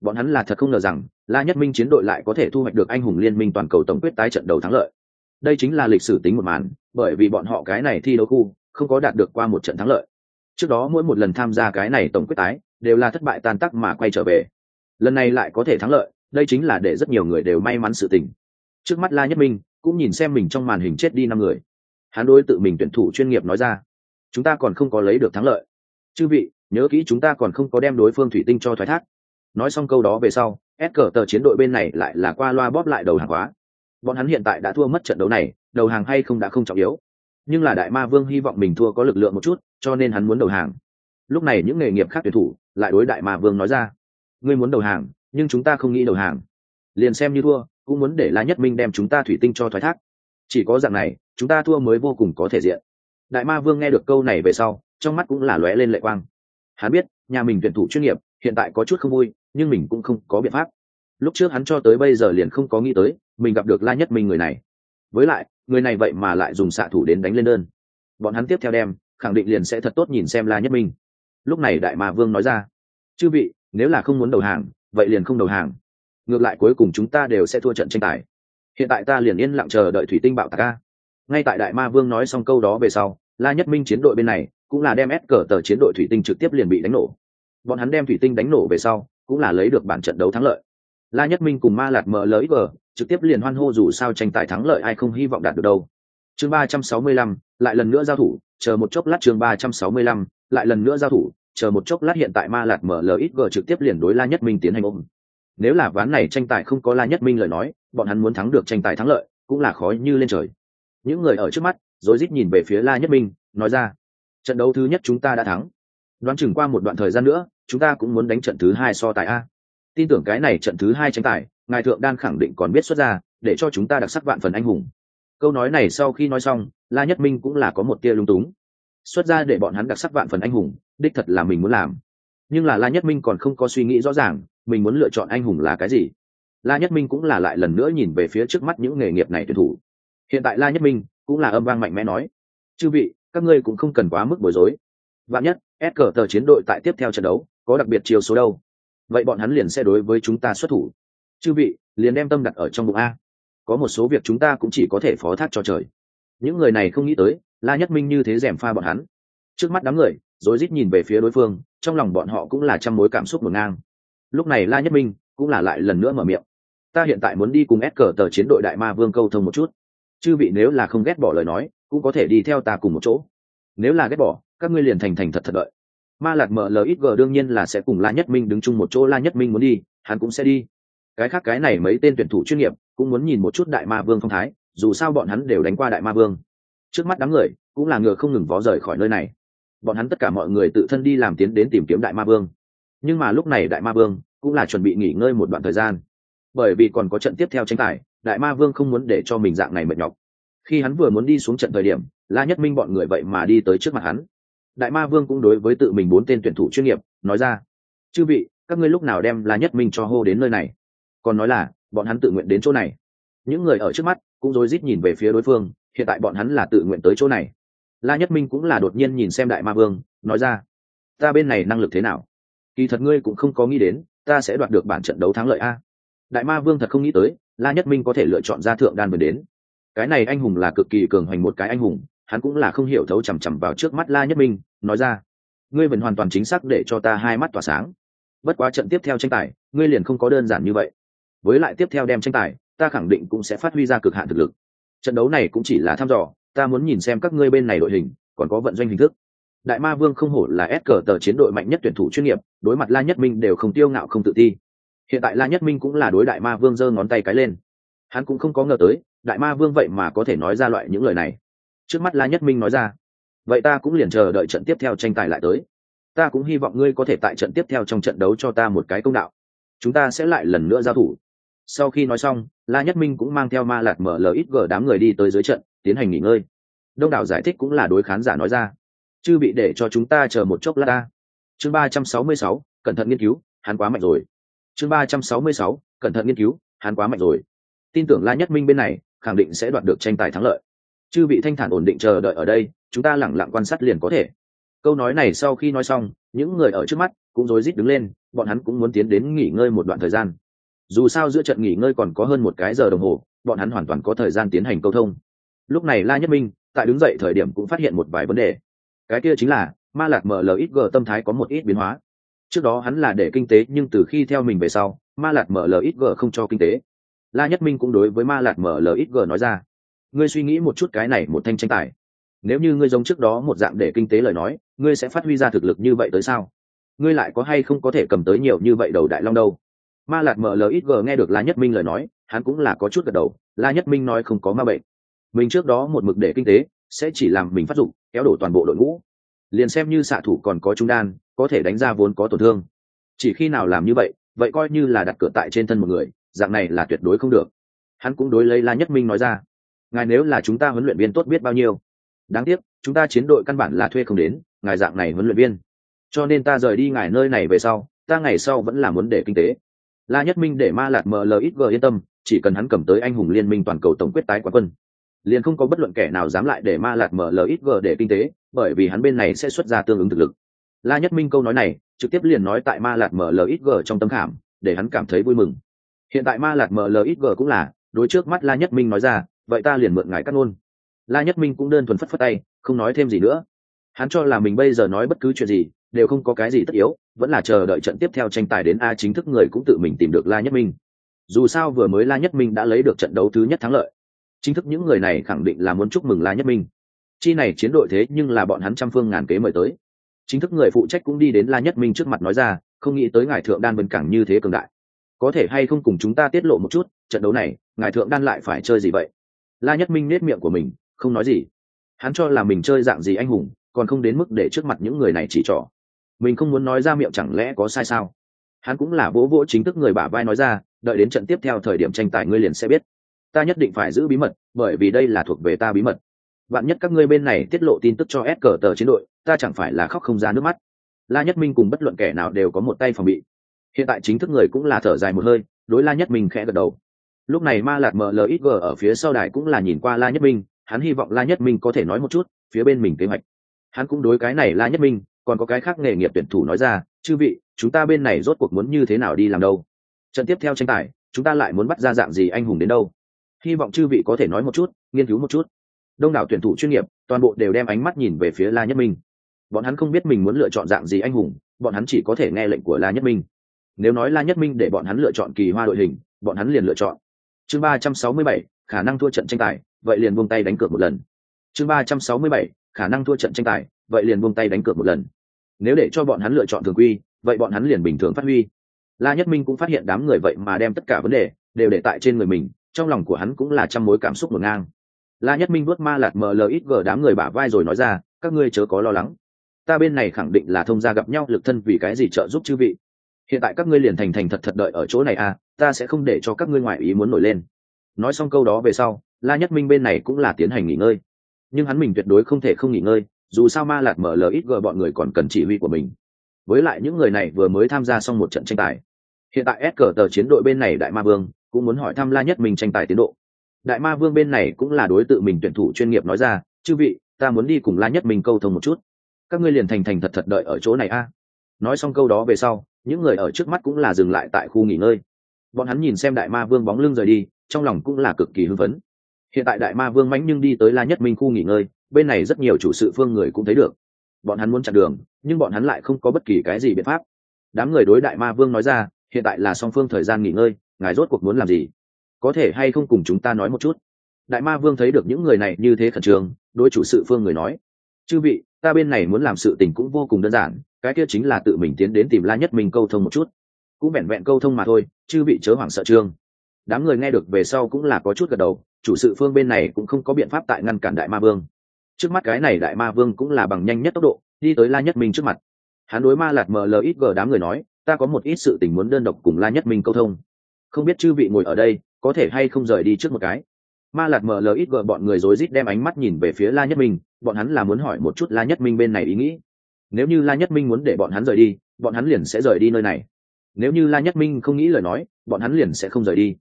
Bọn hắn là thật không ngờ rằng, la nhất minh chiến đội lại có thể thu hoạch được anh hùng liên minh toàn cầu tổng quyết tái trận đầu thắng lợi. Đây chính là lịch sử tính một màn, bởi vì bọn họ cái này thi đấu khu, không có đạt được qua một trận thắng lợi. Trước đó mỗi một lần tham gia cái này tổng quyết tái, đều là thất bại tan tắc mà quay trở về. Lần này lại có thể thắng lợi, đây chính là để rất nhiều người đều may mắn sự tình trước mắt la nhất minh cũng nhìn xem mình trong màn hình chết đi năm người. Hắn đối tự mình tuyển thủ chuyên nghiệp nói ra, chúng ta còn không có lấy được thắng lợi. Chư vị, nhớ kỹ chúng ta còn không có đem đối phương thủy tinh cho thoái thác. Nói xong câu đó về sau ép cờ tờ chiến đội bên này lại là qua loa bóp lại đầu hàng hóa. Bọn hắn hiện tại đã thua mất trận đấu này, đầu hàng hay không đã không trọng yếu. Nhưng là đại ma vương hy vọng mình thua có lực lượng một chút, cho nên hắn muốn đầu hàng. Lúc này những nghề nghiệp khác tuyển thủ lại đối đại ma vương nói ra, ngươi muốn đầu hàng, nhưng chúng ta không nghĩ đầu hàng. Liền xem như thua cũng muốn để la nhất minh đem chúng ta thủy tinh cho thoái thác. Chỉ có dạng này, chúng ta thua mới vô cùng có thể diện. Đại ma vương nghe được câu này về sau, trong mắt cũng là lóe lên lệ quang. Hắn biết, nhà mình tuyển thủ chuyên nghiệp, hiện tại có chút không vui, nhưng mình cũng không có biện pháp. Lúc trước hắn cho tới bây giờ liền không có nghĩ tới, mình gặp được la nhất minh người này. Với lại, người này vậy mà lại dùng xạ thủ đến đánh lên đơn. Bọn hắn tiếp theo đem, khẳng định liền sẽ thật tốt nhìn xem la nhất minh. Lúc này đại ma vương nói ra, chư vị, nếu là không muốn đầu hàng, vậy liền không đầu hàng ngược lại cuối cùng chúng ta đều sẽ thua trận tranh tài. Hiện tại ta liền yên lặng chờ đợi thủy tinh bạo tạc ca ngay tại đại ma vương nói xong câu đó về sau, la nhất minh chiến đội bên này cũng là đem ép cờ tờ chiến đội thủy tinh trực tiếp liền bị đánh nổ. Bọn hắn đem thủy tinh đánh nổ về sau, cũng là lấy được bản trận đấu thắng lợi. La nhất minh cùng ma lạt mở ít vờ trực tiếp liền hoan hô dù sao tranh tài thắng lợi ai không hy vọng đạt được đâu. Chương ba trăm sáu mươi lăm, lại lần nữa giao thủ, chờ một chốc lát chương ba trăm sáu mươi lăm, lại lần nữa giao thủ, chờ một chốc lát hiện tại ma lạt mở ít vờ trực tiếp liền đối la nhất minh tiến hành ôm nếu là ván này tranh tài không có la nhất minh lời nói, bọn hắn muốn thắng được tranh tài thắng lợi, cũng là khó như lên trời. Những người ở trước mắt rồi rít nhìn về phía la nhất minh, nói ra, trận đấu thứ nhất chúng ta đã thắng. Đoán chừng qua một đoạn thời gian nữa, chúng ta cũng muốn đánh trận thứ hai so tài a. Tin tưởng cái này trận thứ hai tranh tài, ngài thượng đan khẳng định còn biết xuất ra, để cho chúng ta đặc sắc vạn phần anh hùng. Câu nói này sau khi nói xong, la nhất minh cũng là có một tia lung túng. Xuất ra để bọn hắn đặc sắc vạn phần anh hùng, đích thật là mình muốn làm. Nhưng là la nhất minh còn không có suy nghĩ rõ ràng mình muốn lựa chọn anh hùng là cái gì? La nhất minh cũng là lại lần nữa nhìn về phía trước mắt những nghề nghiệp này tuyển thủ. Hiện tại la nhất minh cũng là âm vang mạnh mẽ nói, chư vị, các ngươi cũng không cần quá mức bối rối. Vạn nhất s cờ tờ chiến đội tại tiếp theo trận đấu có đặc biệt chiều số đâu, vậy bọn hắn liền sẽ đối với chúng ta xuất thủ. Chư vị, liền đem tâm đặt ở trong bụng a. Có một số việc chúng ta cũng chỉ có thể phó thác cho trời. Những người này không nghĩ tới, la nhất minh như thế rèm pha bọn hắn. Trước mắt đám người, rối rít nhìn về phía đối phương, trong lòng bọn họ cũng là trăm mối cảm xúc ngổn ngang lúc này la nhất minh cũng là lại lần nữa mở miệng. Ta hiện tại muốn đi cùng ép cờ tờ chiến đội đại ma vương câu thông một chút. Chư vị nếu là không ghét bỏ lời nói, cũng có thể đi theo ta cùng một chỗ. Nếu là ghét bỏ, các ngươi liền thành thành thật thật đợi. Ma lạc mở lời ít gờ đương nhiên là sẽ cùng la nhất minh đứng chung một chỗ, la nhất minh muốn đi, hắn cũng sẽ đi. Cái khác cái này mấy tên tuyển thủ chuyên nghiệp cũng muốn nhìn một chút đại ma vương phong thái, dù sao bọn hắn đều đánh qua đại ma vương. Trước mắt đám người cũng là ngựa không ngừng vó rời khỏi nơi này. Bọn hắn tất cả mọi người tự thân đi làm tiến đến tìm kiếm đại ma vương nhưng mà lúc này đại ma vương cũng là chuẩn bị nghỉ ngơi một đoạn thời gian. Bởi vì còn có trận tiếp theo tranh tài, đại ma vương không muốn để cho mình dạng này mệt nhọc. Khi hắn vừa muốn đi xuống trận thời điểm, la nhất minh bọn người vậy mà đi tới trước mặt hắn. Đại ma vương cũng đối với tự mình bốn tên tuyển thủ chuyên nghiệp, nói ra, chư vị, các ngươi lúc nào đem la nhất minh cho hô đến nơi này? Còn nói là, bọn hắn tự nguyện đến chỗ này. Những người ở trước mắt cũng rối rít nhìn về phía đối phương, hiện tại bọn hắn là tự nguyện tới chỗ này. La nhất minh cũng là đột nhiên nhìn xem đại ma vương, nói ra, ta bên này năng lực thế nào? Kỳ thật ngươi cũng không có nghĩ đến, ta sẽ đoạt được bản trận đấu thắng lợi a. Đại ma vương thật không nghĩ tới, la nhất minh có thể lựa chọn ra thượng đan vừa đến. Cái này anh hùng là cực kỳ cường hoành một cái anh hùng, hắn cũng là không hiểu thấu chằm chằm vào trước mắt la nhất minh, nói ra, ngươi vẫn hoàn toàn chính xác để cho ta hai mắt tỏa sáng. Bất quá trận tiếp theo tranh tài, ngươi liền không có đơn giản như vậy. Với lại tiếp theo đem tranh tài, ta khẳng định cũng sẽ phát huy ra cực hạn thực lực. Trận đấu này cũng chỉ là thăm dò, ta muốn nhìn xem các ngươi bên này đội hình, còn có vận doanh hình thức đại ma vương không hổ là ép cờ tờ chiến đội mạnh nhất tuyển thủ chuyên nghiệp, đối mặt la nhất minh đều không tiêu ngạo không tự ti. Hiện tại la nhất minh cũng là đối đại ma vương giơ ngón tay cái lên. Hắn cũng không có ngờ tới, đại ma vương vậy mà có thể nói ra loại những lời này. Trước mắt la nhất minh nói ra, vậy ta cũng liền chờ đợi trận tiếp theo tranh tài lại tới. Ta cũng hy vọng ngươi có thể tại trận tiếp theo trong trận đấu cho ta một cái công đạo. Chúng ta sẽ lại lần nữa giao thủ. Sau khi nói xong, la nhất minh cũng mang theo ma lạt mở lời ít gờ đám người đi tới dưới trận, tiến hành nghỉ ngơi. Đông đảo giải thích cũng là đối khán giả nói ra chư bị để cho chúng ta chờ một chốc lát ta chương ba trăm sáu mươi sáu, cẩn thận nghiên cứu, hắn quá mạnh rồi. Chương ba trăm sáu mươi sáu, cẩn thận nghiên cứu, hắn quá mạnh rồi. Tin tưởng la nhất minh bên này, khẳng định sẽ đoạt được tranh tài thắng lợi. Chư bị thanh thản ổn định chờ đợi ở đây, chúng ta lẳng lặng quan sát liền có thể. Câu nói này sau khi nói xong, những người ở trước mắt cũng rối rít đứng lên, bọn hắn cũng muốn tiến đến nghỉ ngơi một đoạn thời gian. Dù sao giữa trận nghỉ ngơi còn có hơn một cái giờ đồng hồ, bọn hắn hoàn toàn có thời gian tiến hành câu thông. Lúc này la nhất minh, tại đứng dậy thời điểm cũng phát hiện một vài vấn đề cái kia chính là, ma lạc mlxg tâm thái có một ít biến hóa. Trước đó hắn là để kinh tế, nhưng từ khi theo mình về sau, ma lạc mlxg không cho kinh tế. La nhất minh cũng đối với ma lạc mlxg nói ra, ngươi suy nghĩ một chút cái này một thanh tranh tài. Nếu như ngươi giống trước đó một dạng để kinh tế lời nói, ngươi sẽ phát huy ra thực lực như vậy tới sao? Ngươi lại có hay không có thể cầm tới nhiều như vậy đầu đại long đâu? Ma lạc mlxg nghe được la nhất minh lời nói, hắn cũng là có chút gật đầu. La nhất minh nói không có ma bệnh. Mình trước đó một mực để kinh tế, sẽ chỉ làm mình phát dụng kéo đổ toàn bộ đội ngũ. Liền xem như xạ thủ còn có trung đan, có thể đánh ra vốn có tổn thương. Chỉ khi nào làm như vậy vậy coi như là đặt cửa tại trên thân một người, dạng này là tuyệt đối không được. Hắn cũng đối lấy la nhất minh nói ra, ngài nếu là chúng ta huấn luyện viên tốt biết bao nhiêu, đáng tiếc, chúng ta chiến đội căn bản là thuê không đến, ngài dạng này huấn luyện viên. Cho nên ta rời đi ngài nơi này về sau, ta ngày sau vẫn là muốn để kinh tế. La nhất minh để ma lạt mlxg yên tâm, chỉ cần hắn cầm tới anh hùng liên minh toàn cầu tổng quyết tái quán quân liền không có bất luận kẻ nào dám lại để ma lạt mlxg để kinh tế, bởi vì hắn bên này sẽ xuất ra tương ứng thực lực. La nhất minh câu nói này, trực tiếp liền nói tại ma lạt mlxg trong tâm khảm, để hắn cảm thấy vui mừng. Hiện tại ma lạt mlxg cũng là, đối trước mắt la nhất minh nói ra, vậy ta liền mượn ngài cắt ngôn. La nhất minh cũng đơn thuần phất phất tay, không nói thêm gì nữa. Hắn cho là mình bây giờ nói bất cứ chuyện gì, đều không có cái gì tất yếu, vẫn là chờ đợi trận tiếp theo tranh tài đến a chính thức người cũng tự mình tìm được la nhất minh. Dù sao vừa mới la nhất minh đã lấy được trận đấu thứ nhất thắng lợi chính thức những người này khẳng định là muốn chúc mừng la nhất minh. Chi này chiến đội thế nhưng là bọn hắn trăm phương ngàn kế mời tới. Chính thức người phụ trách cũng đi đến la nhất minh trước mặt nói ra, không nghĩ tới ngài thượng đan bần cảng như thế cường đại. Có thể hay không cùng chúng ta tiết lộ một chút, trận đấu này, ngài thượng đan lại phải chơi gì vậy? La nhất minh nết miệng của mình, không nói gì. Hắn cho là mình chơi dạng gì anh hùng, còn không đến mức để trước mặt những người này chỉ trỏ. Mình không muốn nói ra miệng chẳng lẽ có sai sao? Hắn cũng là vỗ vỗ chính thức người bả vai nói ra, đợi đến trận tiếp theo thời điểm tranh tài ngươi liền sẽ biết ta nhất định phải giữ bí mật, bởi vì đây là thuộc về ta bí mật. Bạn nhất các ngươi bên này tiết lộ tin tức cho s cờ tờ chiến đội, ta chẳng phải là khóc không ra nước mắt. La nhất minh cùng bất luận kẻ nào đều có một tay phòng bị. Hiện tại chính thức người cũng là thở dài một hơi, đối la nhất minh khẽ gật đầu. Lúc này ma lạt mlxg ở phía sau đài cũng là nhìn qua la nhất minh, hắn hy vọng la nhất minh có thể nói một chút, phía bên mình kế hoạch. Hắn cũng đối cái này la nhất minh, còn có cái khác nghề nghiệp tuyển thủ nói ra, chư vị, chúng ta bên này rốt cuộc muốn như thế nào đi làm đâu? Trận tiếp theo tranh tài, chúng ta lại muốn bắt ra dạng gì anh hùng đến đâu? Hy vọng chư vị có thể nói một chút, nghiên cứu một chút. Đông đảo tuyển thủ chuyên nghiệp, toàn bộ đều đem ánh mắt nhìn về phía la nhất minh. Bọn hắn không biết mình muốn lựa chọn dạng gì anh hùng, bọn hắn chỉ có thể nghe lệnh của la nhất minh. Nếu nói la nhất minh để bọn hắn lựa chọn kỳ hoa đội hình, bọn hắn liền lựa chọn. Chương ba trăm sáu mươi bảy, khả năng thua trận tranh tài, vậy liền buông tay đánh cược một lần. Chương ba trăm sáu mươi bảy, khả năng thua trận tranh tài, vậy liền buông tay đánh cược một lần. Nếu để cho bọn hắn lựa chọn thường quy, vậy bọn hắn liền bình thường phát huy. La nhất minh cũng phát hiện đám người vậy mà đem tất cả vấn đề đều để tại trên người mình trong lòng của hắn cũng là trăm mối cảm xúc ngổn ngang. La nhất minh vuốt ma lạt mờ lờ ít gờ đám người bả vai rồi nói ra, các ngươi chớ có lo lắng. Ta bên này khẳng định là thông gia gặp nhau lực thân vì cái gì trợ giúp chư vị. Hiện tại các ngươi liền thành thành thật thật đợi ở chỗ này à ta sẽ không để cho các ngươi ngoại ý muốn nổi lên. Nói xong câu đó về sau, la nhất minh bên này cũng là tiến hành nghỉ ngơi. Nhưng hắn mình tuyệt đối không thể không nghỉ ngơi, dù sao ma lạt mở lờ ít gờ bọn người còn cần chỉ huy của mình. Với lại những người này vừa mới tham gia xong một trận tranh tài. Hiện tại s cờ tờ chiến đội bên này đại ma vương cũng muốn hỏi thăm la nhất mình tranh tài tiến độ. Đại ma vương bên này cũng là đối tượng mình tuyển thủ chuyên nghiệp nói ra, chư vị, ta muốn đi cùng la nhất mình câu thông một chút. Các ngươi liền thành thành thật thật đợi ở chỗ này a. Nói xong câu đó về sau, những người ở trước mắt cũng là dừng lại tại khu nghỉ ngơi. Bọn hắn nhìn xem đại ma vương bóng lưng rời đi, trong lòng cũng là cực kỳ hưng phấn. Hiện tại đại ma vương mánh nhưng đi tới la nhất minh khu nghỉ ngơi, bên này rất nhiều chủ sự phương người cũng thấy được. Bọn hắn muốn chặn đường, nhưng bọn hắn lại không có bất kỳ cái gì biện pháp. Đám người đối đại ma vương nói ra, hiện tại là song phương thời gian nghỉ ngơi ngài rốt cuộc muốn làm gì? Có thể hay không cùng chúng ta nói một chút? Đại ma vương thấy được những người này như thế khẩn trương, đối chủ sự phương người nói, chư vị, ta bên này muốn làm sự tình cũng vô cùng đơn giản, cái kia chính là tự mình tiến đến tìm la nhất minh câu thông một chút. Cũng vẹn vẹn câu thông mà thôi, chư vị chớ hoảng sợ trương. Đám người nghe được về sau cũng là có chút gật đầu, chủ sự phương bên này cũng không có biện pháp tại ngăn cản đại ma vương. Trước mắt cái này đại ma vương cũng là bằng nhanh nhất tốc độ, đi tới la nhất minh trước mặt. Hắn đối ma lạt mờ lờ ít gờ đám người nói, ta có một ít sự tình muốn đơn độc cùng la nhất minh câu thông không biết chư vị ngồi ở đây, có thể hay không rời đi trước một cái. Ma lạt mờ lờ ít gờ bọn người rối rít đem ánh mắt nhìn về phía la nhất minh, bọn hắn là muốn hỏi một chút la nhất minh bên này ý nghĩ. Nếu như la nhất minh muốn để bọn hắn rời đi, bọn hắn liền sẽ rời đi nơi này. Nếu như la nhất minh không nghĩ lời nói, bọn hắn liền sẽ không rời đi.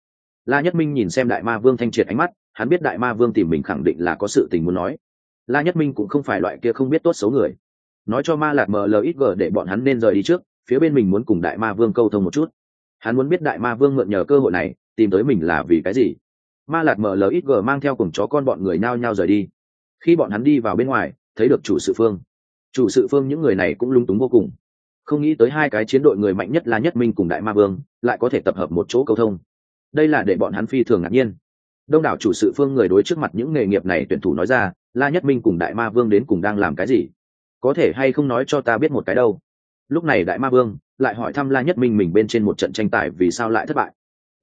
La nhất minh nhìn xem đại ma vương thanh triệt ánh mắt, hắn biết đại ma vương tìm mình khẳng định là có sự tình muốn nói. La nhất minh cũng không phải loại kia không biết tốt xấu người. Nói cho ma lạc mờ lờ ít gờ để bọn hắn nên rời đi trước, phía bên mình muốn cùng đại ma vương câu thông một chút hắn muốn biết đại ma vương mượn nhờ cơ hội này, tìm tới mình là vì cái gì? Ma lạt mở lờ ít gờ mang theo cùng chó con bọn người nao nhao rời đi. Khi bọn hắn đi vào bên ngoài, thấy được chủ sự phương. Chủ sự phương những người này cũng lung túng vô cùng. Không nghĩ tới hai cái chiến đội người mạnh nhất là nhất minh cùng đại ma vương, lại có thể tập hợp một chỗ cầu thông. Đây là để bọn hắn phi thường ngạc nhiên. Đông đảo chủ sự phương người đối trước mặt những nghề nghiệp này tuyển thủ nói ra, la nhất minh cùng đại ma vương đến cùng đang làm cái gì? Có thể hay không nói cho ta biết một cái đâu? Lúc này đại ma vương lại hỏi thăm la nhất minh mình bên trên một trận tranh tài vì sao lại thất bại.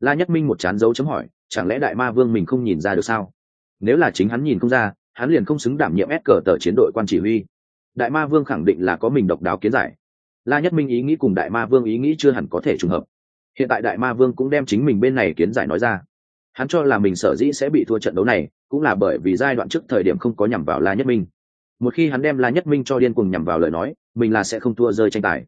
La nhất minh một chán dấu chấm hỏi, chẳng lẽ đại ma vương mình không nhìn ra được sao? Nếu là chính hắn nhìn không ra, hắn liền không xứng đảm nhiệm ép cờ tờ chiến đội quan chỉ huy. Đại ma vương khẳng định là có mình độc đáo kiến giải. La nhất minh ý nghĩ cùng đại ma vương ý nghĩ chưa hẳn có thể trùng hợp. Hiện tại đại ma vương cũng đem chính mình bên này kiến giải nói ra. Hắn cho là mình sở dĩ sẽ bị thua trận đấu này, cũng là bởi vì giai đoạn trước thời điểm không có nhằm vào la nhất minh. Một khi hắn đem la nhất minh cho điên cùng nhằm vào lời nói mình là sẽ không thua rơi tranh tài.